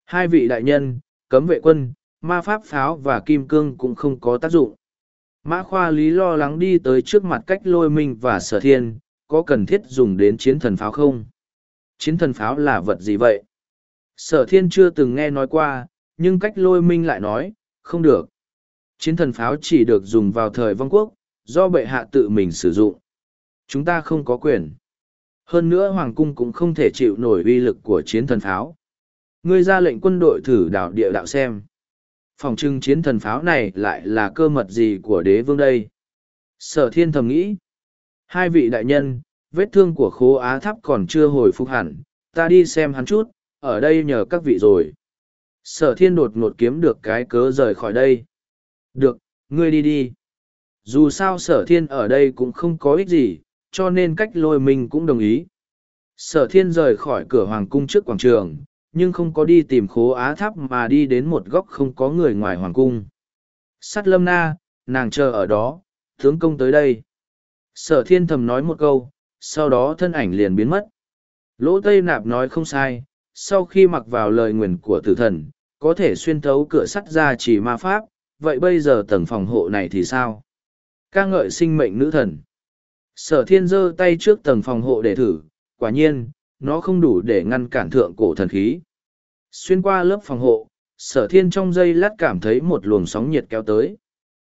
Speaker 1: Hai vị đại nhân, cấm vệ quân, ma pháp pháo và kim cương cũng không có tác dụng. Mã khoa lý lo lắng đi tới trước mặt cách lôi minh và sở thiên, có cần thiết dùng đến chiến thần pháo không? Chiến thần pháo là vật gì vậy? Sở thiên chưa từng nghe nói qua, nhưng cách lôi minh lại nói, không được. Chiến thần pháo chỉ được dùng vào thời vong quốc, do bệ hạ tự mình sử dụng. Chúng ta không có quyền hơn nữa hoàng cung cũng không thể chịu nổi uy lực của chiến thần pháo ngươi ra lệnh quân đội thử đảo địa đạo xem phòng trưng chiến thần pháo này lại là cơ mật gì của đế vương đây sở thiên thầm nghĩ hai vị đại nhân vết thương của khố á tháp còn chưa hồi phục hẳn ta đi xem hắn chút, ở đây nhờ các vị rồi. Sở thiên đột ngột kiếm được cái cớ rời khỏi đây. Được, ngươi đi đi. Dù sao sở thiên ở đây cũng không có ích gì, cho nên cách lôi mình cũng đồng ý. Sở thiên rời khỏi cửa hoàng cung trước quảng trường, nhưng không có đi tìm khố á tháp mà đi đến một góc không có người ngoài hoàng cung. Sắt lâm na, nàng chờ ở đó, tướng công tới đây. Sở thiên thầm nói một câu, sau đó thân ảnh liền biến mất. Lỗ Tây Nạp nói không sai, sau khi mặc vào lời nguyền của tử thần, có thể xuyên thấu cửa sắt ra chỉ ma pháp, vậy bây giờ tầng phòng hộ này thì sao? ca ngợi sinh mệnh nữ thần. Sở thiên giơ tay trước tầng phòng hộ để thử, quả nhiên, nó không đủ để ngăn cản thượng cổ thần khí. Xuyên qua lớp phòng hộ, sở thiên trong giây lát cảm thấy một luồng sóng nhiệt kéo tới.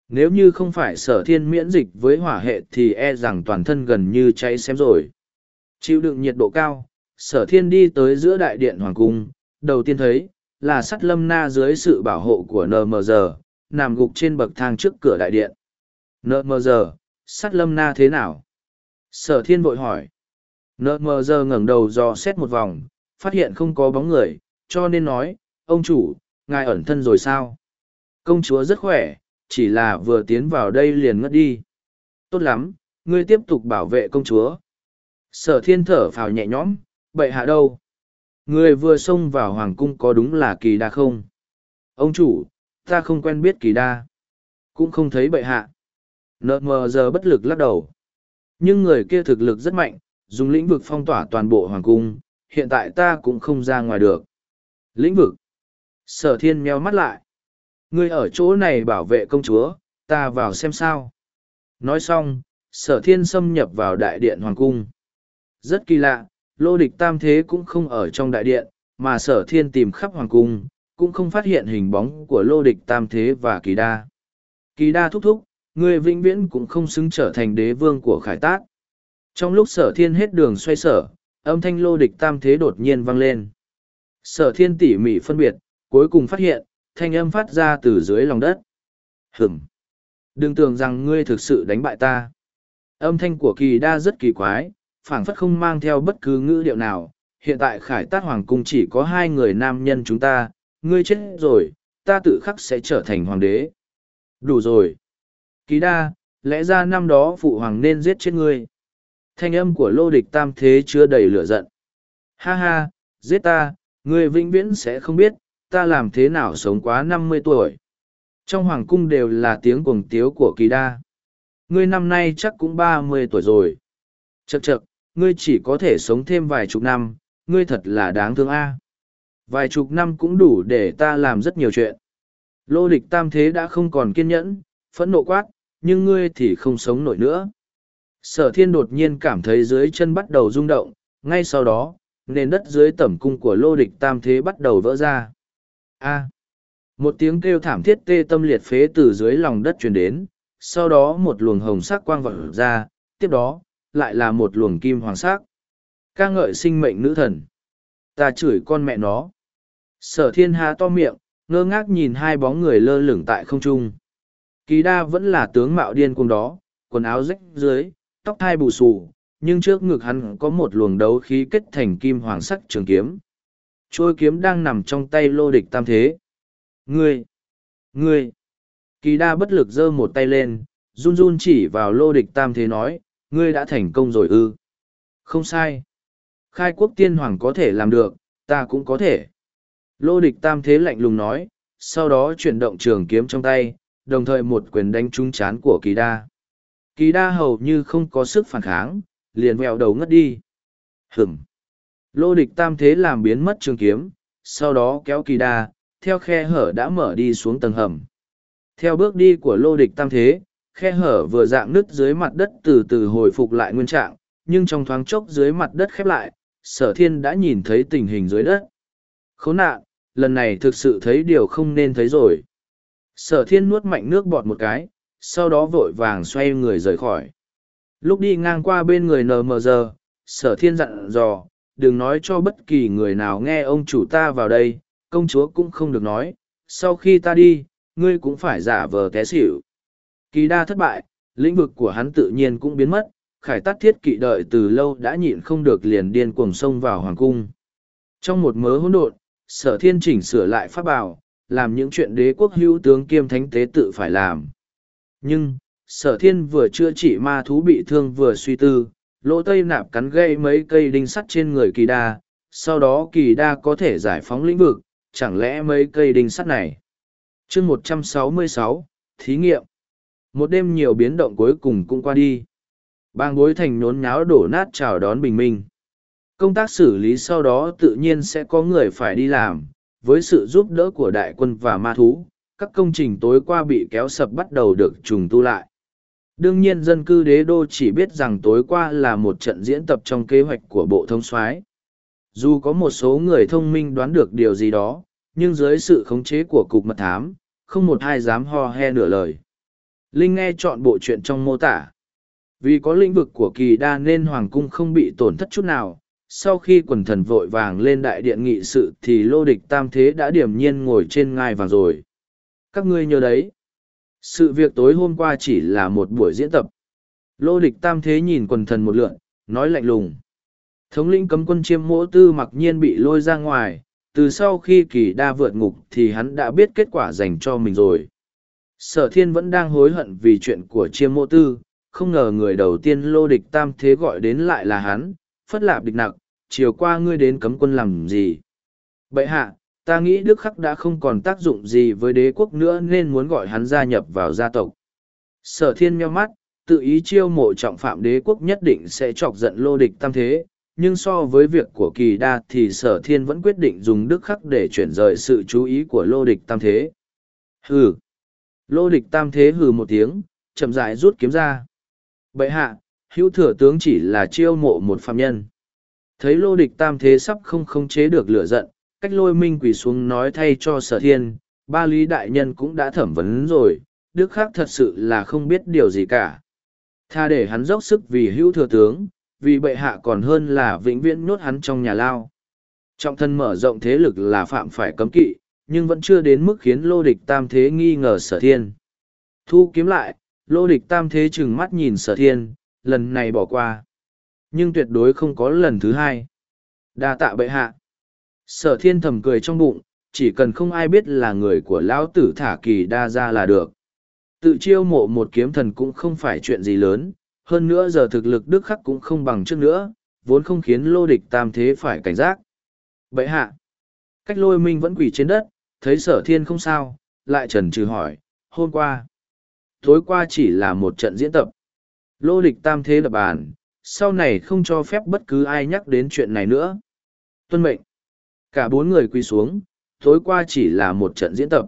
Speaker 1: Nếu như không phải sở thiên miễn dịch với hỏa hệ thì e rằng toàn thân gần như cháy xém rồi. Chịu đựng nhiệt độ cao, sở thiên đi tới giữa đại điện hoàng cung, đầu tiên thấy, là sắt lâm na dưới sự bảo hộ của NMG, nằm gục trên bậc thang trước cửa đại điện. NMG, sắt lâm na thế nào? Sở thiên vội hỏi. Nợ mờ giờ ngẩng đầu dò xét một vòng, phát hiện không có bóng người, cho nên nói, ông chủ, ngài ẩn thân rồi sao? Công chúa rất khỏe, chỉ là vừa tiến vào đây liền ngất đi. Tốt lắm, ngươi tiếp tục bảo vệ công chúa. Sở thiên thở phào nhẹ nhõm, bậy hạ đâu? Người vừa xông vào hoàng cung có đúng là kỳ đa không? Ông chủ, ta không quen biết kỳ đa. Cũng không thấy bậy hạ. Nợ mờ giờ bất lực lắc đầu. Nhưng người kia thực lực rất mạnh, dùng lĩnh vực phong tỏa toàn bộ hoàng cung, hiện tại ta cũng không ra ngoài được. Lĩnh vực. Sở thiên meo mắt lại. Ngươi ở chỗ này bảo vệ công chúa, ta vào xem sao. Nói xong, sở thiên xâm nhập vào đại điện hoàng cung. Rất kỳ lạ, lô địch tam thế cũng không ở trong đại điện, mà sở thiên tìm khắp hoàng cung, cũng không phát hiện hình bóng của lô địch tam thế và kỳ đa. Kỳ đa thúc thúc, ngươi vĩnh viễn cũng không xứng trở thành đế vương của khải tát. Trong lúc sở thiên hết đường xoay sở, âm thanh lô địch tam thế đột nhiên vang lên. Sở thiên tỉ mỉ phân biệt, cuối cùng phát hiện, thanh âm phát ra từ dưới lòng đất. Hừm, Đừng tưởng rằng ngươi thực sự đánh bại ta. Âm thanh của kỳ đa rất kỳ quái, phảng phất không mang theo bất cứ ngữ điệu nào. Hiện tại khải tát hoàng cung chỉ có hai người nam nhân chúng ta, ngươi chết rồi, ta tự khắc sẽ trở thành hoàng đế. Đủ rồi ký đa, lẽ ra năm đó phụ hoàng nên giết chết ngươi. Thanh âm của lô địch tam thế chưa đầy lửa giận. Ha ha, giết ta, ngươi vĩnh viễn sẽ không biết, ta làm thế nào sống quá năm mươi tuổi. Trong hoàng cung đều là tiếng cuồng tiếu của kỳ đa. Ngươi năm nay chắc cũng ba mươi tuổi rồi. chật chật ngươi chỉ có thể sống thêm vài chục năm, ngươi thật là đáng thương a. Vài chục năm cũng đủ để ta làm rất nhiều chuyện. Lô địch tam thế đã không còn kiên nhẫn, phẫn nộ quát, nhưng ngươi thì không sống nổi nữa. Sở thiên đột nhiên cảm thấy dưới chân bắt đầu rung động, ngay sau đó, nền đất dưới tẩm cung của lô địch tam thế bắt đầu vỡ ra. A. một tiếng kêu thảm thiết tê tâm liệt phế từ dưới lòng đất truyền đến, sau đó một luồng hồng sắc quang vọt ra, tiếp đó, lại là một luồng kim hoàng sắc. ca ngợi sinh mệnh nữ thần. Ta chửi con mẹ nó. Sở thiên há to miệng, ngơ ngác nhìn hai bóng người lơ lửng tại không trung. Kỳ đa vẫn là tướng mạo điên cuồng đó, quần áo rách dưới, tóc thai bù xù, nhưng trước ngực hắn có một luồng đấu khí kết thành kim hoàng sắc trường kiếm. Trôi kiếm đang nằm trong tay lô địch tam thế. Ngươi! Ngươi! Kỳ đa bất lực giơ một tay lên, run run chỉ vào lô địch tam thế nói, ngươi đã thành công rồi ư. Không sai. Khai quốc tiên hoàng có thể làm được, ta cũng có thể. Lô địch tam thế lạnh lùng nói, sau đó chuyển động trường kiếm trong tay, đồng thời một quyền đánh trúng chán của kỳ đa. Kỳ đa hầu như không có sức phản kháng, liền vẹo đầu ngất đi. Hửm! Lô địch tam thế làm biến mất trường kiếm, sau đó kéo kỳ đa, theo khe hở đã mở đi xuống tầng hầm. Theo bước đi của lô địch tam thế, khe hở vừa dạng nứt dưới mặt đất từ từ hồi phục lại nguyên trạng, nhưng trong thoáng chốc dưới mặt đất khép lại, sở thiên đã nhìn thấy tình hình dưới đất. Khốn nạn, lần này thực sự thấy điều không nên thấy rồi sở thiên nuốt mạnh nước bọt một cái sau đó vội vàng xoay người rời khỏi. Lúc đi ngang qua bên người nờ mờ giờ sở thiên dặn dò đừng nói cho bất kỳ người nào nghe ông chủ ta vào đây công chúa cũng không được nói sau khi ta đi ngươi cũng phải giả vờ té xỉu. Kỳ đa thất bại lĩnh vực của hắn tự nhiên cũng biến mất khải tắt thiết kỵ đợi từ lâu đã nhịn không được liền điên cuồng xông vào hoàng cung. Trong một mớ hỗn độn, sở thiên chỉnh sửa lại pháp bảo, làm những chuyện đế quốc hữu tướng kiêm thánh tế tự phải làm. Nhưng, sở thiên vừa chữa trị ma thú bị thương vừa suy tư, lỗ tây nạp cắn gây mấy cây đinh sắt trên người kỳ đa, sau đó kỳ đa có thể giải phóng lĩnh vực, chẳng lẽ mấy cây đinh sắt này. chương một trăm sáu mươi sáu thí nghiệm. Một đêm nhiều biến động cuối cùng cũng qua đi. Bang bối thành nhốn nháo đổ nát chào đón bình minh. Công tác xử lý sau đó tự nhiên sẽ có người phải đi làm, với sự giúp đỡ của đại quân và ma thú, các công trình tối qua bị kéo sập bắt đầu được trùng tu lại. Đương nhiên dân cư đế đô chỉ biết rằng tối qua là một trận diễn tập trong kế hoạch của Bộ Thông soái. Dù có một số người thông minh đoán được điều gì đó, nhưng dưới sự khống chế của Cục Mật Thám, không một ai dám ho he nửa lời. Linh nghe chọn bộ chuyện trong mô tả. Vì có lĩnh vực của kỳ đa nên Hoàng Cung không bị tổn thất chút nào, sau khi quần thần vội vàng lên đại điện nghị sự thì lô địch tam thế đã điểm nhiên ngồi trên ngai vàng rồi. Các ngươi nhớ đấy. Sự việc tối hôm qua chỉ là một buổi diễn tập. Lô địch tam thế nhìn quần thần một lượn, nói lạnh lùng. Thống lĩnh cấm quân chiêm mỗ tư mặc nhiên bị lôi ra ngoài, từ sau khi kỳ đa vượt ngục thì hắn đã biết kết quả dành cho mình rồi. Sở thiên vẫn đang hối hận vì chuyện của chiêm mỗ tư, không ngờ người đầu tiên lô địch tam thế gọi đến lại là hắn, phất lạp địch nặc, chiều qua ngươi đến cấm quân làm gì. Bậy hạ, ta nghĩ Đức Khắc đã không còn tác dụng gì với đế quốc nữa nên muốn gọi hắn gia nhập vào gia tộc. Sở thiên meo mắt, tự ý chiêu mộ trọng phạm đế quốc nhất định sẽ chọc giận lô địch tam thế, nhưng so với việc của kỳ đa thì sở thiên vẫn quyết định dùng Đức Khắc để chuyển rời sự chú ý của lô địch tam thế. Hừ! Lô địch tam thế hừ một tiếng, chậm rãi rút kiếm ra. Bậy hạ, hữu thừa tướng chỉ là chiêu mộ một phạm nhân. Thấy lô địch tam thế sắp không khống chế được lửa giận, cách lôi minh quỳ xuống nói thay cho sở thiên, ba lý đại nhân cũng đã thẩm vấn rồi, đức khác thật sự là không biết điều gì cả. Tha để hắn dốc sức vì hữu thừa tướng, vì bệ hạ còn hơn là vĩnh viễn nhốt hắn trong nhà lao. Trọng thân mở rộng thế lực là phạm phải cấm kỵ, nhưng vẫn chưa đến mức khiến lô địch tam thế nghi ngờ sở thiên. Thu kiếm lại, lô địch tam thế chừng mắt nhìn sở thiên, lần này bỏ qua. Nhưng tuyệt đối không có lần thứ hai. đa tạ bệ hạ. Sở thiên thầm cười trong bụng, chỉ cần không ai biết là người của lão tử thả kỳ đa ra là được. Tự chiêu mộ một kiếm thần cũng không phải chuyện gì lớn, hơn nữa giờ thực lực đức khắc cũng không bằng trước nữa, vốn không khiến lô địch tam thế phải cảnh giác. Bệ hạ. Cách lôi minh vẫn quỳ trên đất, thấy sở thiên không sao, lại trần trừ hỏi, hôm qua. Tối qua chỉ là một trận diễn tập. Lô địch tam thế lập bàn, sau này không cho phép bất cứ ai nhắc đến chuyện này nữa. Tuân mệnh. Cả bốn người quỳ xuống, tối qua chỉ là một trận diễn tập.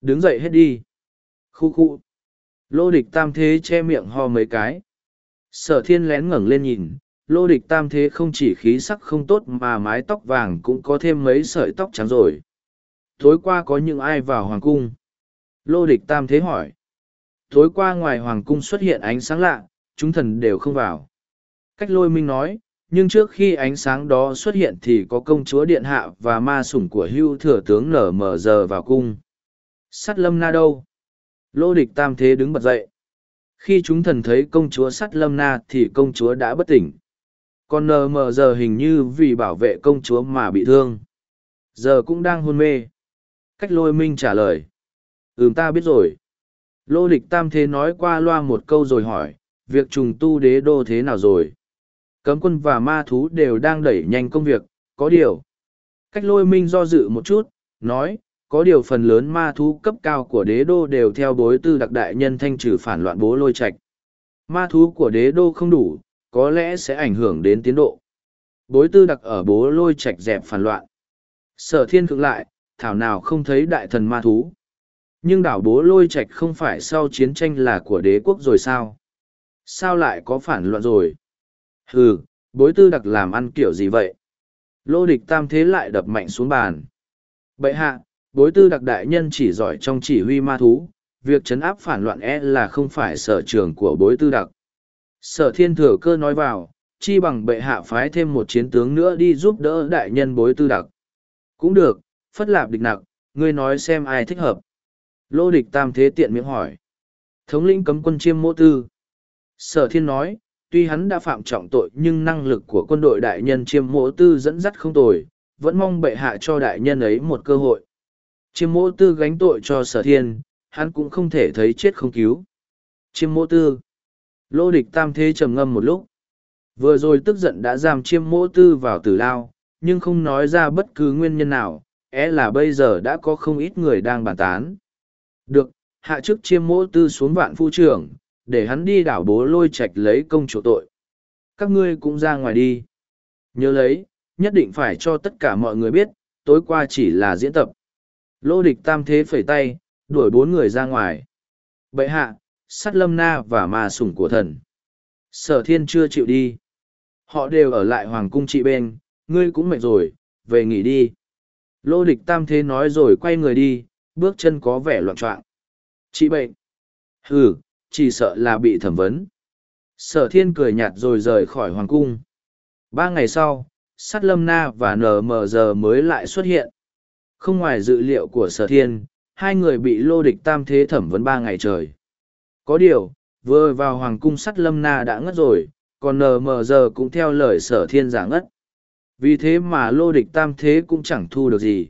Speaker 1: Đứng dậy hết đi. Khu khu. Lô địch tam thế che miệng ho mấy cái. Sở thiên lén ngẩng lên nhìn, lô địch tam thế không chỉ khí sắc không tốt mà mái tóc vàng cũng có thêm mấy sợi tóc trắng rồi. Tối qua có những ai vào hoàng cung? Lô địch tam thế hỏi. Tối qua ngoài hoàng cung xuất hiện ánh sáng lạ, chúng thần đều không vào. Cách lôi minh nói, nhưng trước khi ánh sáng đó xuất hiện thì có công chúa điện hạ và ma sủng của hưu thừa tướng nở mở giờ vào cung. Sắt lâm na đâu? Lô địch tam thế đứng bật dậy. Khi chúng thần thấy công chúa sắt lâm na thì công chúa đã bất tỉnh. Còn nờ mờ giờ hình như vì bảo vệ công chúa mà bị thương. Giờ cũng đang hôn mê. Cách lôi minh trả lời. Ừm ta biết rồi. Lô địch tam thế nói qua loa một câu rồi hỏi, việc trùng tu đế đô thế nào rồi? Cấm quân và ma thú đều đang đẩy nhanh công việc, có điều. Cách lôi minh do dự một chút, nói, có điều phần lớn ma thú cấp cao của đế đô đều theo bối tư đặc đại nhân thanh trừ phản loạn bố lôi Trạch. Ma thú của đế đô không đủ, có lẽ sẽ ảnh hưởng đến tiến độ. Bối tư đặc ở bố lôi Trạch dẹp phản loạn. Sở thiên cực lại, thảo nào không thấy đại thần ma thú. Nhưng đảo bố lôi Trạch không phải sau chiến tranh là của đế quốc rồi sao? Sao lại có phản loạn rồi? Hừ, bối tư đặc làm ăn kiểu gì vậy? Lô địch tam thế lại đập mạnh xuống bàn. Bậy hạ, bối tư đặc đại nhân chỉ giỏi trong chỉ huy ma thú, việc chấn áp phản loạn e là không phải sở trường của bối tư đặc. Sở thiên thừa cơ nói vào, chi bằng bệ hạ phái thêm một chiến tướng nữa đi giúp đỡ đại nhân bối tư đặc. Cũng được, phất lạp địch nặc, ngươi nói xem ai thích hợp. Lô địch tam thế tiện miệng hỏi. Thống lĩnh cấm quân chiêm mô tư. Sở thiên nói, tuy hắn đã phạm trọng tội nhưng năng lực của quân đội đại nhân chiêm mộ tư dẫn dắt không tồi, vẫn mong bệ hạ cho đại nhân ấy một cơ hội. Chiêm mỗ tư gánh tội cho sở thiên, hắn cũng không thể thấy chết không cứu. Chiêm mỗ tư. Lô địch tam thế trầm ngâm một lúc. Vừa rồi tức giận đã giam chiêm mỗ tư vào tử lao, nhưng không nói ra bất cứ nguyên nhân nào, é là bây giờ đã có không ít người đang bàn tán. Được, hạ chức chiêm mỗ tư xuống vạn phu trưởng, để hắn đi đảo bố lôi Trạch lấy công chủ tội. Các ngươi cũng ra ngoài đi. Nhớ lấy, nhất định phải cho tất cả mọi người biết, tối qua chỉ là diễn tập. Lô địch tam thế phẩy tay, đuổi bốn người ra ngoài. Bệ hạ, sát lâm na và ma sủng của thần. Sở thiên chưa chịu đi. Họ đều ở lại hoàng cung trị bên, ngươi cũng mệt rồi, về nghỉ đi. Lô địch tam thế nói rồi quay người đi, bước chân có vẻ loạn trọng. Chị bệnh. Ừ, chỉ sợ là bị thẩm vấn. Sở thiên cười nhạt rồi rời khỏi hoàng cung. Ba ngày sau, sát lâm na và nmg mới lại xuất hiện. Không ngoài dự liệu của sở thiên, hai người bị lô địch tam thế thẩm vấn ba ngày trời. Có điều, vừa vào hoàng cung sắt lâm na đã ngất rồi, còn nmg cũng theo lời sở thiên giả ngất. Vì thế mà lô địch tam thế cũng chẳng thu được gì.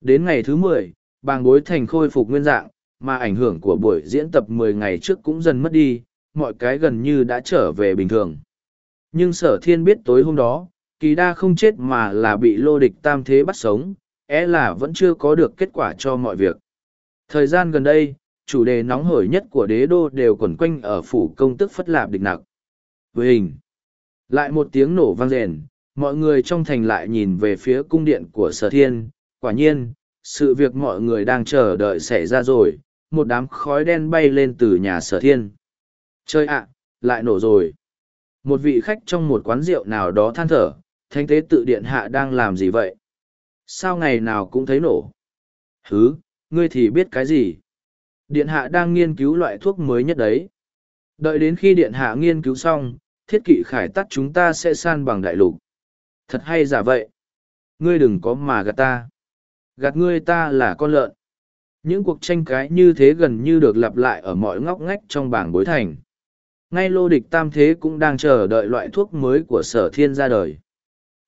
Speaker 1: Đến ngày thứ mười, bàng bối thành khôi phục nguyên dạng, mà ảnh hưởng của buổi diễn tập mười ngày trước cũng dần mất đi, mọi cái gần như đã trở về bình thường. Nhưng sở thiên biết tối hôm đó, kỳ đa không chết mà là bị lô địch tam thế bắt sống, é là vẫn chưa có được kết quả cho mọi việc. Thời gian gần đây, chủ đề nóng hổi nhất của đế đô đều quẩn quanh ở phủ công tức phất lạp địch nặc. Với hình, lại một tiếng nổ vang rền, mọi người trong thành lại nhìn về phía cung điện của sở thiên, quả nhiên, sự việc mọi người đang chờ đợi xảy ra rồi, một đám khói đen bay lên từ nhà sở thiên. Chơi ạ, lại nổ rồi. Một vị khách trong một quán rượu nào đó than thở, thanh tế tự điện hạ đang làm gì vậy? Sao ngày nào cũng thấy nổ? Hứ, ngươi thì biết cái gì? Điện hạ đang nghiên cứu loại thuốc mới nhất đấy. Đợi đến khi điện hạ nghiên cứu xong, thiết kỵ khải tắt chúng ta sẽ san bằng đại lục. Thật hay giả vậy? Ngươi đừng có mà gạt ta. Gạt ngươi ta là con lợn. Những cuộc tranh cãi như thế gần như được lặp lại ở mọi ngóc ngách trong bảng bối thành. Ngay lô địch tam thế cũng đang chờ đợi loại thuốc mới của sở thiên ra đời.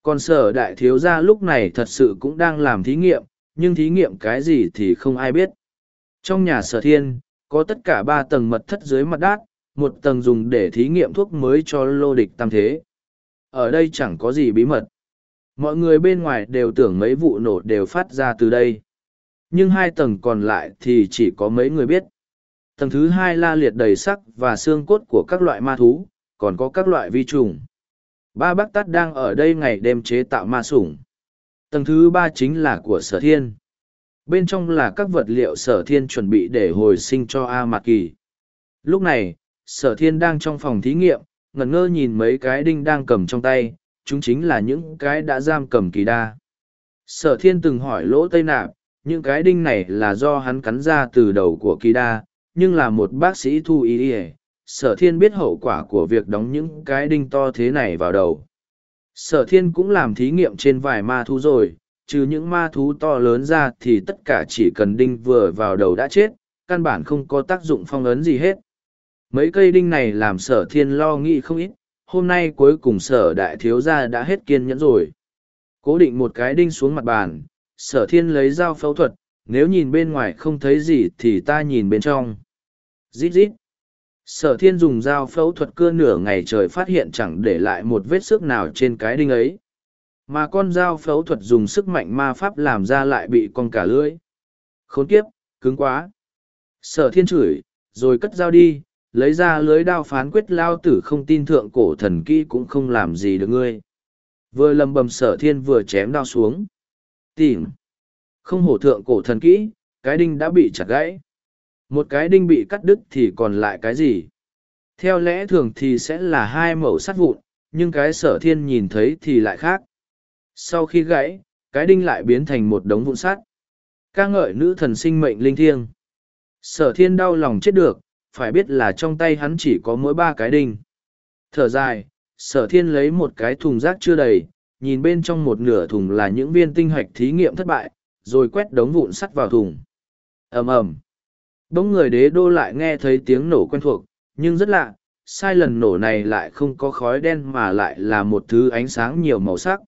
Speaker 1: Còn sở đại thiếu gia lúc này thật sự cũng đang làm thí nghiệm, nhưng thí nghiệm cái gì thì không ai biết. Trong nhà sở thiên, có tất cả ba tầng mật thất dưới mặt đát, một tầng dùng để thí nghiệm thuốc mới cho lô địch tam thế. Ở đây chẳng có gì bí mật. Mọi người bên ngoài đều tưởng mấy vụ nổ đều phát ra từ đây. Nhưng hai tầng còn lại thì chỉ có mấy người biết. Tầng thứ hai la liệt đầy sắc và xương cốt của các loại ma thú, còn có các loại vi trùng. Ba bác tát đang ở đây ngày đêm chế tạo ma sủng. Tầng thứ ba chính là của sở thiên. Bên trong là các vật liệu sở thiên chuẩn bị để hồi sinh cho A Mạc Kỳ. Lúc này, sở thiên đang trong phòng thí nghiệm, ngẩn ngơ nhìn mấy cái đinh đang cầm trong tay, chúng chính là những cái đã giam cầm kỳ đa. Sở thiên từng hỏi lỗ tây nạp, những cái đinh này là do hắn cắn ra từ đầu của kỳ đa, nhưng là một bác sĩ thu ý ỉa sở thiên biết hậu quả của việc đóng những cái đinh to thế này vào đầu. Sở thiên cũng làm thí nghiệm trên vài ma thú rồi trừ những ma thú to lớn ra thì tất cả chỉ cần đinh vừa vào đầu đã chết căn bản không có tác dụng phong ấn gì hết. Mấy cây đinh này làm sở thiên lo nghĩ không ít hôm nay cuối cùng sở đại thiếu gia đã hết kiên nhẫn rồi. Cố định một cái đinh xuống mặt bàn sở thiên lấy dao phẫu thuật, nếu nhìn bên ngoài không thấy gì thì ta nhìn bên trong. Rít rít. Sở thiên dùng dao phẫu thuật cưa nửa ngày trời phát hiện chẳng để lại một vết xước nào trên cái đinh ấy. Mà con dao phẫu thuật dùng sức mạnh ma pháp làm ra lại bị con cả lưỡi. Khốn kiếp, cứng quá. Sở thiên chửi, rồi cất dao đi, lấy ra lưới đao phán quyết lao tử không tin thượng cổ thần kỹ cũng không làm gì được ngươi. Vừa lầm bầm sở thiên vừa chém đao xuống tìm. Không hổ thượng cổ thần kỹ, cái đinh đã bị chặt gãy. Một cái đinh bị cắt đứt thì còn lại cái gì? Theo lẽ thường thì sẽ là hai mẩu sắt vụn, nhưng cái sở thiên nhìn thấy thì lại khác. Sau khi gãy, cái đinh lại biến thành một đống vụn sắt. Ca ngợi nữ thần sinh mệnh linh thiêng. Sở thiên đau lòng chết được, phải biết là trong tay hắn chỉ có mỗi ba cái đinh. Thở dài, sở thiên lấy một cái thùng rác chưa đầy nhìn bên trong một nửa thùng là những viên tinh hạch thí nghiệm thất bại rồi quét đống vụn sắt vào thùng ầm ầm Bỗng người đế đô lại nghe thấy tiếng nổ quen thuộc, nhưng rất lạ, sai lần nổ này lại không có khói đen mà lại là một thứ ánh sáng nhiều màu sắc.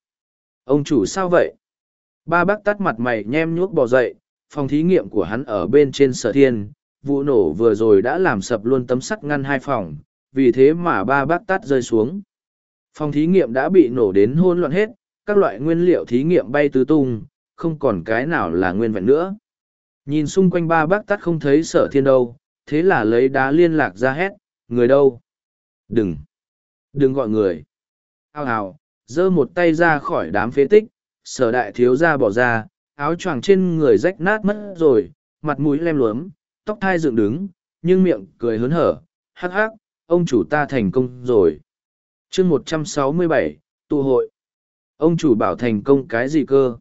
Speaker 1: Ông chủ sao vậy? Ba bác tắt mặt mày nhem nhuốc bò dậy, phòng thí nghiệm của hắn ở bên trên sở thiên, vụ nổ vừa rồi đã làm sập luôn tấm sắt ngăn hai phòng, vì thế mà ba bác tắt rơi xuống. Phòng thí nghiệm đã bị nổ đến hôn loạn hết, các loại nguyên liệu thí nghiệm bay tứ tung, không còn cái nào là nguyên vẹn nữa. Nhìn xung quanh ba bác tắt không thấy sở thiên đâu, thế là lấy đá liên lạc ra hét, người đâu? Đừng! Đừng gọi người! Hào hào, giơ một tay ra khỏi đám phế tích, sở đại thiếu ra bỏ ra, áo choàng trên người rách nát mất rồi, mặt mũi lem luốm, tóc thai dựng đứng, nhưng miệng cười hớn hở, hắc hắc, ông chủ ta thành công rồi chương một trăm sáu mươi bảy tụ hội. Ông chủ bảo thành công cái gì cơ?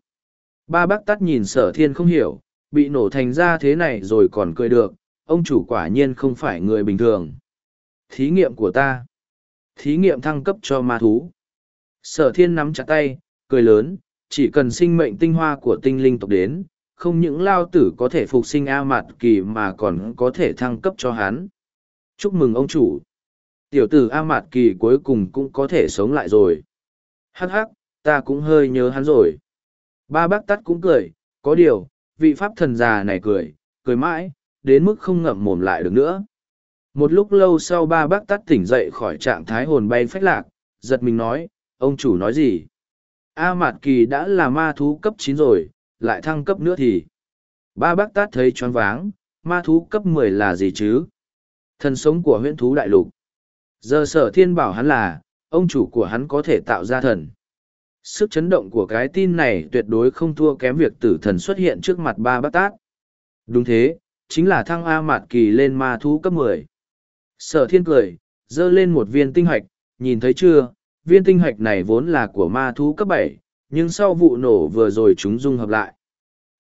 Speaker 1: Ba bác tắt nhìn sở thiên không hiểu, bị nổ thành ra thế này rồi còn cười được, ông chủ quả nhiên không phải người bình thường. Thí nghiệm của ta. Thí nghiệm thăng cấp cho ma thú. Sở thiên nắm chặt tay, cười lớn, chỉ cần sinh mệnh tinh hoa của tinh linh tộc đến, không những lao tử có thể phục sinh A Mạt Kỳ mà còn có thể thăng cấp cho hắn. Chúc mừng ông chủ. Tiểu tử A Mạt Kỳ cuối cùng cũng có thể sống lại rồi. Hắc hắc, ta cũng hơi nhớ hắn rồi. Ba bác tắt cũng cười, có điều, vị pháp thần già này cười, cười mãi, đến mức không ngậm mồm lại được nữa. Một lúc lâu sau ba bác tắt tỉnh dậy khỏi trạng thái hồn bay phách lạc, giật mình nói, ông chủ nói gì? A Mạt Kỳ đã là ma thú cấp chín rồi, lại thăng cấp nữa thì. Ba bác tát thấy choáng váng, ma thú cấp mười là gì chứ? Thần sống của huyễn thú đại lục. Giờ sở thiên bảo hắn là, ông chủ của hắn có thể tạo ra thần. Sức chấn động của cái tin này tuyệt đối không thua kém việc tử thần xuất hiện trước mặt ba bác tát. Đúng thế, chính là thăng A Mạt Kỳ lên ma thú cấp mười. Sở thiên cười, dơ lên một viên tinh hoạch, nhìn thấy chưa, viên tinh hoạch này vốn là của ma thú cấp bảy, nhưng sau vụ nổ vừa rồi chúng dung hợp lại.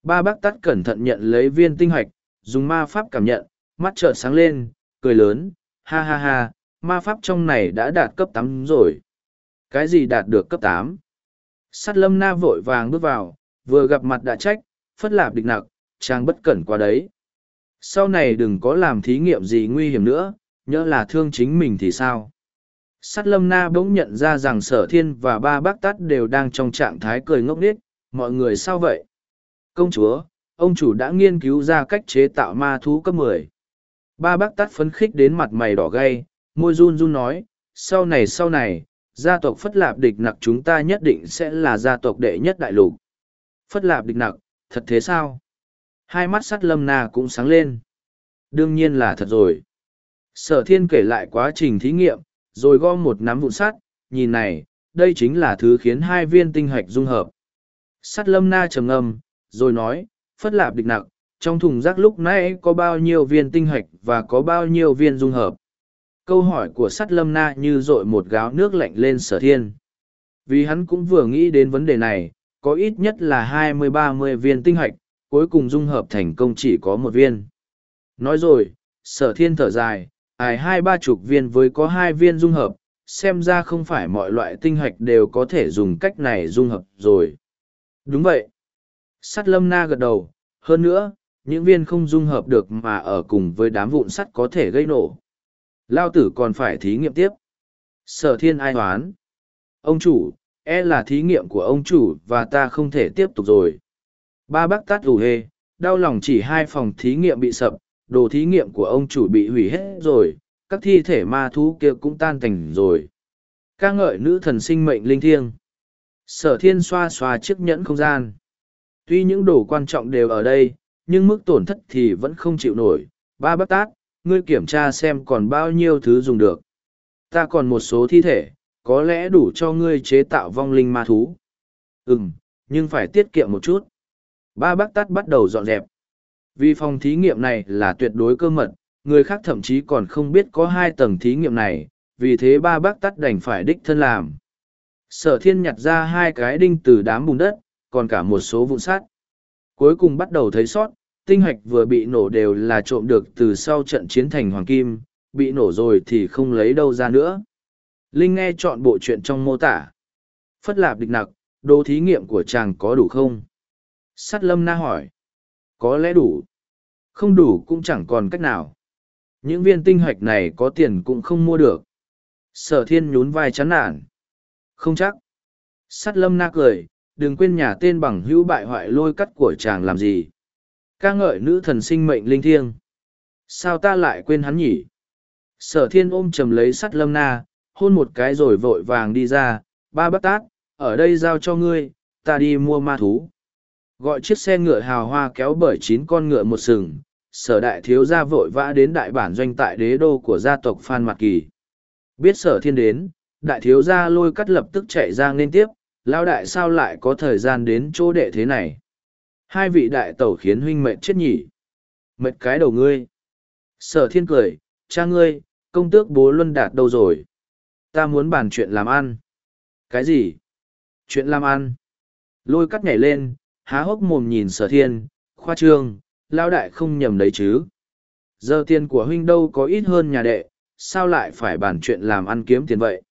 Speaker 1: Ba bác tát cẩn thận nhận lấy viên tinh hoạch, dùng ma pháp cảm nhận, mắt trợn sáng lên, cười lớn, ha ha ha, ma pháp trong này đã đạt cấp tám rồi. Cái gì đạt được cấp tám? Sát lâm na vội vàng bước vào, vừa gặp mặt đã trách, phất lạp địch nặc, trang bất cẩn qua đấy. Sau này đừng có làm thí nghiệm gì nguy hiểm nữa, nhỡ là thương chính mình thì sao? Sát lâm na bỗng nhận ra rằng sở thiên và ba bác tát đều đang trong trạng thái cười ngốc nghếch mọi người sao vậy công chúa ông chủ đã nghiên cứu ra cách chế tạo ma thú cấp mười ba bác tát phấn khích đến mặt mày đỏ gay môi run run nói sau này sau này gia tộc phất lạp địch nặc chúng ta nhất định sẽ là gia tộc đệ nhất đại lục phất lạp địch nặc thật thế sao hai mắt sắt lâm na cũng sáng lên đương nhiên là thật rồi sở thiên kể lại quá trình thí nghiệm rồi gom một nắm vụn sắt, nhìn này, đây chính là thứ khiến hai viên tinh hạch dung hợp. Sắt lâm na trầm ngâm, rồi nói, phất lạp địch Nặc, trong thùng rác lúc nãy có bao nhiêu viên tinh hạch và có bao nhiêu viên dung hợp. Câu hỏi của sắt lâm na như dội một gáo nước lạnh lên sở thiên. Vì hắn cũng vừa nghĩ đến vấn đề này, có ít nhất là hai mươi ba mươi viên tinh hạch, cuối cùng dung hợp thành công chỉ có một viên. Nói rồi, sở thiên thở dài, ải hai ba chục viên với có hai viên dung hợp, xem ra không phải mọi loại tinh hạch đều có thể dùng cách này dung hợp rồi. Đúng vậy. Sắt lâm na gật đầu, hơn nữa, những viên không dung hợp được mà ở cùng với đám vụn sắt có thể gây nổ. Lao tử còn phải thí nghiệm tiếp. Sở thiên ai hoán. Ông chủ, e là thí nghiệm của ông chủ và ta không thể tiếp tục rồi. Ba bác tát ủ hê, đau lòng chỉ hai phòng thí nghiệm bị sập, đồ thí nghiệm của ông chủ bị hủy hết rồi, các thi thể ma thú kia cũng tan thành rồi. ca ngợi nữ thần sinh mệnh linh thiêng. Sở thiên xoa xoa chiếc nhẫn không gian. Tuy những đồ quan trọng đều ở đây, nhưng mức tổn thất thì vẫn không chịu nổi. Ba bác tát, ngươi kiểm tra xem còn bao nhiêu thứ dùng được. Ta còn một số thi thể, có lẽ đủ cho ngươi chế tạo vong linh ma thú. Ừm, nhưng phải tiết kiệm một chút. Ba bác tát bắt đầu dọn dẹp. Vì phòng thí nghiệm này là tuyệt đối cơ mật, người khác thậm chí còn không biết có hai tầng thí nghiệm này, vì thế ba bác tắt đành phải đích thân làm. Sở thiên nhặt ra hai cái đinh từ đám bùn đất, còn cả một số vụn sắt. Cuối cùng bắt đầu thấy sót, tinh hạch vừa bị nổ đều là trộm được từ sau trận chiến thành Hoàng Kim, bị nổ rồi thì không lấy đâu ra nữa. Linh nghe chọn bộ chuyện trong mô tả. Phất lạp địch nặc, đồ thí nghiệm của chàng có đủ không? Sắt lâm na hỏi. Có lẽ đủ. Không đủ cũng chẳng còn cách nào. Những viên tinh hoạch này có tiền cũng không mua được. Sở thiên nhún vai chán nản. Không chắc. Sắt lâm na cười, đừng quên nhà tên bằng hữu bại hoại lôi cắt của chàng làm gì ca ngợi nữ thần sinh mệnh linh thiêng. Sao ta lại quên hắn nhỉ? Sở thiên ôm chầm lấy sắt lâm na, hôn một cái rồi vội vàng đi ra, ba bát tát, ở đây giao cho ngươi, ta đi mua ma thú. Gọi chiếc xe ngựa hào hoa kéo bởi chín con ngựa một sừng, sở đại thiếu gia vội vã đến đại bản doanh tại đế đô của gia tộc Phan Mạc Kỳ. Biết sở thiên đến, đại thiếu gia lôi cắt lập tức chạy ra nên tiếp, lao đại sao lại có thời gian đến chỗ đệ thế này. Hai vị đại tẩu khiến huynh mệnh chết nhỉ. Mệnh cái đầu ngươi. Sở thiên cười, cha ngươi, công tước bố luân đạt đâu rồi? Ta muốn bàn chuyện làm ăn. Cái gì? Chuyện làm ăn. Lôi cắt nhảy lên, há hốc mồm nhìn sở thiên, khoa trương, lao đại không nhầm đấy chứ. Giờ tiền của huynh đâu có ít hơn nhà đệ, sao lại phải bàn chuyện làm ăn kiếm tiền vậy?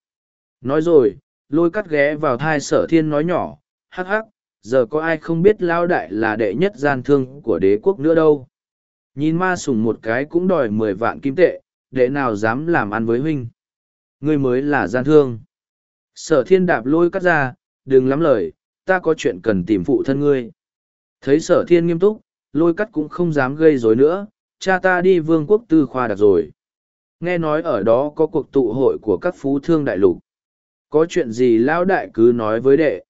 Speaker 1: Nói rồi, lôi cắt ghé vào thai sở thiên nói nhỏ, hắc hắc, giờ có ai không biết lao đại là đệ nhất gian thương của đế quốc nữa đâu. Nhìn ma sùng một cái cũng đòi mười vạn kim tệ, đệ nào dám làm ăn với huynh. Ngươi mới là gian thương. Sở thiên đạp lôi cắt ra, đừng lắm lời, ta có chuyện cần tìm phụ thân ngươi. Thấy sở thiên nghiêm túc, lôi cắt cũng không dám gây rối nữa, cha ta đi vương quốc tư khoa đặc rồi. Nghe nói ở đó có cuộc tụ hội của các phú thương đại lục. Có chuyện gì lão đại cứ nói với đệ.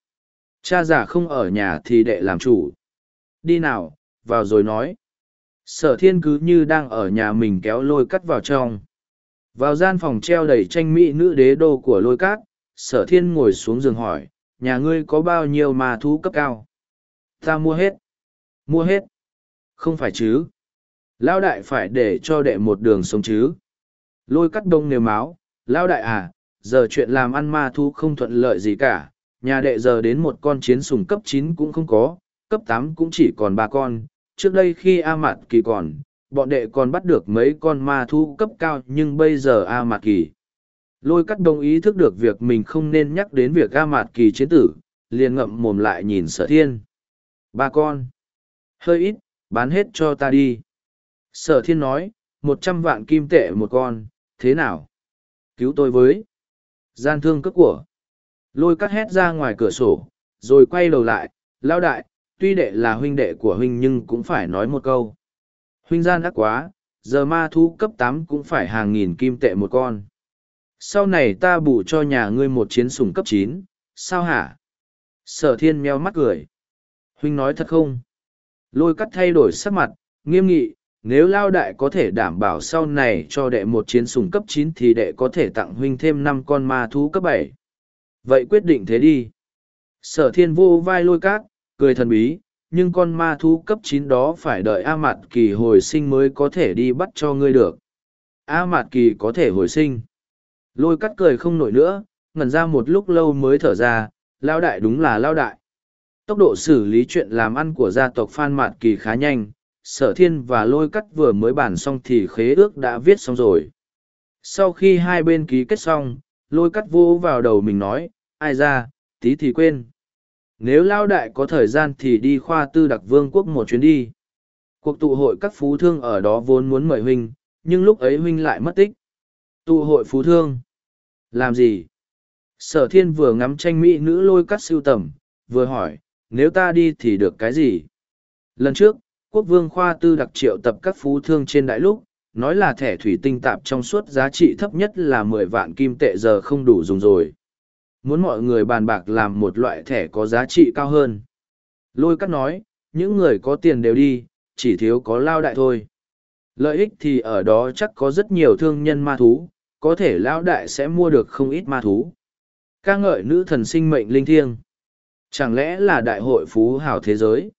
Speaker 1: Cha già không ở nhà thì đệ làm chủ. Đi nào, vào rồi nói. Sở thiên cứ như đang ở nhà mình kéo lôi cắt vào trong. Vào gian phòng treo đầy tranh mỹ nữ đế đô của lôi cát, sở thiên ngồi xuống giường hỏi, nhà ngươi có bao nhiêu ma thú cấp cao? Ta mua hết. Mua hết. Không phải chứ. Lao đại phải để cho đệ một đường sống chứ. Lôi cắt đông nề máu, Lao đại à, giờ chuyện làm ăn ma thú không thuận lợi gì cả. Nhà đệ giờ đến một con chiến sùng cấp chín cũng không có, cấp tám cũng chỉ còn ba con. Trước đây khi A Mạt Kỳ còn, bọn đệ còn bắt được mấy con ma thú cấp cao nhưng bây giờ A Mạt Kỳ. Lôi cắt đồng ý thức được việc mình không nên nhắc đến việc A Mạt Kỳ chiến tử, liền ngậm mồm lại nhìn sở thiên. Ba con. Hơi ít, bán hết cho ta đi. Sở thiên nói, một trăm vạn kim tệ một con, thế nào? Cứu tôi với. Gian thương cất của. Lôi cắt hét ra ngoài cửa sổ, rồi quay đầu lại, lao đại, tuy đệ là huynh đệ của huynh nhưng cũng phải nói một câu. Huynh gian ác quá, giờ ma thú cấp tám cũng phải hàng nghìn kim tệ một con. Sau này ta bù cho nhà ngươi một chiến sủng cấp chín, sao hả? Sở thiên meo mắt cười. Huynh nói thật không? Lôi cắt thay đổi sắc mặt, nghiêm nghị, nếu lao đại có thể đảm bảo sau này cho đệ một chiến sủng cấp chín thì đệ có thể tặng huynh thêm năm con ma thú cấp bảy. Vậy quyết định thế đi. Sở thiên vô vai lôi cát, cười thần bí, nhưng con ma thú cấp chín đó phải đợi A Mạt Kỳ hồi sinh mới có thể đi bắt cho ngươi được. A Mạt Kỳ có thể hồi sinh. Lôi cắt cười không nổi nữa, ngẩn ra một lúc lâu mới thở ra, lao đại đúng là lao đại. Tốc độ xử lý chuyện làm ăn của gia tộc Phan Mạt Kỳ khá nhanh, sở thiên và lôi cắt vừa mới bàn xong thì khế ước đã viết xong rồi. Sau khi hai bên ký kết xong, lôi cắt vô vào đầu mình nói, ai ra, tí thì quên. Nếu lao đại có thời gian thì đi khoa tư đặc vương quốc một chuyến đi. Cuộc tụ hội các phú thương ở đó vốn muốn mời huynh, nhưng lúc ấy huynh lại mất tích. Tụ hội phú thương. Làm gì? Sở thiên vừa ngắm tranh mỹ nữ lôi cắt siêu tầm, vừa hỏi, nếu ta đi thì được cái gì? Lần trước, quốc vương khoa tư đặc triệu tập các phú thương trên đại lúc, nói là thẻ thủy tinh tạp trong suốt giá trị thấp nhất là mười vạn kim tệ giờ không đủ dùng rồi. Muốn mọi người bàn bạc làm một loại thẻ có giá trị cao hơn. Lôi cắt nói, những người có tiền đều đi, chỉ thiếu có lao đại thôi. Lợi ích thì ở đó chắc có rất nhiều thương nhân ma thú, có thể lao đại sẽ mua được không ít ma thú. ca ngợi nữ thần sinh mệnh linh thiêng. Chẳng lẽ là đại hội phú hào thế giới?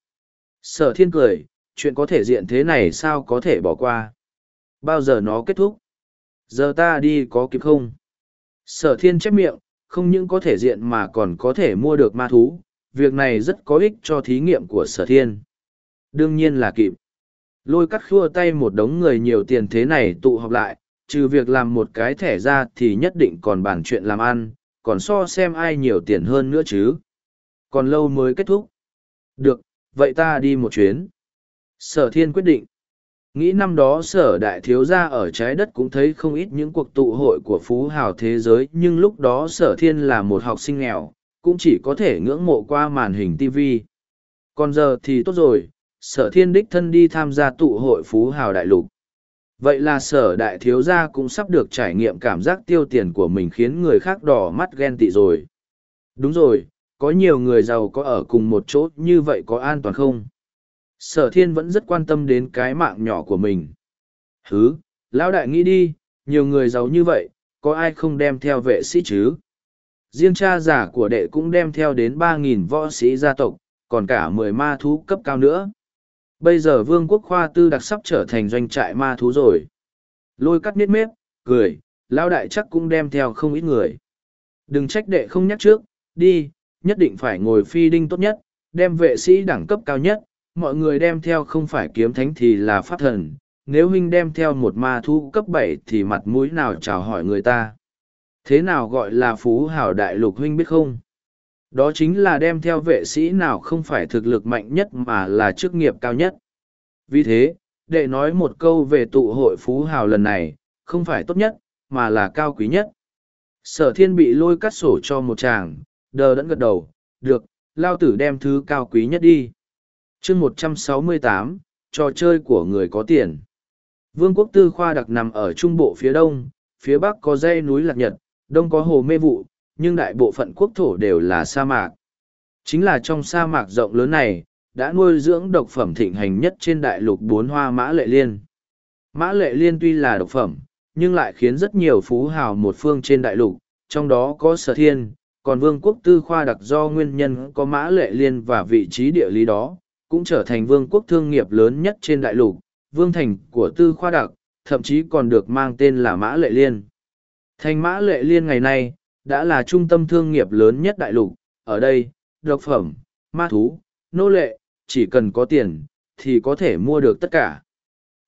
Speaker 1: Sở thiên cười, chuyện có thể diện thế này sao có thể bỏ qua? Bao giờ nó kết thúc? Giờ ta đi có kịp không? Sở thiên chép miệng, không những có thể diện mà còn có thể mua được ma thú. Việc này rất có ích cho thí nghiệm của sở thiên. Đương nhiên là kịp. Lôi cắt khua tay một đống người nhiều tiền thế này tụ họp lại, trừ việc làm một cái thẻ ra thì nhất định còn bàn chuyện làm ăn, còn so xem ai nhiều tiền hơn nữa chứ. Còn lâu mới kết thúc. Được, vậy ta đi một chuyến. Sở thiên quyết định. Nghĩ năm đó sở đại thiếu gia ở trái đất cũng thấy không ít những cuộc tụ hội của phú hào thế giới nhưng lúc đó sở thiên là một học sinh nghèo, cũng chỉ có thể ngưỡng mộ qua màn hình tv còn giờ thì tốt rồi sở thiên đích thân đi tham gia tụ hội phú hào đại lục. Vậy là sở đại thiếu gia cũng sắp được trải nghiệm cảm giác tiêu tiền của mình khiến người khác đỏ mắt ghen tị rồi. Đúng rồi có nhiều người giàu có ở cùng một chỗ như vậy có an toàn không? Sở thiên vẫn rất quan tâm đến cái mạng nhỏ của mình. Hứ, lão đại nghĩ đi, nhiều người giàu như vậy, có ai không đem theo vệ sĩ chứ? Riêng cha giả của đệ cũng đem theo đến ba nghìn võ sĩ gia tộc, còn cả mười ma thú cấp cao nữa. Bây giờ vương quốc khoa tư đặc sắp trở thành doanh trại ma thú rồi. Lôi cắt nít mép, cười, lão đại chắc cũng đem theo không ít người. Đừng trách đệ không nhắc trước, đi, nhất định phải ngồi phi đinh tốt nhất, đem vệ sĩ đẳng cấp cao nhất mọi người đem theo không phải kiếm thánh thì là pháp thần, nếu huynh đem theo một ma thu cấp bảy thì mặt mũi nào chào hỏi người ta? Thế nào gọi là phú hảo đại lục huynh biết không? Đó chính là đem theo vệ sĩ nào không phải thực lực mạnh nhất mà là chức nghiệp cao nhất. Vì thế, đệ nói một câu về tụ hội phú hào lần này, không phải tốt nhất, mà là cao quý nhất. Sở thiên bị lôi cắt sổ cho một chàng, đờ đẫn gật đầu, được, lao tử đem thứ cao quý nhất đi chương một trăm sáu mươi tám, trò chơi của người có tiền. Vương quốc tư khoa đặc nằm ở trung bộ phía đông, phía bắc có dãy núi lạc nhật, đông có hồ mê vụ, nhưng đại bộ phận quốc thổ đều là sa mạc. Chính là trong sa mạc rộng lớn này, đã nuôi dưỡng độc phẩm thịnh hành nhất trên đại lục bốn hoa mã lệ liên. Mã lệ liên tuy là độc phẩm, nhưng lại khiến rất nhiều phú hào một phương trên đại lục, trong đó có sở thiên, còn vương quốc tư khoa đặc do nguyên nhân có mã lệ liên và vị trí địa lý đó cũng trở thành vương quốc thương nghiệp lớn nhất trên đại lục, vương thành của tư khoa đặc, thậm chí còn được mang tên là Mã Lệ Liên. Thành Mã Lệ Liên ngày nay, đã là trung tâm thương nghiệp lớn nhất đại lục, ở đây, độc phẩm, ma thú, nô lệ, chỉ cần có tiền, thì có thể mua được tất cả.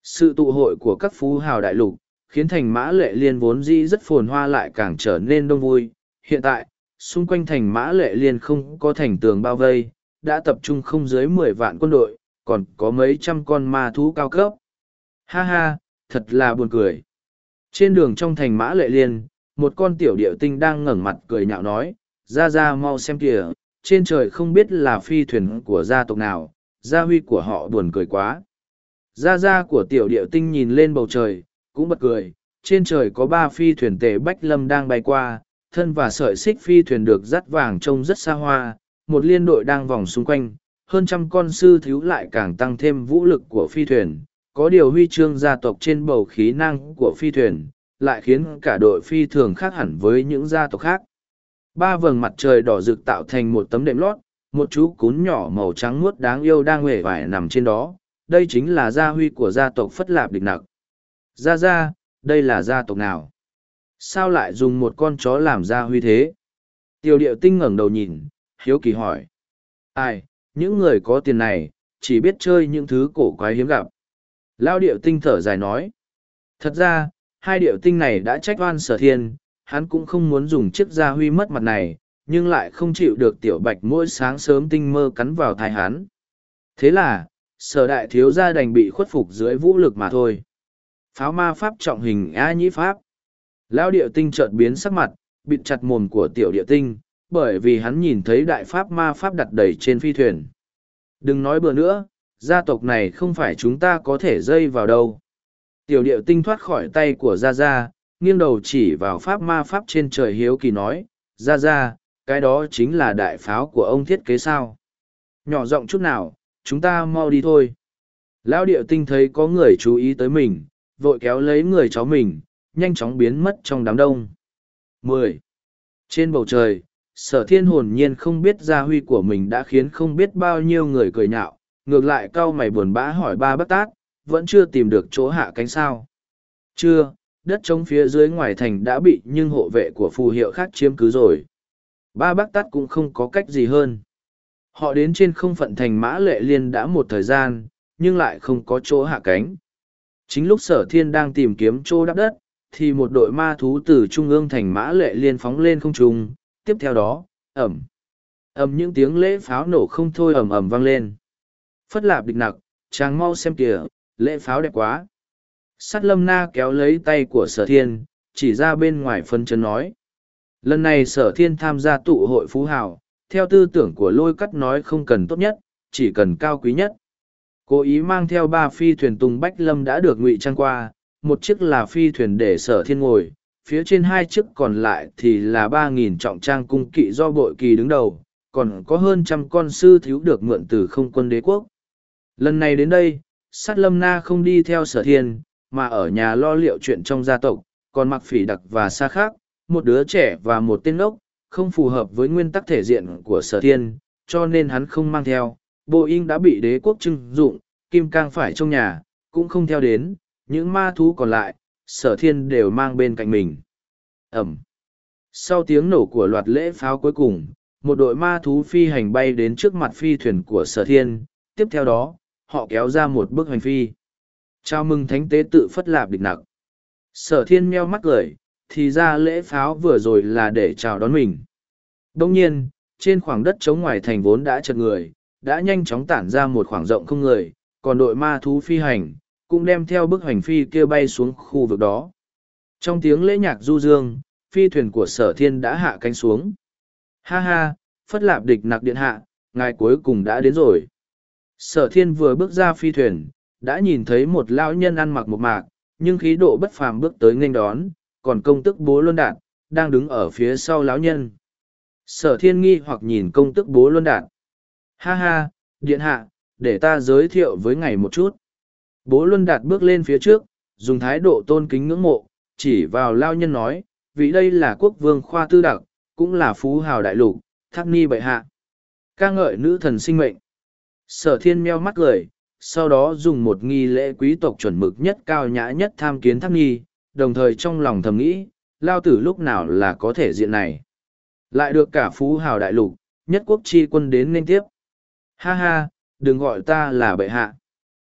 Speaker 1: Sự tụ hội của các phú hào đại lục, khiến thành Mã Lệ Liên vốn dĩ rất phồn hoa lại càng trở nên đông vui. Hiện tại, xung quanh thành Mã Lệ Liên không có thành tường bao vây, đã tập trung không dưới mười vạn quân đội, còn có mấy trăm con ma thú cao cấp. Ha ha, thật là buồn cười. Trên đường trong thành mã lệ liên, một con tiểu điệu tinh đang ngẩng mặt cười nhạo nói, ra ra mau xem kìa, trên trời không biết là phi thuyền của gia tộc nào, gia huy của họ buồn cười quá. Gia gia của tiểu điệu tinh nhìn lên bầu trời, cũng bật cười, trên trời có ba phi thuyền tề bách lâm đang bay qua, thân và sợi xích phi thuyền được dắt vàng trông rất xa hoa, một liên đội đang vòng xung quanh, hơn trăm con sư thiếu lại càng tăng thêm vũ lực của phi thuyền, có điều huy chương gia tộc trên bầu khí năng của phi thuyền, lại khiến cả đội phi thường khác hẳn với những gia tộc khác. Ba vầng mặt trời đỏ rực tạo thành một tấm đệm lót, một chú cún nhỏ màu trắng muốt đáng yêu đang huệ vải nằm trên đó, đây chính là gia huy của gia tộc Phất Lạp Địch Nặc. Gia Gia, đây là gia tộc nào? Sao lại dùng một con chó làm gia huy thế? Tiêu điệu tinh ngẩng đầu nhìn, hiếu kỳ hỏi. Ai, những người có tiền này, chỉ biết chơi những thứ cổ quái hiếm gặp. Lao điệu tinh thở dài nói. Thật ra, hai điệu tinh này đã trách oan sở thiên, hắn cũng không muốn dùng chiếc gia huy mất mặt này, nhưng lại không chịu được tiểu bạch mỗi sáng sớm tinh mơ cắn vào thai hắn. Thế là, sở đại thiếu gia đành bị khuất phục dưới vũ lực mà thôi. Pháo ma pháp trọng hình A nhĩ pháp. Lao điệu tinh chợt biến sắc mặt, bịt chặt mồm của tiểu điệu tinh, bởi vì hắn nhìn thấy đại pháp ma pháp đặt đầy trên phi thuyền. Đừng nói bừa nữa, gia tộc này không phải chúng ta có thể dây vào đâu. Tiểu điệu tinh thoát khỏi tay của Gia Gia, nghiêng đầu chỉ vào pháp ma pháp trên trời hiếu kỳ nói, Gia Gia, cái đó chính là đại pháo của ông thiết kế sao. Nhỏ giọng chút nào, chúng ta mau đi thôi. Lão điệu tinh thấy có người chú ý tới mình, vội kéo lấy người cháu mình, nhanh chóng biến mất trong đám đông. Mười. Trên bầu trời, sở thiên hồn nhiên không biết gia huy của mình đã khiến không biết bao nhiêu người cười nhạo, ngược lại cau mày buồn bã hỏi ba bác tát, vẫn chưa tìm được chỗ hạ cánh sao. Chưa, đất trống phía dưới ngoài thành đã bị nhưng hộ vệ của phù hiệu khác chiếm cứ rồi. Ba bác tát cũng không có cách gì hơn. Họ đến trên không phận thành mã lệ liên đã một thời gian, nhưng lại không có chỗ hạ cánh. Chính lúc sở thiên đang tìm kiếm chỗ đắp đất, thì một đội ma thú từ trung ương thành mã lệ liên phóng lên không trung tiếp theo đó, ẩm. ầm những tiếng lễ pháo nổ không thôi ầm ầm vang lên. Phất lạp địch nặc, chàng mau xem kìa, lễ pháo đẹp quá. Sắt lâm na kéo lấy tay của sở thiên, chỉ ra bên ngoài phân chân nói. Lần này sở thiên tham gia tụ hội phú hào, theo tư tưởng của lôi cắt nói không cần tốt nhất, chỉ cần cao quý nhất. Cố ý mang theo ba phi thuyền Tùng Bách Lâm đã được ngụy trang qua, một chiếc là phi thuyền để sở thiên ngồi, phía trên hai chiếc còn lại thì là ba nghìn trọng trang cung kỵ do bội kỳ đứng đầu, còn có hơn trăm con sư thiếu được mượn từ không quân đế quốc. Lần này đến đây, sát lâm na không đi theo sở thiên, mà ở nhà lo liệu chuyện trong gia tộc, còn mặc phỉ đặc và xa khác, một đứa trẻ và một tên ốc, không phù hợp với nguyên tắc thể diện của sở thiên, cho nên hắn không mang theo. Boeing đã bị đế quốc trưng dụng, Kim Cang phải trong nhà, cũng không theo đến, những ma thú còn lại, sở thiên đều mang bên cạnh mình. Ẩm. Sau tiếng nổ của loạt lễ pháo cuối cùng, một đội ma thú phi hành bay đến trước mặt phi thuyền của sở thiên, tiếp theo đó, họ kéo ra một bức hành phi. Chào mừng thánh tế tự phất lạp địch nặc. Sở thiên meo mắt cười, thì ra lễ pháo vừa rồi là để chào đón mình. Đông nhiên, trên khoảng đất trống ngoài thành vốn đã chật người, đã nhanh chóng tản ra một khoảng rộng không người, còn đội ma thú phi hành, cũng đem theo bức hoành phi kia bay xuống khu vực đó. Trong tiếng lễ nhạc du dương, phi thuyền của sở thiên đã hạ cánh xuống. Ha ha, phất lạp địch nặc điện hạ, ngài cuối cùng đã đến rồi. Sở thiên vừa bước ra phi thuyền, đã nhìn thấy một lão nhân ăn mặc một mạc, nhưng khí độ bất phàm bước tới nghênh đón, còn công tức bố luân đạt, đang đứng ở phía sau lão nhân. Sở thiên nghi hoặc nhìn công tức bố luân đạt. Ha ha, điện hạ, để ta giới thiệu với ngài một chút. Bố luân đạt bước lên phía trước, dùng thái độ tôn kính ngưỡng mộ, chỉ vào lao nhân nói, vị đây là quốc vương khoa tư đặc, cũng là phú hào đại lục, thác ni bệ hạ. ca ngợi nữ thần sinh mệnh. Sở thiên meo mắt cười, sau đó dùng một nghi lễ quý tộc chuẩn mực nhất cao nhã nhất tham kiến thác nghi, đồng thời trong lòng thầm nghĩ, lao tử lúc nào là có thể diện này. Lại được cả phú hào đại lục, nhất quốc chi quân đến nên tiếp. Ha ha, đừng gọi ta là bệ hạ.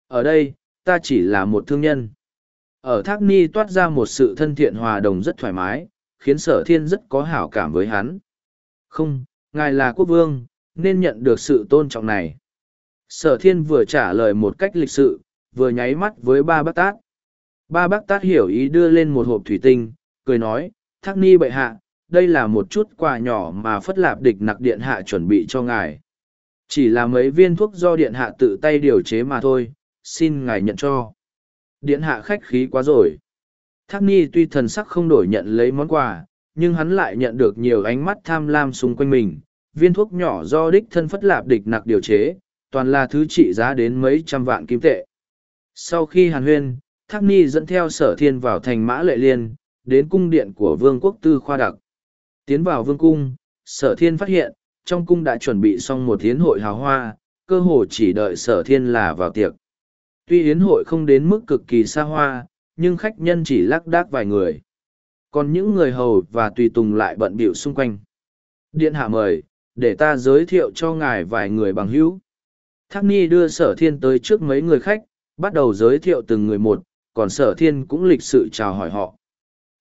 Speaker 1: Ở đây, ta chỉ là một thương nhân. Ở thác ni toát ra một sự thân thiện hòa đồng rất thoải mái, khiến sở thiên rất có hảo cảm với hắn. Không, ngài là quốc vương, nên nhận được sự tôn trọng này. Sở thiên vừa trả lời một cách lịch sự, vừa nháy mắt với ba bác tát. Ba bác tát hiểu ý đưa lên một hộp thủy tinh, cười nói, thác ni bệ hạ, đây là một chút quà nhỏ mà phất lạp địch nặc điện hạ chuẩn bị cho ngài. Chỉ là mấy viên thuốc do điện hạ tự tay điều chế mà thôi, xin ngài nhận cho. Điện hạ khách khí quá rồi. Thác ni tuy thần sắc không đổi nhận lấy món quà, nhưng hắn lại nhận được nhiều ánh mắt tham lam xung quanh mình. Viên thuốc nhỏ do đích thân phất lạp địch nặc điều chế, toàn là thứ trị giá đến mấy trăm vạn kim tệ. Sau khi hàn huyên, Thác Ni dẫn theo sở thiên vào thành mã lệ liên, đến cung điện của vương quốc tư khoa đặc. Tiến vào vương cung, sở thiên phát hiện, trong cung đã chuẩn bị xong một thiến hội hào hoa, cơ hồ chỉ đợi sở thiên là vào tiệc. Tuy yến hội không đến mức cực kỳ xa hoa, nhưng khách nhân chỉ lác đác vài người. Còn những người hầu và tùy tùng lại bận bịu xung quanh. Điện hạ mời, để ta giới thiệu cho ngài vài người bằng hữu. Thác Ni đưa sở thiên tới trước mấy người khách, bắt đầu giới thiệu từng người một, còn sở thiên cũng lịch sự chào hỏi họ.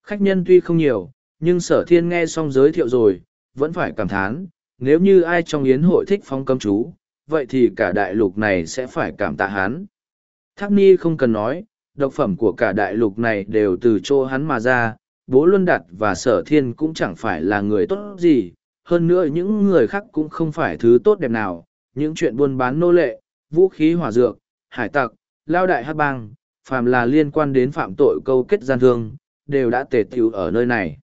Speaker 1: Khách nhân tuy không nhiều, nhưng sở thiên nghe xong giới thiệu rồi, vẫn phải cảm thán, nếu như ai trong yến hội thích phong cấm chú, vậy thì cả đại lục này sẽ phải cảm tạ hắn. Thác Ni không cần nói, độc phẩm của cả đại lục này đều từ chỗ hắn mà ra, bố Luân Đạt và sở thiên cũng chẳng phải là người tốt gì, hơn nữa những người khác cũng không phải thứ tốt đẹp nào, những chuyện buôn bán nô lệ, vũ khí hỏa dược, hải tặc, lao đại hát bang, phàm là liên quan đến phạm tội câu kết gian thương, đều đã tề tiểu ở nơi này.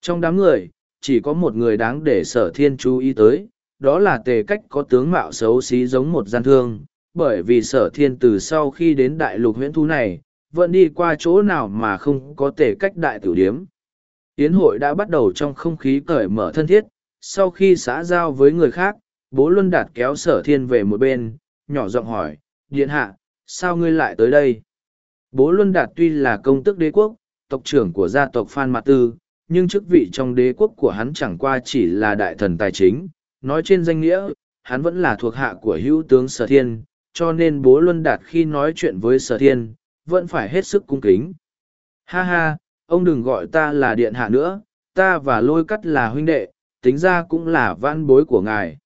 Speaker 1: Trong đám người, chỉ có một người đáng để sở thiên chú ý tới, đó là tề cách có tướng mạo xấu xí giống một gian thương, bởi vì sở thiên từ sau khi đến đại lục huyễn thú này, vẫn đi qua chỗ nào mà không có thể cách đại tiểu điếm. Yến hội đã bắt đầu trong không khí cởi mở thân thiết, sau khi xã giao với người khác, bố Luân Đạt kéo sở thiên về một bên, nhỏ giọng hỏi, Điện hạ, sao ngươi lại tới đây? Bố Luân Đạt tuy là công tức đế quốc, tộc trưởng của gia tộc Phan Mạc Tư, nhưng chức vị trong đế quốc của hắn chẳng qua chỉ là đại thần tài chính. Nói trên danh nghĩa, hắn vẫn là thuộc hạ của hữu tướng Sở Thiên, cho nên bố Luân Đạt khi nói chuyện với Sở Thiên, vẫn phải hết sức cung kính. Ha ha, ông đừng gọi ta là điện hạ nữa, ta và lôi cắt là huynh đệ, tính ra cũng là văn bối của ngài.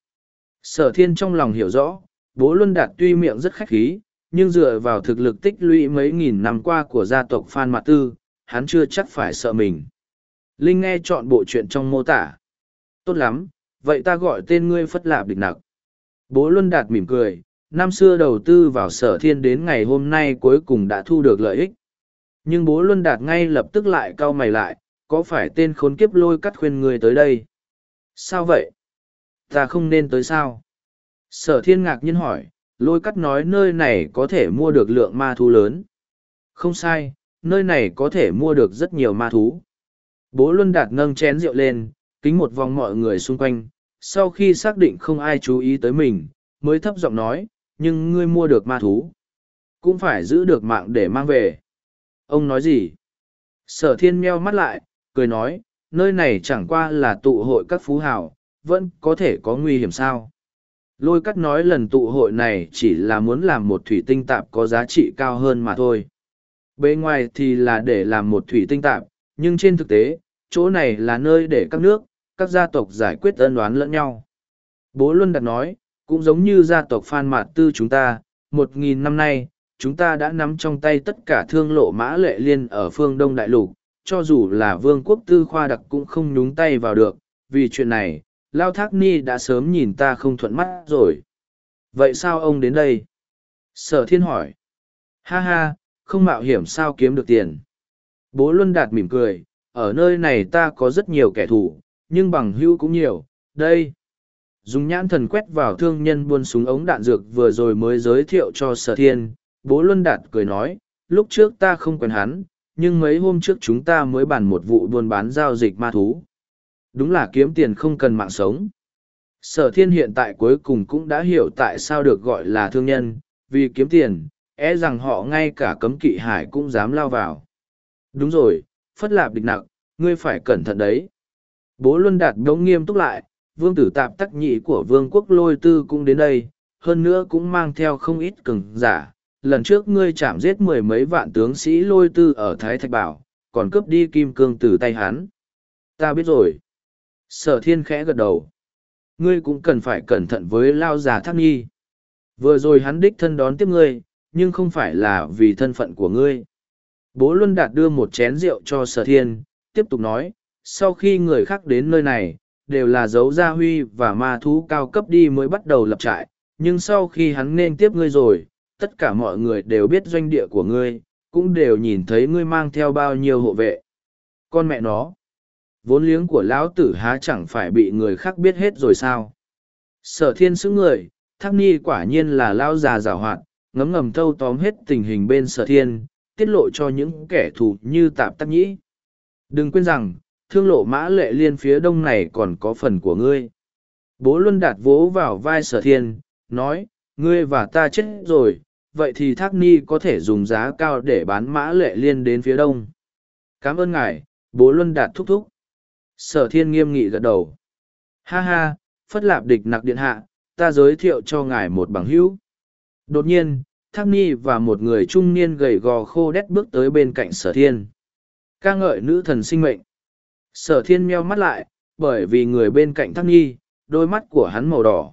Speaker 1: Sở Thiên trong lòng hiểu rõ, bố Luân Đạt tuy miệng rất khách khí, nhưng dựa vào thực lực tích lũy mấy nghìn năm qua của gia tộc Phan Mạt Tư, hắn chưa chắc phải sợ mình. Linh nghe chọn bộ chuyện trong mô tả. Tốt lắm, vậy ta gọi tên ngươi phất lạp địch nặc. Bố Luân Đạt mỉm cười, năm xưa đầu tư vào sở thiên đến ngày hôm nay cuối cùng đã thu được lợi ích. Nhưng bố Luân Đạt ngay lập tức lại cau mày lại, có phải tên khốn kiếp lôi cắt khuyên người tới đây? Sao vậy? Ta không nên tới sao? Sở thiên ngạc nhiên hỏi, lôi cắt nói nơi này có thể mua được lượng ma thú lớn. Không sai, nơi này có thể mua được rất nhiều ma thú. Bố Luân Đạt nâng chén rượu lên, kính một vòng mọi người xung quanh, sau khi xác định không ai chú ý tới mình, mới thấp giọng nói, nhưng ngươi mua được ma thú. Cũng phải giữ được mạng để mang về. Ông nói gì? Sở thiên meo mắt lại, cười nói, nơi này chẳng qua là tụ hội các phú hào, vẫn có thể có nguy hiểm sao. Lôi cắt nói lần tụ hội này chỉ là muốn làm một thủy tinh tạp có giá trị cao hơn mà thôi. Bề ngoài thì là để làm một thủy tinh tạp, nhưng trên thực tế, chỗ này là nơi để các nước, các gia tộc giải quyết ân oán lẫn nhau. Bố Luân đặt nói, cũng giống như gia tộc Phan Mạt Tư chúng ta, một nghìn năm nay, chúng ta đã nắm trong tay tất cả thương lộ mã lệ liên ở phương Đông Đại Lục, cho dù là vương quốc tư khoa đặc cũng không nhúng tay vào được, vì chuyện này, Lao Thác Ni đã sớm nhìn ta không thuận mắt rồi. Vậy sao ông đến đây? Sở thiên hỏi. Ha ha, không mạo hiểm sao kiếm được tiền. Bố Luân Đạt mỉm cười, ở nơi này ta có rất nhiều kẻ thù, nhưng bằng hữu cũng nhiều, đây. Dùng nhãn thần quét vào thương nhân buôn súng ống đạn dược vừa rồi mới giới thiệu cho sở thiên, bố Luân Đạt cười nói, lúc trước ta không quen hắn, nhưng mấy hôm trước chúng ta mới bàn một vụ buôn bán giao dịch ma thú. Đúng là kiếm tiền không cần mạng sống. Sở thiên hiện tại cuối cùng cũng đã hiểu tại sao được gọi là thương nhân, vì kiếm tiền, e rằng họ ngay cả cấm kỵ hải cũng dám lao vào. Đúng rồi, phất lạp địch nặng, ngươi phải cẩn thận đấy. Bố Luân Đạt đống nghiêm túc lại, vương tử tạp tắc nhị của vương quốc lôi tư cũng đến đây, hơn nữa cũng mang theo không ít cừng giả. Lần trước ngươi chạm giết mười mấy vạn tướng sĩ lôi tư ở Thái Thạch Bảo, còn cướp đi kim cương từ tay hắn. Ta biết rồi. Sở thiên khẽ gật đầu. Ngươi cũng cần phải cẩn thận với lao già thác nhi. Vừa rồi hắn đích thân đón tiếp ngươi, nhưng không phải là vì thân phận của ngươi. Bố Luân Đạt đưa một chén rượu cho sở thiên, tiếp tục nói, sau khi người khác đến nơi này, đều là dấu gia huy và ma thú cao cấp đi mới bắt đầu lập trại, nhưng sau khi hắn nên tiếp ngươi rồi, tất cả mọi người đều biết doanh địa của ngươi, cũng đều nhìn thấy ngươi mang theo bao nhiêu hộ vệ. Con mẹ nó, vốn liếng của lão tử há chẳng phải bị người khác biết hết rồi sao? Sở thiên xứng người, thác ni quả nhiên là lao già giảo hoạt, ngấm ngầm thâu tóm hết tình hình bên sở thiên, tiết lộ cho những kẻ thù như tạp tắc nhĩ. Đừng quên rằng, thương lộ mã lệ liên phía đông này còn có phần của ngươi. Bố Luân Đạt vỗ vào vai sở thiên, nói, ngươi và ta chết rồi, vậy thì Thác Ni có thể dùng giá cao để bán mã lệ liên đến phía đông. Cảm ơn ngài, bố Luân Đạt thúc thúc. Sở thiên nghiêm nghị gật đầu. Ha ha, phất lạp địch nặc điện hạ, ta giới thiệu cho ngài một bằng hữu. Đột nhiên, Thác Ni và một người trung niên gầy gò khô đét bước tới bên cạnh sở thiên. ca ngợi nữ thần sinh mệnh. Sở thiên meo mắt lại, bởi vì người bên cạnh Thác nghi đôi mắt của hắn màu đỏ.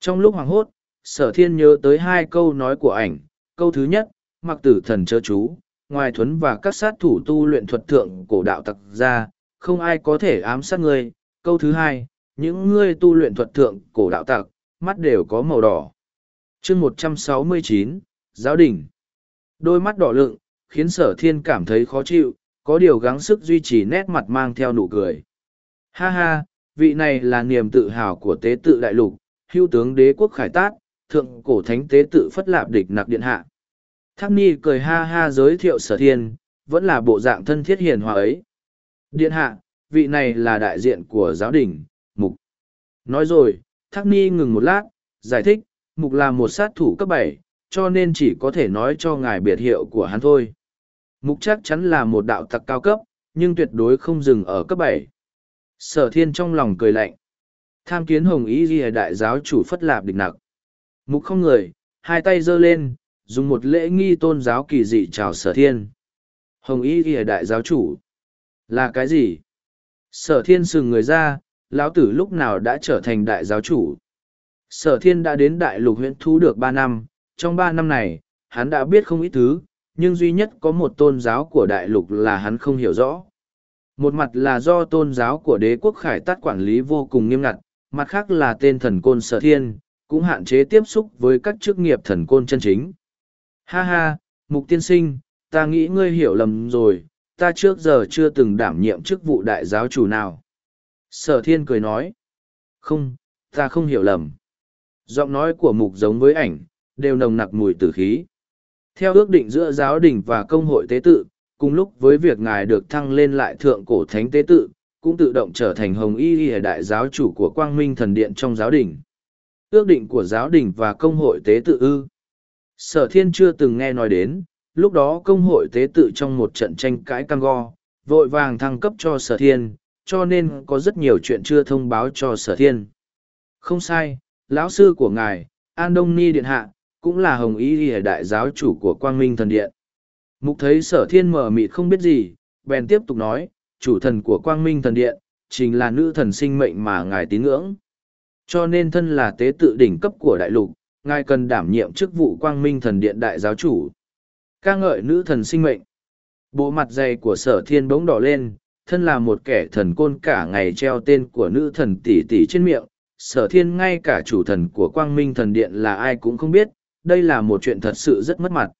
Speaker 1: Trong lúc hoàng hốt, sở thiên nhớ tới hai câu nói của ảnh. Câu thứ nhất, mặc tử thần chớ chú, ngoài thuấn và các sát thủ tu luyện thuật thượng cổ đạo tặc ra, không ai có thể ám sát ngươi. Câu thứ hai, những ngươi tu luyện thuật thượng cổ đạo tặc, mắt đều có màu đỏ chương một trăm sáu mươi chín giáo đình đôi mắt đỏ lựng khiến sở thiên cảm thấy khó chịu có điều gắng sức duy trì nét mặt mang theo nụ cười. Ha ha, vị này là niềm tự hào của tế tự đại lục hưu tướng đế quốc khải tát, thượng cổ thánh tế tự phất lạp địch nặc điện hạ. Thác ni cười ha ha giới thiệu sở thiên, vẫn là bộ dạng thân thiết hiền hòa ấy. Điện hạ, vị này là đại diện của giáo đình, mục. Nói rồi, thác ni ngừng một lát, giải thích, mục là một sát thủ cấp bảy, cho nên chỉ có thể nói cho ngài biệt hiệu của hắn thôi mục chắc chắn là một đạo tặc cao cấp nhưng tuyệt đối không dừng ở cấp bảy. Sở thiên trong lòng cười lạnh. Tham kiến hồng ý ghi đại giáo chủ phất lạp địch nặc. Mục không người hai tay giơ lên dùng một lễ nghi tôn giáo kỳ dị chào sở thiên. Hồng ý ghi đại giáo chủ là cái gì? Sở thiên sừng người ra lão tử lúc nào đã trở thành đại giáo chủ? Sở thiên đã đến đại lục huyện thú được ba năm, trong ba năm này, hắn đã biết không ít thứ, nhưng duy nhất có một tôn giáo của đại lục là hắn không hiểu rõ. Một mặt là do tôn giáo của đế quốc khải tát quản lý vô cùng nghiêm ngặt, mặt khác là tên thần côn sở thiên, cũng hạn chế tiếp xúc với các chức nghiệp thần côn chân chính. Ha ha, mục tiên sinh, ta nghĩ ngươi hiểu lầm rồi, ta trước giờ chưa từng đảm nhiệm chức vụ đại giáo chủ nào. Sở thiên cười nói, không, ta không hiểu lầm. Giọng nói của mục giống với ảnh, đều nồng nặc mùi tử khí. Theo ước định giữa giáo đình và công hội tế tự, cùng lúc với việc ngài được thăng lên lại thượng cổ thánh tế tự, cũng tự động trở thành hồng y y đại giáo chủ của quang minh thần điện trong giáo đình. Ước định của giáo đình và công hội tế tự ư. Sở thiên chưa từng nghe nói đến, lúc đó công hội tế tự trong một trận tranh cãi cam go, vội vàng thăng cấp cho sở thiên, cho nên có rất nhiều chuyện chưa thông báo cho sở thiên. Không sai, lão sư của ngài, An Đông Ni Điện Hạ, cũng là hồng y y đại giáo chủ của quang minh thần điện. Mục thấy sở thiên mở mịt không biết gì, bèn tiếp tục nói, chủ thần của quang minh thần điện, chính là nữ thần sinh mệnh mà ngài tín ngưỡng. Cho nên thân là tế tự đỉnh cấp của đại lục, ngài cần đảm nhiệm chức vụ quang minh thần điện đại giáo chủ. ca ngợi nữ thần sinh mệnh. Bộ mặt dày của sở thiên bỗng đỏ lên, thân là một kẻ thần côn cả ngày treo tên của nữ thần tỷ tỷ trên miệng. Sở thiên ngay cả chủ thần của quang minh thần điện là ai cũng không biết, đây là một chuyện thật sự rất mất mặt.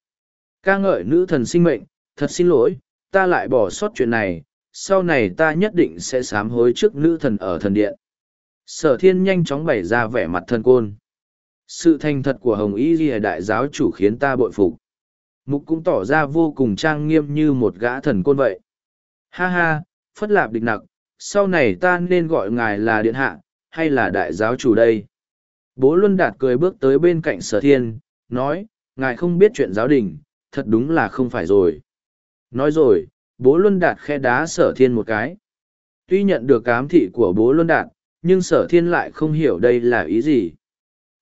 Speaker 1: ca ngợi nữ thần sinh mệnh, thật xin lỗi, ta lại bỏ sót chuyện này, sau này ta nhất định sẽ sám hối trước nữ thần ở thần điện. Sở thiên nhanh chóng bày ra vẻ mặt thân côn. Sự thành thật của Hồng Y Ghi đại giáo chủ khiến ta bội phục. Mục cũng tỏ ra vô cùng trang nghiêm như một gã thần côn vậy. Ha ha, phất lạp địch nặc, sau này ta nên gọi ngài là điện hạ, hay là đại giáo chủ đây? Bố Luân Đạt cười bước tới bên cạnh sở thiên, nói, ngài không biết chuyện giáo đình, thật đúng là không phải rồi. Nói rồi, bố Luân Đạt khe đá sở thiên một cái. Tuy nhận được cám thị của bố Luân Đạt, nhưng sở thiên lại không hiểu đây là ý gì.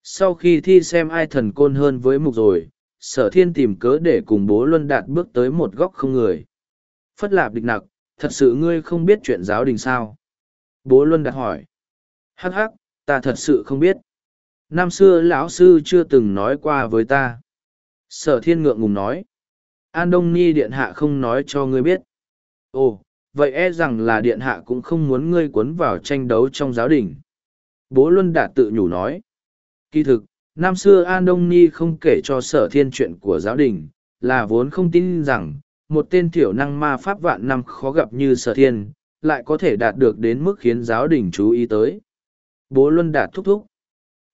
Speaker 1: Sau khi thi xem ai thần côn hơn với mục rồi, sở thiên tìm cớ để cùng bố Luân Đạt bước tới một góc không người. Phất lạp địch nặc, thật sự ngươi không biết chuyện giáo đình sao? Bố Luân Đạt hỏi. Hắc hắc, ta thật sự không biết. Năm xưa lão sư chưa từng nói qua với ta. Sở thiên ngượng ngùng nói. An Đông Ni Điện Hạ không nói cho ngươi biết. Ồ, vậy e rằng là Điện Hạ cũng không muốn ngươi cuốn vào tranh đấu trong giáo đình. Bố Luân Đạt tự nhủ nói. Kỳ thực, năm xưa An Đông Ni không kể cho sở thiên chuyện của giáo đình, là vốn không tin rằng, một tên thiểu năng ma pháp vạn năm khó gặp như sở thiên, lại có thể đạt được đến mức khiến giáo đình chú ý tới. Bố Luân Đạt thúc thúc.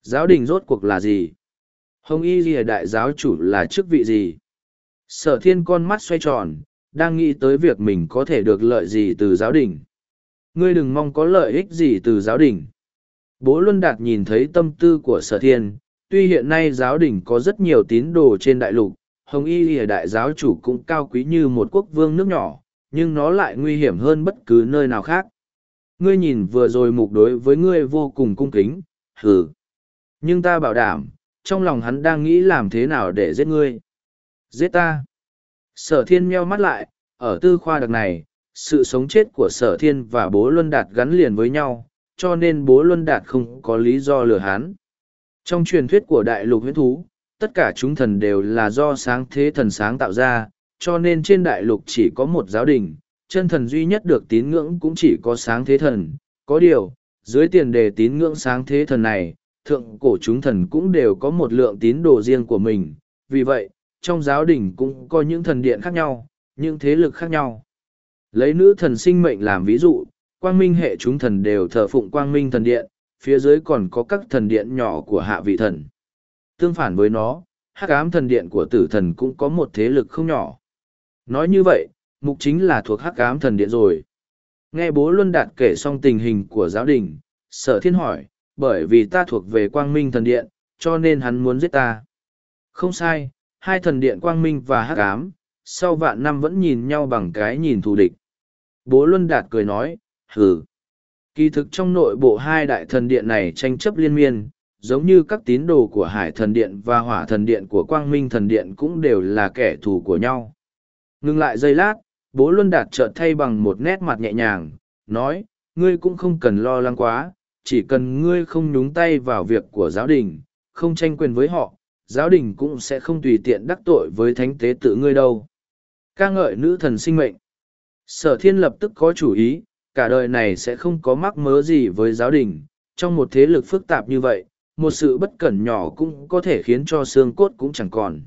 Speaker 1: Giáo đình rốt cuộc là gì? Hồng Y Ghi Đại giáo chủ là chức vị gì? Sở thiên con mắt xoay tròn, đang nghĩ tới việc mình có thể được lợi gì từ giáo đình. Ngươi đừng mong có lợi ích gì từ giáo đình. Bố Luân Đạt nhìn thấy tâm tư của sở thiên, tuy hiện nay giáo đình có rất nhiều tín đồ trên đại lục, Hồng Y Lìa Đại giáo chủ cũng cao quý như một quốc vương nước nhỏ, nhưng nó lại nguy hiểm hơn bất cứ nơi nào khác. Ngươi nhìn vừa rồi mục đối với ngươi vô cùng cung kính, hừ. Nhưng ta bảo đảm, trong lòng hắn đang nghĩ làm thế nào để giết ngươi. Giết ta. Sở thiên meo mắt lại, ở tư khoa đặc này, sự sống chết của sở thiên và bố Luân Đạt gắn liền với nhau, cho nên bố Luân Đạt không có lý do lừa hắn. Trong truyền thuyết của đại lục huyết thú, tất cả chúng thần đều là do sáng thế thần sáng tạo ra, cho nên trên đại lục chỉ có một giáo đình, chân thần duy nhất được tín ngưỡng cũng chỉ có sáng thế thần. Có điều, dưới tiền đề tín ngưỡng sáng thế thần này, thượng cổ chúng thần cũng đều có một lượng tín đồ riêng của mình. Vì vậy, trong giáo đình cũng có những thần điện khác nhau, những thế lực khác nhau. Lấy nữ thần sinh mệnh làm ví dụ, quang minh hệ chúng thần đều thờ phụng quang minh thần điện, phía dưới còn có các thần điện nhỏ của hạ vị thần. Tương phản với nó, hắc ám thần điện của tử thần cũng có một thế lực không nhỏ. Nói như vậy, mục chính là thuộc hắc ám thần điện rồi. Nghe bố Luân Đạt kể xong tình hình của giáo đình, sở thiên hỏi, bởi vì ta thuộc về quang minh thần điện, cho nên hắn muốn giết ta. Không sai, hai thần điện quang minh và hắc ám, sau vạn năm vẫn nhìn nhau bằng cái nhìn thù địch. Bố Luân Đạt cười nói, hừ. Kỳ thực trong nội bộ hai đại thần điện này tranh chấp liên miên, giống như các tín đồ của hải thần điện và hỏa thần điện của quang minh thần điện cũng đều là kẻ thù của nhau. Ngừng lại giây lát, bố Luân Đạt chợt thay bằng một nét mặt nhẹ nhàng, nói, ngươi cũng không cần lo lắng quá, chỉ cần ngươi không nhúng tay vào việc của giáo đình, không tranh quyền với họ, giáo đình cũng sẽ không tùy tiện đắc tội với thánh tế tự ngươi đâu. ca ngợi nữ thần sinh mệnh. Sở thiên lập tức có chủ ý, cả đời này sẽ không có mắc mớ gì với giáo đình, trong một thế lực phức tạp như vậy, một sự bất cẩn nhỏ cũng có thể khiến cho xương cốt cũng chẳng còn.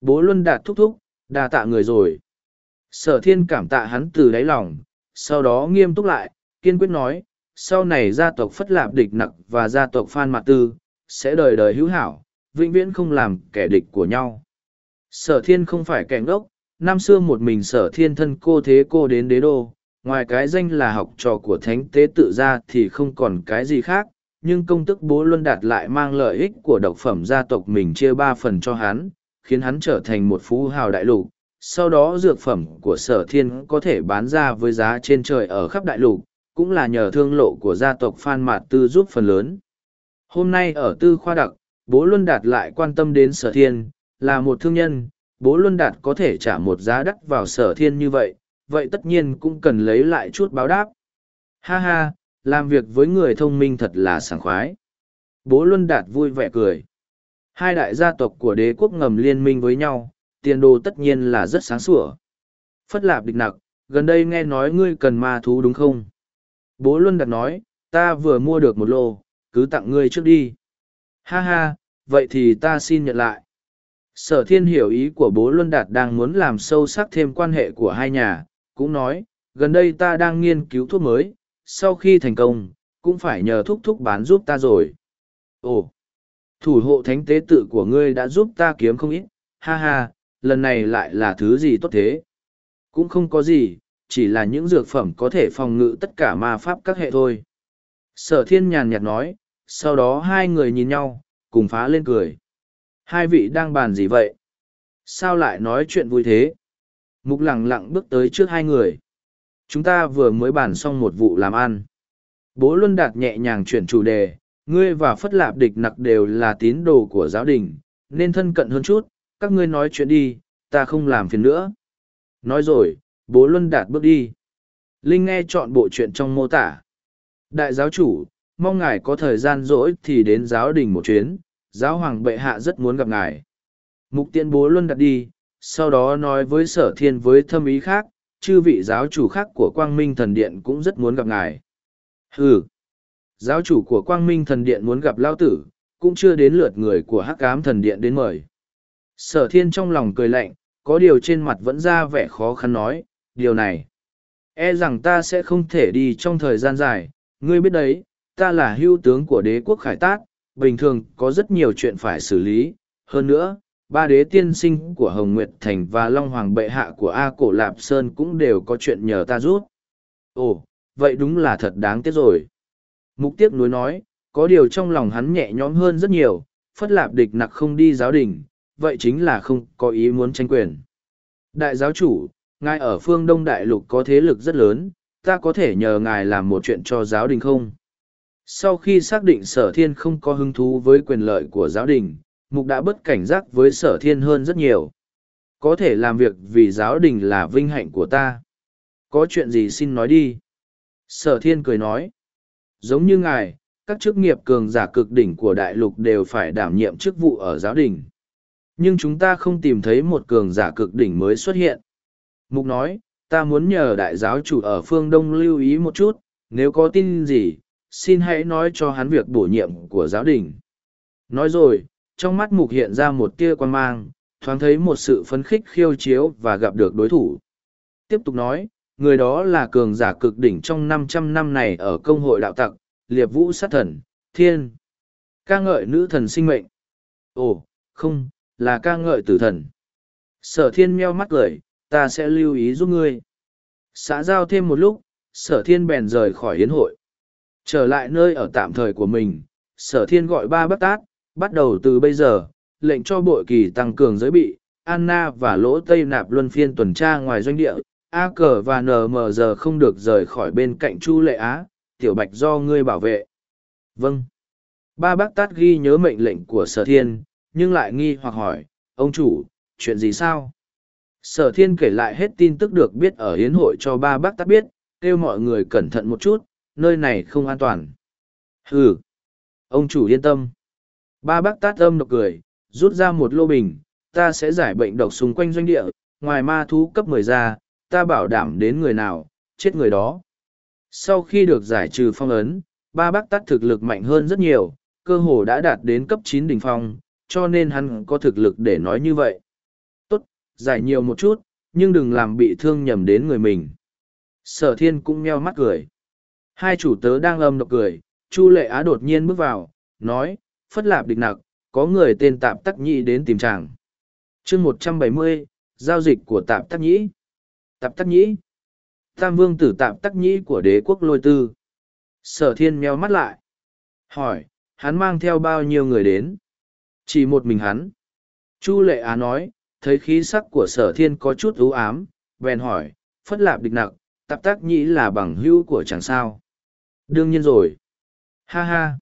Speaker 1: Bố Luân Đạt thúc thúc, đa tạ người rồi. Sở thiên cảm tạ hắn từ đáy lòng, sau đó nghiêm túc lại, kiên quyết nói, sau này gia tộc Phất Lạp địch nặc và gia tộc Phan Mạc Tư, sẽ đời đời hữu hảo, vĩnh viễn không làm kẻ địch của nhau. Sở thiên không phải kẻ ngốc, năm xưa một mình sở thiên thân cô thế cô đến đế đô, ngoài cái danh là học trò của thánh tế tự ra thì không còn cái gì khác, nhưng công tức bố luân đạt lại mang lợi ích của độc phẩm gia tộc mình chia ba phần cho hắn, khiến hắn trở thành một phú hào đại lục. Sau đó dược phẩm của sở thiên có thể bán ra với giá trên trời ở khắp đại lục, cũng là nhờ thương lộ của gia tộc Phan Mạt Tư giúp phần lớn. Hôm nay ở Tư Khoa Đặc, bố Luân Đạt lại quan tâm đến sở thiên, là một thương nhân, bố Luân Đạt có thể trả một giá đắt vào sở thiên như vậy, vậy tất nhiên cũng cần lấy lại chút báo đáp. Ha ha, làm việc với người thông minh thật là sảng khoái. Bố Luân Đạt vui vẻ cười. Hai đại gia tộc của đế quốc ngầm liên minh với nhau, tiền đồ tất nhiên là rất sáng sủa. Phất lạp địch nặc, gần đây nghe nói ngươi cần ma thú đúng không? Bố Luân Đạt nói, ta vừa mua được một lô, cứ tặng ngươi trước đi. Ha ha, vậy thì ta xin nhận lại. Sở thiên hiểu ý của bố Luân Đạt đang muốn làm sâu sắc thêm quan hệ của hai nhà, cũng nói, gần đây ta đang nghiên cứu thuốc mới, sau khi thành công, cũng phải nhờ thúc thúc bán giúp ta rồi. Ồ, thủ hộ thánh tế tự của ngươi đã giúp ta kiếm không ít, ha ha, lần này lại là thứ gì tốt thế? Cũng không có gì, chỉ là những dược phẩm có thể phòng ngự tất cả ma pháp các hệ thôi. Sở thiên nhàn nhạt nói, sau đó hai người nhìn nhau, cùng phá lên cười. Hai vị đang bàn gì vậy? Sao lại nói chuyện vui thế? Mục lặng lặng bước tới trước hai người. Chúng ta vừa mới bàn xong một vụ làm ăn. Bố Luân Đạt nhẹ nhàng chuyển chủ đề, ngươi và Phất Lạp địch nặc đều là tín đồ của giáo đình, nên thân cận hơn chút, các ngươi nói chuyện đi, ta không làm phiền nữa. Nói rồi, bố Luân Đạt bước đi. Linh nghe chọn bộ chuyện trong mô tả. Đại giáo chủ, mong ngài có thời gian rỗi thì đến giáo đình một chuyến, giáo hoàng bệ hạ rất muốn gặp ngài. Mục tiên bố Luân Đạt đi, sau đó nói với sở thiên với thâm ý khác, chư vị giáo chủ khác của quang minh thần điện cũng rất muốn gặp ngài. Ừ, giáo chủ của quang minh thần điện muốn gặp lao tử, cũng chưa đến lượt người của hắc ám thần điện đến mời. Sở thiên trong lòng cười lạnh, có điều trên mặt vẫn ra vẻ khó khăn nói, điều này. E rằng ta sẽ không thể đi trong thời gian dài, ngươi biết đấy, ta là hưu tướng của đế quốc khải tát, bình thường có rất nhiều chuyện phải xử lý, hơn nữa, ba đế tiên sinh của Hồng Nguyệt Thành và Long Hoàng bệ hạ của A Cổ Lạp Sơn cũng đều có chuyện nhờ ta giúp. Ồ, vậy đúng là thật đáng tiếc rồi. Mục tiếc nuối nói, có điều trong lòng hắn nhẹ nhõm hơn rất nhiều, phất lạp địch nặc không đi giáo đình, vậy chính là không có ý muốn tranh quyền. Đại giáo chủ, ngài ở phương Đông Đại Lục có thế lực rất lớn, ta có thể nhờ ngài làm một chuyện cho giáo đình không? Sau khi xác định sở thiên không có hứng thú với quyền lợi của giáo đình, mục đã bất cảnh giác với sở thiên hơn rất nhiều. Có thể làm việc vì giáo đình là vinh hạnh của ta. Có chuyện gì xin nói đi. Sở thiên cười nói. Giống như ngài, các chức nghiệp cường giả cực đỉnh của đại lục đều phải đảm nhiệm chức vụ ở giáo đình. Nhưng chúng ta không tìm thấy một cường giả cực đỉnh mới xuất hiện. Mục nói, ta muốn nhờ đại giáo chủ ở phương Đông lưu ý một chút, nếu có tin gì, xin hãy nói cho hắn việc bổ nhiệm của giáo đình. Nói rồi, trong mắt mục hiện ra một tia quan mang, thoáng thấy một sự phấn khích khiêu chiếu và gặp được đối thủ. Tiếp tục nói, người đó là cường giả cực đỉnh trong 500 năm này ở công hội đạo tặc, liệp vũ sát thần, thiên. ca ngợi nữ thần sinh mệnh. Ồ, không, là ca ngợi tử thần. Sở thiên meo mắt cười, ta sẽ lưu ý giúp ngươi. Xã giao thêm một lúc, sở thiên bèn rời khỏi hiến hội. Trở lại nơi ở tạm thời của mình, sở thiên gọi ba bác tát, bắt đầu từ bây giờ, lệnh cho bội kỳ tăng cường giới bị, Anna và lỗ Tây Nạp luân phiên tuần tra ngoài doanh địa, A cờ và NM giờ không được rời khỏi bên cạnh Chu Lệ Á, tiểu bạch do ngươi bảo vệ. Vâng. Ba bác tát ghi nhớ mệnh lệnh của sở thiên, nhưng lại nghi hoặc hỏi, ông chủ, chuyện gì sao? Sở thiên kể lại hết tin tức được biết ở hiến hội cho ba bác tát biết, kêu mọi người cẩn thận một chút, nơi này không an toàn. Hừ, ông chủ yên tâm. Ba bác tát âm độc cười, rút ra một lô bình, ta sẽ giải bệnh độc xung quanh doanh địa, ngoài ma thú cấp mười ra, ta bảo đảm đến người nào, chết người đó. Sau khi được giải trừ phong ấn, ba bác Tát thực lực mạnh hơn rất nhiều, cơ hồ đã đạt đến cấp chín đỉnh phong, cho nên hắn có thực lực để nói như vậy. Giải nhiều một chút, nhưng đừng làm bị thương nhầm đến người mình. Sở thiên cũng meo mắt cười. Hai chủ tớ đang âm độc cười, Chu Lệ Á đột nhiên bước vào, nói, phất lạp địch nặc, có người tên Tạp Tắc Nhĩ đến tìm chàng. chương một trăm bảy mươi giao dịch của Tạp Tắc Nhĩ. Tạp Tắc Nhĩ. Tam vương tử Tạp Tắc Nhĩ của đế quốc lôi tư. Sở thiên meo mắt lại. Hỏi, hắn mang theo bao nhiêu người đến? Chỉ một mình hắn. Chu Lệ Á nói, thấy khí sắc của sở thiên có chút ưu ám, bèn hỏi, phất lạp địch nặc, Tạp Tác Nhĩ là bằng hữu của chàng sao? Đương nhiên rồi. Ha ha.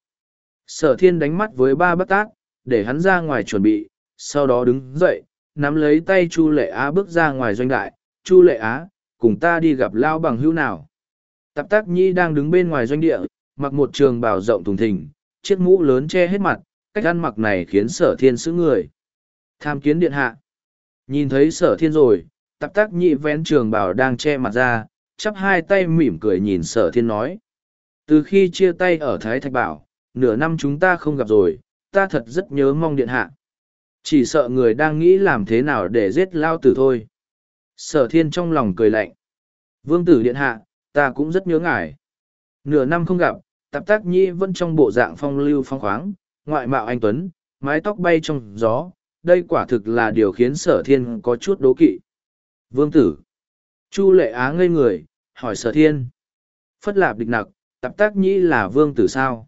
Speaker 1: Sở thiên đánh mắt với ba bác tác, để hắn ra ngoài chuẩn bị, sau đó đứng dậy, nắm lấy tay Chu Lệ Á bước ra ngoài doanh đại. Chu Lệ Á, cùng ta đi gặp Lao bằng hữu nào. Tạp tác Nhĩ đang đứng bên ngoài doanh địa, mặc một trường bào rộng thùng thình, chiếc mũ lớn che hết mặt, cách ăn mặc này khiến sở thiên sững người. Tham kiến điện hạ. Nhìn thấy sở thiên rồi, tạp tác nhị vén trường bảo đang che mặt ra, chắp hai tay mỉm cười nhìn sở thiên nói. Từ khi chia tay ở Thái Thạch Bảo, nửa năm chúng ta không gặp rồi, ta thật rất nhớ mong điện hạ. Chỉ sợ người đang nghĩ làm thế nào để giết lao tử thôi. Sở thiên trong lòng cười lạnh. Vương tử điện hạ, ta cũng rất nhớ ngài. Nửa năm không gặp, tạp tác nhĩ vẫn trong bộ dạng phong lưu phong khoáng, ngoại mạo anh Tuấn, mái tóc bay trong gió. Đây quả thực là điều khiến sở thiên có chút đố kỵ. Vương tử. Chu lệ á ngây người, hỏi sở thiên. Phất lạp địch nặc, tạp tác nhĩ là vương tử sao?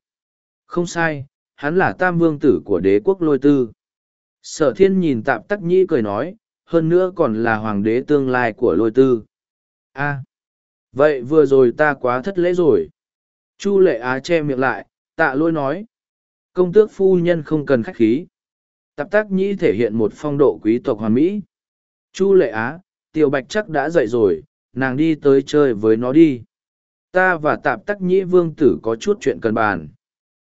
Speaker 1: Không sai, hắn là tam vương tử của đế quốc lôi tư. Sở thiên nhìn tạp tắc nhĩ cười nói, hơn nữa còn là hoàng đế tương lai của lôi tư. a vậy vừa rồi ta quá thất lễ rồi. Chu lệ á che miệng lại, tạ lôi nói. Công tước phu nhân không cần khách khí. Tạp tác nhĩ thể hiện một phong độ quý tộc hoàn mỹ. Chu lệ á, tiểu bạch chắc đã dậy rồi, nàng đi tới chơi với nó đi. Ta và tạp tắc nhĩ vương tử có chút chuyện cần bàn.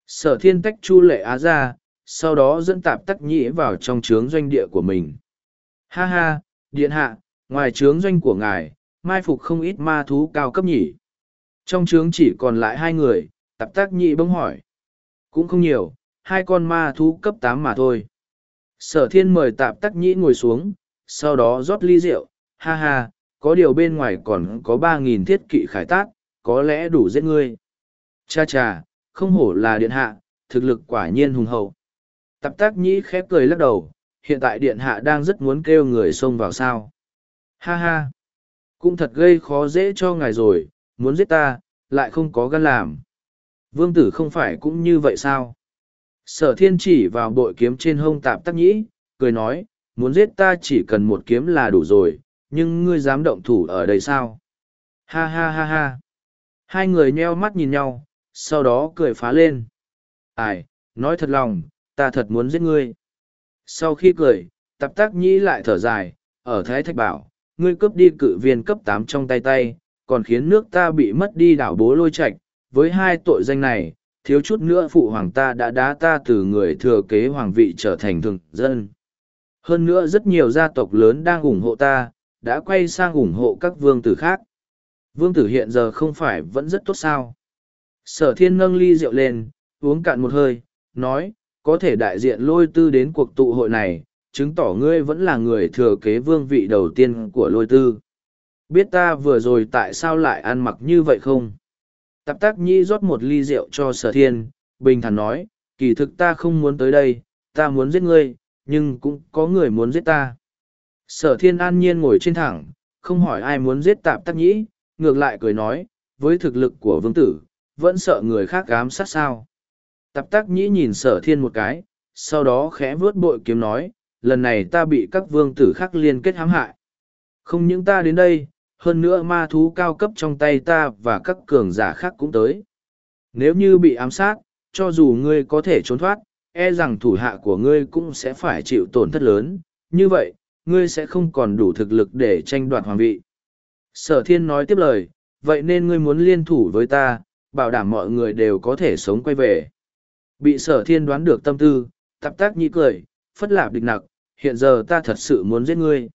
Speaker 1: Sở thiên tách chu lệ á ra sau đó dẫn tạp tắc nhĩ vào trong trướng doanh địa của mình. Ha ha điện hạ ngoài trướng doanh của ngài mai phục không ít ma thú cao cấp nhỉ? Trong trướng chỉ còn lại hai người tạp tắc nhĩ bỗng hỏi. Cũng không nhiều hai con ma thú cấp tám mà thôi sở thiên mời tạp tắc nhĩ ngồi xuống sau đó rót ly rượu ha ha có điều bên ngoài còn có ba nghìn thiết kỵ khải tác có lẽ đủ giết ngươi. Cha cha, không hổ là điện hạ, thực lực quả nhiên hùng hậu. Tạp tác nhĩ khép cười lắc đầu, hiện tại điện hạ đang rất muốn kêu người xông vào sao. Ha ha, cũng thật gây khó dễ cho ngài rồi, muốn giết ta, lại không có gan làm. Vương tử không phải cũng như vậy sao? Sở thiên chỉ vào bội kiếm trên hông tạp tắc nhĩ, cười nói, muốn giết ta chỉ cần một kiếm là đủ rồi, nhưng ngươi dám động thủ ở đây sao? Ha ha ha ha. Hai người nheo mắt nhìn nhau, sau đó cười phá lên. Ai, nói thật lòng, ta thật muốn giết ngươi. Sau khi cười, Tạp tác nhĩ lại thở dài, ở Thái Thạch bảo, ngươi cướp đi cự viên cấp tám trong tay tay, còn khiến nước ta bị mất đi đảo bố lôi Trạch. Với hai tội danh này, thiếu chút nữa phụ hoàng ta đã đá ta từ người thừa kế hoàng vị trở thành thường dân. Hơn nữa rất nhiều gia tộc lớn đang ủng hộ ta, đã quay sang ủng hộ các vương tử khác. Vương tử hiện giờ không phải vẫn rất tốt sao. Sở thiên nâng ly rượu lên, uống cạn một hơi, nói, có thể đại diện lôi tư đến cuộc tụ hội này, chứng tỏ ngươi vẫn là người thừa kế vương vị đầu tiên của lôi tư. Biết ta vừa rồi tại sao lại ăn mặc như vậy không? Tạp tác nhi rót một ly rượu cho sở thiên, bình thản nói, kỳ thực ta không muốn tới đây, ta muốn giết ngươi, nhưng cũng có người muốn giết ta. Sở thiên an nhiên ngồi trên thẳng, không hỏi ai muốn giết tạp tác nhĩ, ngược lại cười nói, với thực lực của vương tử, vẫn sợ người khác gám sát sao. Tạp tác nhĩ nhìn sở thiên một cái, sau đó khẽ vớt bội kiếm nói, lần này ta bị các vương tử khác liên kết hãm hại. Không những ta đến đây, hơn nữa ma thú cao cấp trong tay ta và các cường giả khác cũng tới. Nếu như bị ám sát, cho dù ngươi có thể trốn thoát, e rằng thủ hạ của ngươi cũng sẽ phải chịu tổn thất lớn, như vậy, ngươi sẽ không còn đủ thực lực để tranh đoạt hoàng vị. Sở thiên nói tiếp lời, vậy nên ngươi muốn liên thủ với ta, bảo đảm mọi người đều có thể sống quay về. Bị sở thiên đoán được tâm tư, tạp tác nhị cười, phất lạp địch nặc, hiện giờ ta thật sự muốn giết ngươi.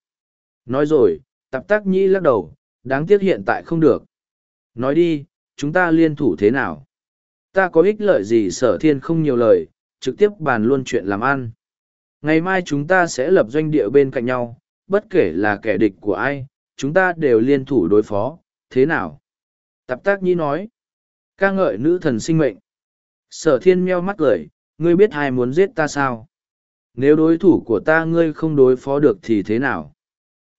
Speaker 1: Nói rồi, tạp tác nhĩ lắc đầu, đáng tiếc hiện tại không được. Nói đi, chúng ta liên thủ thế nào? Ta có ích lợi gì sở thiên không nhiều lời, trực tiếp bàn luôn chuyện làm ăn. Ngày mai chúng ta sẽ lập doanh địa bên cạnh nhau, bất kể là kẻ địch của ai, chúng ta đều liên thủ đối phó, thế nào? Tạp tác nhi nói, ca ngợi nữ thần sinh mệnh. Sở thiên meo mắt cười, ngươi biết ai muốn giết ta sao? Nếu đối thủ của ta ngươi không đối phó được thì thế nào?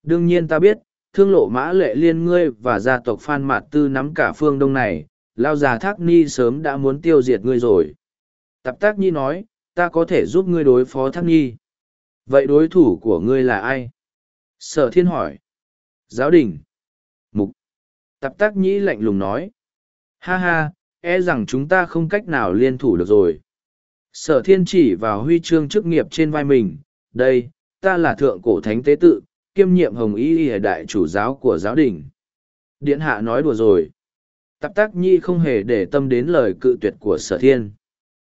Speaker 1: Đương nhiên ta biết, thương lộ mã lệ liên ngươi và gia tộc Phan Mạt Tư nắm cả phương đông này, lao già thác ni sớm đã muốn tiêu diệt ngươi rồi. Tạp tác nhi nói, ta có thể giúp ngươi đối phó thác nhi. Vậy đối thủ của ngươi là ai? Sở thiên hỏi. Giáo đình. Mục. Tạp tác nhĩ lạnh lùng nói. Ha ha, e rằng chúng ta không cách nào liên thủ được rồi. Sở thiên chỉ vào huy chương chức nghiệp trên vai mình. Đây, ta là thượng cổ thánh tế tự, kiêm nhiệm hồng y y đại chủ giáo của giáo đình. Điện hạ nói đùa rồi. Tạp tác nhi không hề để tâm đến lời cự tuyệt của sở thiên.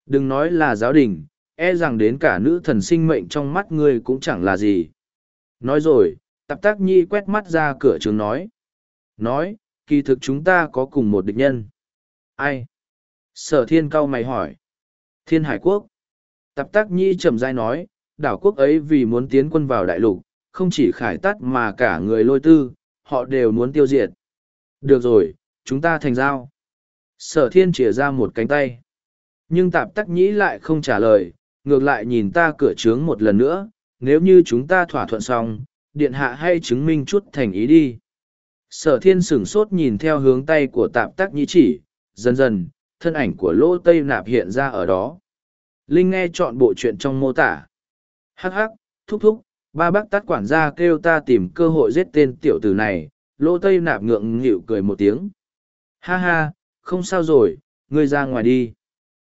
Speaker 1: Đừng nói là giáo đình, e rằng đến cả nữ thần sinh mệnh trong mắt ngươi cũng chẳng là gì. Nói rồi, tạp tác nhi quét mắt ra cửa trường nói. Nói, kỳ thực chúng ta có cùng một địch nhân. Ai? Sở thiên cao mày hỏi. Thiên Hải Quốc. Tạp tác nhi trầm dai nói, đảo quốc ấy vì muốn tiến quân vào đại lục, không chỉ khải tắt mà cả người lôi tư, họ đều muốn tiêu diệt. Được rồi, chúng ta thành giao. Sở thiên chìa ra một cánh tay. Nhưng tạp tắc nhĩ lại không trả lời, ngược lại nhìn ta cửa trướng một lần nữa, nếu như chúng ta thỏa thuận xong, điện hạ hay chứng minh chút thành ý đi. Sở thiên sửng sốt nhìn theo hướng tay của tạp tắc nhĩ chỉ, dần dần, thân ảnh của lỗ tây nạp hiện ra ở đó. Linh nghe chọn bộ chuyện trong mô tả. Hắc hắc, thúc thúc, ba bác tát quản gia kêu ta tìm cơ hội giết tên tiểu tử này, lỗ tây nạp ngượng nghịu cười một tiếng. Ha ha, không sao rồi, ngươi ra ngoài đi.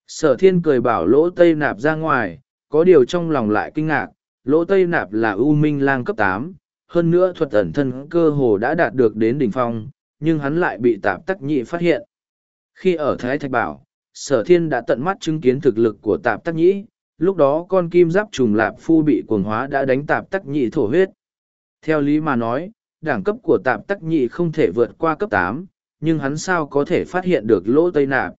Speaker 1: Sở thiên cười bảo lỗ tây nạp ra ngoài, có điều trong lòng lại kinh ngạc, lỗ tây nạp là U minh lang cấp tám, hơn nữa thuật ẩn thân cơ hồ đã đạt được đến đỉnh phong, nhưng hắn lại bị tạp tắc nhị phát hiện. Khi ở Thái Thạch Bảo, sở thiên đã tận mắt chứng kiến thực lực của tạp tắc Nhĩ lúc đó con kim giáp trùng lạp phu bị cuồng hóa đã đánh tạp tắc nhị thổ huyết. Theo lý mà nói, đẳng cấp của tạp tắc nhị không thể vượt qua cấp tám, nhưng hắn sao có thể phát hiện được lỗ tây nạp.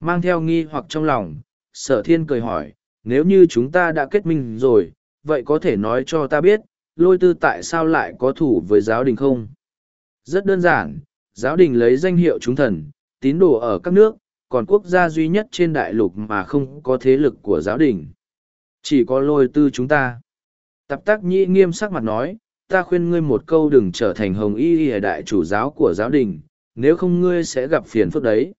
Speaker 1: Mang theo nghi hoặc trong lòng, sở thiên cười hỏi, nếu như chúng ta đã kết minh rồi, vậy có thể nói cho ta biết, lôi tư tại sao lại có thủ với giáo đình không? Rất đơn giản, giáo đình lấy danh hiệu chúng thần, tín đồ ở các nước, còn quốc gia duy nhất trên đại lục mà không có thế lực của giáo đình. Chỉ có lôi tư chúng ta. tạp tác nhĩ nghiêm sắc mặt nói, ta khuyên ngươi một câu đừng trở thành hồng y y đại chủ giáo của giáo đình, nếu không ngươi sẽ gặp phiền phức đấy.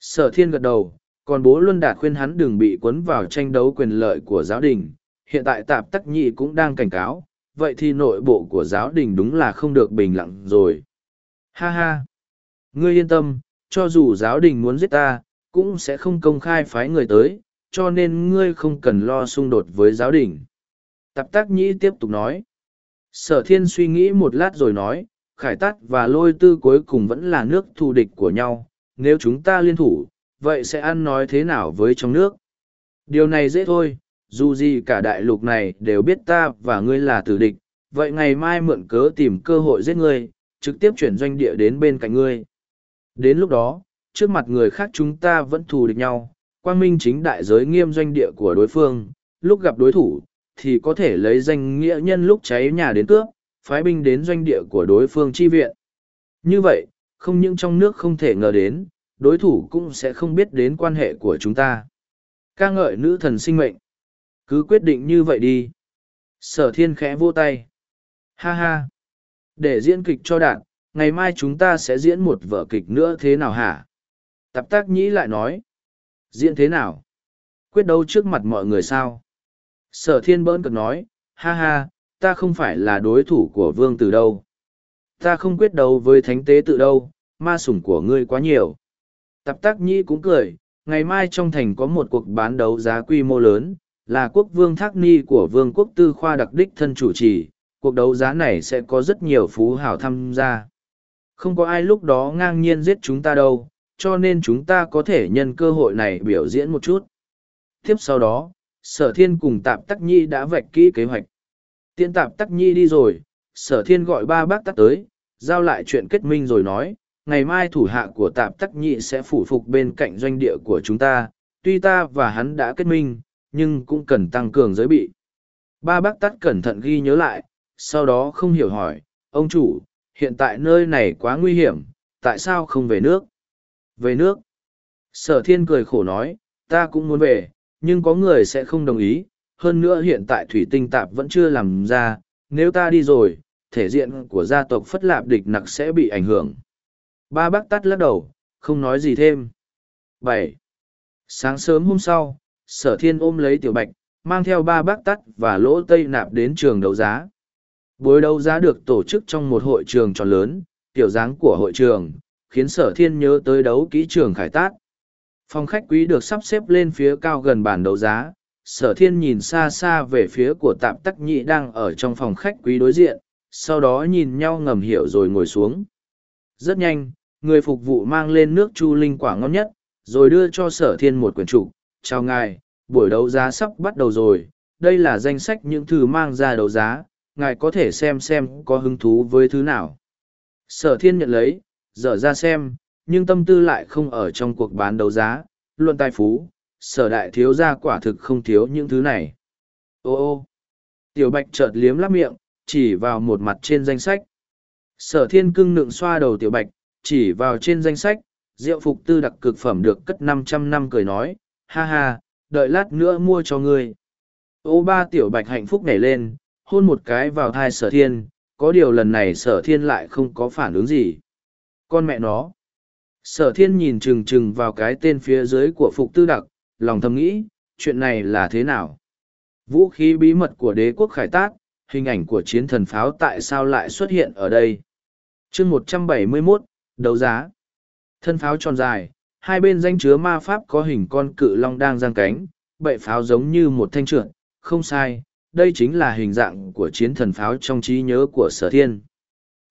Speaker 1: Sở thiên gật đầu, còn bố Luân Đạt khuyên hắn đừng bị cuốn vào tranh đấu quyền lợi của giáo đình. Hiện tại tạp tắc nhị cũng đang cảnh cáo, vậy thì nội bộ của giáo đình đúng là không được bình lặng rồi. Ha ha! Ngươi yên tâm, cho dù giáo đình muốn giết ta, cũng sẽ không công khai phái người tới, cho nên ngươi không cần lo xung đột với giáo đình. Tạp tác nhĩ tiếp tục nói. Sở thiên suy nghĩ một lát rồi nói, khải tắt và lôi tư cuối cùng vẫn là nước thù địch của nhau, nếu chúng ta liên thủ, vậy sẽ ăn nói thế nào với trong nước? Điều này dễ thôi, dù gì cả đại lục này đều biết ta và ngươi là tử địch, vậy ngày mai mượn cớ tìm cơ hội giết ngươi, trực tiếp chuyển doanh địa đến bên cạnh ngươi. Đến lúc đó, trước mặt người khác chúng ta vẫn thù địch nhau, quang minh chính đại giới nghiêm doanh địa của đối phương, lúc gặp đối thủ, thì có thể lấy danh nghĩa nhân lúc cháy nhà đến cướp, phái binh đến doanh địa của đối phương chi viện. Như vậy, không những trong nước không thể ngờ đến, đối thủ cũng sẽ không biết đến quan hệ của chúng ta. ca ngợi nữ thần sinh mệnh. Cứ quyết định như vậy đi. Sở thiên khẽ vô tay. Ha ha. Để diễn kịch cho đạn, ngày mai chúng ta sẽ diễn một vở kịch nữa thế nào hả? Tạp tác nhĩ lại nói. Diễn thế nào? Quyết đấu trước mặt mọi người sao? Sở thiên bỡn cực nói, ha ha, ta không phải là đối thủ của vương từ đâu. Ta không quyết đấu với thánh tế tự đâu, ma sủng của ngươi quá nhiều. Tạp tác nhĩ cũng cười, ngày mai trong thành có một cuộc bán đấu giá quy mô lớn, là quốc vương thác ni của vương quốc tư khoa đặc đích thân chủ trì, cuộc đấu giá này sẽ có rất nhiều phú hào tham gia. Không có ai lúc đó ngang nhiên giết chúng ta đâu, cho nên chúng ta có thể nhân cơ hội này biểu diễn một chút. Tiếp sau đó, sở thiên cùng tạp tắc nhi đã vạch kỹ kế hoạch. Tiễn tạp tắc nhi đi rồi, sở thiên gọi ba bác tắc tới, giao lại chuyện kết minh rồi nói, ngày mai thủ hạ của tạp tắc Nhi sẽ phủ phục bên cạnh doanh địa của chúng ta, tuy ta và hắn đã kết minh, nhưng cũng cần tăng cường giới bị. Ba bác tắt cẩn thận ghi nhớ lại, sau đó không hiểu hỏi, ông chủ, hiện tại nơi này quá nguy hiểm, tại sao không về nước? Về nước? Sở thiên cười khổ nói, ta cũng muốn về, nhưng có người sẽ không đồng ý, hơn nữa hiện tại thủy tinh tạp vẫn chưa làm ra, nếu ta đi rồi, thể diện của gia tộc Phất Lạp địch nặc sẽ bị ảnh hưởng. Ba bác tắt lắc đầu, không nói gì thêm. bảy Sáng sớm hôm sau, sở thiên ôm lấy tiểu bạch, mang theo ba bác tắt và lỗ tây nạp đến trường đấu giá. Buổi đấu giá được tổ chức trong một hội trường tròn lớn, tiểu dáng của hội trường, khiến sở thiên nhớ tới đấu kỹ trường khải tát. Phòng khách quý được sắp xếp lên phía cao gần bàn đấu giá, sở thiên nhìn xa xa về phía của tạp tắc nhị đang ở trong phòng khách quý đối diện, sau đó nhìn nhau ngầm hiểu rồi ngồi xuống. Rất nhanh, người phục vụ mang lên nước chu linh quả ngon nhất, rồi đưa cho sở thiên một quyển trục. Chào ngài, buổi đấu giá sắp bắt đầu rồi, đây là danh sách những thứ mang ra đấu giá, ngài có thể xem xem có hứng thú với thứ nào. Sở thiên nhận lấy, dở ra xem, nhưng tâm tư lại không ở trong cuộc bán đấu giá, luận tài phú, sở đại thiếu gia quả thực không thiếu những thứ này. Ô ô, tiểu bạch chợt liếm lắp miệng, chỉ vào một mặt trên danh sách. Sở thiên cưng nựng xoa đầu tiểu bạch, chỉ vào trên danh sách, rượu phục tư đặc cực phẩm được cất năm trăm năm cười nói, ha ha, đợi lát nữa mua cho ngươi. Ô ba tiểu bạch hạnh phúc nhảy lên, hôn một cái vào thai sở thiên, có điều lần này sở thiên lại không có phản ứng gì. Con mẹ nó. Sở thiên nhìn chừng chừng vào cái tên phía dưới của phục tư đặc, lòng thầm nghĩ, chuyện này là thế nào? Vũ khí bí mật của đế quốc khải tác, hình ảnh của chiến thần pháo tại sao lại xuất hiện ở đây? chương một trăm bảy mươi 171, đấu giá. Thân pháo tròn dài, hai bên danh chứa ma pháp có hình con cự long đang giang cánh, bệ pháo giống như một thanh trượt, không sai, đây chính là hình dạng của chiến thần pháo trong trí nhớ của sở thiên.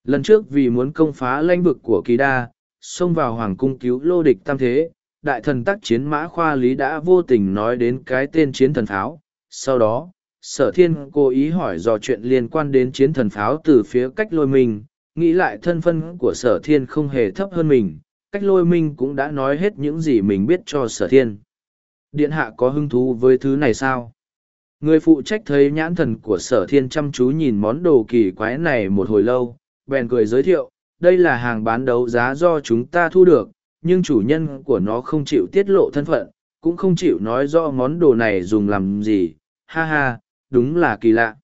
Speaker 1: Lần trước vì muốn công phá lãnh vực của kỳ đa, xông vào hoàng cung cứu lô địch tam thế, đại thần tác chiến mã khoa lý đã vô tình nói đến cái tên chiến thần pháo. Sau đó, sở thiên cố ý hỏi dò chuyện liên quan đến chiến thần pháo từ phía cách lôi mình, nghĩ lại thân phân của sở thiên không hề thấp hơn mình, cách lôi minh cũng đã nói hết những gì mình biết cho sở thiên. Điện hạ có hứng thú với thứ này sao? Người phụ trách thấy nhãn thần của sở thiên chăm chú nhìn món đồ kỳ quái này một hồi lâu, bèn cười giới thiệu, đây là hàng bán đấu giá do chúng ta thu được, nhưng chủ nhân của nó không chịu tiết lộ thân phận, cũng không chịu nói rõ món đồ này dùng làm gì, ha ha, đúng là kỳ lạ.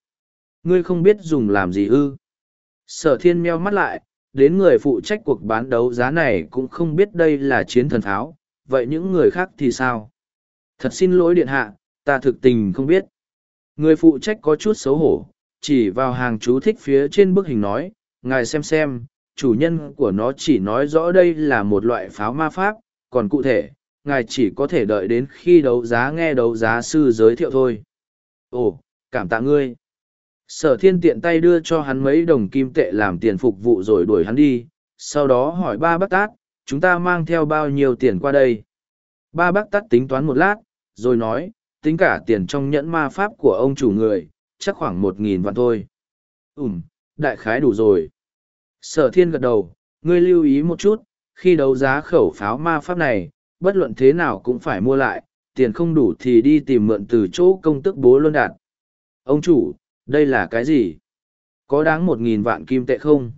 Speaker 1: Ngươi không biết dùng làm gì ư. Sở thiên meo mắt lại, đến người phụ trách cuộc bán đấu giá này cũng không biết đây là chiến thần tháo, vậy những người khác thì sao? Thật xin lỗi điện hạ, ta thực tình không biết. Người phụ trách có chút xấu hổ, chỉ vào hàng chú thích phía trên bức hình nói, ngài xem xem, chủ nhân của nó chỉ nói rõ đây là một loại pháo ma pháp, còn cụ thể, ngài chỉ có thể đợi đến khi đấu giá nghe đấu giá sư giới thiệu thôi. Ồ, cảm tạ ngươi. Sở thiên tiện tay đưa cho hắn mấy đồng kim tệ làm tiền phục vụ rồi đuổi hắn đi, sau đó hỏi ba bác tát, chúng ta mang theo bao nhiêu tiền qua đây. Ba bác tát tính toán một lát, rồi nói, tính cả tiền trong nhẫn ma pháp của ông chủ người, chắc khoảng một nghìn vạn thôi. Ừm, đại khái đủ rồi. Sở thiên gật đầu, ngươi lưu ý một chút, khi đấu giá khẩu pháo ma pháp này, bất luận thế nào cũng phải mua lại, tiền không đủ thì đi tìm mượn từ chỗ công tức bố luân đạt. Ông chủ, đây là cái gì? Có đáng một nghìn vạn kim tệ không?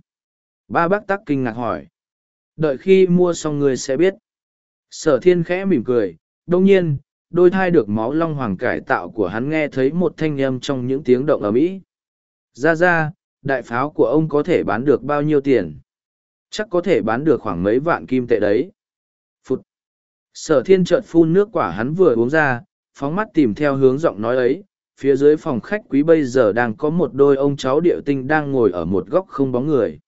Speaker 1: Ba bác tắc kinh ngạc hỏi. Đợi khi mua xong ngươi sẽ biết. Sở thiên khẽ mỉm cười, đông nhiên, đôi thai được máu long hoàng cải tạo của hắn nghe thấy một thanh âm trong những tiếng động ở mỹ. Ra ra, đại pháo của ông có thể bán được bao nhiêu tiền? Chắc có thể bán được khoảng mấy vạn kim tệ đấy. Phút sở thiên trợn phun nước quả hắn vừa uống ra, phóng mắt tìm theo hướng giọng nói ấy. Phía dưới phòng khách quý bây giờ đang có một đôi ông cháu địa tinh đang ngồi ở một góc không bóng người.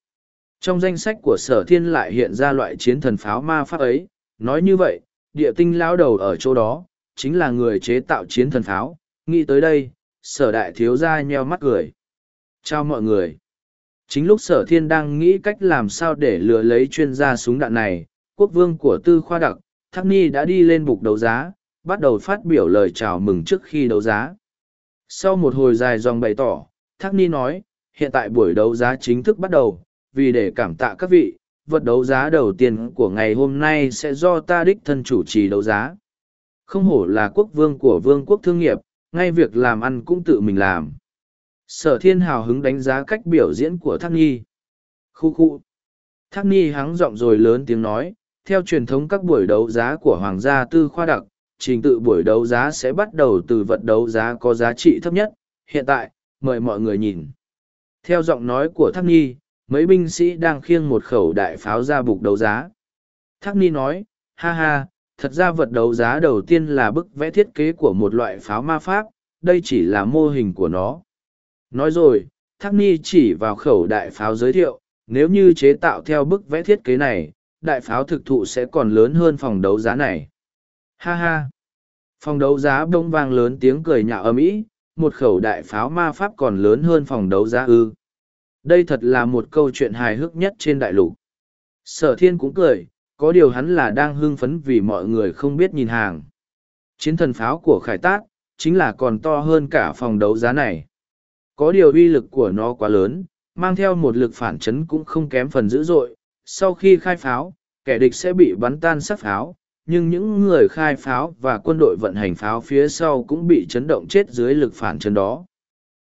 Speaker 1: Trong danh sách của sở thiên lại hiện ra loại chiến thần pháo ma pháp ấy. Nói như vậy địa tinh lao đầu ở chỗ đó chính là người chế tạo chiến thần pháo. Nghĩ tới đây, sở đại thiếu gia nheo mắt cười. Chào mọi người. Chính lúc sở thiên đang nghĩ cách làm sao để lừa lấy chuyên gia súng đạn này, quốc vương của tư khoa đặc, Thác Ni đã đi lên bục đấu giá, bắt đầu phát biểu lời chào mừng trước khi đấu giá. Sau một hồi dài dòng bày tỏ, Thác Ni nói, hiện tại buổi đấu giá chính thức bắt đầu, vì để cảm tạ các vị, vật đấu giá đầu tiên của ngày hôm nay sẽ do ta đích thân chủ trì đấu giá. Không hổ là quốc vương của vương quốc thương nghiệp, ngay việc làm ăn cũng tự mình làm. Sở thiên hào hứng đánh giá cách biểu diễn của Thác Nhi. Khu khu. Thác Nhi hắng giọng rồi lớn tiếng nói, theo truyền thống các buổi đấu giá của Hoàng gia Tư Khoa Đặc, trình tự buổi đấu giá sẽ bắt đầu từ vật đấu giá có giá trị thấp nhất. Hiện tại, mời mọi người nhìn. Theo giọng nói của Thác Nhi, mấy binh sĩ đang khiêng một khẩu đại pháo ra bục đấu giá. Thác Nhi nói, ha ha, thật ra vật đấu giá đầu tiên là bức vẽ thiết kế của một loại pháo ma pháp, đây chỉ là mô hình của nó. Nói rồi, Thác Ni chỉ vào khẩu đại pháo giới thiệu, nếu như chế tạo theo bức vẽ thiết kế này, đại pháo thực thụ sẽ còn lớn hơn phòng đấu giá này. Ha ha! Phòng đấu giá bông vang lớn tiếng cười nhạo ầm ĩ, một khẩu đại pháo ma pháp còn lớn hơn phòng đấu giá ư. Đây thật là một câu chuyện hài hước nhất trên đại lục. Sở thiên cũng cười, có điều hắn là đang hưng phấn vì mọi người không biết nhìn hàng. Chiến thần pháo của khải tác, chính là còn to hơn cả phòng đấu giá này. Có điều uy lực của nó quá lớn, mang theo một lực phản chấn cũng không kém phần dữ dội. Sau khi khai pháo, kẻ địch sẽ bị bắn tan sắc pháo, nhưng những người khai pháo và quân đội vận hành pháo phía sau cũng bị chấn động chết dưới lực phản chấn đó.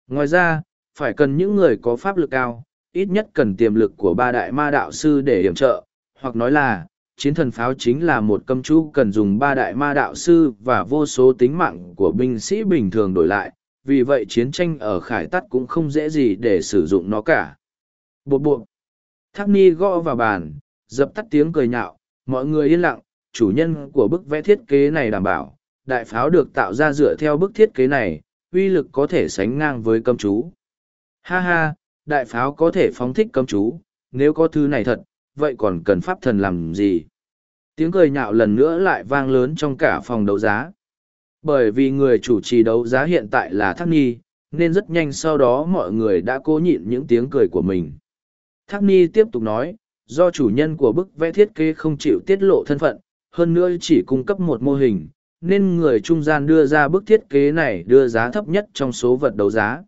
Speaker 1: Ngoài ra, phải cần những người có pháp lực cao, ít nhất cần tiềm lực của ba đại ma đạo sư để hiểm trợ, hoặc nói là, chiến thần pháo chính là một cấm chú cần dùng ba đại ma đạo sư và vô số tính mạng của binh sĩ bình thường đổi lại, vì vậy chiến tranh ở khải tắt cũng không dễ gì để sử dụng nó cả. Bột bộ. Thác ni gõ vào bàn, dập tắt tiếng cười nhạo, mọi người yên lặng, chủ nhân của bức vẽ thiết kế này đảm bảo, đại pháo được tạo ra dựa theo bức thiết kế này, uy lực có thể sánh ngang với cấm chú. Ha ha, đại pháo có thể phóng thích cấm chú, nếu có thứ này thật, vậy còn cần pháp thần làm gì? Tiếng cười nhạo lần nữa lại vang lớn trong cả phòng đấu giá. Bởi vì người chủ trì đấu giá hiện tại là Thác Ni, nên rất nhanh sau đó mọi người đã cố nhịn những tiếng cười của mình. Thác Ni tiếp tục nói, do chủ nhân của bức vẽ thiết kế không chịu tiết lộ thân phận, hơn nữa chỉ cung cấp một mô hình, nên người trung gian đưa ra bức thiết kế này đưa giá thấp nhất trong số vật đấu giá.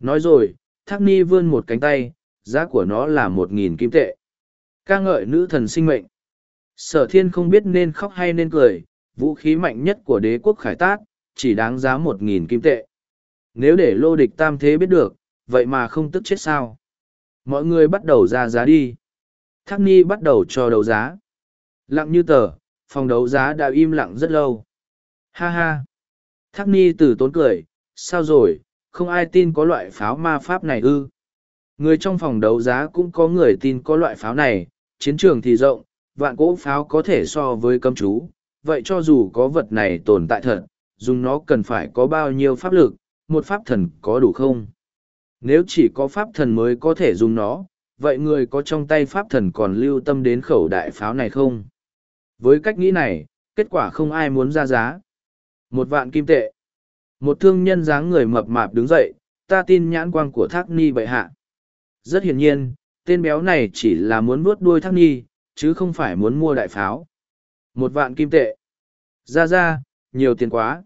Speaker 1: Nói rồi, Thác Ni vươn một cánh tay, giá của nó là một nghìn kim tệ ca ngợi nữ thần sinh mệnh. Sở thiên không biết nên khóc hay nên cười, vũ khí mạnh nhất của đế quốc khải tát, chỉ đáng giá một nghìn kim tệ. Nếu để lô địch tam thế biết được, vậy mà không tức chết sao. Mọi người bắt đầu ra giá đi. Thác Ni bắt đầu cho đấu giá. Lặng như tờ, phòng đấu giá đã im lặng rất lâu. Ha ha. Thác Ni từ tốn cười, sao rồi, không ai tin có loại pháo ma pháp này ư. Người trong phòng đấu giá cũng có người tin có loại pháo này, chiến trường thì rộng, vạn cỗ pháo có thể so với cấm chú, vậy cho dù có vật này tồn tại thật, dùng nó cần phải có bao nhiêu pháp lực, một pháp thần có đủ không? Nếu chỉ có pháp thần mới có thể dùng nó, vậy người có trong tay pháp thần còn lưu tâm đến khẩu đại pháo này không? Với cách nghĩ này, kết quả không ai muốn ra giá. Một vạn kim tệ. Một thương nhân dáng người mập mạp đứng dậy, ta tin nhãn quang của thác ni bệ hạ. Rất hiển nhiên, tên béo này chỉ là muốn vuốt đuôi thác Nhi, chứ không phải muốn mua đại pháo. Một vạn kim tệ. Ra ra, nhiều tiền quá.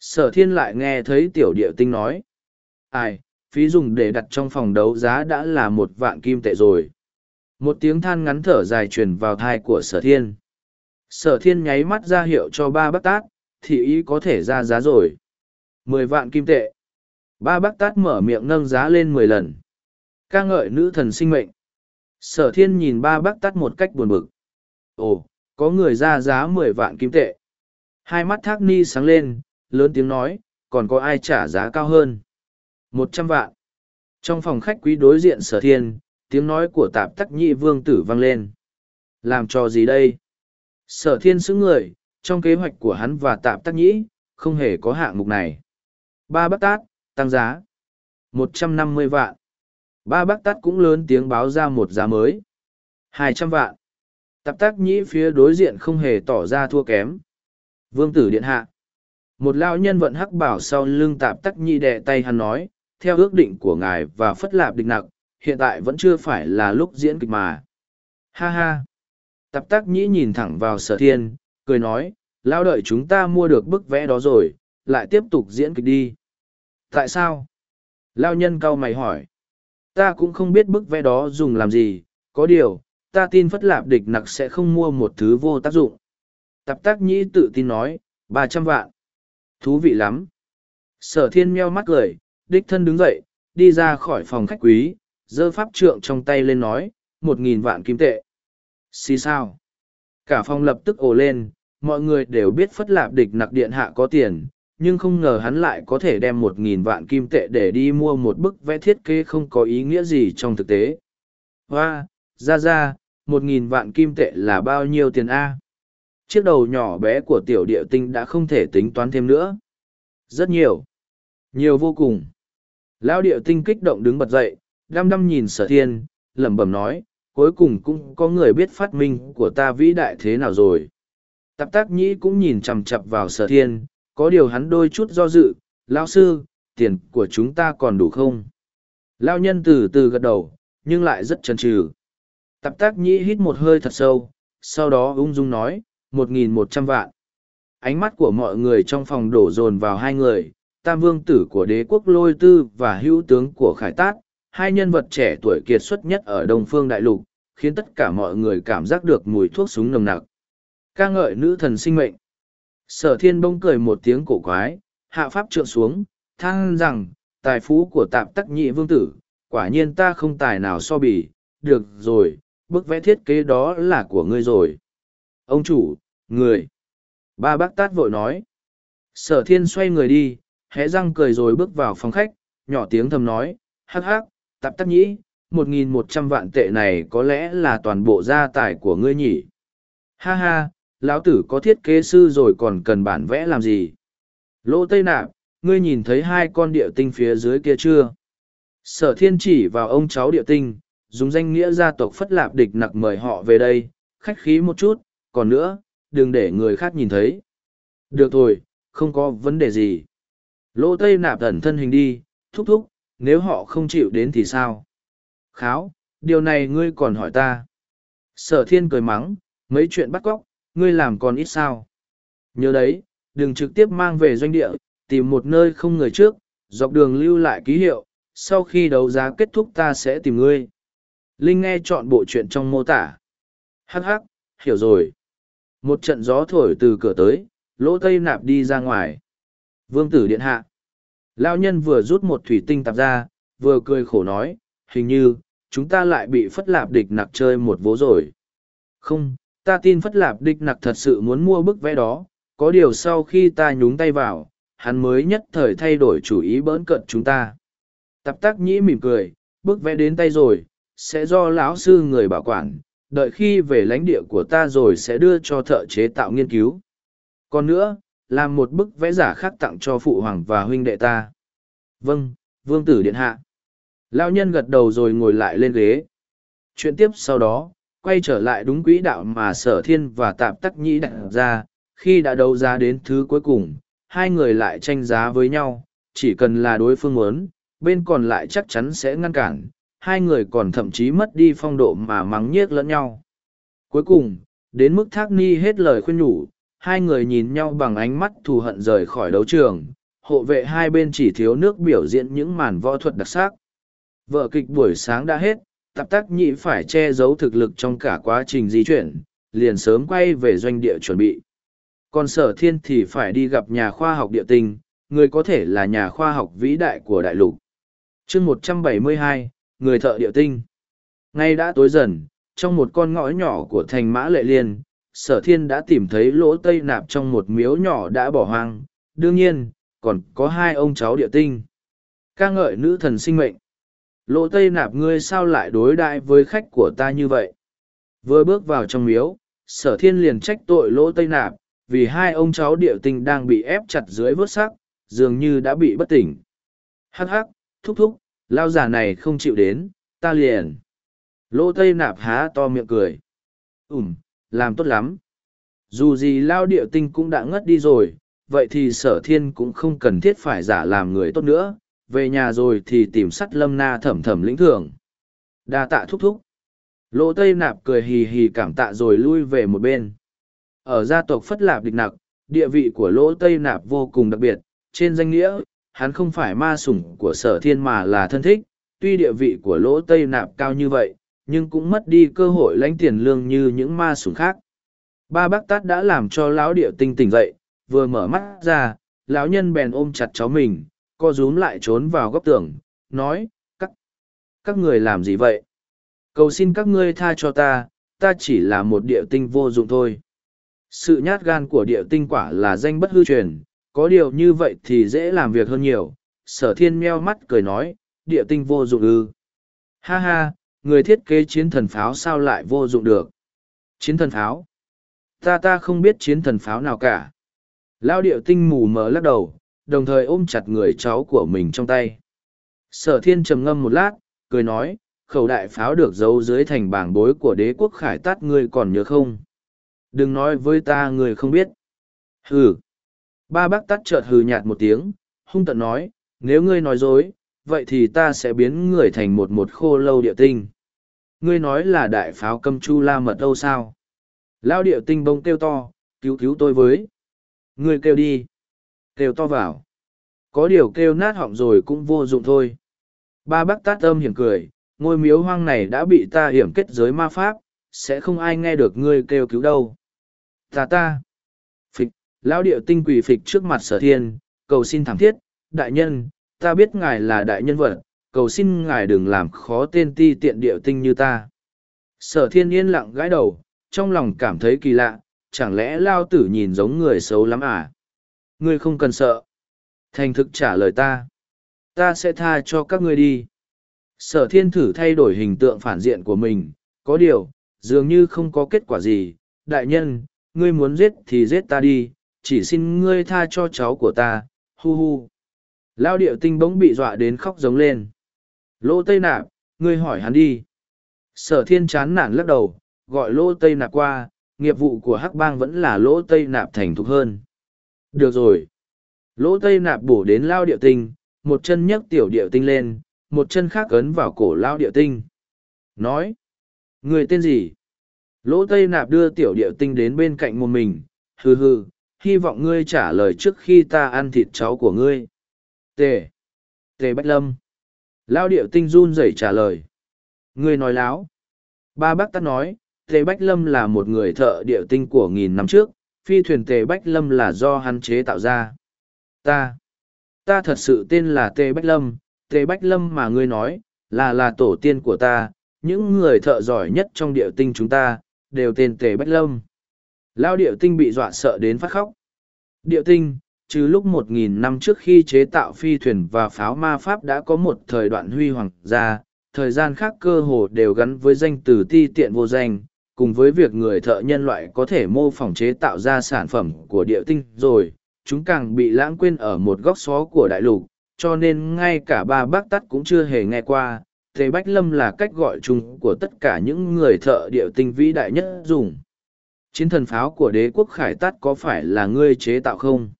Speaker 1: Sở thiên lại nghe thấy tiểu địa tinh nói. Ai, phí dùng để đặt trong phòng đấu giá đã là một vạn kim tệ rồi. Một tiếng than ngắn thở dài truyền vào thai của sở thiên. Sở thiên nháy mắt ra hiệu cho ba bác tát, thì ý có thể ra giá rồi. Mười vạn kim tệ. Ba bác tát mở miệng nâng giá lên mười lần ca ngợi nữ thần sinh mệnh. Sở thiên nhìn ba bác tát một cách buồn bực. Ồ, có người ra giá mười vạn kim tệ. Hai mắt thác ni sáng lên, lớn tiếng nói, còn có ai trả giá cao hơn? Một trăm vạn. Trong phòng khách quý đối diện sở thiên, tiếng nói của tạp tắc nhị vương tử vang lên. Làm cho gì đây? Sở thiên xứng người, trong kế hoạch của hắn và tạp tắc nhĩ, không hề có hạng mục này. Ba bác tát, tăng giá. một trăm năm mươi vạn. Ba bác tắt cũng lớn tiếng báo ra một giá mới. hai trăm vạn. Tạp tác nhĩ phía đối diện không hề tỏ ra thua kém. Vương tử điện hạ. Một lao nhân vận hắc bảo sau lưng tạp tắc nhĩ đè tay hắn nói, theo ước định của ngài và phất lạp địch nặc, hiện tại vẫn chưa phải là lúc diễn kịch mà. Ha ha. Tạp tác nhĩ nhìn thẳng vào sở thiên, cười nói, lao đợi chúng ta mua được bức vẽ đó rồi, lại tiếp tục diễn kịch đi. Tại sao? Lao nhân cau mày hỏi. Ta cũng không biết bức vẽ đó dùng làm gì, có điều, ta tin phất lạp địch nặc sẽ không mua một thứ vô tác dụng. Tập tác nhĩ tự tin nói, ba trăm vạn. Thú vị lắm. Sở thiên meo mắt cười, đích thân đứng dậy, đi ra khỏi phòng khách quý, giơ pháp trượng trong tay lên nói, một nghìn vạn kim tệ. Xì sao? Cả phòng lập tức ồ lên, mọi người đều biết phất lạp địch nặc điện hạ có tiền, nhưng không ngờ hắn lại có thể đem một nghìn vạn kim tệ để đi mua một bức vẽ thiết kế không có ý nghĩa gì trong thực tế. Hoa, ra ra, một nghìn vạn kim tệ là bao nhiêu tiền A? Chiếc đầu nhỏ bé của tiểu địa tinh đã không thể tính toán thêm nữa. Rất nhiều. Nhiều vô cùng. Lão địa tinh kích động đứng bật dậy, đăm đăm nhìn sở thiên, lẩm bẩm nói, cuối cùng cũng có người biết phát minh của ta vĩ đại thế nào rồi. Tạp tác nhĩ cũng nhìn chằm chặp vào sở thiên, có điều hắn đôi chút do dự, lão sư, tiền của chúng ta còn đủ không? Lão nhân từ từ gật đầu, nhưng lại rất chần chừ. Tạp tác nhĩ hít một hơi thật sâu, sau đó ung dung nói, một nghìn một trăm vạn. Ánh mắt của mọi người trong phòng đổ dồn vào hai người, tam vương tử của đế quốc lôi tư và hữu tướng của khải tát, hai nhân vật trẻ tuổi kiệt xuất nhất ở Đông Phương Đại Lục, khiến tất cả mọi người cảm giác được mùi thuốc súng nồng nặc. ca ngợi nữ thần sinh mệnh. Sở thiên bông cười một tiếng cổ quái, hạ pháp trượng xuống, than rằng, tài phú của tạp tắc nhị vương tử, quả nhiên ta không tài nào so bì, được rồi, bức vẽ thiết kế đó là của ngươi rồi. Ông chủ, người. Ba bác tát vội nói. Sở thiên xoay người đi, hé răng cười rồi bước vào phòng khách, nhỏ tiếng thầm nói, hắc hắc, tạp tắc nhĩ, một nghìn một trăm vạn tệ này có lẽ là toàn bộ gia tài của ngươi nhỉ. Ha ha, lão tử có thiết kế sư rồi còn cần bản vẽ làm gì? Lỗ Tây Nạp, ngươi nhìn thấy hai con địa tinh phía dưới kia chưa? Sở thiên chỉ vào ông cháu địa tinh, dùng danh nghĩa gia tộc phất lạp địch nặc mời họ về đây, khách khí một chút, còn nữa, đừng để người khác nhìn thấy. Được thôi, không có vấn đề gì. Lỗ Tây Nạp thần thân hình đi, thúc thúc, nếu họ không chịu đến thì sao? Kháo, điều này ngươi còn hỏi ta. Sở thiên cười mắng, mấy chuyện bắt cóc, ngươi làm còn ít sao. Nhớ đấy, đừng trực tiếp mang về doanh địa, tìm một nơi không người trước, dọc đường lưu lại ký hiệu, sau khi đấu giá kết thúc ta sẽ tìm ngươi. Linh nghe chọn bộ chuyện trong mô tả. Hắc hắc, hiểu rồi. Một trận gió thổi từ cửa tới, lỗ tây nạp đi ra ngoài. Vương tử điện hạ. Lao nhân vừa rút một thủy tinh tạp ra, vừa cười khổ nói, hình như, chúng ta lại bị phất lạp địch nặc chơi một vố rồi. Không, ta tin phất lạp địch nặc thật sự muốn mua bức vẽ đó, có điều sau khi ta nhúng tay vào, hắn mới nhất thời thay đổi chủ ý bỡn cận chúng ta. Tập tác nhĩ mỉm cười, bức vẽ đến tay rồi, sẽ do lão sư người bảo quản, đợi khi về lãnh địa của ta rồi sẽ đưa cho thợ chế tạo nghiên cứu. Còn nữa, làm một bức vẽ giả khác tặng cho phụ hoàng và huynh đệ ta. Vâng, vương tử điện hạ. Lão nhân gật đầu rồi ngồi lại lên ghế. Chuyện tiếp sau đó, quay trở lại đúng quỹ đạo mà sở thiên và tạp tắc nhĩ đặt ra, khi đã đấu giá đến thứ cuối cùng, hai người lại tranh giá với nhau, chỉ cần là đối phương muốn, bên còn lại chắc chắn sẽ ngăn cản, hai người còn thậm chí mất đi phong độ mà mắng nhiếc lẫn nhau. Cuối cùng, đến mức thác ni hết lời khuyên nhủ, hai người nhìn nhau bằng ánh mắt thù hận rời khỏi đấu trường, hộ vệ hai bên chỉ thiếu nước biểu diễn những màn võ thuật đặc sắc. Vợ kịch buổi sáng đã hết, tạp tác nhị phải che giấu thực lực trong cả quá trình di chuyển, liền sớm quay về doanh địa chuẩn bị. Còn sở thiên thì phải đi gặp nhà khoa học địa tinh, người có thể là nhà khoa học vĩ đại của đại lục. chương một trăm bảy mươi hai người thợ địa tinh. Ngay đã tối dần, trong một con ngõ nhỏ của thành mã lệ liên, sở thiên đã tìm thấy lỗ tây nạp trong một miếu nhỏ đã bỏ hoang. Đương nhiên, còn có hai ông cháu địa tinh. ca ngợi nữ thần sinh mệnh. Lỗ tây nạp ngươi sao lại đối đại với khách của ta như vậy? Vừa bước vào trong miếu, sở thiên liền trách tội lỗ tây nạp, vì hai ông cháu địa tinh đang bị ép chặt dưới vớt sắc, dường như đã bị bất tỉnh. Hắc hắc, thúc thúc, lao giả này không chịu đến, ta liền. Lỗ tây nạp há to miệng cười. ủm, làm tốt lắm. Dù gì lao địa tinh cũng đã ngất đi rồi, vậy thì sở thiên cũng không cần thiết phải giả làm người tốt nữa, về nhà rồi thì tìm sắt lâm na thẩm thẩm lĩnh thưởng. đa tạ thúc thúc. Lỗ Tây Nạp cười hì hì cảm tạ rồi lui về một bên. Ở gia tộc Phất Lạp Địch Nặc, địa vị của Lỗ Tây Nạp vô cùng đặc biệt, trên danh nghĩa, hắn không phải ma sủng của sở thiên mà là thân thích, tuy địa vị của Lỗ Tây Nạp cao như vậy, nhưng cũng mất đi cơ hội lãnh tiền lương như những ma sủng khác ba bác tát đã làm cho lão địa tinh tỉnh dậy vừa mở mắt ra lão nhân bèn ôm chặt cháu mình co rúm lại trốn vào góc tường, nói, các các người làm gì vậy? Cầu xin các ngươi tha cho ta ta chỉ là một địa tinh vô dụng thôi. Sự nhát gan của địa tinh quả là danh bất hư truyền, có điều như vậy thì dễ làm việc hơn nhiều, sở thiên meo mắt cười nói, địa tinh vô dụng ư? Ha ha, người thiết kế chiến thần pháo sao lại vô dụng được? Chiến thần pháo? Ta ta không biết chiến thần pháo nào cả. Lao điệu tinh mù mờ lắc đầu đồng thời ôm chặt người cháu của mình trong tay. Sở thiên trầm ngâm một lát, cười nói, khẩu đại pháo được giấu dưới thành bảng bối của đế quốc khải tát ngươi còn nhớ không? Đừng nói với ta người không biết. Hừ. Ba bác tắt chợt hừ nhạt một tiếng, hung tận nói, nếu ngươi nói dối, vậy thì ta sẽ biến người thành một một khô lâu địa tinh. Ngươi nói là đại pháo câm chu la mật đâu sao? Lao địa tinh bông kêu to, cứu cứu tôi với. Ngươi kêu đi kêu to vào. Có điều kêu nát họng rồi cũng vô dụng thôi. Ba bác tát âm hiểm cười, ngôi miếu hoang này đã bị ta hiểm kết giới ma pháp, sẽ không ai nghe được ngươi kêu cứu đâu. Ta ta. Phịch, lão điệu tinh quỷ phịch trước mặt sở thiên, cầu xin thảm thiết, đại nhân, ta biết ngài là đại nhân vật, cầu xin ngài đừng làm khó tên ti tiện điệu tinh như ta. Sở thiên yên lặng gãi đầu, trong lòng cảm thấy kỳ lạ, chẳng lẽ lao tử nhìn giống người xấu lắm à? Ngươi không cần sợ. Thành thực trả lời ta. Ta sẽ tha cho các ngươi đi. Sở thiên thử thay đổi hình tượng phản diện của mình. Có điều, dường như không có kết quả gì. Đại nhân, ngươi muốn giết thì giết ta đi. Chỉ xin ngươi tha cho cháu của ta. Hu hu. Lao điệu tinh bỗng bị dọa đến khóc giống lên. Lỗ tây nạp, ngươi hỏi hắn đi. Sở thiên chán nản lắc đầu, gọi lỗ tây nạp qua. Nghiệp vụ của hắc bang vẫn là lỗ tây nạp thành thục hơn được rồi. Lỗ tây nạp bổ đến lao địa tinh, một chân nhấc tiểu địa tinh lên, một chân khác ấn vào cổ lao địa tinh. Nói, người tên gì? Lỗ tây nạp đưa tiểu địa tinh đến bên cạnh một mình. Hừ hừ, hy vọng ngươi trả lời trước khi ta ăn thịt cháu của ngươi. Tề tề bách lâm. Lao điệu tinh run rẩy trả lời. Ngươi nói láo. Ba bác tắt nói tề bách lâm là một người thợ điệu tinh của nghìn năm trước phi thuyền tề bách lâm là do hắn chế tạo ra. Ta ta thật sự tên là tề bách lâm, tề bách lâm mà ngươi nói, là là tổ tiên của ta, những người thợ giỏi nhất trong địa tinh chúng ta, đều tên tề bách lâm. Lao địa tinh bị dọa sợ đến phát khóc. Địa tinh, trừ lúc một nghìn năm trước khi chế tạo phi thuyền và pháo ma pháp đã có một thời đoạn huy hoàng ra, thời gian khác cơ hồ đều gắn với danh từ ti tiện vô danh cùng với việc người thợ nhân loại có thể mô phỏng chế tạo ra sản phẩm của địa tinh rồi, chúng càng bị lãng quên ở một góc xó của đại lục, cho nên ngay cả ba bác tắt cũng chưa hề nghe qua. Thế bách lâm là cách gọi chung của tất cả những người thợ địa tinh vĩ đại nhất dùng. Chiến thần pháo của đế quốc khải tắt có phải là ngươi chế tạo không?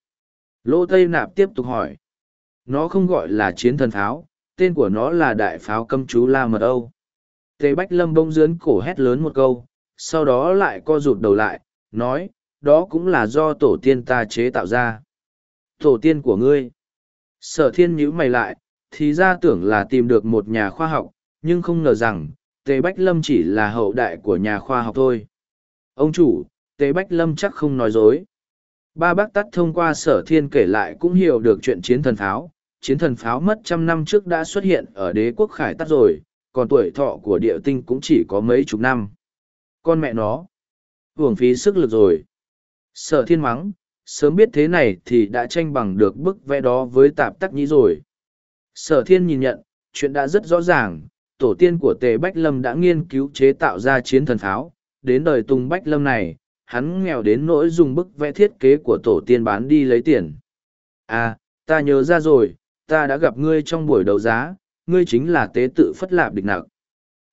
Speaker 1: Lỗ tây nạp tiếp tục hỏi. Nó không gọi là chiến thần pháo, tên của nó là đại pháo câm chú la mật âu. Tề bách lâm bông dướn cổ hét lớn một câu sau đó lại co rụt đầu lại, nói, đó cũng là do tổ tiên ta chế tạo ra. Tổ tiên của ngươi. Sở thiên nhíu mày lại, thì ra tưởng là tìm được một nhà khoa học, nhưng không ngờ rằng tề bách lâm chỉ là hậu đại của nhà khoa học thôi. Ông chủ tề bách lâm chắc không nói dối. Ba bác tắt thông qua sở thiên kể lại cũng hiểu được chuyện chiến thần pháo. Chiến thần pháo mất trăm năm trước đã xuất hiện ở đế quốc khải tắt rồi, còn tuổi thọ của địa tinh cũng chỉ có mấy chục năm con mẹ nó. Hưởng phí sức lực rồi. Sở thiên mắng, sớm biết thế này thì đã tranh bằng được bức vẽ đó với tạp tắc nhĩ rồi. Sở thiên nhìn nhận, chuyện đã rất rõ ràng. Tổ tiên của tề bách lâm đã nghiên cứu chế tạo ra chiến thần pháo. Đến đời tùng bách lâm này, hắn nghèo đến nỗi dùng bức vẽ thiết kế của tổ tiên bán đi lấy tiền. À ta nhớ ra rồi, ta đã gặp ngươi trong buổi đấu giá. Ngươi chính là tế tự phất lạp địch nặc.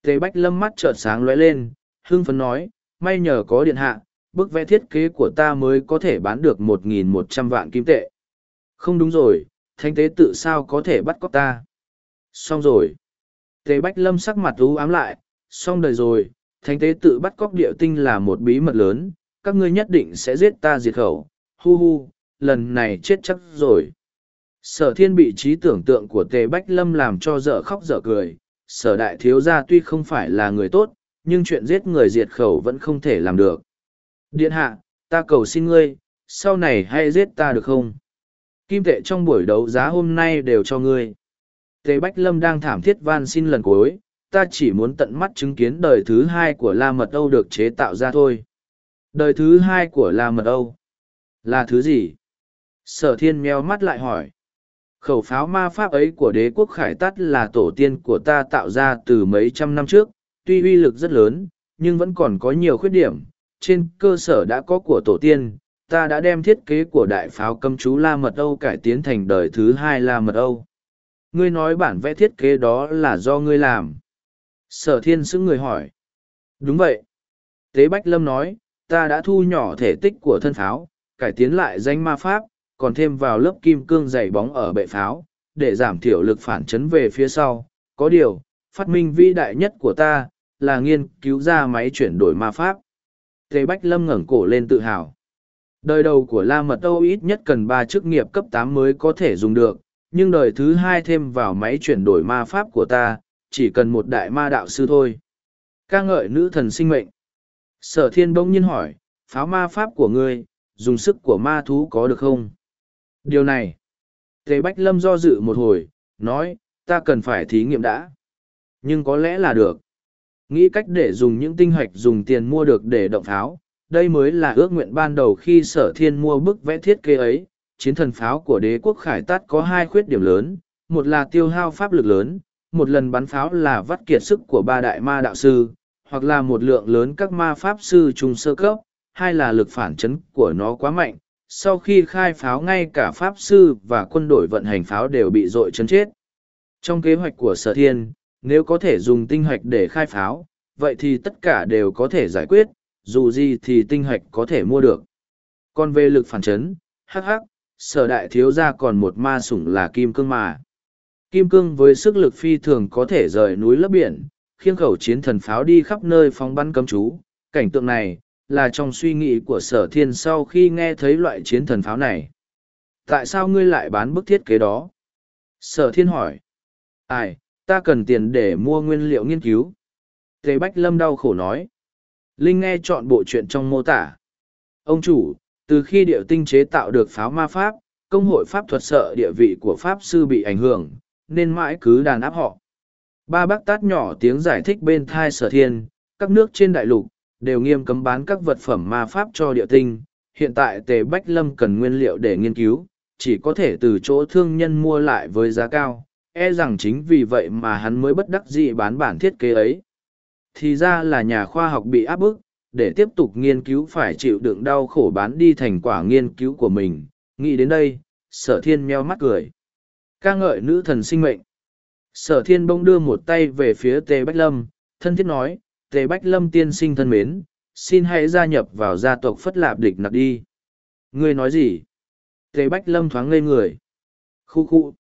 Speaker 1: Tề bách lâm mắt trợn sáng lóe lên hưng phấn nói may nhờ có điện hạ bức vẽ thiết kế của ta mới có thể bán được một nghìn một trăm vạn kim tệ. Không đúng rồi thanh tế tự sao có thể bắt cóc ta? Xong rồi. Tề bách lâm sắc mặt u ám lại xong đời rồi thánh tế tự bắt cóc địa tinh là một bí mật lớn các ngươi nhất định sẽ giết ta diệt khẩu. Hu hu lần này chết chắc rồi. Sở thiên bị trí tưởng tượng của tề bách lâm làm cho dở khóc dở cười. Sở đại thiếu gia tuy không phải là người tốt, nhưng chuyện giết người diệt khẩu vẫn không thể làm được. Điện hạ, ta cầu xin ngươi, sau này hay giết ta được không? Kim tệ trong buổi đấu giá hôm nay đều cho ngươi. Tề Bách Lâm đang thảm thiết van xin lần cuối, ta chỉ muốn tận mắt chứng kiến đời thứ hai của La Mật Âu được chế tạo ra thôi. Đời thứ hai của La Mật Âu? Là thứ gì? Sở thiên meo mắt lại hỏi. Khẩu pháo ma pháp ấy của đế quốc khải tắt là tổ tiên của ta tạo ra từ mấy trăm năm trước, tuy uy lực rất lớn, nhưng vẫn còn có nhiều khuyết điểm. Trên cơ sở đã có của tổ tiên, ta đã đem thiết kế của đại pháo cấm chú La Mật Âu cải tiến thành đời thứ hai La Mật Âu. Ngươi nói bản vẽ thiết kế đó là do ngươi làm. Sở thiên sững người hỏi. Đúng vậy. Tế Bách Lâm nói, ta đã thu nhỏ thể tích của thân pháo, cải tiến lại danh ma pháp, còn thêm vào lớp kim cương dày bóng ở bệ pháo, để giảm thiểu lực phản chấn về phía sau. Có điều, phát minh vĩ đại nhất của ta, là nghiên cứu ra máy chuyển đổi ma pháp. Tề Bách Lâm ngẩng cổ lên tự hào. Đời đầu của La Mật Âu ít nhất cần ba chức nghiệp cấp tám mới có thể dùng được, nhưng đời thứ hai thêm vào máy chuyển đổi ma pháp của ta, chỉ cần một đại ma đạo sư thôi. ca ngợi nữ thần sinh mệnh. Sở thiên bỗng nhiên hỏi, pháo ma pháp của ngươi, dùng sức của ma thú có được không? Điều này, Tề Bách Lâm do dự một hồi, nói, ta cần phải thí nghiệm đã. Nhưng có lẽ là được. Nghĩ cách để dùng những tinh hoạch dùng tiền mua được để động pháo, đây mới là ước nguyện ban đầu khi sở thiên mua bức vẽ thiết kế ấy. Chiến thần pháo của đế quốc khải tát có hai khuyết điểm lớn, một là tiêu hao pháp lực lớn, một lần bắn pháo là vắt kiệt sức của ba đại ma đạo sư, hoặc là một lượng lớn các ma pháp sư trùng sơ cấp, hai là lực phản chấn của nó quá mạnh. Sau khi khai pháo ngay cả pháp sư và quân đội vận hành pháo đều bị dội chấn chết. Trong kế hoạch của sở thiên, nếu có thể dùng tinh hoạch để khai pháo, vậy thì tất cả đều có thể giải quyết, dù gì thì tinh hoạch có thể mua được. Còn về lực phản chấn, hắc hắc, sở đại thiếu ra còn một ma sủng là kim cương mà. Kim cương với sức lực phi thường có thể rời núi lấp biển, khiêng khẩu chiến thần pháo đi khắp nơi phóng bắn cấm chú. Cảnh tượng này, là trong suy nghĩ của sở thiên sau khi nghe thấy loại chiến thần pháo này. Tại sao ngươi lại bán bức thiết kế đó? Sở thiên hỏi. Ai, ta cần tiền để mua nguyên liệu nghiên cứu. Tề Bách Lâm đau khổ nói. Linh nghe chọn bộ chuyện trong mô tả. Ông chủ, từ khi địa tinh chế tạo được pháo ma pháp, công hội pháp thuật sợ địa vị của pháp sư bị ảnh hưởng, nên mãi cứ đàn áp họ. Ba bác tát nhỏ tiếng giải thích bên thai sở thiên, các nước trên đại lục, đều nghiêm cấm bán các vật phẩm ma pháp cho địa tinh. Hiện tại Tề Bách Lâm cần nguyên liệu để nghiên cứu, chỉ có thể từ chỗ thương nhân mua lại với giá cao. E rằng chính vì vậy mà hắn mới bất đắc dĩ bán bản thiết kế ấy. Thì ra là nhà khoa học bị áp bức, để tiếp tục nghiên cứu phải chịu đựng đau khổ bán đi thành quả nghiên cứu của mình. Nghĩ đến đây, sở thiên meo mắt cười. Ca ngợi nữ thần sinh mệnh. Sở thiên bông đưa một tay về phía tề bách lâm thân thiết nói tề bách lâm tiên sinh thân mến xin hãy gia nhập vào gia tộc phất lạp địch nặc đi. Ngươi nói gì? Tề bách lâm thoáng ngây người. Khu khu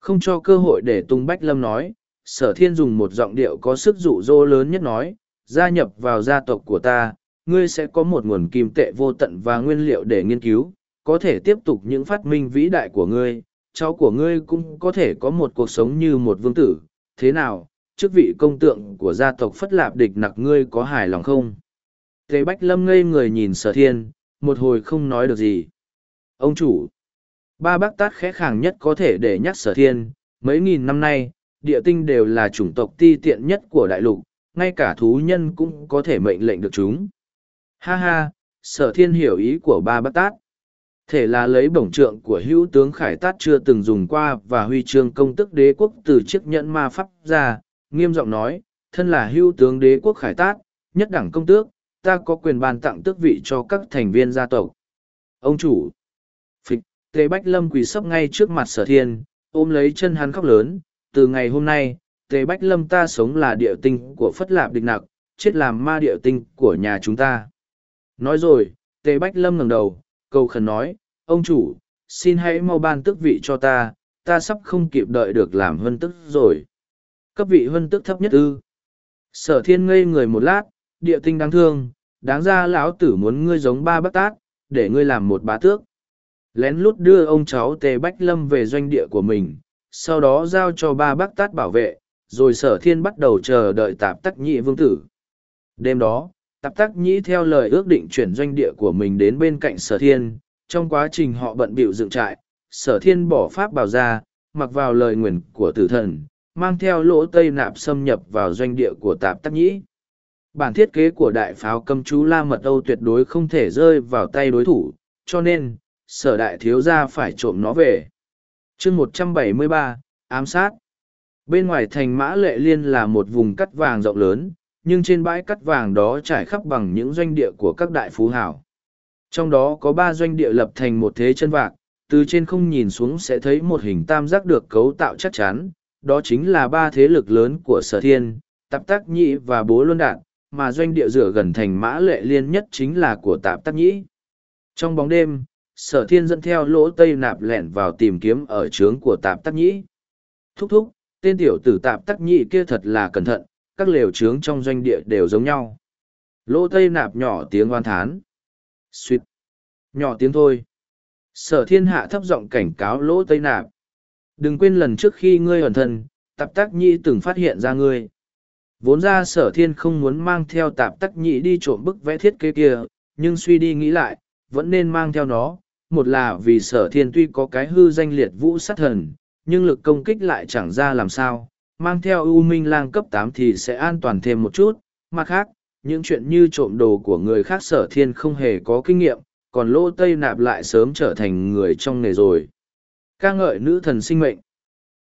Speaker 1: không cho cơ hội để tung bách lâm nói sở thiên dùng một giọng điệu có sức rụ rỗ lớn nhất nói gia nhập vào gia tộc của ta ngươi sẽ có một nguồn kim tệ vô tận và nguyên liệu để nghiên cứu có thể tiếp tục những phát minh vĩ đại của ngươi cháu của ngươi cũng có thể có một cuộc sống như một vương tử, thế nào, chức vị công tượng của gia tộc Phất Lạp địch nặc ngươi có hài lòng không? Tề Bách Lâm ngây người nhìn sở thiên, một hồi không nói được gì. Ông chủ, ba bác tát khẽ khàng nhất có thể để nhắc sở thiên, mấy nghìn năm nay, địa tinh đều là chủng tộc ti tiện nhất của đại lục, ngay cả thú nhân cũng có thể mệnh lệnh được chúng. Ha ha, sở thiên hiểu ý của ba bác tát thể là lấy bổng trượng của hữu tướng khải tát chưa từng dùng qua và huy chương công tức đế quốc từ chiếc nhẫn ma pháp ra nghiêm giọng nói thân là hữu tướng đế quốc khải tát nhất đẳng công tước ta có quyền ban tặng tước vị cho các thành viên gia tộc ông chủ tề bách lâm quỳ sấp ngay trước mặt sở thiên ôm lấy chân hắn khóc lớn từ ngày hôm nay tề bách lâm ta sống là địa tinh của phất lạp địch nặc chết làm ma địa tinh của nhà chúng ta nói rồi tề bách lâm ngẩng đầu cầu khẩn nói, ông chủ, xin hãy mau ban tước vị cho ta, ta sắp không kịp đợi được làm hân tức rồi. Cấp vị hân tức thấp nhất ư. Sở thiên ngây người một lát, địa tinh đáng thương, đáng ra lão tử muốn ngươi giống ba bác tát, để ngươi làm một bá tước. Lén lút đưa ông cháu Tề Bách Lâm về doanh địa của mình, sau đó giao cho ba bác tát bảo vệ, rồi sở thiên bắt đầu chờ đợi tạp tắc nhị vương tử. Đêm đó, tạp tắc Nhĩ theo lời ước định chuyển doanh địa của mình đến bên cạnh sở thiên, trong quá trình họ bận bịu dựng trại, sở thiên bỏ pháp bào ra, mặc vào lời nguyền của tử thần, mang theo lỗ tây nạp xâm nhập vào doanh địa của tạp tắc nhĩ. Bản thiết kế của đại pháo cầm chú La Mật Âu tuyệt đối không thể rơi vào tay đối thủ, cho nên, sở đại thiếu gia phải trộm nó về. chương một trăm bảy mươi ba ám sát. Bên ngoài thành mã lệ liên là một vùng cắt vàng rộng lớn, nhưng trên bãi cắt vàng đó trải khắp bằng những doanh địa của các đại phú hảo. Trong đó có ba doanh địa lập thành một thế chân vạc, từ trên không nhìn xuống sẽ thấy một hình tam giác được cấu tạo chắc chắn, đó chính là ba thế lực lớn của sở thiên, tạp tác nhĩ và bố luân đạn, mà doanh địa rửa gần thành mã lệ liên nhất chính là của tạp tác nhĩ. Trong bóng đêm, sở thiên dẫn theo lỗ tây nạp lẹn vào tìm kiếm ở trướng của tạp Tắc nhĩ. Thúc thúc, tên tiểu tử tạp Tắc nhĩ kia thật là cẩn thận, các lều trướng trong doanh địa đều giống nhau. Lỗ tây nạp nhỏ tiếng oan thán. Xuyệt. Nhỏ tiếng thôi. Sở thiên hạ thấp giọng cảnh cáo lỗ tây nạp. Đừng quên lần trước khi ngươi hoàn thân, tạp tắc nhĩ từng phát hiện ra ngươi. Vốn ra sở thiên không muốn mang theo tạp tắc nhĩ đi trộm bức vẽ thiết kế kia, nhưng suy đi nghĩ lại, vẫn nên mang theo nó. Một là vì sở thiên tuy có cái hư danh liệt vũ sát thần, nhưng lực công kích lại chẳng ra làm sao. Mang theo ưu minh lang cấp tám thì sẽ an toàn thêm một chút. Mặt khác, những chuyện như trộm đồ của người khác sở thiên không hề có kinh nghiệm, còn lỗ tây nạp lại sớm trở thành người trong nghề rồi ca ngợi nữ thần sinh mệnh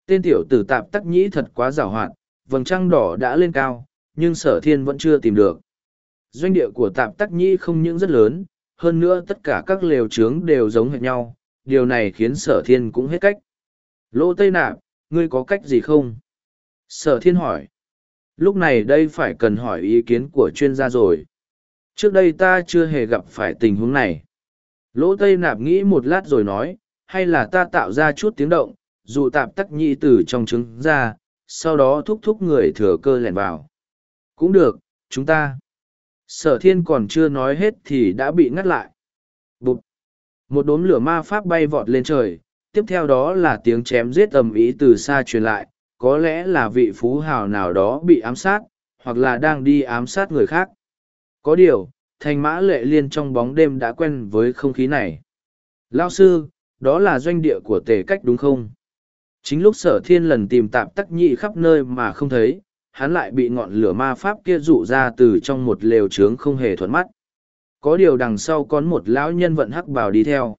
Speaker 1: tên tiểu tử tạp tắc nhĩ thật quá rào hoạt vầng trăng đỏ đã lên cao nhưng sở thiên vẫn chưa tìm được doanh địa của tạp tắc nhĩ không những rất lớn hơn nữa tất cả các lều trướng đều giống hệt nhau điều này khiến sở thiên cũng hết cách lỗ tây nạp ngươi có cách gì không sở thiên hỏi lúc này đây phải cần hỏi ý kiến của chuyên gia rồi trước đây ta chưa hề gặp phải tình huống này lỗ tây nạp nghĩ một lát rồi nói hay là ta tạo ra chút tiếng động, dụ tạp tắc nhị từ trong trứng ra, sau đó thúc thúc người thừa cơ lẻn vào. Cũng được, chúng ta. Sở thiên còn chưa nói hết thì đã bị ngắt lại. bụp Một đốm lửa ma pháp bay vọt lên trời, tiếp theo đó là tiếng chém giết ầm ĩ từ xa truyền lại, có lẽ là vị phú hào nào đó bị ám sát, hoặc là đang đi ám sát người khác. Có điều, thành mã lệ liên trong bóng đêm đã quen với không khí này. Lao sư, đó là doanh địa của tề cách đúng không? Chính lúc sở thiên lần tìm tạp tắc nhị khắp nơi mà không thấy, hắn lại bị ngọn lửa ma pháp kia rụ ra từ trong một lều trướng không hề thuận mắt. Có điều đằng sau có một lão nhân vận hắc bào đi theo.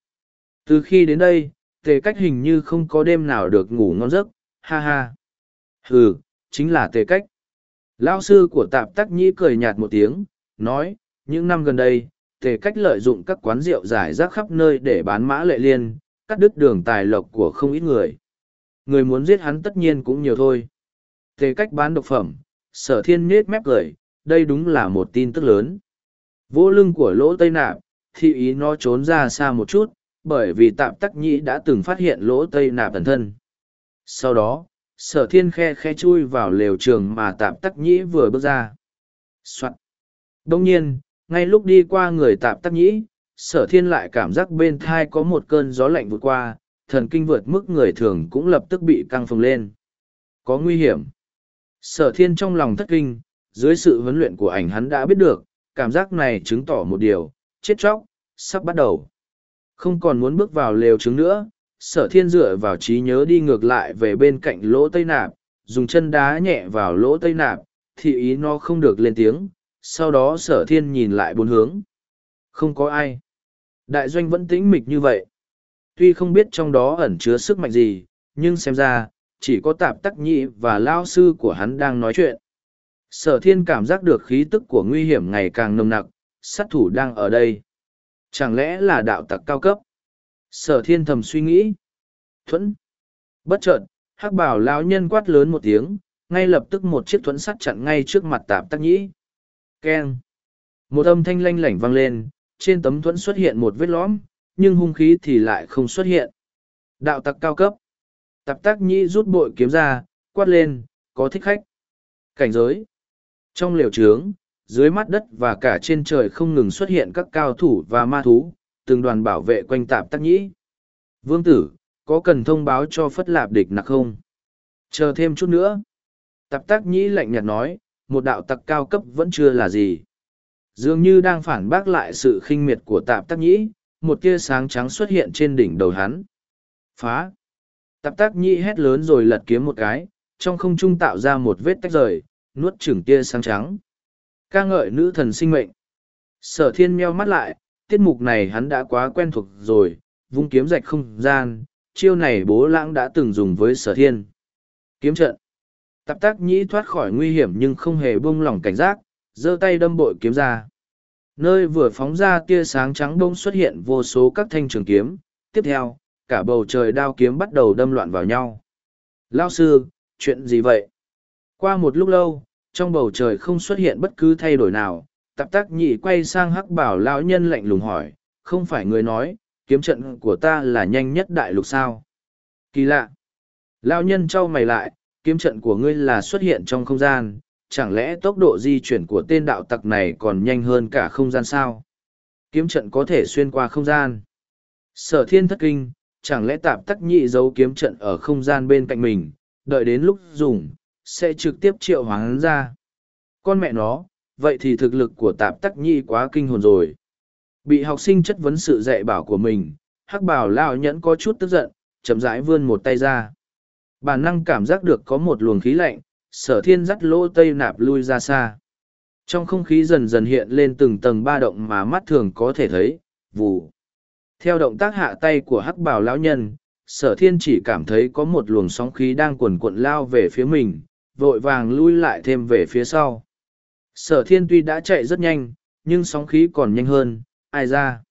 Speaker 1: Từ khi đến đây, tề cách hình như không có đêm nào được ngủ ngon giấc, ha ha. Hừ, chính là tề cách. Lão sư của tạp tắc nhĩ cười nhạt một tiếng, nói, những năm gần đây, tề cách lợi dụng các quán rượu giải rác khắp nơi để bán mã lệ liên, cắt đứt đường tài lộc của không ít người. Người muốn giết hắn tất nhiên cũng nhiều thôi. Tề cách bán độc phẩm, sở thiên nết mép cười, đây đúng là một tin tức lớn. Vô lưng của lỗ tây nạp, thị ý nó trốn ra xa một chút, bởi vì tạm tắc nhĩ đã từng phát hiện lỗ tây nạp thần thân. Sau đó, sở thiên khe khe chui vào lều trường mà tạm tắc nhĩ vừa bước ra. Soạn. Đông nhiên, ngay lúc đi qua người tạm tắc nhĩ, sở thiên lại cảm giác bên thai có một cơn gió lạnh vượt qua, thần kinh vượt mức người thường cũng lập tức bị căng phồng lên. Có nguy hiểm. Sở thiên trong lòng thất kinh, dưới sự huấn luyện của ảnh hắn đã biết được, cảm giác này chứng tỏ một điều, chết chóc, sắp bắt đầu. Không còn muốn bước vào lều trứng nữa, sở thiên dựa vào trí nhớ đi ngược lại về bên cạnh lỗ tây nạp, dùng chân đá nhẹ vào lỗ tây nạp, thì ý nó không được lên tiếng, sau đó sở thiên nhìn lại bốn hướng. Không có ai. Đại doanh vẫn tĩnh mịch như vậy. Tuy không biết trong đó ẩn chứa sức mạnh gì, nhưng xem ra, chỉ có tạp tắc nhị và lao sư của hắn đang nói chuyện. Sở thiên cảm giác được khí tức của nguy hiểm ngày càng nồng nặc, sát thủ đang ở đây. Chẳng lẽ là đạo tặc cao cấp? Sở thiên thầm suy nghĩ. Thuẫn. Bất chợt, hắc bảo lão nhân quát lớn một tiếng, ngay lập tức một chiếc thuẫn sắt chặn ngay trước mặt tạp tắc nhĩ. Keng. Một âm thanh lanh lảnh vang lên, trên tấm thuẫn xuất hiện một vết lõm, nhưng hung khí thì lại không xuất hiện. Đạo tặc cao cấp. Tạp tác nhĩ rút bội kiếm ra, quát lên, có thích khách. Cảnh giới. Trong liều trướng, dưới mắt đất và cả trên trời không ngừng xuất hiện các cao thủ và ma thú, từng đoàn bảo vệ quanh tạp tác nhĩ. Vương tử, có cần thông báo cho phất lạp địch nặc không? Chờ thêm chút nữa. Tạp tác nhĩ lạnh nhạt nói, một đạo tặc cao cấp vẫn chưa là gì. Dường như đang phản bác lại sự khinh miệt của tạp tác nhĩ, một tia sáng trắng xuất hiện trên đỉnh đầu hắn. Phá! Tạp tác nhĩ hét lớn rồi lật kiếm một cái, trong không trung tạo ra một vết tách rời, nuốt chửng tia sáng trắng. ca ngợi nữ thần sinh mệnh. Sở thiên meo mắt lại, tiết mục này hắn đã quá quen thuộc rồi, vung kiếm rạch không gian, chiêu này bố lãng đã từng dùng với sở thiên. Kiếm trận. Tạp tác nhĩ thoát khỏi nguy hiểm nhưng không hề buông lỏng cảnh giác, giơ tay đâm bội kiếm ra. Nơi vừa phóng ra tia sáng trắng bông xuất hiện vô số các thanh trường kiếm, tiếp theo, cả bầu trời đao kiếm bắt đầu đâm loạn vào nhau. Lao sư, chuyện gì vậy? Qua một lúc lâu, trong bầu trời không xuất hiện bất cứ thay đổi nào, tạp tác nhị quay sang hắc bảo lão nhân lạnh lùng hỏi, không phải người nói, kiếm trận của ta là nhanh nhất đại lục sao? Kỳ lạ! Lão nhân trao mày lại, kiếm trận của ngươi là xuất hiện trong không gian, chẳng lẽ tốc độ di chuyển của tên đạo tặc này còn nhanh hơn cả không gian sao? Kiếm trận có thể xuyên qua không gian. Sở thiên thất kinh, chẳng lẽ tạp tắc nhị giấu kiếm trận ở không gian bên cạnh mình, đợi đến lúc dùng, sẽ trực tiếp triệu hoán ra. Con mẹ nó, vậy thì thực lực của tạp tắc nhị quá kinh hồn rồi. Bị học sinh chất vấn sự dạy bảo của mình, hắc bảo lao nhẫn có chút tức giận, chậm rãi vươn một tay ra. Bản năng cảm giác được có một luồng khí lạnh, sở thiên dắt lỗ tây nạp lui ra xa. Trong không khí dần dần hiện lên từng tầng ba động mà mắt thường có thể thấy, vù. Theo động tác hạ tay của hắc bảo lão nhân, sở thiên chỉ cảm thấy có một luồng sóng khí đang cuồn cuộn lao về phía mình, vội vàng lui lại thêm về phía sau. Sở thiên tuy đã chạy rất nhanh, nhưng sóng khí còn nhanh hơn, ai ra.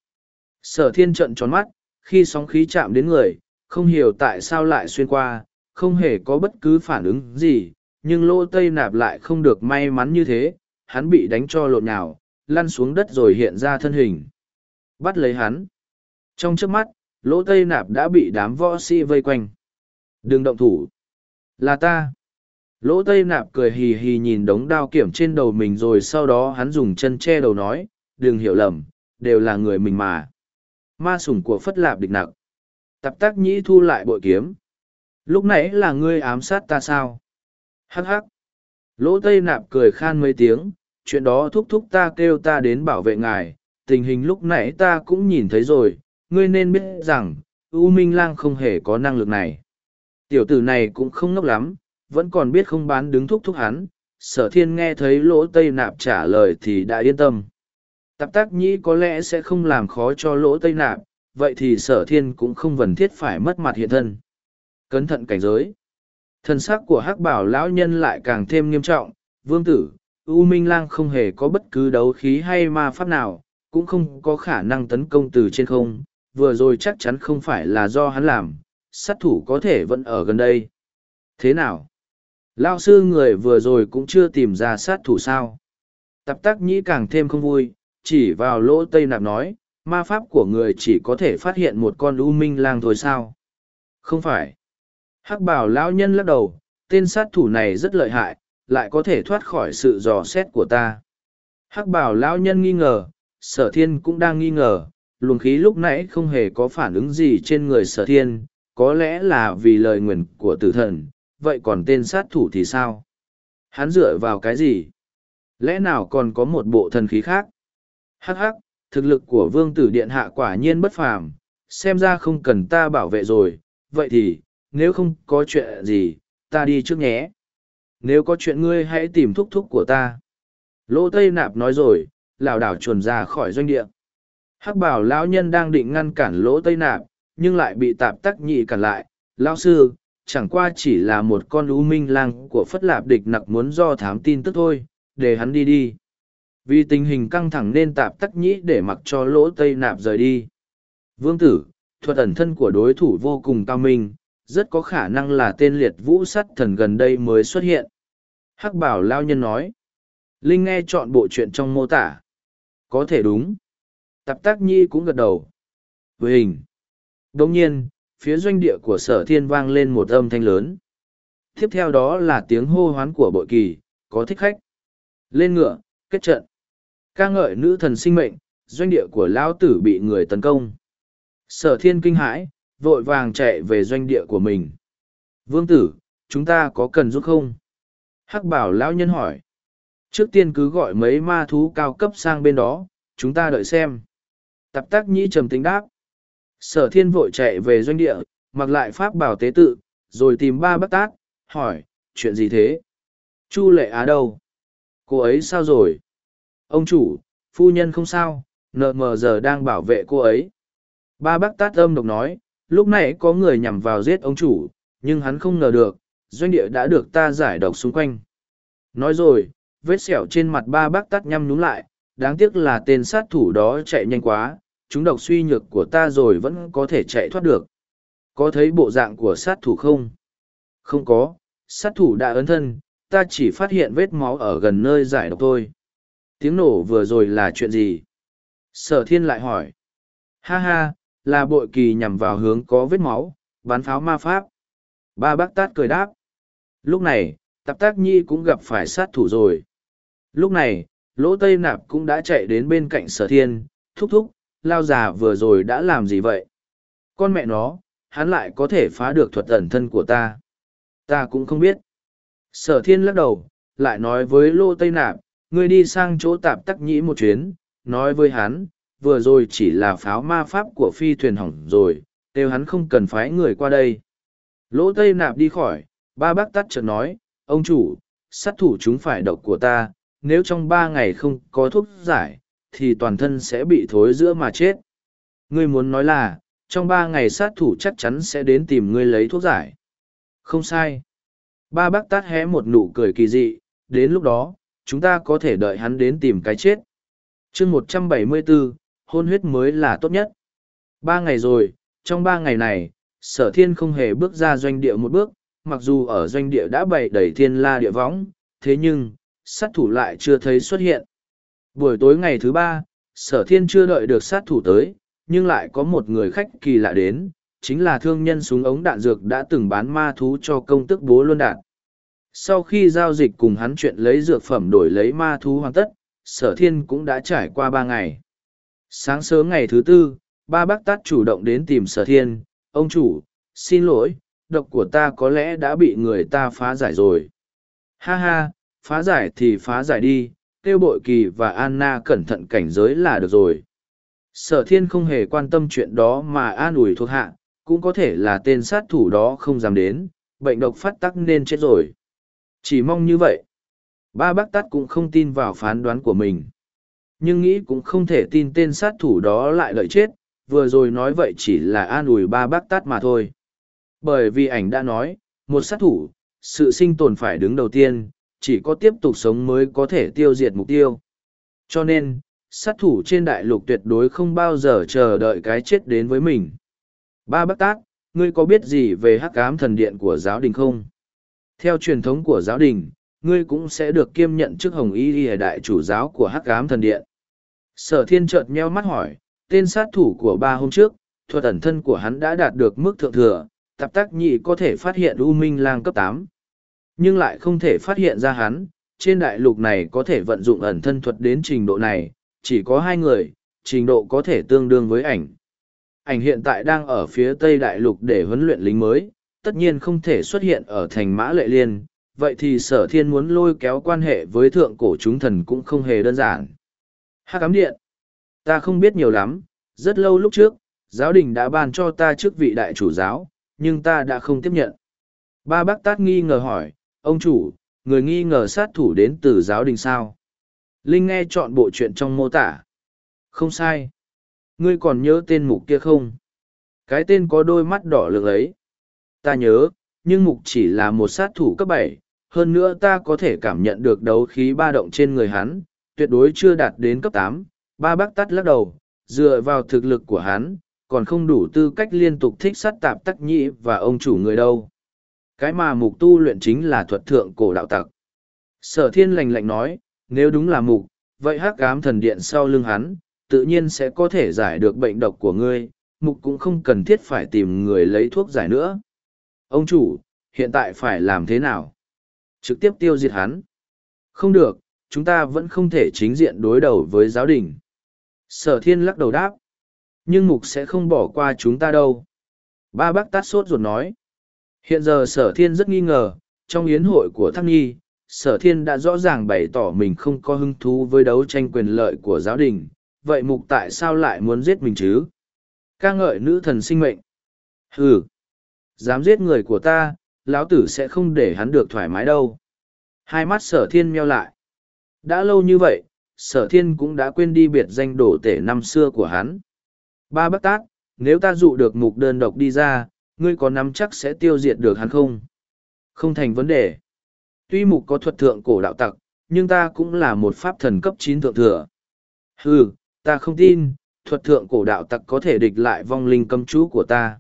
Speaker 1: Sở thiên trận tròn mắt, khi sóng khí chạm đến người, không hiểu tại sao lại xuyên qua, không hề có bất cứ phản ứng gì, nhưng lô tây nạp lại không được may mắn như thế, hắn bị đánh cho lộn nhào, lăn xuống đất rồi hiện ra thân hình. Bắt lấy hắn. Trong trước mắt, lỗ tây nạp đã bị đám võ sĩ vây quanh. Đừng động thủ. Là ta. Lỗ tây nạp cười hì hì nhìn đống đao kiểm trên đầu mình rồi sau đó hắn dùng chân che đầu nói, đừng hiểu lầm, đều là người mình mà. Ma sủng của phất lạp địch nặc. Tập tác nhĩ thu lại bội kiếm. Lúc nãy là ngươi ám sát ta sao? Hắc hắc. Lỗ tây nạp cười khan mấy tiếng, chuyện đó thúc thúc ta kêu ta đến bảo vệ ngài, tình hình lúc nãy ta cũng nhìn thấy rồi, ngươi nên biết rằng, U Minh Lang không hề có năng lực này. Tiểu tử này cũng không ngốc lắm, vẫn còn biết không bán đứng thúc thúc hắn, sở thiên nghe thấy lỗ tây nạp trả lời thì đã yên tâm. Tạp tác nhĩ có lẽ sẽ không làm khó cho lỗ tây nạp, vậy thì sở thiên cũng không cần thiết phải mất mặt hiện thân. Cẩn thận cảnh giới. Thân xác của hắc bảo lão nhân lại càng thêm nghiêm trọng, vương tử, U Minh Lang không hề có bất cứ đấu khí hay ma pháp nào, cũng không có khả năng tấn công từ trên không, vừa rồi chắc chắn không phải là do hắn làm, sát thủ có thể vẫn ở gần đây. Thế nào? Lao sư người vừa rồi cũng chưa tìm ra sát thủ sao. Tập tắc nhĩ càng thêm không vui, chỉ vào lỗ tây nạp nói, ma pháp của người chỉ có thể phát hiện một con u minh lang thôi sao. Không phải. Hắc bảo lão nhân lắc đầu, tên sát thủ này rất lợi hại, lại có thể thoát khỏi sự dò xét của ta. Hắc bảo lão nhân nghi ngờ, sở thiên cũng đang nghi ngờ, luồng khí lúc nãy không hề có phản ứng gì trên người sở thiên, có lẽ là vì lời nguyền của tử thần, vậy còn tên sát thủ thì sao? Hắn dựa vào cái gì? Lẽ nào còn có một bộ thần khí khác? Hắc hắc, thực lực của vương tử điện hạ quả nhiên bất phàm, xem ra không cần ta bảo vệ rồi, vậy thì, nếu không có chuyện gì, ta đi trước nhé. Nếu có chuyện ngươi hãy tìm thúc thúc của ta. Lô Tây Nạp nói rồi, lảo đảo chuồn ra khỏi doanh địa. Hắc bảo lão nhân đang định ngăn cản lỗ Tây Nạp, nhưng lại bị tạp tắc nhị cản lại. Lão sư, chẳng qua chỉ là một con lũ minh lang của phất lạp địch nặc muốn do thám tin tức thôi, để hắn đi đi. Vì tình hình căng thẳng nên tạp tắc nhĩ để mặc cho lỗ Tây Nạp rời đi. Vương tử, thuật ẩn thân của đối thủ vô cùng cao minh, rất có khả năng là tên liệt vũ sắt thần gần đây mới xuất hiện. Hắc bảo lao nhân nói. Linh nghe chọn bộ chuyện trong mô tả. Có thể đúng. Tạp tác nhi cũng gật đầu. Với hình. đông nhiên, phía doanh địa của sở thiên vang lên một âm thanh lớn. Tiếp theo đó là tiếng hô hoán của bội kỳ, có thích khách. Lên ngựa, kết trận. ca ngợi nữ thần sinh mệnh, doanh địa của lão tử bị người tấn công. Sở thiên kinh hãi, vội vàng chạy về doanh địa của mình. Vương tử, chúng ta có cần giúp không? Hắc bảo lão nhân hỏi. Trước tiên cứ gọi mấy ma thú cao cấp sang bên đó, chúng ta đợi xem. Tạp tác nhĩ trầm tính đáp. Sở thiên vội chạy về doanh địa, mặc lại pháp bảo tế tự, rồi tìm ba bác tát, hỏi, chuyện gì thế? Chu lệ á đâu? Cô ấy sao rồi? Ông chủ, phu nhân không sao, nợ mờ giờ đang bảo vệ cô ấy. Ba bác tát âm độc nói, lúc này có người nhằm vào giết ông chủ, nhưng hắn không ngờ được, doanh địa đã được ta giải độc xung quanh. Nói rồi, vết sẹo trên mặt ba bác tát nhăm nhúng lại, đáng tiếc là tên sát thủ đó chạy nhanh quá, chúng độc suy nhược của ta rồi vẫn có thể chạy thoát được. Có thấy bộ dạng của sát thủ không? Không có, sát thủ đã ấn thân, ta chỉ phát hiện vết máu ở gần nơi giải độc thôi. Tiếng nổ vừa rồi là chuyện gì? Sở thiên lại hỏi. Ha ha, là bội kỳ nhằm vào hướng có vết máu, bắn pháo ma pháp. Ba bác tát cười đáp. Lúc này, tạp tác nhi cũng gặp phải sát thủ rồi. Lúc này, lỗ tây nạp cũng đã chạy đến bên cạnh sở thiên, thúc thúc, lao già vừa rồi đã làm gì vậy? Con mẹ nó, hắn lại có thể phá được thuật ẩn thân của ta. Ta cũng không biết. Sở thiên lắc đầu, lại nói với lỗ tây nạp, ngươi đi sang chỗ tạp tắc nhĩ một chuyến, nói với hắn, vừa rồi chỉ là pháo ma pháp của phi thuyền hỏng rồi, đều hắn không cần phái người qua đây. Lỗ tây nạp đi khỏi, ba bác tắt chợt nói, ông chủ, sát thủ chúng phải độc của ta, nếu trong ba ngày không có thuốc giải, thì toàn thân sẽ bị thối giữa mà chết. Ngươi muốn nói là, trong ba ngày sát thủ chắc chắn sẽ đến tìm ngươi lấy thuốc giải. Không sai. Ba bác tát hé một nụ cười kỳ dị, đến lúc đó, chúng ta có thể đợi hắn đến tìm cái chết. chương một trăm bảy mươi bốn, hôn huyết mới là tốt nhất. Ba ngày rồi, trong ba ngày này, sở thiên không hề bước ra doanh địa một bước, mặc dù ở doanh địa đã bày đầy thiên la địa võng, thế nhưng, sát thủ lại chưa thấy xuất hiện. Buổi tối ngày thứ ba, sở thiên chưa đợi được sát thủ tới, nhưng lại có một người khách kỳ lạ đến, chính là thương nhân súng ống đạn dược đã từng bán ma thú cho công tức bố luân đạn. Sau khi giao dịch cùng hắn chuyện lấy dược phẩm đổi lấy ma thú hoàn tất, sở thiên cũng đã trải qua ba ngày. Sáng sớm ngày thứ tư, ba bác tát chủ động đến tìm sở thiên, ông chủ, xin lỗi, độc của ta có lẽ đã bị người ta phá giải rồi. Ha ha, phá giải thì phá giải đi, tiêu bội kỳ và Anna cẩn thận cảnh giới là được rồi. Sở thiên không hề quan tâm chuyện đó mà an ủi thuộc hạ, cũng có thể là tên sát thủ đó không dám đến, bệnh độc phát tắc nên chết rồi. Chỉ mong như vậy. Ba bác tắt cũng không tin vào phán đoán của mình. Nhưng nghĩ cũng không thể tin tên sát thủ đó lại lợi chết, vừa rồi nói vậy chỉ là an ủi ba bác tắt mà thôi. Bởi vì ảnh đã nói, một sát thủ, sự sinh tồn phải đứng đầu tiên, chỉ có tiếp tục sống mới có thể tiêu diệt mục tiêu. Cho nên, sát thủ trên đại lục tuyệt đối không bao giờ chờ đợi cái chết đến với mình. Ba bác tác, ngươi có biết gì về hắc ám thần điện của giáo đình không? Theo truyền thống của giáo đình, ngươi cũng sẽ được kiêm nhận chức hồng y y đại chủ giáo của hắc ám thần điện. Sở thiên chợt nheo mắt hỏi, tên sát thủ của ba hôm trước, thuật ẩn thân của hắn đã đạt được mức thượng thừa, tạp tác nhị có thể phát hiện U Minh lang cấp tám, nhưng lại không thể phát hiện ra hắn, trên đại lục này có thể vận dụng ẩn thân thuật đến trình độ này, chỉ có hai người, trình độ có thể tương đương với ảnh. Ảnh hiện tại đang ở phía tây đại lục để huấn luyện lính mới, tất nhiên không thể xuất hiện ở thành mã lệ liên, vậy thì sở thiên muốn lôi kéo quan hệ với thượng cổ chúng thần cũng không hề đơn giản. Hắc ám điện. Ta không biết nhiều lắm, rất lâu lúc trước, giáo đình đã ban cho ta chức vị đại chủ giáo, nhưng ta đã không tiếp nhận. Ba bác tát nghi ngờ hỏi, ông chủ, người nghi ngờ sát thủ đến từ giáo đình sao? Linh nghe chọn bộ chuyện trong mô tả. Không sai. Ngươi còn nhớ tên mục kia không? Cái tên có đôi mắt đỏ lực ấy. Ta nhớ, nhưng mục chỉ là một sát thủ cấp bảy. hơn nữa ta có thể cảm nhận được đấu khí ba động trên người hắn, tuyệt đối chưa đạt đến cấp tám. Ba bác tắt lắc đầu, dựa vào thực lực của hắn, còn không đủ tư cách liên tục thích sát tạp tắc nhĩ và ông chủ người đâu. Cái mà mục tu luyện chính là thuật thượng cổ đạo tặc. Sở thiên lành lạnh nói, nếu đúng là mục, vậy hắc ám thần điện sau lưng hắn, tự nhiên sẽ có thể giải được bệnh độc của ngươi, mục cũng không cần thiết phải tìm người lấy thuốc giải nữa. Ông chủ, hiện tại phải làm thế nào? Trực tiếp tiêu diệt hắn. Không được, chúng ta vẫn không thể chính diện đối đầu với giáo đình. Sở thiên lắc đầu đáp. Nhưng mục sẽ không bỏ qua chúng ta đâu. Ba bác tát sốt ruột nói. Hiện giờ sở thiên rất nghi ngờ, trong yến hội của Thác Nhi, sở thiên đã rõ ràng bày tỏ mình không có hứng thú với đấu tranh quyền lợi của giáo đình, vậy mục tại sao lại muốn giết mình chứ? ca ngợi nữ thần sinh mệnh. Ừ, dám giết người của ta, lão tử sẽ không để hắn được thoải mái đâu. Hai mắt sở thiên meo lại. Đã lâu như vậy, sở thiên cũng đã quên đi biệt danh đổ tể năm xưa của hắn. Ba bác tác, nếu ta dụ được mục đơn độc đi ra, ngươi có nắm chắc sẽ tiêu diệt được hắn không? Không thành vấn đề. Tuy mục có thuật thượng cổ đạo tặc, nhưng ta cũng là một pháp thần cấp chín thượng thừa. Hừ, ta không tin, thuật thượng cổ đạo tặc có thể địch lại vong linh cấm chú của ta.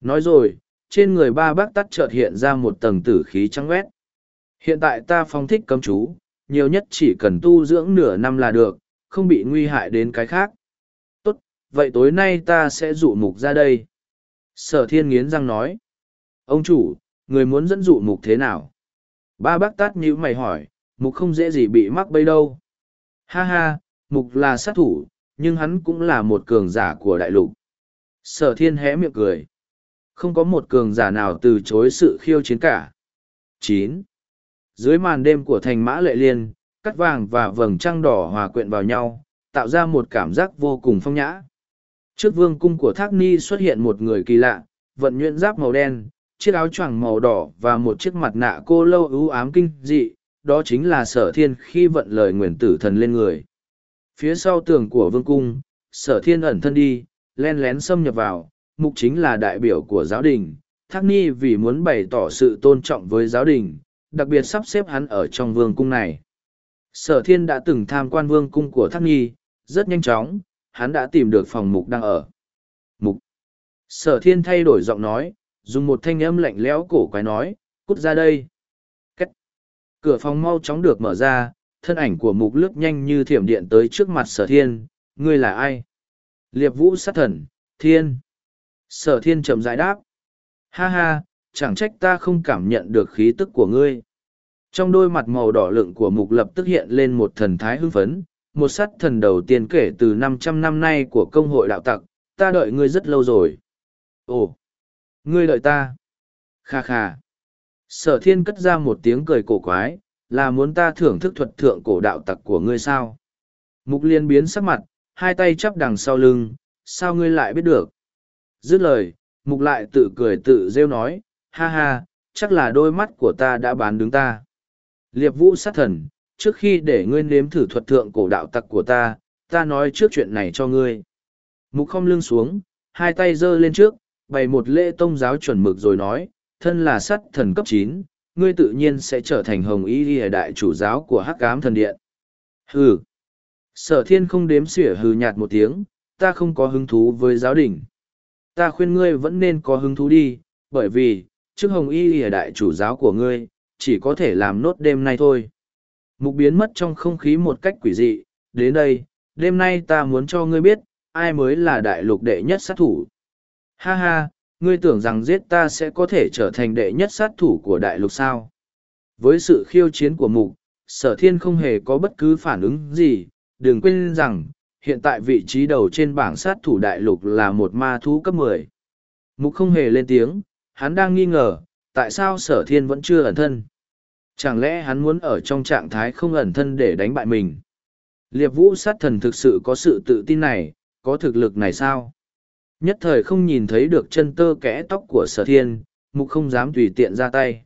Speaker 1: Nói rồi, trên người ba bác tắt chợt hiện ra một tầng tử khí trắng quét. Hiện tại ta phong thích cấm chú, nhiều nhất chỉ cần tu dưỡng nửa năm là được, không bị nguy hại đến cái khác. Tốt, vậy tối nay ta sẽ dụ mục ra đây. Sở thiên nghiến răng nói. Ông chủ, người muốn dẫn dụ mục thế nào? Ba bác tát như mày hỏi, mục không dễ gì bị mắc bây đâu. Ha ha, mục là sát thủ, nhưng hắn cũng là một cường giả của đại lục. Sở thiên hé miệng cười. Không có một cường giả nào từ chối sự khiêu chiến cả. chín Dưới màn đêm của thành mã lệ liên, cắt vàng và vầng trăng đỏ hòa quyện vào nhau, tạo ra một cảm giác vô cùng phong nhã. Trước vương cung của Thác Ni xuất hiện một người kỳ lạ, vận nhuyễn giáp màu đen, chiếc áo choàng màu đỏ và một chiếc mặt nạ cô lâu ưu ám kinh dị, đó chính là sở thiên khi vận lời nguyền tử thần lên người. Phía sau tường của vương cung, sở thiên ẩn thân đi, len lén xâm nhập vào, mục chính là đại biểu của giáo đình. Thác Ni vì muốn bày tỏ sự tôn trọng với giáo đình, đặc biệt sắp xếp hắn ở trong vương cung này. Sở thiên đã từng tham quan vương cung của Thác Ni, rất nhanh chóng, hắn đã tìm được phòng mục đang ở. Mục. Sở thiên thay đổi giọng nói, dùng một thanh âm lạnh lẽo cổ quái nói, cút ra đây. Cách. Cửa phòng mau chóng được mở ra, thân ảnh của mục lướt nhanh như thiểm điện tới trước mặt sở thiên, ngươi là ai? Liệp vũ sát thần, thiên. Sở thiên chậm giải đáp. Ha ha, chẳng trách ta không cảm nhận được khí tức của ngươi. Trong đôi mặt màu đỏ lựng của mục lập tức hiện lên một thần thái hưng phấn, một sát thần đầu tiên kể từ năm trăm năm nay của công hội đạo tặc, ta đợi ngươi rất lâu rồi. Ồ, ngươi đợi ta. Kha kha. Sở thiên cất ra một tiếng cười cổ quái, là muốn ta thưởng thức thuật thượng cổ đạo tặc của ngươi sao? Mục liên biến sắc mặt, hai tay chắp đằng sau lưng, sao ngươi lại biết được? Dứt lời, mục lại tự cười tự rêu nói, ha ha, chắc là đôi mắt của ta đã bán đứng ta. Liệp vũ sát thần, trước khi để ngươi nếm thử thuật thượng cổ đạo tặc của ta, ta nói trước chuyện này cho ngươi. Mục không lưng xuống, hai tay giơ lên trước, bày một lễ tông giáo chuẩn mực rồi nói, thân là sắt thần cấp chín, ngươi tự nhiên sẽ trở thành hồng y ghi đại chủ giáo của hắc Ám thần điện. Hừ. Sở thiên không đếm xỉa hừ nhạt một tiếng, ta không có hứng thú với giáo đình. Ta khuyên ngươi vẫn nên có hứng thú đi, bởi vì, trước hồng y ghi đại chủ giáo của ngươi, chỉ có thể làm nốt đêm nay thôi. Mục biến mất trong không khí một cách quỷ dị, đến đây, đêm nay ta muốn cho ngươi biết, ai mới là đại lục đệ nhất sát thủ. Ha ha, ngươi tưởng rằng giết ta sẽ có thể trở thành đệ nhất sát thủ của đại lục sao. Với sự khiêu chiến của mục, sở thiên không hề có bất cứ phản ứng gì, đừng quên rằng, hiện tại vị trí đầu trên bảng sát thủ đại lục là một ma thú cấp mười. Mục không hề lên tiếng, hắn đang nghi ngờ, tại sao sở thiên vẫn chưa ẩn thân. Chẳng lẽ hắn muốn ở trong trạng thái không ẩn thân để đánh bại mình? Liệp vũ sát thần thực sự có sự tự tin này, có thực lực này sao? Nhất thời không nhìn thấy được chân tơ kẽ tóc của sở thiên, mục không dám tùy tiện ra tay.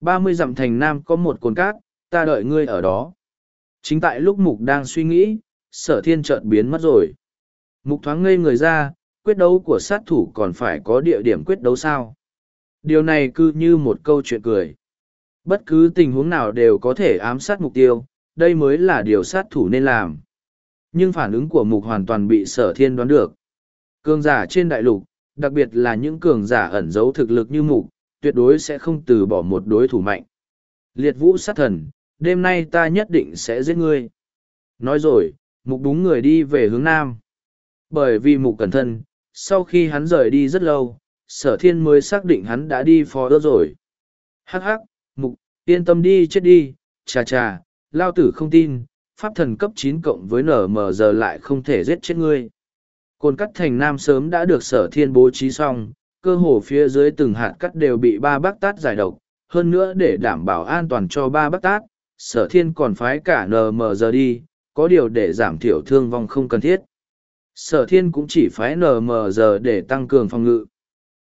Speaker 1: Ba mươi dặm thành nam có một cồn cát, ta đợi ngươi ở đó. Chính tại lúc mục đang suy nghĩ, sở thiên chợt biến mất rồi. Mục thoáng ngây người ra, quyết đấu của sát thủ còn phải có địa điểm quyết đấu sao. Điều này cứ như một câu chuyện cười. Bất cứ tình huống nào đều có thể ám sát mục tiêu, đây mới là điều sát thủ nên làm. Nhưng phản ứng của mục hoàn toàn bị sở thiên đoán được. Cường giả trên đại lục, đặc biệt là những cường giả ẩn giấu thực lực như mục, tuyệt đối sẽ không từ bỏ một đối thủ mạnh. Liệt vũ sát thần, đêm nay ta nhất định sẽ giết ngươi. Nói rồi, mục đúng người đi về hướng nam. Bởi vì mục cẩn thân, sau khi hắn rời đi rất lâu, sở thiên mới xác định hắn đã đi phó đỡ rồi. Hắc hắc, yên tâm đi chết đi, chà chà, lao tử không tin, pháp thần cấp chín cộng với nở mờ giờ lại không thể giết chết ngươi. Cồn cắt thành nam sớm đã được sở thiên bố trí xong, cơ hồ phía dưới từng hạt cắt đều bị ba bác tát giải độc, hơn nữa để đảm bảo an toàn cho ba bác tát, sở thiên còn phái cả nm giờ đi, có điều để giảm thiểu thương vong không cần thiết. Sở thiên cũng chỉ phái nm giờ để tăng cường phòng ngự.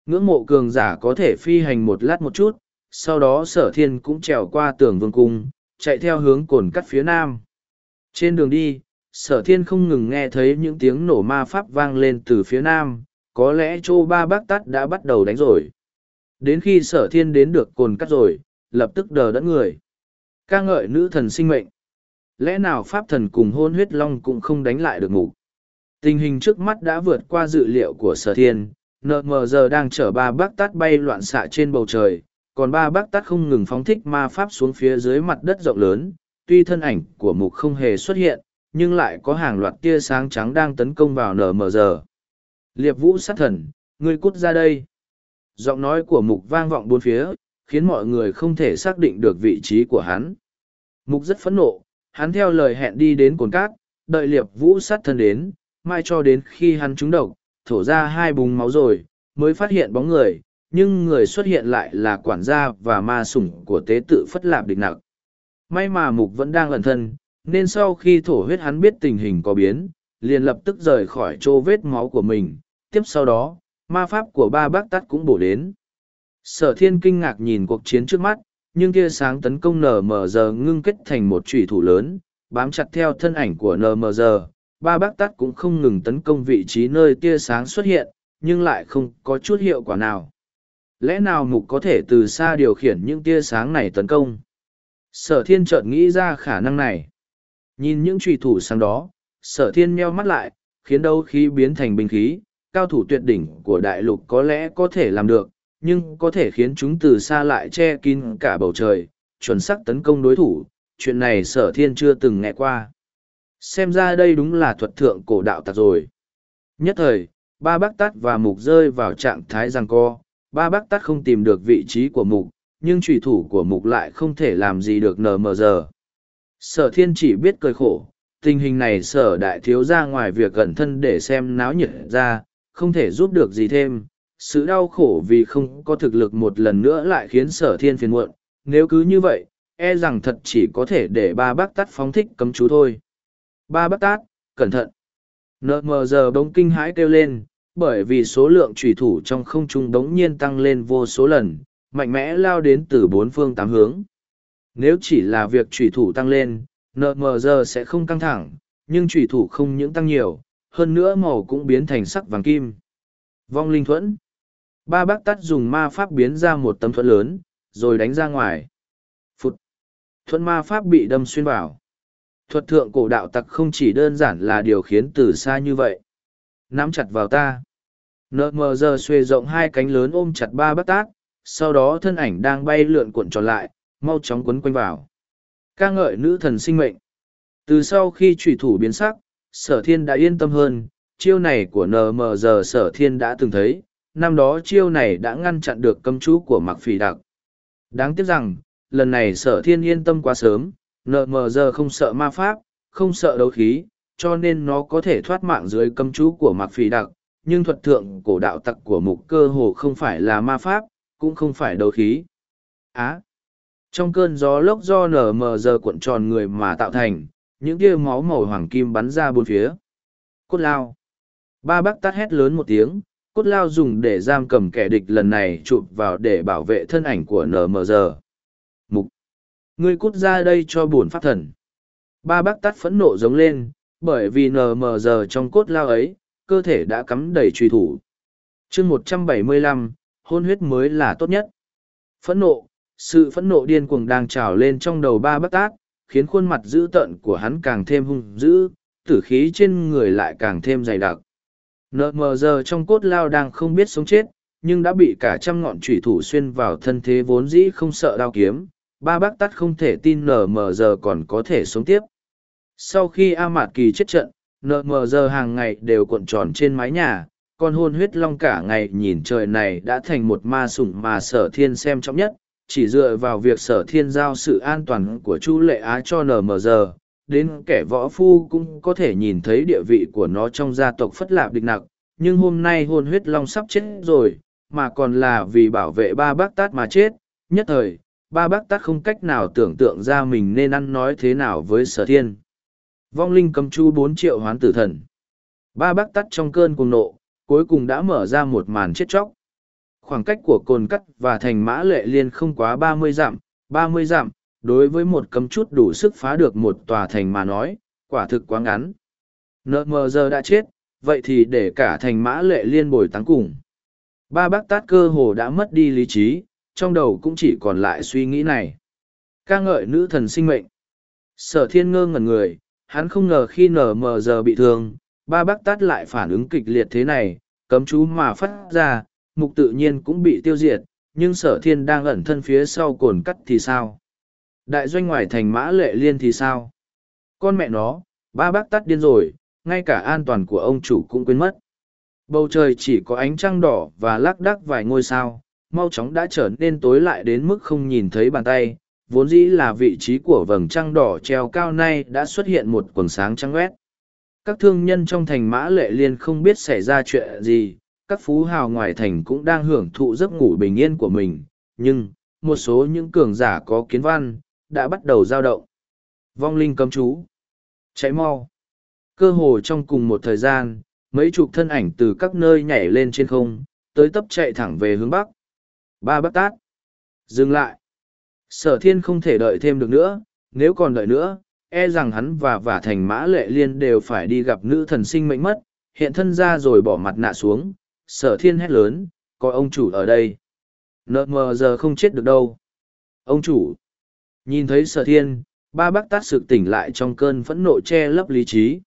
Speaker 1: Ngưỡng mộ cường giả có thể phi hành một lát một chút, sau đó sở thiên cũng trèo qua tường vương cung, chạy theo hướng cồn cắt phía nam. Trên đường đi, sở thiên không ngừng nghe thấy những tiếng nổ ma pháp vang lên từ phía nam, có lẽ châu ba bác tắt đã bắt đầu đánh rồi. Đến khi sở thiên đến được cồn cắt rồi, lập tức đờ đẫn người. ca ngợi nữ thần sinh mệnh. Lẽ nào pháp thần cùng hôn huyết long cũng không đánh lại được ngủ. Tình hình trước mắt đã vượt qua dự liệu của sở thiên, nợ mờ giờ đang chở ba bác tát bay loạn xạ trên bầu trời, còn ba bác tát không ngừng phóng thích ma pháp xuống phía dưới mặt đất rộng lớn, tuy thân ảnh của mục không hề xuất hiện, nhưng lại có hàng loạt tia sáng trắng đang tấn công vào nở mờ giờ. Liệp vũ sát thần, ngươi cút ra đây. Giọng nói của mục vang vọng bốn phía, khiến mọi người không thể xác định được vị trí của hắn. Mục rất phẫn nộ, hắn theo lời hẹn đi đến cồn cát, đợi liệp vũ sát thần đến, mai cho đến khi hắn trúng độc, thổ ra hai bùng máu rồi, mới phát hiện bóng người, nhưng người xuất hiện lại là quản gia và ma sủng của tế tự phất lạp địch nặc. May mà mục vẫn đang ẩn thân, nên sau khi thổ huyết hắn biết tình hình có biến, liền lập tức rời khỏi chỗ vết máu của mình. Tiếp sau đó, ma pháp của ba bác tắt cũng bổ đến. Sở thiên kinh ngạc nhìn cuộc chiến trước mắt, nhưng tia sáng tấn công NMG ngưng kết thành một thủy thủ lớn, bám chặt theo thân ảnh của NMG. Ba bác tắt cũng không ngừng tấn công vị trí nơi tia sáng xuất hiện, nhưng lại không có chút hiệu quả nào. Lẽ nào mục có thể từ xa điều khiển những tia sáng này tấn công? Sở thiên chợt nghĩ ra khả năng này. Nhìn những trùy thủ sáng đó, sở thiên meo mắt lại, khiến đấu khí biến thành binh khí, cao thủ tuyệt đỉnh của đại lục có lẽ có thể làm được, nhưng có thể khiến chúng từ xa lại che kín cả bầu trời, chuẩn xác tấn công đối thủ, chuyện này sở thiên chưa từng nghe qua. Xem ra đây đúng là thuật thượng cổ đạo tặc rồi. Nhất thời, ba bác tắt và mục rơi vào trạng thái rằng co, ba bác tắt không tìm được vị trí của mục, nhưng trùy thủ của mục lại không thể làm gì được nờ mờ giờ. Sở thiên chỉ biết cười khổ, tình hình này sở đại thiếu ra ngoài việc gần thân để xem náo nhiệt ra, không thể giúp được gì thêm. Sự đau khổ vì không có thực lực một lần nữa lại khiến sở thiên phiền muộn, nếu cứ như vậy, e rằng thật chỉ có thể để ba bác tát phóng thích cấm chú thôi. Ba bác tát, cẩn thận. Nợ mờ giờ bỗng kinh hãi kêu lên, bởi vì số lượng trùy thủ trong không trung đống nhiên tăng lên vô số lần, mạnh mẽ lao đến từ bốn phương tám hướng. Nếu chỉ là việc trùy thủ tăng lên, NMG sẽ không căng thẳng, nhưng trùy thủ không những tăng nhiều, hơn nữa màu cũng biến thành sắc vàng kim. Vong linh thuẫn. Ba bác tắt dùng ma pháp biến ra một tấm thuẫn lớn, rồi đánh ra ngoài. Phụt. Thuẫn ma pháp bị đâm xuyên vào. Thuật thượng cổ đạo tặc không chỉ đơn giản là điều khiến từ xa như vậy. Nắm chặt vào ta. NMG xuê rộng hai cánh lớn ôm chặt ba bát tác sau đó thân ảnh đang bay lượn cuộn tròn lại, mau chóng quấn quanh vào. ca ngợi nữ thần sinh mệnh. Từ sau khi trùy thủ biến sắc, sở thiên đã yên tâm hơn, chiêu này của NMG sở thiên đã từng thấy, năm đó chiêu này đã ngăn chặn được cấm chú của mặc phỉ đặc. Đáng tiếc rằng, lần này sở thiên yên tâm quá sớm, NMG không sợ ma pháp, không sợ đấu khí, cho nên nó có thể thoát mạng dưới cấm chú của mạc phỉ đặc, nhưng thuật thượng cổ đạo tặc của mục cơ hồ không phải là ma pháp, cũng không phải đấu khí. Á! trong cơn gió lốc do nở mờ giờ cuộn tròn người mà tạo thành những tia máu màu hoàng kim bắn ra bốn phía. Cốt lao! Ba bác tát hét lớn một tiếng cốt lao dùng để giam cầm kẻ địch lần này chụp vào để bảo vệ thân ảnh của nở mờ giờ. Mục! Ngươi cút ra đây cho bổn pháp thần. Ba bác tát phẫn nộ giống lên bởi vì nờ mờ giờ trong cốt lao ấy cơ thể đã cắm đầy truy thủ. Chương một trăm bảy mươi lăm hôn huyết mới là tốt nhất. Phẫn nộ sự phẫn nộ điên cuồng đang trào lên trong đầu ba bác Tác, khiến khuôn mặt dữ tợn của hắn càng thêm hung dữ tử khí trên người lại càng thêm dày đặc. Nợ mờ giờ trong cốt lao đang không biết sống chết nhưng đã bị cả trăm ngọn thủy thủ xuyên vào thân thế vốn dĩ không sợ đao kiếm ba bác tắt không thể tin nở mờ giờ còn có thể sống tiếp sau khi a mạt kỳ chết trận nợ mờ giờ hàng ngày đều cuộn tròn trên mái nhà, con hôn huyết long cả ngày nhìn trời này đã thành một ma sủng mà sở thiên xem trọng nhất, chỉ dựa vào việc sở thiên giao sự an toàn của chu lệ á cho nmg đến kẻ võ phu cũng có thể nhìn thấy địa vị của nó trong gia tộc phất lạp địch nặc, nhưng hôm nay hôn huyết long sắp chết rồi, mà còn là vì bảo vệ ba bác tát mà chết nhất thời, ba bác tát không cách nào tưởng tượng ra mình nên ăn nói thế nào với sở thiên. Vong linh cầm chu bốn triệu hoán tử thần. Ba bác tát trong cơn cuồng nộ, cuối cùng đã mở ra một màn chết chóc. Khoảng cách của cồn cắt và thành mã lệ liên không quá ba mươi dặm, ba mươi dặm, đối với một cấm chút đủ sức phá được một tòa thành mà nói, quả thực quá ngắn. Nợ mờ giờ đã chết, vậy thì để cả thành mã lệ liên bồi táng cùng. Ba bác tát cơ hồ đã mất đi lý trí, trong đầu cũng chỉ còn lại suy nghĩ này. ca ngợi nữ thần sinh mệnh. Sở thiên ngơ ngẩn người, hắn không ngờ khi nở mờ giờ bị thương, ba bác tát lại phản ứng kịch liệt thế này, cấm chú mà phát ra, mục tự nhiên cũng bị tiêu diệt, nhưng sở thiên đang ẩn thân phía sau cồn cắt thì sao? Đại doanh ngoài thành mã lệ liên thì sao? Con mẹ nó, ba bác tát điên rồi, ngay cả an toàn của ông chủ cũng quên mất. Bầu trời chỉ có ánh trăng đỏ và lác đác vài ngôi sao, mau chóng đã trở nên tối lại đến mức không nhìn thấy bàn tay, vốn dĩ là vị trí của vầng trăng đỏ treo cao nay đã xuất hiện một quần sáng trăng quét. Các thương nhân trong thành mã lệ liên không biết xảy ra chuyện gì, các phú hào ngoài thành cũng đang hưởng thụ giấc ngủ bình yên của mình, nhưng, một số những cường giả có kiến văn, đã bắt đầu giao động. Vong linh cấm chú. Cháy mau. Cơ hồ trong cùng một thời gian, mấy chục thân ảnh từ các nơi nhảy lên trên không, tới tấp chạy thẳng về hướng bắc. Ba bác tát. Dừng lại. Sở thiên không thể đợi thêm được nữa, nếu còn đợi nữa, e rằng hắn và vả thành mã lệ liên đều phải đi gặp nữ thần sinh mệnh mất, hiện thân ra rồi bỏ mặt nạ xuống, sở thiên hét lớn, có ông chủ ở đây. Nợ mờ giờ không chết được đâu. Ông chủ. Nhìn thấy sở thiên, ba bác tát sực tỉnh lại trong cơn phẫn nộ che lấp lý trí.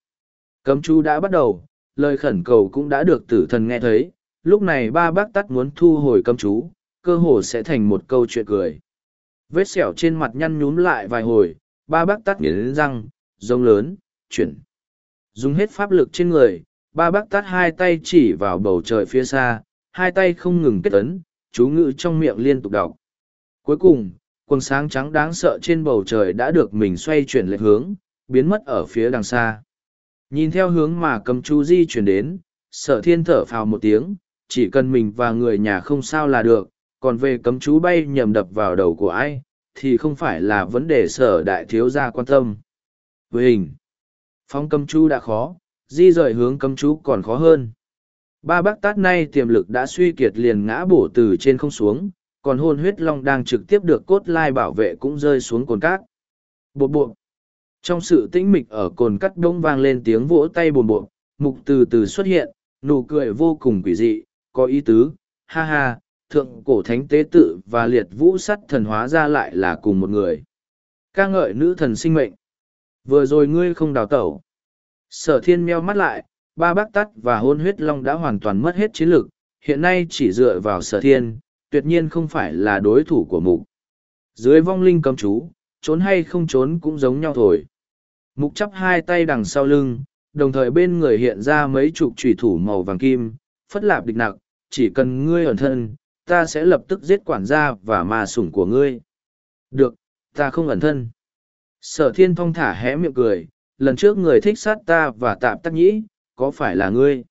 Speaker 1: Cấm chú đã bắt đầu, lời khẩn cầu cũng đã được tử thần nghe thấy, lúc này ba bác tát muốn thu hồi cấm chú, cơ hồ sẽ thành một câu chuyện cười. Vết sẹo trên mặt nhăn nhúm lại vài hồi, ba bác tát nghiến răng, rông lớn, chuyển. Dùng hết pháp lực trên người, ba bác tát hai tay chỉ vào bầu trời phía xa, hai tay không ngừng kết ấn, chú ngữ trong miệng liên tục đọc. Cuối cùng, quần sáng trắng đáng sợ trên bầu trời đã được mình xoay chuyển lệch hướng, biến mất ở phía đằng xa. Nhìn theo hướng mà cầm chú di chuyển đến, sở thiên thở phào một tiếng, chỉ cần mình và người nhà không sao là được, còn về cấm chú bay nhầm đập vào đầu của ai, thì không phải là vấn đề sở đại thiếu gia quan tâm. Với hình, phong cấm chú đã khó, di rời hướng cấm chú còn khó hơn. Ba bác tát nay tiềm lực đã suy kiệt liền ngã bổ từ trên không xuống, còn hôn huyết long đang trực tiếp được cốt lai bảo vệ cũng rơi xuống cồn cát. Bột bột. Trong sự tĩnh mịch ở cồn cắt đông vang lên tiếng vỗ tay bồn bột, mục từ từ xuất hiện, nụ cười vô cùng quỷ dị, có ý tứ, ha ha, thượng cổ thánh tế tự và liệt vũ sắt thần hóa ra lại là cùng một người. ca ngợi nữ thần sinh mệnh. Vừa rồi ngươi không đào tẩu. Sở thiên meo mắt lại, ba bác tắt và hôn huyết long đã hoàn toàn mất hết chiến lực, hiện nay chỉ dựa vào sở thiên, tuyệt nhiên không phải là đối thủ của mục. Dưới vong linh cầm chú, trốn hay không trốn cũng giống nhau thôi. Mục chắp hai tay đằng sau lưng, đồng thời bên người hiện ra mấy chục trùy thủ màu vàng kim, phất lạp địch nặc, chỉ cần ngươi ẩn thân, ta sẽ lập tức giết quản gia và ma sủng của ngươi. Được, ta không ẩn thân. Sở thiên thong thả hé miệng cười, lần trước người thích sát ta và tạm tắc nhĩ, có phải là ngươi?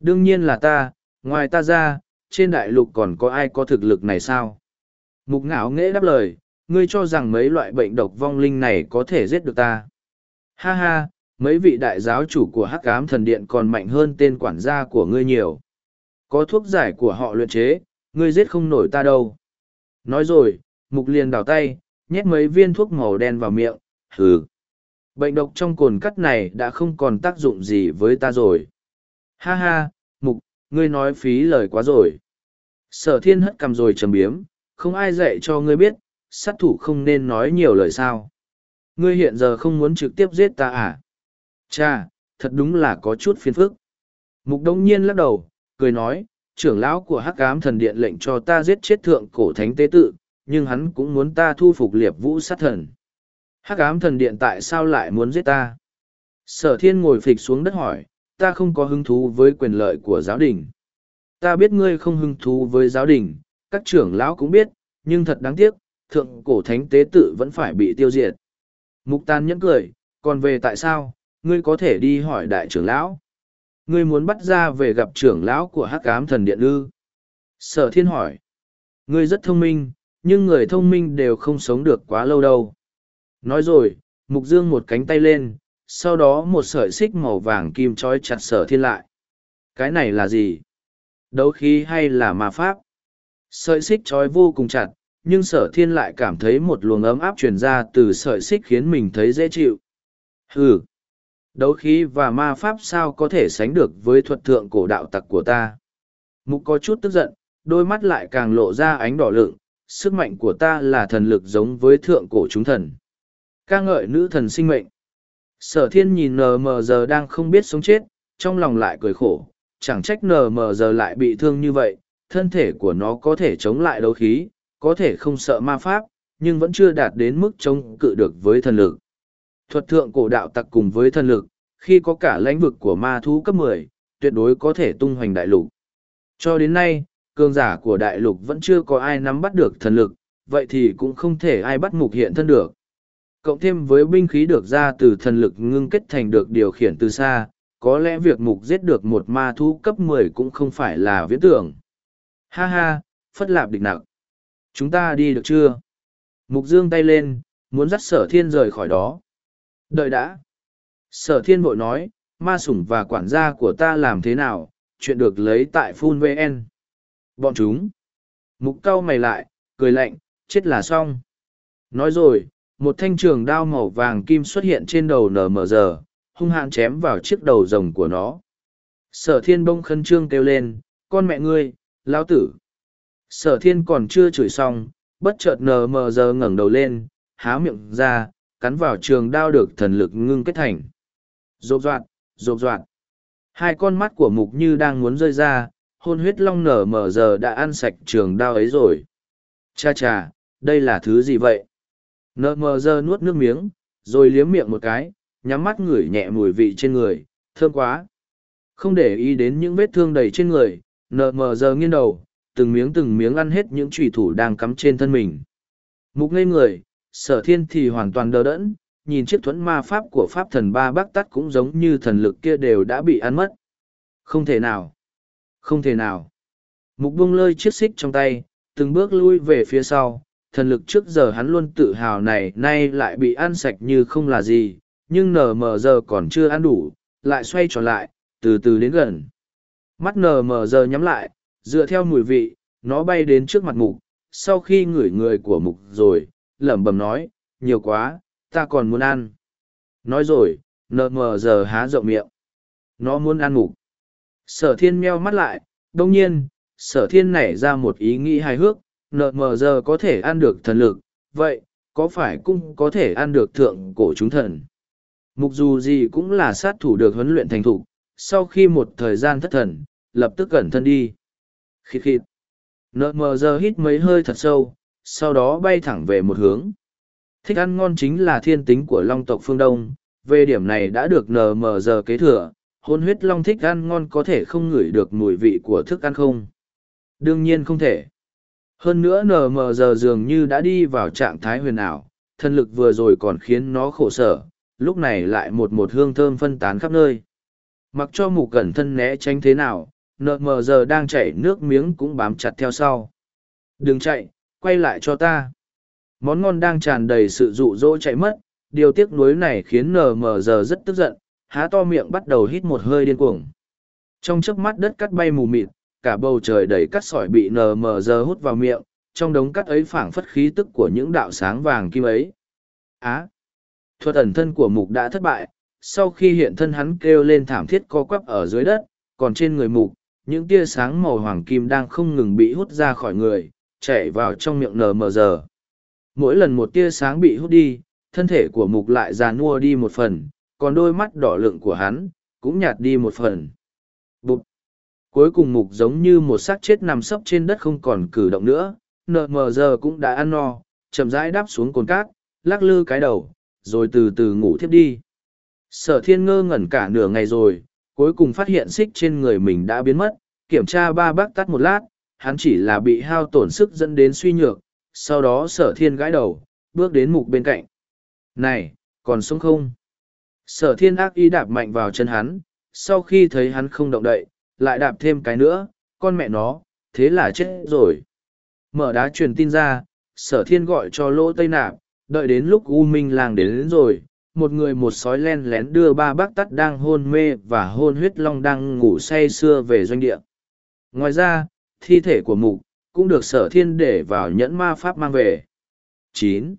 Speaker 1: Đương nhiên là ta, ngoài ta ra, trên đại lục còn có ai có thực lực này sao? Mục ngạo nghễ đáp lời, ngươi cho rằng mấy loại bệnh độc vong linh này có thể giết được ta. Ha ha, mấy vị đại giáo chủ của hắc ám thần điện còn mạnh hơn tên quản gia của ngươi nhiều. Có thuốc giải của họ luyện chế, ngươi giết không nổi ta đâu. Nói rồi, mục liền đảo tay, nhét mấy viên thuốc màu đen vào miệng, hừ. Bệnh độc trong cồn cắt này đã không còn tác dụng gì với ta rồi. Ha ha, mục, ngươi nói phí lời quá rồi. Sở thiên hất cầm rồi trầm biếm, không ai dạy cho ngươi biết, sát thủ không nên nói nhiều lời sao. Ngươi hiện giờ không muốn trực tiếp giết ta à? Cha, thật đúng là có chút phiền phức. Mục đông nhiên lắc đầu, cười nói, trưởng lão của hắc ám thần điện lệnh cho ta giết chết thượng cổ thánh tế tự, nhưng hắn cũng muốn ta thu phục liệp vũ sát thần. Hắc ám thần điện tại sao lại muốn giết ta? Sở thiên ngồi phịch xuống đất hỏi, ta không có hứng thú với quyền lợi của giáo đình. Ta biết ngươi không hứng thú với giáo đình, các trưởng lão cũng biết, nhưng thật đáng tiếc, thượng cổ thánh tế tự vẫn phải bị tiêu diệt. Mục tàn nhẫn cười, còn về tại sao, ngươi có thể đi hỏi đại trưởng lão. Ngươi muốn bắt ra về gặp trưởng lão của hắc ám thần điện ư? Sở thiên hỏi. Ngươi rất thông minh, nhưng người thông minh đều không sống được quá lâu đâu. Nói rồi mục dương một cánh tay lên sau đó một sợi xích màu vàng kim trói chặt sở thiên lại. Cái này là gì? Đấu khí hay là ma pháp? Sợi xích trói vô cùng chặt nhưng sở thiên lại cảm thấy một luồng ấm áp truyền ra từ sợi xích khiến mình thấy dễ chịu. Ừ đấu khí và ma pháp sao có thể sánh được với thuật thượng cổ đạo tặc của ta? Mục có chút tức giận, đôi mắt lại càng lộ ra ánh đỏ lựng, sức mạnh của ta là thần lực giống với thượng cổ chúng thần. Ca ngợi nữ thần sinh mệnh. Sở thiên nhìn nờ mờ giờ đang không biết sống chết, trong lòng lại cười khổ, chẳng trách nờ mờ giờ lại bị thương như vậy, thân thể của nó có thể chống lại đấu khí, có thể không sợ ma pháp, nhưng vẫn chưa đạt đến mức chống cự được với thần lực thuật thượng cổ đạo tặc cùng với thần lực khi có cả lãnh vực của ma thú cấp 10, tuyệt đối có thể tung hoành đại lục. Cho đến nay cường giả của đại lục vẫn chưa có ai nắm bắt được thần lực vậy thì cũng không thể ai bắt mục hiện thân được. Cộng thêm với binh khí được ra từ thần lực ngưng kết thành được điều khiển từ xa có lẽ việc mục giết được một ma thú cấp 10 cũng không phải là viễn tưởng. Ha ha phất lạp địch nặng chúng ta đi được chưa? Mục dương tay lên muốn dắt sở thiên rời khỏi đó đợi đã. Sở thiên vội nói, ma sủng và quản gia của ta làm thế nào? Chuyện được lấy tại phun vn. Bọn chúng. Mục cau mày lại, cười lạnh, chết là xong. Nói rồi, một thanh trường đao màu vàng kim xuất hiện trên đầu nở mở giờ hung hãn chém vào chiếc đầu rồng của nó. Sở thiên bông khân trương kêu lên, con mẹ ngươi, lão tử. Sở thiên còn chưa chửi xong, bất chợt nờ giờ ngẩng đầu lên, há miệng ra cắn vào trường đao được thần lực ngưng kết thành. Rộp doạt rộp doạt hai con mắt của mục như đang muốn rơi ra, hôn huyết long nở mở giờ đã ăn sạch trường đao ấy rồi. Cha cha, đây là thứ gì vậy? Nở mở giờ nuốt nước miếng, rồi liếm miệng một cái, nhắm mắt ngửi nhẹ mùi vị trên người, thơm quá. Không để ý đến những vết thương đầy trên người, nở mở giờ nghiêng đầu, từng miếng từng miếng ăn hết những trùy thủ đang cắm trên thân mình. Mục ngây người sở thiên thì hoàn toàn đờ đẫn, nhìn chiếc thuẫn ma pháp của pháp thần ba bác tắt cũng giống như thần lực kia đều đã bị ăn mất. Không thể nào. Không thể nào. Mục buông lơi chiếc xích trong tay, từng bước lui về phía sau. Thần lực trước giờ hắn luôn tự hào này, nay lại bị ăn sạch như không là gì, nhưng nờ mờ giờ còn chưa ăn đủ, lại xoay tròn lại, từ từ đến gần. Mắt nờ mờ giờ nhắm lại, dựa theo mùi vị, nó bay đến trước mặt mục. Sau khi ngửi người của mục rồi lẩm bẩm nói, nhiều quá, ta còn muốn ăn. Nói rồi, nợ mờ giờ há rộng miệng. Nó muốn ăn mục. Sở thiên meo mắt lại đông nhiên, sở thiên nảy ra một ý nghĩ hài hước, nợ mờ giờ có thể ăn được thần lực, vậy có phải cũng có thể ăn được thượng cổ chúng thần? Mục dù gì cũng là sát thủ được huấn luyện thành thục, sau khi một thời gian thất thần, lập tức cẩn thân đi. Khịt khịt. Nợ mờ giờ hít mấy hơi thật sâu sau đó bay thẳng về một hướng. Thích ăn ngon chính là thiên tính của long tộc phương đông, về điểm này đã được nờ mờ giờ kế thừa, hôn huyết long thích ăn ngon có thể không ngửi được mùi vị của thức ăn không? Đương nhiên không thể. Hơn nữa nờ mờ giờ dường như đã đi vào trạng thái huyền ảo, thân lực vừa rồi còn khiến nó khổ sở, lúc này lại một một hương thơm phân tán khắp nơi. Mặc cho mục cẩn thân né tránh thế nào, nờ mờ giờ đang chảy nước miếng cũng bám chặt theo sau. Đừng chạy quay lại cho ta. Món ngon đang tràn đầy sự rụ rỗ chạy mất, điều tiếc nuối này khiến nờ mờ giờ rất tức giận, há to miệng bắt đầu hít một hơi điên cuồng. Trong chớp mắt đất cắt bay mù mịt, cả bầu trời đầy cắt sỏi bị nờ mờ giờ hút vào miệng, trong đống cắt ấy phảng phất khí tức của những đạo sáng vàng kim ấy. Á! Thuật ẩn thân của mục đã thất bại, sau khi hiện thân hắn kêu lên thảm thiết co quắp ở dưới đất, còn trên người mục, những tia sáng màu hoàng kim đang không ngừng bị hút ra khỏi người chạy vào trong miệng nờ mờ giờ. Mỗi lần một tia sáng bị hút đi, thân thể của mục lại già nua đi một phần, còn đôi mắt đỏ lựng của hắn cũng nhạt đi một phần. Bụp. Cuối cùng mục giống như một xác chết nằm sấp trên đất không còn cử động nữa, nờ mờ giờ cũng đã ăn no, chậm rãi đáp xuống cồn cát, lắc lư cái đầu, rồi từ từ ngủ thiếp đi. Sở thiên ngơ ngẩn cả nửa ngày rồi, cuối cùng phát hiện xích trên người mình đã biến mất, kiểm tra ba bác tắt một lát hắn chỉ là bị hao tổn sức dẫn đến suy nhược sau đó sở thiên gãi đầu bước đến mục bên cạnh. Này còn sống không? Sở thiên ác ý đạp mạnh vào chân hắn sau khi thấy hắn không động đậy lại đạp thêm cái nữa con mẹ nó thế là chết rồi. Mở đá truyền tin ra sở thiên gọi cho lỗ tây nạp, đợi đến lúc U Minh làng đến, đến rồi, một người một sói len lén đưa ba bác tắt đang hôn mê và hôn huyết long đang ngủ say sưa về doanh địa. Ngoài ra, thi thể của mục, cũng được sở thiên để vào nhẫn ma pháp mang về. chín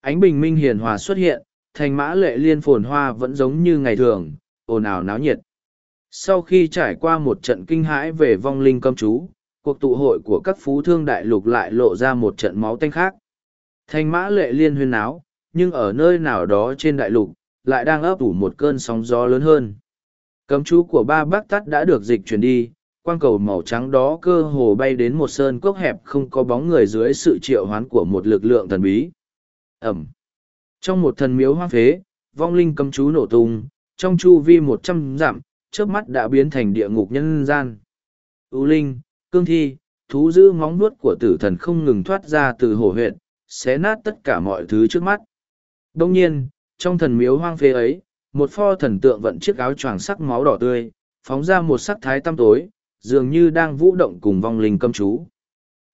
Speaker 1: Ánh bình minh hiền hòa xuất hiện, thành mã lệ liên phồn hoa vẫn giống như ngày thường, ồn ào náo nhiệt. Sau khi trải qua một trận kinh hãi về vong linh cấm chú, cuộc tụ hội của các phú thương đại lục lại lộ ra một trận máu tanh khác. Thành mã lệ liên huyên náo, nhưng ở nơi nào đó trên đại lục, lại đang ấp ủ một cơn sóng gió lớn hơn. Cấm chú của ba bác tắt đã được dịch chuyển đi, quang cầu màu trắng đó cơ hồ bay đến một sơn cốc hẹp không có bóng người dưới sự triệu hoán của một lực lượng thần bí. Ẩm. Trong một thần miếu hoang phế, vong linh cấm chú nổ tung, trong chu vi một trăm dặm, trước mắt đã biến thành địa ngục nhân gian. U linh, cương thi, thú giữ móng nuốt của tử thần không ngừng thoát ra từ hổ huyện, xé nát tất cả mọi thứ trước mắt. Đông nhiên, trong thần miếu hoang phế ấy, một pho thần tượng vận chiếc áo choàng sắc máu đỏ tươi, phóng ra một sắc thái tăm tối, dường như đang vũ động cùng vong linh cấm chú.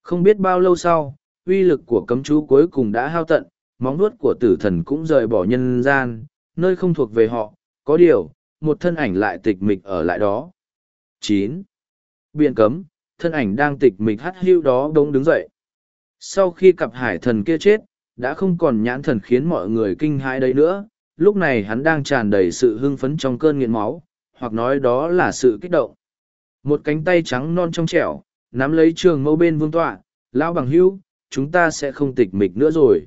Speaker 1: Không biết bao lâu sau, uy lực của cấm chú cuối cùng đã hao tận, móng nuốt của tử thần cũng rời bỏ nhân gian, nơi không thuộc về họ, có điều, một thân ảnh lại tịch mịch ở lại đó. chín Biện cấm, thân ảnh đang tịch mịch hắt hưu đó đống đứng dậy. Sau khi cặp hải thần kia chết, đã không còn nhãn thần khiến mọi người kinh hãi đấy nữa, lúc này hắn đang tràn đầy sự hưng phấn trong cơn nghiện máu, hoặc nói đó là sự kích động. Một cánh tay trắng non trong trẻo, nắm lấy trường mâu bên vương tọa, lão bằng hưu, chúng ta sẽ không tịch mịch nữa rồi.